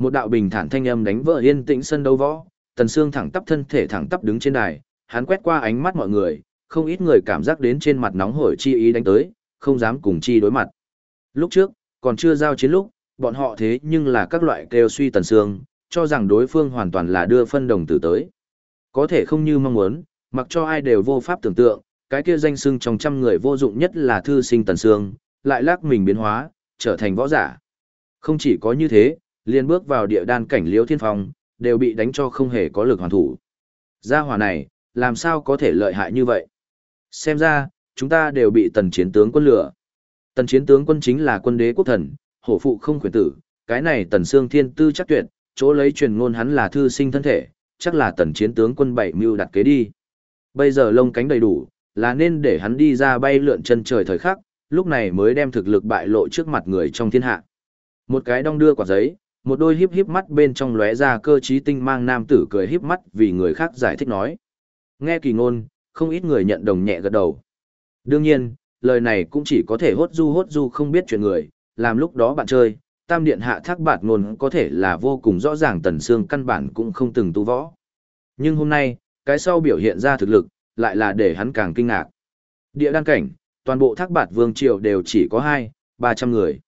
Một đạo bình thản thanh âm đánh vỡ yên tĩnh sân đấu võ, Tần Sương thẳng tắp thân thể thẳng tắp đứng trên đài, hắn quét qua ánh mắt mọi người, không ít người cảm giác đến trên mặt nóng hổi chi ý đánh tới, không dám cùng chi đối mặt. Lúc trước, còn chưa giao chiến lúc, bọn họ thế nhưng là các loại kêu suy Tần Sương, cho rằng đối phương hoàn toàn là đưa phân đồng tử tới. Có thể không như mong muốn, mặc cho ai đều vô pháp tưởng tượng, cái kia danh xưng trong trăm người vô dụng nhất là thư sinh Tần Sương, lại lắc mình biến hóa, trở thành võ giả. Không chỉ có như thế, liền bước vào địa đan cảnh liễu thiên phong, đều bị đánh cho không hề có lực hoàn thủ. Gia hỏa này, làm sao có thể lợi hại như vậy? Xem ra, chúng ta đều bị tần chiến tướng quân lừa. Tần chiến tướng quân chính là quân đế quốc thần, hổ phụ không khuyến tử, cái này tần xương thiên tư chắc tuyệt, chỗ lấy truyền ngôn hắn là thư sinh thân thể, chắc là tần chiến tướng quân bảy mưu đặt kế đi. Bây giờ lông cánh đầy đủ, là nên để hắn đi ra bay lượn chân trời thời khắc, lúc này mới đem thực lực bại lộ trước mặt người trong thiên hạ. Một cái đong đưa quả giấy, một đôi híp híp mắt bên trong lóe ra cơ trí tinh mang nam tử cười híp mắt vì người khác giải thích nói. Nghe kỳ ngôn, không ít người nhận đồng nhẹ gật đầu. Đương nhiên, lời này cũng chỉ có thể hốt du hốt du không biết chuyện người, làm lúc đó bạn chơi, tam điện hạ thác bạt ngôn có thể là vô cùng rõ ràng tần xương căn bản cũng không từng tu võ. Nhưng hôm nay, cái sau biểu hiện ra thực lực, lại là để hắn càng kinh ngạc. Địa đăng cảnh, toàn bộ thác bạt vương triều đều chỉ có hai, ba trăm người.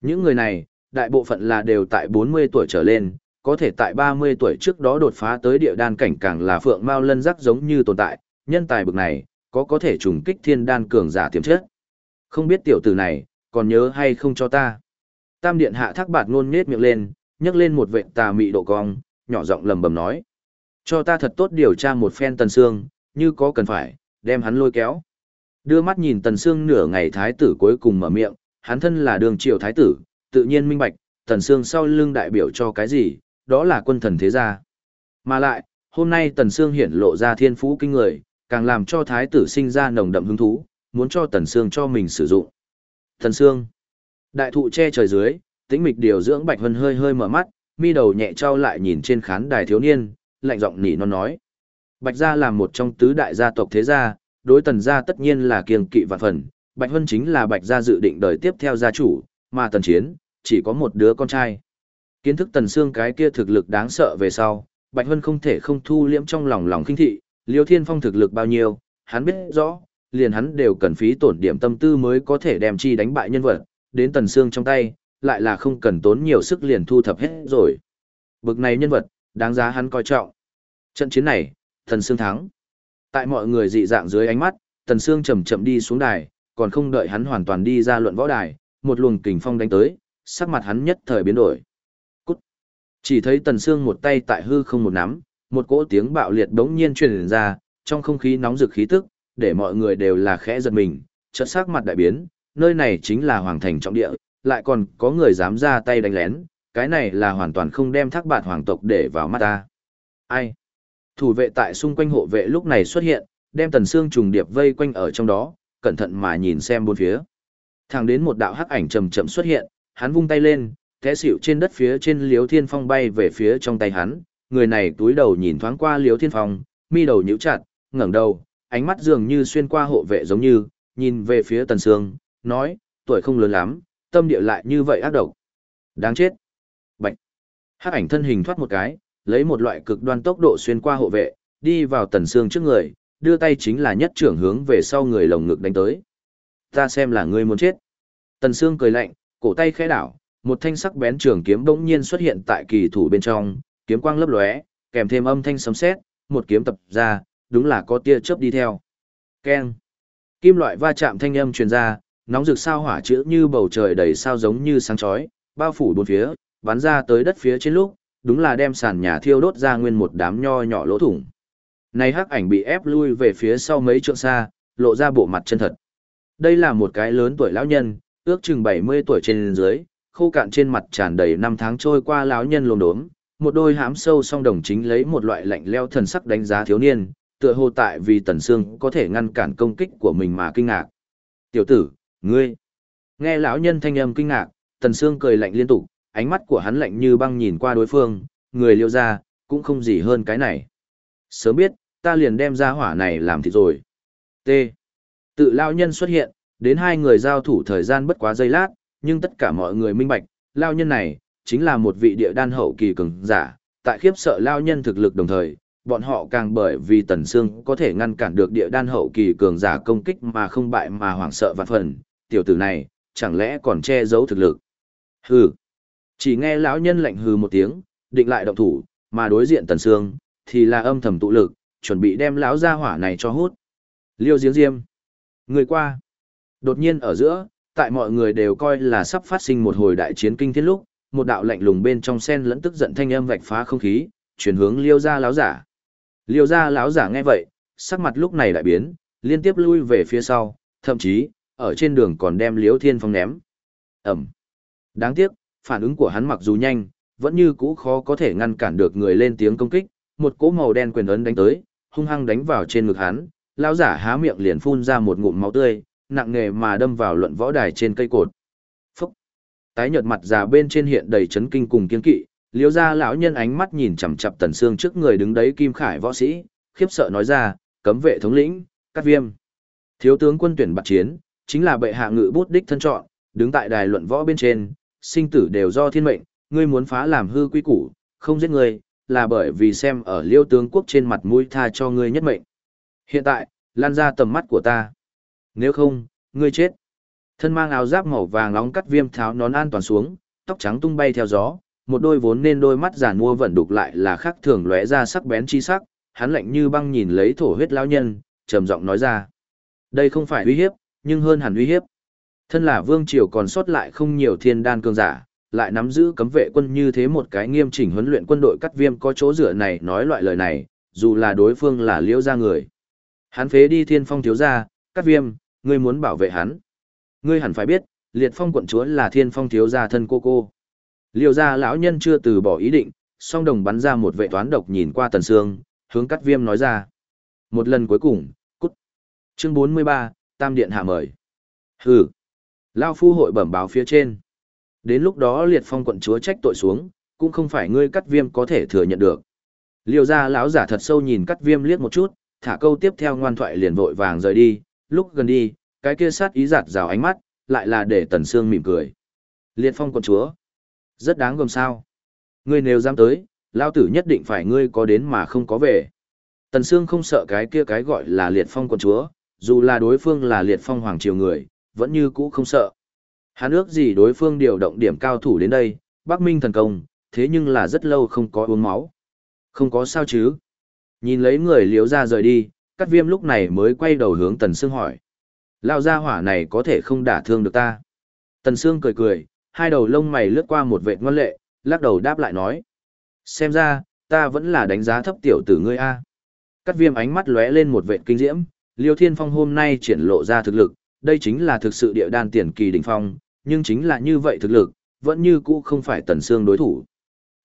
Những người này, đại bộ phận là đều tại 40 tuổi trở lên, có thể tại 30 tuổi trước đó đột phá tới địa đan cảnh càng là phượng mao lân rắc giống như tồn tại, nhân tài bực này, có có thể trùng kích thiên đan cường giả tiềm chất. Không biết tiểu tử này, còn nhớ hay không cho ta. Tam điện hạ thác bạt ngôn nết miệng lên, nhấc lên một vệ tà mị độ cong, nhỏ giọng lầm bầm nói. Cho ta thật tốt điều tra một phen tần xương, như có cần phải, đem hắn lôi kéo. Đưa mắt nhìn tần xương nửa ngày thái tử cuối cùng mở miệng, hắn thân là đường triều thái tử, tự nhiên minh bạch, tần xương sau lưng đại biểu cho cái gì, đó là quân thần thế gia. Mà lại, hôm nay tần xương hiển lộ ra thiên phú kinh người, càng làm cho thái tử sinh ra nồng đậm hứng thú, muốn cho tần xương cho mình sử dụng. Tần xương, đại thụ che trời dưới, tĩnh mịch điều dưỡng bạch hân hơi hơi mở mắt, mi đầu nhẹ trao lại nhìn trên khán đài thiếu niên, lạnh giọng nỉ non nói. Bạch gia là một trong tứ đại gia tộc thế gia, đối tần gia tất nhiên là kiêng kỵ vạn phần, bạch hân chính là bạch gia dự định đời tiếp theo gia chủ, mà tần chiến, chỉ có một đứa con trai. Kiến thức tần xương cái kia thực lực đáng sợ về sau, Bạch Hân không thể không thu liễm trong lòng lòng kinh thị, Liêu Thiên Phong thực lực bao nhiêu, hắn biết rõ, liền hắn đều cần phí tổn điểm tâm tư mới có thể đem chi đánh bại nhân vật, đến tần xương trong tay, lại là không cần tốn nhiều sức liền thu thập hết rồi. Bực này nhân vật, đáng giá hắn coi trọng. Trận chiến này, tần xương thắng. Tại mọi người dị dạng dưới ánh mắt, tần xương chậm chậm đi xuống đài, còn không đợi hắn hoàn toàn đi ra luận võ đài, một luồng kình phong đánh tới, sắc mặt hắn nhất thời biến đổi. Cút. Chỉ thấy Tần Sương một tay tại hư không một nắm, một cỗ tiếng bạo liệt đống nhiên truyền ra, trong không khí nóng rực khí tức, để mọi người đều là khẽ giật mình, chợt sắc mặt đại biến, nơi này chính là hoàng thành trọng địa, lại còn có người dám ra tay đánh lén, cái này là hoàn toàn không đem thác bạt hoàng tộc để vào mắt ta. Ai? Thủ vệ tại xung quanh hộ vệ lúc này xuất hiện, đem Tần xương trùng điệp vây quanh ở trong đó, cẩn thận mà nhìn xem bốn phía. Thẳng đến một đạo hắc ảnh chậm chậm xuất hiện, hắn vung tay lên, té xỉu trên đất phía trên Liếu Thiên Phong bay về phía trong tay hắn, người này túi đầu nhìn thoáng qua Liếu Thiên Phong, mi đầu nhíu chặt, ngẩng đầu, ánh mắt dường như xuyên qua hộ vệ giống như, nhìn về phía Tần Sương, nói, tuổi không lớn lắm, tâm địa lại như vậy ác độc. Đáng chết. Bạch. Hắc ảnh thân hình thoát một cái, lấy một loại cực đoan tốc độ xuyên qua hộ vệ, đi vào Tần Sương trước người, đưa tay chính là nhất trưởng hướng về sau người lồng ngực đánh tới. Ta xem là ngươi muốn chết. Tần Sương cười lạnh, cổ tay khẽ đảo, một thanh sắc bén trường kiếm bỗng nhiên xuất hiện tại kỳ thủ bên trong, kiếm quang lấp lóe, kèm thêm âm thanh sấm sét, một kiếm tập ra, đúng là có tia chớp đi theo. Keng. Kim loại va chạm thanh âm truyền ra, nóng rực sao hỏa chữ như bầu trời đầy sao giống như sáng chói, bao phủ bốn phía, bắn ra tới đất phía trên lúc, đúng là đem sàn nhà thiêu đốt ra nguyên một đám nho nhỏ lỗ thủng. Này hắc ảnh bị ép lui về phía sau mấy trượng xa, lộ ra bộ mặt chân thật. Đây là một cái lớn tuổi lão nhân, ước chừng 70 tuổi trên dưới, khô cạn trên mặt tràn đầy năm tháng trôi qua lão nhân lồm đốm, một đôi hám sâu song đồng chính lấy một loại lạnh leo thần sắc đánh giá thiếu niên, tựa hồ tại vì Tần Sương có thể ngăn cản công kích của mình mà kinh ngạc. "Tiểu tử, ngươi?" Nghe lão nhân thanh âm kinh ngạc, Tần Sương cười lạnh liên tục, ánh mắt của hắn lạnh như băng nhìn qua đối phương, người liêu ra, cũng không gì hơn cái này. Sớm biết, ta liền đem ra hỏa này làm thịt rồi. T. Tự lao nhân xuất hiện, đến hai người giao thủ thời gian bất quá giây lát, nhưng tất cả mọi người minh bạch, lao nhân này, chính là một vị địa đan hậu kỳ cường giả, tại khiếp sợ lao nhân thực lực đồng thời, bọn họ càng bởi vì tần xương có thể ngăn cản được địa đan hậu kỳ cường giả công kích mà không bại mà hoảng sợ vạn phần, tiểu tử này, chẳng lẽ còn che giấu thực lực. Hừ. Chỉ nghe lão nhân lạnh hừ một tiếng, định lại động thủ, mà đối diện tần xương, thì là âm thầm tụ lực, chuẩn bị đem lão gia hỏa này cho hút. Liêu Diễm diêm. Người qua. Đột nhiên ở giữa, tại mọi người đều coi là sắp phát sinh một hồi đại chiến kinh thiên lúc, một đạo lạnh lùng bên trong sen lẫn tức giận thanh âm vạch phá không khí, chuyển hướng liêu gia lão giả. Liêu gia lão giả nghe vậy, sắc mặt lúc này đại biến, liên tiếp lui về phía sau, thậm chí, ở trên đường còn đem liêu thiên phong ném. Ẩm. Đáng tiếc, phản ứng của hắn mặc dù nhanh, vẫn như cũ khó có thể ngăn cản được người lên tiếng công kích, một cỗ màu đen quyền ấn đánh tới, hung hăng đánh vào trên ngực hắn, lão giả há miệng liền phun ra một ngụm máu tươi, nặng nề mà đâm vào luận võ đài trên cây cột. Phúc! Tái nhợt mặt già bên trên hiện đầy chấn kinh cùng kiên kỵ, liêu ra lão nhân ánh mắt nhìn chằm chằm tần xương trước người đứng đấy kim khải võ sĩ, khiếp sợ nói ra, cấm vệ thống lĩnh, cắt viêm. Thiếu tướng quân tuyển bạc chiến, chính là bệ hạ ngự bút đích thân chọn, đứng tại đài luận võ bên trên, sinh tử đều do thiên mệnh, ngươi muốn phá làm hư quy củ, không giết ngươi, là bởi vì xem ở liêu tướng quốc trên mặt mũi tha cho ngươi nhất mệnh. Hiện tại, lan ra tầm mắt của ta. Nếu không, ngươi chết. Thân mang áo giáp màu vàng nóng cắt viêm tháo nón an toàn xuống, tóc trắng tung bay theo gió, một đôi vốn nên đôi mắt giàn mua vẫn đục lại là khác thường lóe ra sắc bén chi sắc, hắn lạnh như băng nhìn lấy thổ huyết lão nhân, trầm giọng nói ra. Đây không phải uy hiếp, nhưng hơn hẳn uy hiếp. Thân là vương triều còn sót lại không nhiều thiên đan cường giả, lại nắm giữ cấm vệ quân như thế một cái nghiêm chỉnh huấn luyện quân đội cắt viêm có chỗ dựa này nói loại lời này, dù là đối phương là liễu gia người. Hắn phế đi thiên phong thiếu gia, cắt viêm, ngươi muốn bảo vệ hắn. Ngươi hẳn phải biết, liệt phong quận chúa là thiên phong thiếu gia thân cô cô. Liêu gia lão nhân chưa từ bỏ ý định, song đồng bắn ra một vệ toán độc nhìn qua tần sương, hướng cắt viêm nói ra. Một lần cuối cùng, cút. Chương 43, Tam Điện hạ mời. Hừ. Lao phu hội bẩm báo phía trên. Đến lúc đó liệt phong quận chúa trách tội xuống, cũng không phải ngươi cắt viêm có thể thừa nhận được. Liêu gia lão giả thật sâu nhìn cắt viêm liếc một chút, thả câu tiếp theo ngoan thoại liền vội vàng rời đi, lúc gần đi, cái kia sát ý giạt rào ánh mắt, lại là để tần sương mỉm cười. Liệt phong quận chúa, rất đáng gồm sao. Ngươi nếu dám tới, lao tử nhất định phải ngươi có đến mà không có về. Tần Sương không sợ cái kia cái gọi là liệt phong quận chúa, dù là đối phương là liệt phong hoàng triều người, vẫn như cũ không sợ. Hắn ước gì đối phương điều động điểm cao thủ đến đây, Bắc Minh thần công, thế nhưng là rất lâu không có uống máu. Không có sao chứ. Nhìn lấy người liếu ra rời đi, cắt viêm lúc này mới quay đầu hướng Tần Sương hỏi. Lao ra hỏa này có thể không đả thương được ta. Tần Sương cười cười, hai đầu lông mày lướt qua một vệt ngoan lệ, lắc đầu đáp lại nói. Xem ra, ta vẫn là đánh giá thấp tiểu tử ngươi A. Cắt viêm ánh mắt lóe lên một vệt kinh diễm, Liêu Thiên Phong hôm nay triển lộ ra thực lực, đây chính là thực sự địa đan tiền kỳ đỉnh phong, nhưng chính là như vậy thực lực, vẫn như cũ không phải Tần Sương đối thủ.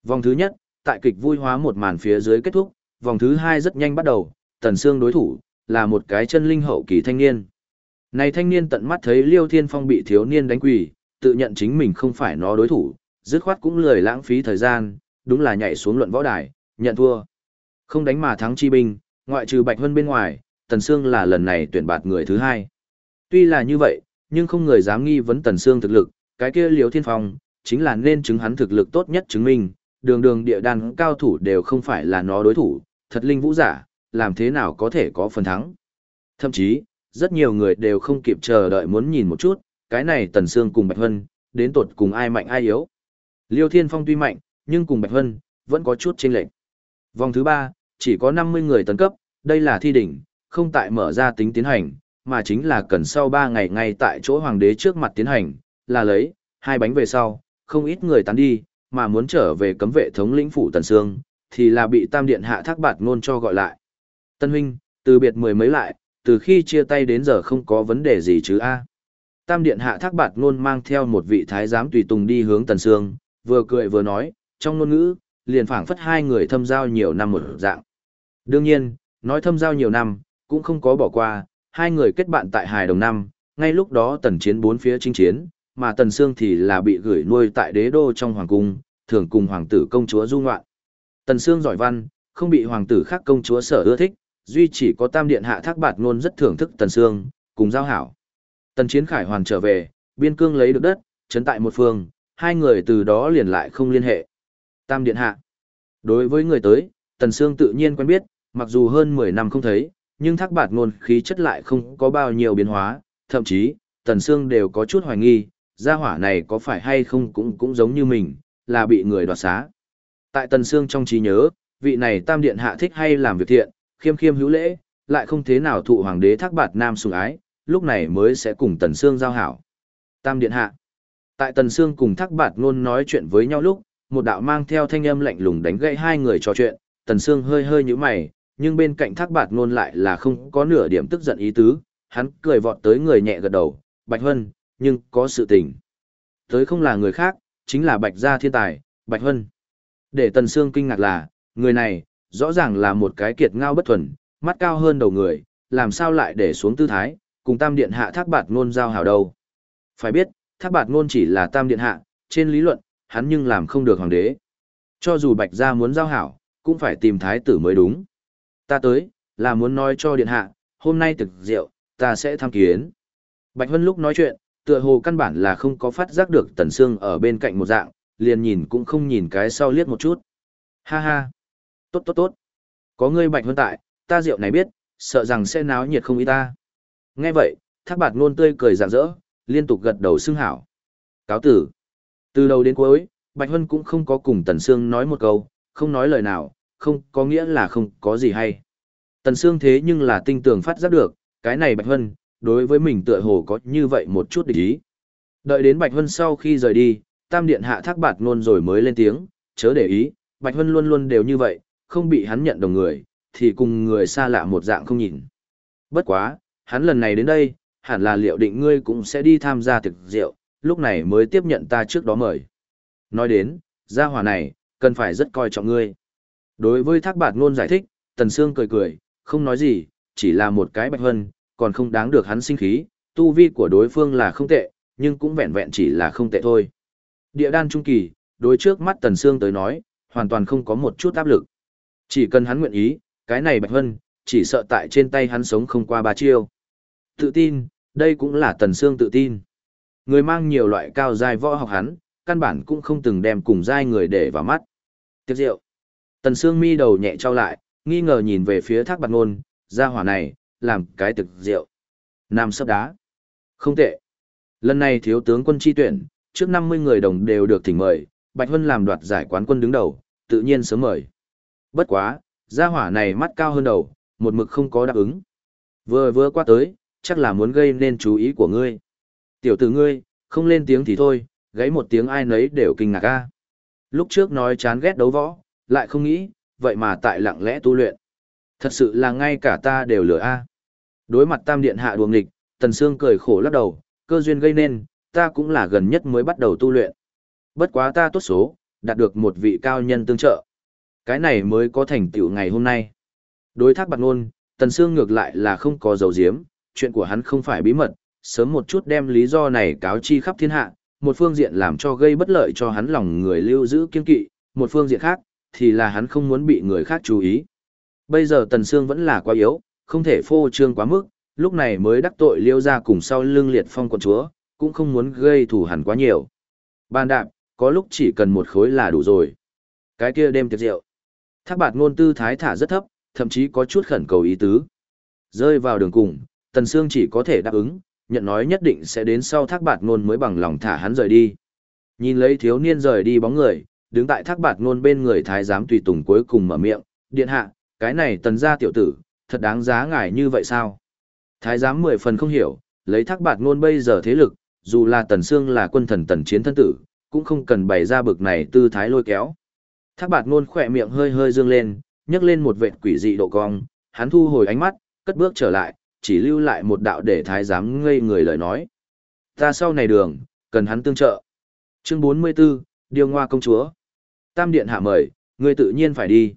Vòng thứ nhất, tại kịch vui hóa một màn phía dưới kết thúc, vòng thứ hai rất nhanh bắt đầu, Tần Sương đối thủ, là một cái chân linh hậu kỳ thanh niên. Này thanh niên tận mắt thấy Liêu Thiên Phong bị thiếu niên đánh quỳ, tự nhận chính mình không phải nó đối thủ, dứt khoát cũng lười lãng phí thời gian, đúng là nhảy xuống luận võ đài, nhận thua. Không đánh mà thắng chi binh, ngoại trừ Bạch Hân bên ngoài, Tần Sương là lần này tuyển bạt người thứ hai. Tuy là như vậy, nhưng không người dám nghi vấn Tần Sương thực lực, cái kia Liêu Thiên Phong, chính là nên chứng hắn thực lực tốt nhất chứng minh, đường đường địa đàn cao thủ đều không phải là nó đối thủ, thật linh vũ giả, làm thế nào có thể có phần thắng. Thậm chí, rất nhiều người đều không kịp chờ đợi muốn nhìn một chút, cái này Tần Sương cùng Bạch Hân, đến tột cùng ai mạnh ai yếu. Liêu Thiên Phong tuy mạnh, nhưng cùng Bạch Hân, vẫn có chút chênh lệch. Vòng thứ ba chỉ có 50 người tấn cấp, đây là thi đỉnh, không tại mở ra tính tiến hành, mà chính là cần sau 3 ngày ngay tại chỗ hoàng đế trước mặt tiến hành, là lấy, hai bánh về sau, không ít người tán đi, mà muốn trở về cấm vệ thống lĩnh phủ Tần Sương, thì là bị Tam Điện hạ thác bạt ngôn cho gọi lại. Tân huynh, từ biệt mười mấy lại, từ khi chia tay đến giờ không có vấn đề gì chứ a. Tam Điện hạ thác bạt ngôn mang theo một vị thái giám tùy tùng đi hướng Tần Sương, vừa cười vừa nói, trong ngôn ngữ, liền phảng phất hai người thâm giao nhiều năm một dạng. Đương nhiên, nói thâm giao nhiều năm, cũng không có bỏ qua, hai người kết bạn tại hài đồng năm, ngay lúc đó tần chiến bốn phía chinh chiến, mà tần sương thì là bị gửi nuôi tại đế đô trong hoàng cung, thường cùng hoàng tử công chúa du ngoạn. Tần sương giỏi văn, không bị hoàng tử khác công chúa sở ưa thích, duy chỉ có tam điện hạ thác bạt ngôn rất thưởng thức tần sương, cùng giao hảo. Tần chiến khải hoàn trở về, biên cương lấy được đất, chấn tại một phương, hai người từ đó liền lại không liên hệ. Tam điện hạ. Đối với người tới, tần sương tự nhiên quen biết, mặc dù hơn 10 năm không thấy, nhưng thác bạt ngôn khí chất lại không có bao nhiêu biến hóa, thậm chí, tần sương đều có chút hoài nghi, gia hỏa này có phải hay không cũng cũng giống như mình, là bị người đoạt xá. Tại tần sương trong trí nhớ, vị này tam điện hạ thích hay làm việc thiện, khiêm khiêm hữu lễ, lại không thế nào thụ hoàng đế thác bạt nam sủng ái, lúc này mới sẽ cùng tần sương giao hảo. Tam điện hạ. Tại tần sương cùng thác bạt ngôn nói chuyện với nhau lúc, một đạo mang theo thanh âm lạnh lùng đánh gãy hai người trò chuyện, tần sương hơi hơi nhũ mày, nhưng bên cạnh thác bạt ngôn lại là không có nửa điểm tức giận ý tứ, hắn cười vọt tới người nhẹ gật đầu, Bạch Hân, nhưng có sự tình. Tới không là người khác, chính là Bạch gia thiên tài, Bạch Hân. Để Tần Sương kinh ngạc là, người này, rõ ràng là một cái kiệt ngao bất thuần, mắt cao hơn đầu người, làm sao lại để xuống tư thái, cùng tam điện hạ thác bạt ngôn giao hảo đâu. Phải biết, thác bạt ngôn chỉ là tam điện hạ, trên lý luận, hắn nhưng làm không được hoàng đế. Cho dù Bạch gia muốn giao hảo, cũng phải tìm thái tử mới đúng. Ta tới, là muốn nói cho điện hạ, hôm nay thực rượu, ta sẽ tham kiến. Bạch Hân lúc nói chuyện, tựa hồ căn bản là không có phát giác được Tần Sương ở bên cạnh một dạng, liền nhìn cũng không nhìn cái sau liếc một chút. Ha ha, tốt tốt tốt. Có ngươi Bạch hơn tại, ta rượu này biết, sợ rằng sẽ náo nhiệt không ý ta. Nghe vậy, thác bạt nôn tươi cười rạng rỡ, liên tục gật đầu xưng hảo. Cáo tử. Từ đầu đến cuối, Bạch Hân cũng không có cùng Tần Sương nói một câu, không nói lời nào, không có nghĩa là không có gì hay. Tần Sương thế nhưng là tinh tường phát giác được, cái này Bạch Hân, đối với mình tựa hồ có như vậy một chút địch ý. Đợi đến Bạch Hân sau khi rời đi, Tam Điện hạ thác bạt ngôn rồi mới lên tiếng, chớ để ý, Bạch Hân luôn luôn đều như vậy, không bị hắn nhận đồng người, thì cùng người xa lạ một dạng không nhìn. Bất quá, hắn lần này đến đây, hẳn là liệu định ngươi cũng sẽ đi tham gia thực rượu, lúc này mới tiếp nhận ta trước đó mời. Nói đến, gia hỏa này, cần phải rất coi trọng ngươi. Đối với thác bạt ngôn giải thích, Tần Sương cười cười, không nói gì, chỉ là một cái bạch hân, còn không đáng được hắn sinh khí, tu vi của đối phương là không tệ, nhưng cũng vẹn vẹn chỉ là không tệ thôi. Địa đan trung kỳ, đối trước mắt Tần Sương tới nói, hoàn toàn không có một chút áp lực. Chỉ cần hắn nguyện ý, cái này bạch vân chỉ sợ tại trên tay hắn sống không qua ba chiêu. Tự tin, đây cũng là Tần Sương tự tin. Người mang nhiều loại cao giai võ học hắn, căn bản cũng không từng đem cùng giai người để vào mắt. Tiếp rượu. Tần Sương mi đầu nhẹ trao lại, nghi ngờ nhìn về phía thác bạc ngôn, ra hỏa này, làm cái thực rượu. Nam sấp đá. Không tệ. Lần này thiếu tướng quân chi tuyển, trước 50 người đồng đều được thỉnh mời, Bạch Hân làm đoạt giải quán quân đứng đầu, tự nhiên sớm mời. Bất quá, gia hỏa này mắt cao hơn đầu, một mực không có đáp ứng. Vừa vừa qua tới, chắc là muốn gây nên chú ý của ngươi. Tiểu tử ngươi, không lên tiếng thì thôi, gáy một tiếng ai nấy đều kinh ngạc a. Lúc trước nói chán ghét đấu võ, lại không nghĩ, vậy mà tại lặng lẽ tu luyện. Thật sự là ngay cả ta đều lừa a. Đối mặt tam điện hạ đuồng nghịch, Tần Sương cười khổ lắc đầu, cơ duyên gây nên, ta cũng là gần nhất mới bắt đầu tu luyện. Bất quá ta tốt số, đạt được một vị cao nhân tương trợ. Cái này mới có thành tựu ngày hôm nay. Đối thác bạc nôn, Tần Sương ngược lại là không có dấu diếm, chuyện của hắn không phải bí mật, sớm một chút đem lý do này cáo chi khắp thiên hạ, một phương diện làm cho gây bất lợi cho hắn lòng người lưu giữ kiên kỵ, một phương diện khác, thì là hắn không muốn bị người khác chú ý. Bây giờ Tần Sương vẫn là quá yếu, không thể phô trương quá mức, lúc này mới đắc tội liêu ra cùng sau lưng liệt phong quận chúa, cũng không muốn gây thủ hẳn quá nhiều. Ban đạp, có lúc chỉ cần một khối là đủ rồi. Cái kia đêm tiệc rượu. Thác bạt ngôn tư thái thả rất thấp, thậm chí có chút khẩn cầu ý tứ. Rơi vào đường cùng, Tần Sương chỉ có thể đáp ứng, nhận nói nhất định sẽ đến sau thác bạt ngôn mới bằng lòng thả hắn rời đi. Nhìn lấy thiếu niên rời đi bóng người, đứng tại thác bạt ngôn bên người thái giám tùy tùng cuối cùng mở miệng, điện hạ, cái này tần gia tiểu tử, thật đáng giá ngài như vậy sao? Thái giám mười phần không hiểu, lấy thác bạt ngôn bây giờ thế lực, dù là tần sương là quân thần tần chiến thân tử, cũng không cần bày ra bực này tư thái lôi kéo. Thác bạt ngôn khỏe miệng hơi hơi dương lên, nhấc lên một vệt quỷ dị độ cong, hắn thu hồi ánh mắt, cất bước trở lại, chỉ lưu lại một đạo để thái giám ngây người lời nói. Ta sau này đường, cần hắn tương trợ. Chương 44, Điều Ngoa Công Chúa. Tam Điện hạ mời, ngươi tự nhiên phải đi.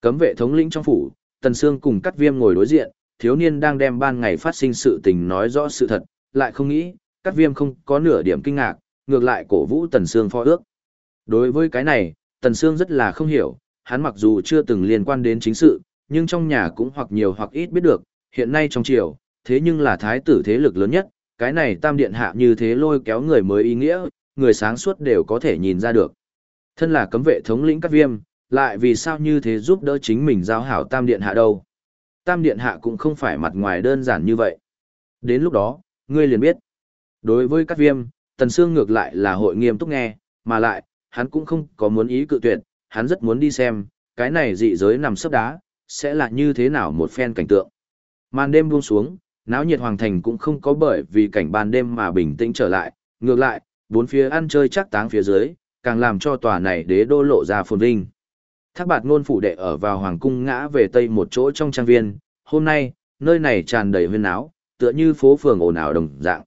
Cấm vệ thống lĩnh trong phủ, Tần Sương cùng Cát Viêm ngồi đối diện, thiếu niên đang đem ban ngày phát sinh sự tình nói rõ sự thật, lại không nghĩ, Cát Viêm không có nửa điểm kinh ngạc, ngược lại cổ vũ Tần Sương phó ước. Đối với cái này, Tần Sương rất là không hiểu, hắn mặc dù chưa từng liên quan đến chính sự, nhưng trong nhà cũng hoặc nhiều hoặc ít biết được, hiện nay trong triều, thế nhưng là thái tử thế lực lớn nhất, cái này tam điện hạ như thế lôi kéo người mới ý nghĩa, người sáng suốt đều có thể nhìn ra được. Thân là cấm vệ thống lĩnh các viêm, lại vì sao như thế giúp đỡ chính mình giao hảo tam điện hạ đâu. Tam điện hạ cũng không phải mặt ngoài đơn giản như vậy. Đến lúc đó, ngươi liền biết. Đối với các viêm, Tần Sương ngược lại là hội nghiêm túc nghe, mà lại, hắn cũng không có muốn ý cự tuyệt, hắn rất muốn đi xem, cái này dị giới nằm sấp đá, sẽ là như thế nào một phen cảnh tượng. Màn đêm buông xuống, náo nhiệt hoàng thành cũng không có bởi vì cảnh ban đêm mà bình tĩnh trở lại, ngược lại, bốn phía ăn chơi chắc táng phía dưới, càng làm cho tòa này đế đô lộ ra phồn vinh. Thác bạt ngôn phủ đệ ở vào hoàng cung ngã về tây một chỗ trong trang viên, hôm nay, nơi này tràn đầy huyên áo, tựa như phố phường ồn ào đồng dạng.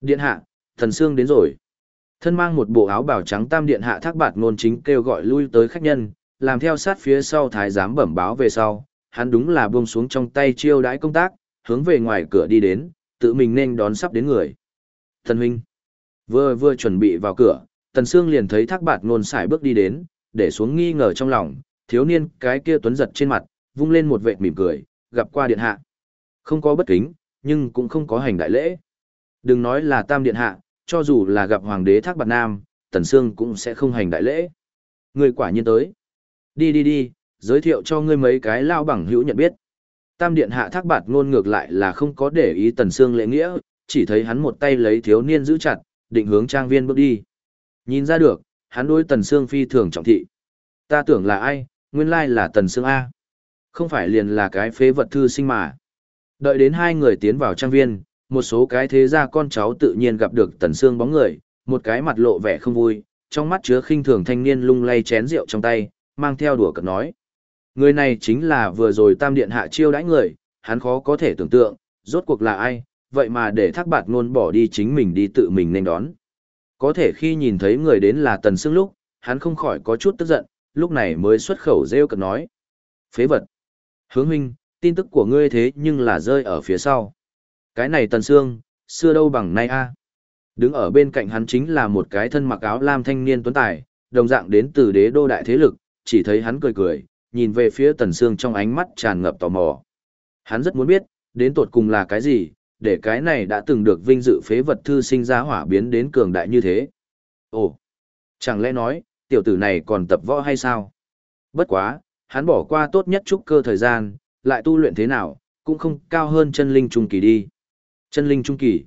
Điện hạ, thần xương đến rồi. Thân mang một bộ áo bào trắng tam điện hạ thác bạt ngôn chính kêu gọi lui tới khách nhân, làm theo sát phía sau thái giám bẩm báo về sau, hắn đúng là buông xuống trong tay chiêu đãi công tác, hướng về ngoài cửa đi đến, tự mình nên đón sắp đến người. Thần huynh, vừa vừa chuẩn bị vào cửa, tần sương liền thấy thác bạt ngôn xài bước đi đến, để xuống nghi ngờ trong lòng, thiếu niên cái kia tuấn giật trên mặt, vung lên một vệt mỉm cười, gặp qua điện hạ. Không có bất kính, nhưng cũng không có hành đại lễ. Đừng nói là tam điện hạ, cho dù là gặp hoàng đế thác bạt nam, tần sương cũng sẽ không hành đại lễ. Người quả nhiên tới. Đi đi đi, giới thiệu cho ngươi mấy cái lao bằng hữu nhận biết. Tam điện hạ thác bạt ngôn ngược lại là không có để ý tần sương lễ nghĩa, chỉ thấy hắn một tay lấy thiếu niên giữ chặt, định hướng trang viên bước đi. Nhìn ra được, hắn đối tần sương phi thường trọng thị. Ta tưởng là ai, nguyên lai là tần sương A. Không phải liền là cái phế vật thư sinh mà. Đợi đến hai người tiến vào trang viên, một số cái thế gia con cháu tự nhiên gặp được tần sương bóng người, một cái mặt lộ vẻ không vui, trong mắt chứa khinh thường thanh niên lung lay chén rượu trong tay, mang theo đùa cợt nói. Người này chính là vừa rồi tam điện hạ chiêu đãi người, hắn khó có thể tưởng tượng, rốt cuộc là ai, vậy mà để thác bạt ngôn bỏ đi chính mình đi tự mình nên đón. Có thể khi nhìn thấy người đến là tần xương lúc, hắn không khỏi có chút tức giận, lúc này mới xuất khẩu rêu cợt nói. Phế vật. Hướng huynh, tin tức của ngươi thế nhưng là rơi ở phía sau. Cái này tần xương, xưa đâu bằng nay a. Đứng ở bên cạnh hắn chính là một cái thân mặc áo lam thanh niên tuấn tài, đồng dạng đến từ đế đô đại thế lực, chỉ thấy hắn cười cười, nhìn về phía tần xương trong ánh mắt tràn ngập tò mò. Hắn rất muốn biết, đến tột cùng là cái gì, để cái này đã từng được vinh dự phế vật thư sinh ra hỏa biến đến cường đại như thế. Ồ, chẳng lẽ nói, tiểu tử này còn tập võ hay sao? Bất quá, hắn bỏ qua tốt nhất chút cơ thời gian, lại tu luyện thế nào, cũng không cao hơn chân linh trung kỳ đi. Chân linh trung kỳ.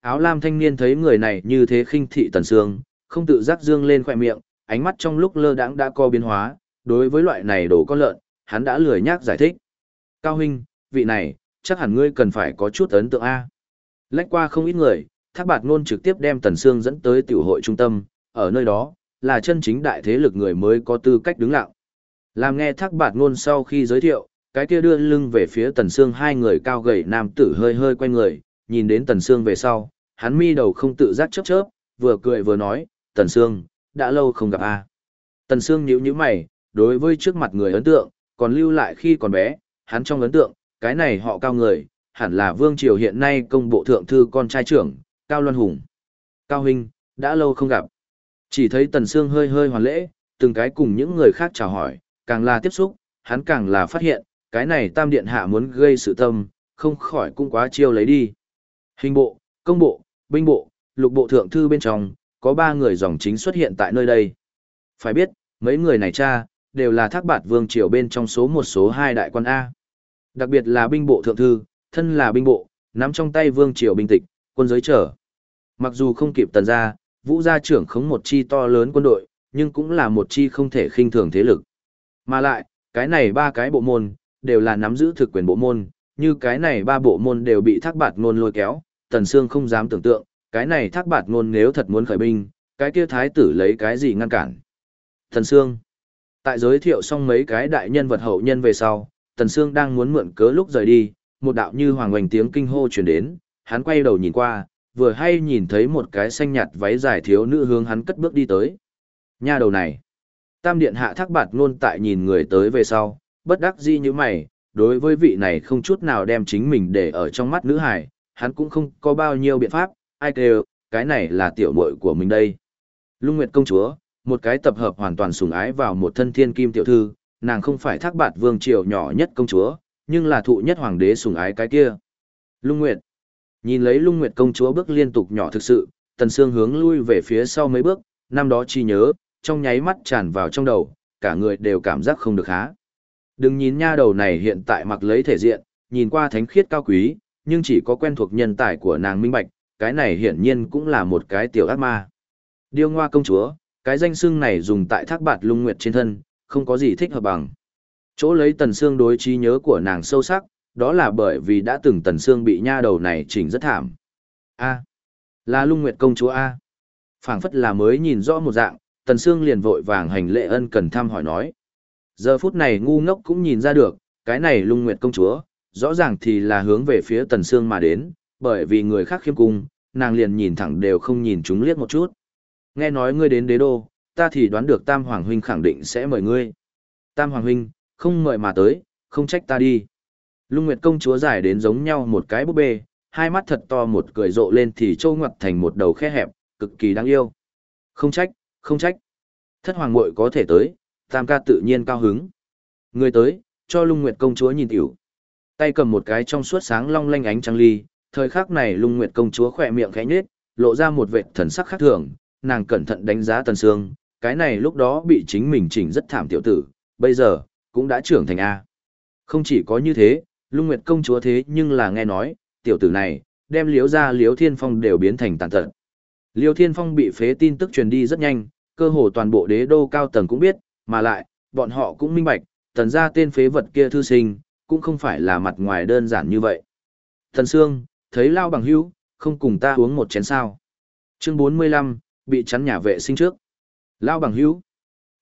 Áo lam thanh niên thấy người này như thế khinh thị tần sương, không tự giác dương lên khỏe miệng, ánh mắt trong lúc lơ đãng đã co biến hóa, đối với loại này đồ con lợn, hắn đã lười nhác giải thích. Cao huynh, vị này, chắc hẳn ngươi cần phải có chút ấn tượng A. Lách qua không ít người, thác bạt ngôn trực tiếp đem Tần Sương dẫn tới tiểu hội trung tâm, ở nơi đó, là chân chính đại thế lực người mới có tư cách đứng lặng. Làm nghe thác bạt ngôn sau khi giới thiệu, cái kia đưa lưng về phía Tần Sương hai người cao gầy nam tử hơi hơi quay người, nhìn đến Tần Sương về sau, hắn mi đầu không tự giác chớp chớp, vừa cười vừa nói, Tần Sương, đã lâu không gặp a. Tần Sương nhíu nhíu mày, đối với trước mặt người ấn tượng, còn lưu lại khi còn bé, hắn trong ấn tượng, cái này họ cao người, hẳn là Vương Triều hiện nay công bộ thượng thư con trai trưởng, Cao Loan Hùng. Cao Huynh, đã lâu không gặp. Chỉ thấy Tần Sương hơi hơi hoàn lễ, từng cái cùng những người khác chào hỏi, càng là tiếp xúc, hắn càng là phát hiện, cái này tam điện hạ muốn gây sự tâm, không khỏi cũng quá chiêu lấy đi. Hình bộ, công bộ, binh bộ, lục bộ thượng thư bên trong, có ba người dòng chính xuất hiện tại nơi đây. Phải biết, mấy người này cha, đều là thác bạt vương triều bên trong số một số hai đại quan A. Đặc biệt là binh bộ thượng thư, thân là binh bộ, nắm trong tay vương triều binh tịch, quân giới trở. Mặc dù không kịp tần gia, vũ gia trưởng khống một chi to lớn quân đội, nhưng cũng là một chi không thể khinh thường thế lực. Mà lại, cái này ba cái bộ môn, đều là nắm giữ thực quyền bộ môn, như cái này ba bộ môn đều bị thác bạt ngôn lôi kéo, tần sương không dám tưởng tượng, cái này thác bạt ngôn nếu thật muốn khởi binh, cái kia thái tử lấy cái gì ngăn cản. Tần sương, tại giới thiệu xong mấy cái đại nhân vật hậu nhân về sau, tần sương đang muốn mượn cớ lúc rời đi, một đạo như hoàng hoành tiếng kinh hô truyền đến, hắn quay đầu nhìn qua, vừa hay nhìn thấy một cái xanh nhạt váy dài thiếu nữ hướng hắn cất bước đi tới. Nha đầu này, tam điện hạ thác bạt ngôn tại nhìn người tới về sau, bất đắc dĩ như mày, đối với vị này không chút nào đem chính mình để ở trong mắt nữ hải, hắn cũng không có bao nhiêu biện pháp, ai kêu, cái này là tiểu muội của mình đây. Lung Nguyệt công chúa, một cái tập hợp hoàn toàn sủng ái vào một thân thiên kim tiểu thư, nàng không phải thác bạt vương triều nhỏ nhất công chúa, nhưng là thụ nhất hoàng đế sủng ái cái kia. Lung Nguyệt. Nhìn lấy Lung Nguyệt công chúa bước liên tục nhỏ thực sự, Tần Sương hướng lui về phía sau mấy bước, năm đó chi nhớ, trong nháy mắt tràn vào trong đầu, cả người đều cảm giác không được há. Đừng nhìn nha đầu này hiện tại mặc lấy thể diện, nhìn qua thánh khiết cao quý, nhưng chỉ có quen thuộc nhân tài của nàng minh bạch, cái này hiển nhiên cũng là một cái tiểu ác ma. Điêu ngoa công chúa, cái danh xưng này dùng tại thác bạt lung nguyệt trên thân, không có gì thích hợp bằng. Chỗ lấy tần xương đối trí nhớ của nàng sâu sắc, đó là bởi vì đã từng tần xương bị nha đầu này chỉnh rất thảm. A. là lung nguyệt công chúa A. phảng phất là mới nhìn rõ một dạng, tần xương liền vội vàng hành lễ ân cần thăm hỏi nói. Giờ phút này ngu ngốc cũng nhìn ra được, cái này lung nguyệt công chúa, rõ ràng thì là hướng về phía tần sương mà đến, bởi vì người khác khiêm cung, nàng liền nhìn thẳng đều không nhìn chúng liếc một chút. Nghe nói ngươi đến đế đô, ta thì đoán được Tam Hoàng Huynh khẳng định sẽ mời ngươi. Tam Hoàng Huynh, không mời mà tới, không trách ta đi. Lung Nguyệt công chúa giải đến giống nhau một cái búp bê, hai mắt thật to một cười rộ lên thì trâu ngoặt thành một đầu khe hẹp, cực kỳ đáng yêu. Không trách, không trách. Thất Hoàng muội có thể tới, Tam ca tự nhiên cao hứng. Người tới, cho Lung Nguyệt công chúa nhìn tiểu. Tay cầm một cái trong suốt sáng long lanh ánh trăng ly, thời khắc này Lung Nguyệt công chúa khỏe miệng khẽ nhếch, lộ ra một vệt thần sắc khác thường, nàng cẩn thận đánh giá Tần Sương, cái này lúc đó bị chính mình chỉnh rất thảm tiểu tử, bây giờ cũng đã trưởng thành a. Không chỉ có như thế, Lung Nguyệt công chúa thế nhưng là nghe nói, tiểu tử này đem liếu gia liếu Thiên Phong đều biến thành tàn tật. Liêu Thiên Phong bị phế tin tức truyền đi rất nhanh, cơ hồ toàn bộ đế đô cao tầng cũng biết, mà lại, bọn họ cũng minh bạch, tần gia tên phế vật kia thư sinh, cũng không phải là mặt ngoài đơn giản như vậy. Thần Sương, thấy Lao bằng hữu, không cùng ta uống một chén sao. Chương 45, bị chắn nhà vệ sinh trước. Lao bằng hữu.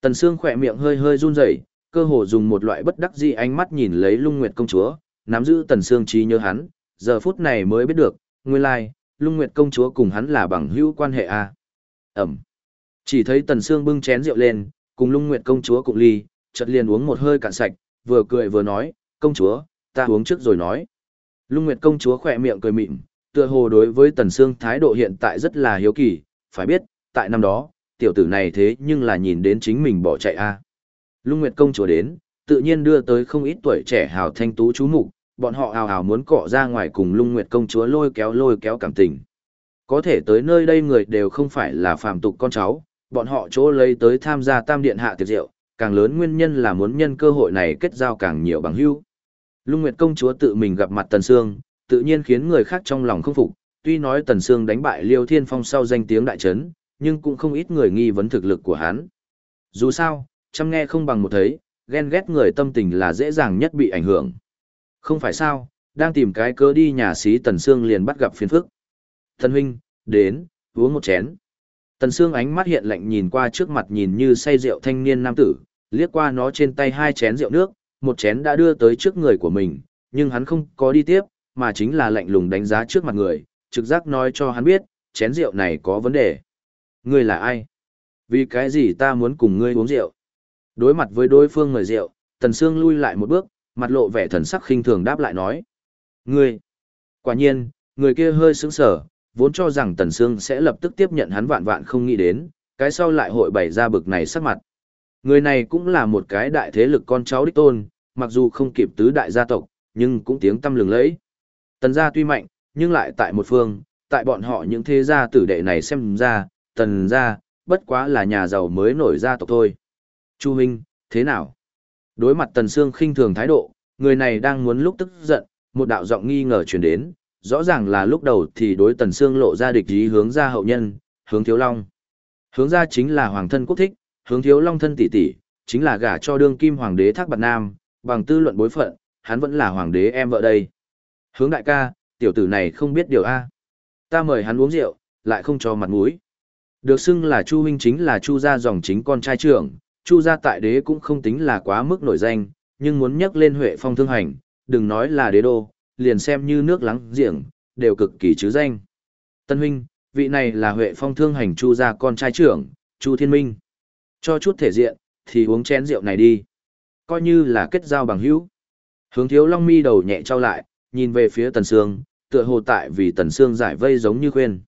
Tần Sương khỏe miệng hơi hơi run rẩy, cơ hồ dùng một loại bất đắc dĩ ánh mắt nhìn lấy Lung Nguyệt công chúa, nắm giữ Tần Sương trí nhớ hắn, giờ phút này mới biết được, nguyên lai, like, Lung Nguyệt công chúa cùng hắn là bằng hữu quan hệ a. À. Ẩm. Chỉ thấy Tần Sương bưng chén rượu lên, cùng Lung Nguyệt công chúa cụng ly, chợt liền uống một hơi cạn sạch, vừa cười vừa nói, công chúa, ta uống trước rồi nói. Lung Nguyệt công chúa khỏe miệng cười mịn, tựa hồ đối với Tần Sương thái độ hiện tại rất là hiếu kỳ, phải biết, tại năm đó, tiểu tử này thế nhưng là nhìn đến chính mình bỏ chạy a. Lung Nguyệt công chúa đến, tự nhiên đưa tới không ít tuổi trẻ hào thanh tú chú mục, bọn họ hào hào muốn cọ ra ngoài cùng Lung Nguyệt công chúa lôi kéo lôi kéo cảm tình. Có thể tới nơi đây người đều không phải là phàm tục con cháu, bọn họ chỗ lấy tới tham gia tam điện hạ tiệc rượu, càng lớn nguyên nhân là muốn nhân cơ hội này kết giao càng nhiều bằng hữu. Lung Nguyệt công chúa tự mình gặp mặt Tần Sương, tự nhiên khiến người khác trong lòng không phục, tuy nói Tần Sương đánh bại Liêu Thiên Phong sau danh tiếng đại chấn, nhưng cũng không ít người nghi vấn thực lực của hắn. Dù sao, chăm nghe không bằng một thấy, ghen ghét người tâm tình là dễ dàng nhất bị ảnh hưởng. Không phải sao, đang tìm cái cớ đi nhà xí Tần Sương liền bắt gặp phiền phức. Thần huynh, đến, uống một chén. Tần Sương ánh mắt hiện lạnh nhìn qua trước mặt nhìn như say rượu thanh niên nam tử, liếc qua nó trên tay hai chén rượu nước, một chén đã đưa tới trước người của mình, nhưng hắn không có đi tiếp, mà chính là lạnh lùng đánh giá trước mặt người, trực giác nói cho hắn biết, chén rượu này có vấn đề. Ngươi là ai? Vì cái gì ta muốn cùng ngươi uống rượu? Đối mặt với đối phương người rượu, Tần Sương lui lại một bước, mặt lộ vẻ thần sắc khinh thường đáp lại nói. Ngươi, Quả nhiên, người kia hơi sững sờ, vốn cho rằng Tần Sương sẽ lập tức tiếp nhận hắn vạn vạn không nghĩ đến, cái sau lại hội bày ra bực này sắc mặt. Người này cũng là một cái đại thế lực con cháu đích tôn, mặc dù không kịp tứ đại gia tộc, nhưng cũng tiếng tâm lừng lẫy. Tần gia tuy mạnh, nhưng lại tại một phương, tại bọn họ những thế gia tử đệ này xem ra, tần gia, bất quá là nhà giàu mới nổi gia tộc thôi. Chu Minh, thế nào? Đối mặt Tần Sương khinh thường thái độ, người này đang muốn lúc tức giận, một đạo giọng nghi ngờ truyền đến, rõ ràng là lúc đầu thì đối Tần Sương lộ ra địch ý hướng ra hậu nhân, hướng Thiếu Long. Hướng ra chính là hoàng thân quốc thích, hướng Thiếu Long thân tỷ tỷ, chính là gả cho đương kim hoàng đế Thác Bạt Nam, bằng tư luận bối phận, hắn vẫn là hoàng đế em vợ đây. Hướng đại ca, tiểu tử này không biết điều A. Ta mời hắn uống rượu, lại không cho mặt mũi. Được xưng là Chu huynh chính là Chu gia dòng chính con trai trưởng, Chu gia tại đế cũng không tính là quá mức nổi danh, nhưng muốn nhắc lên Huệ Phong thương hành, đừng nói là đế đô, liền xem như nước lắng giềng, đều cực kỳ chứ danh. Tân huynh, vị này là Huệ Phong thương hành Chu gia con trai trưởng, Chu Thiên Minh. Cho chút thể diện, thì uống chén rượu này đi. Coi như là kết giao bằng hữu. Hướng thiếu long mi đầu nhẹ trao lại, nhìn về phía Tần Sương, tựa hồ tại vì Tần Sương giải vây giống như khuyên.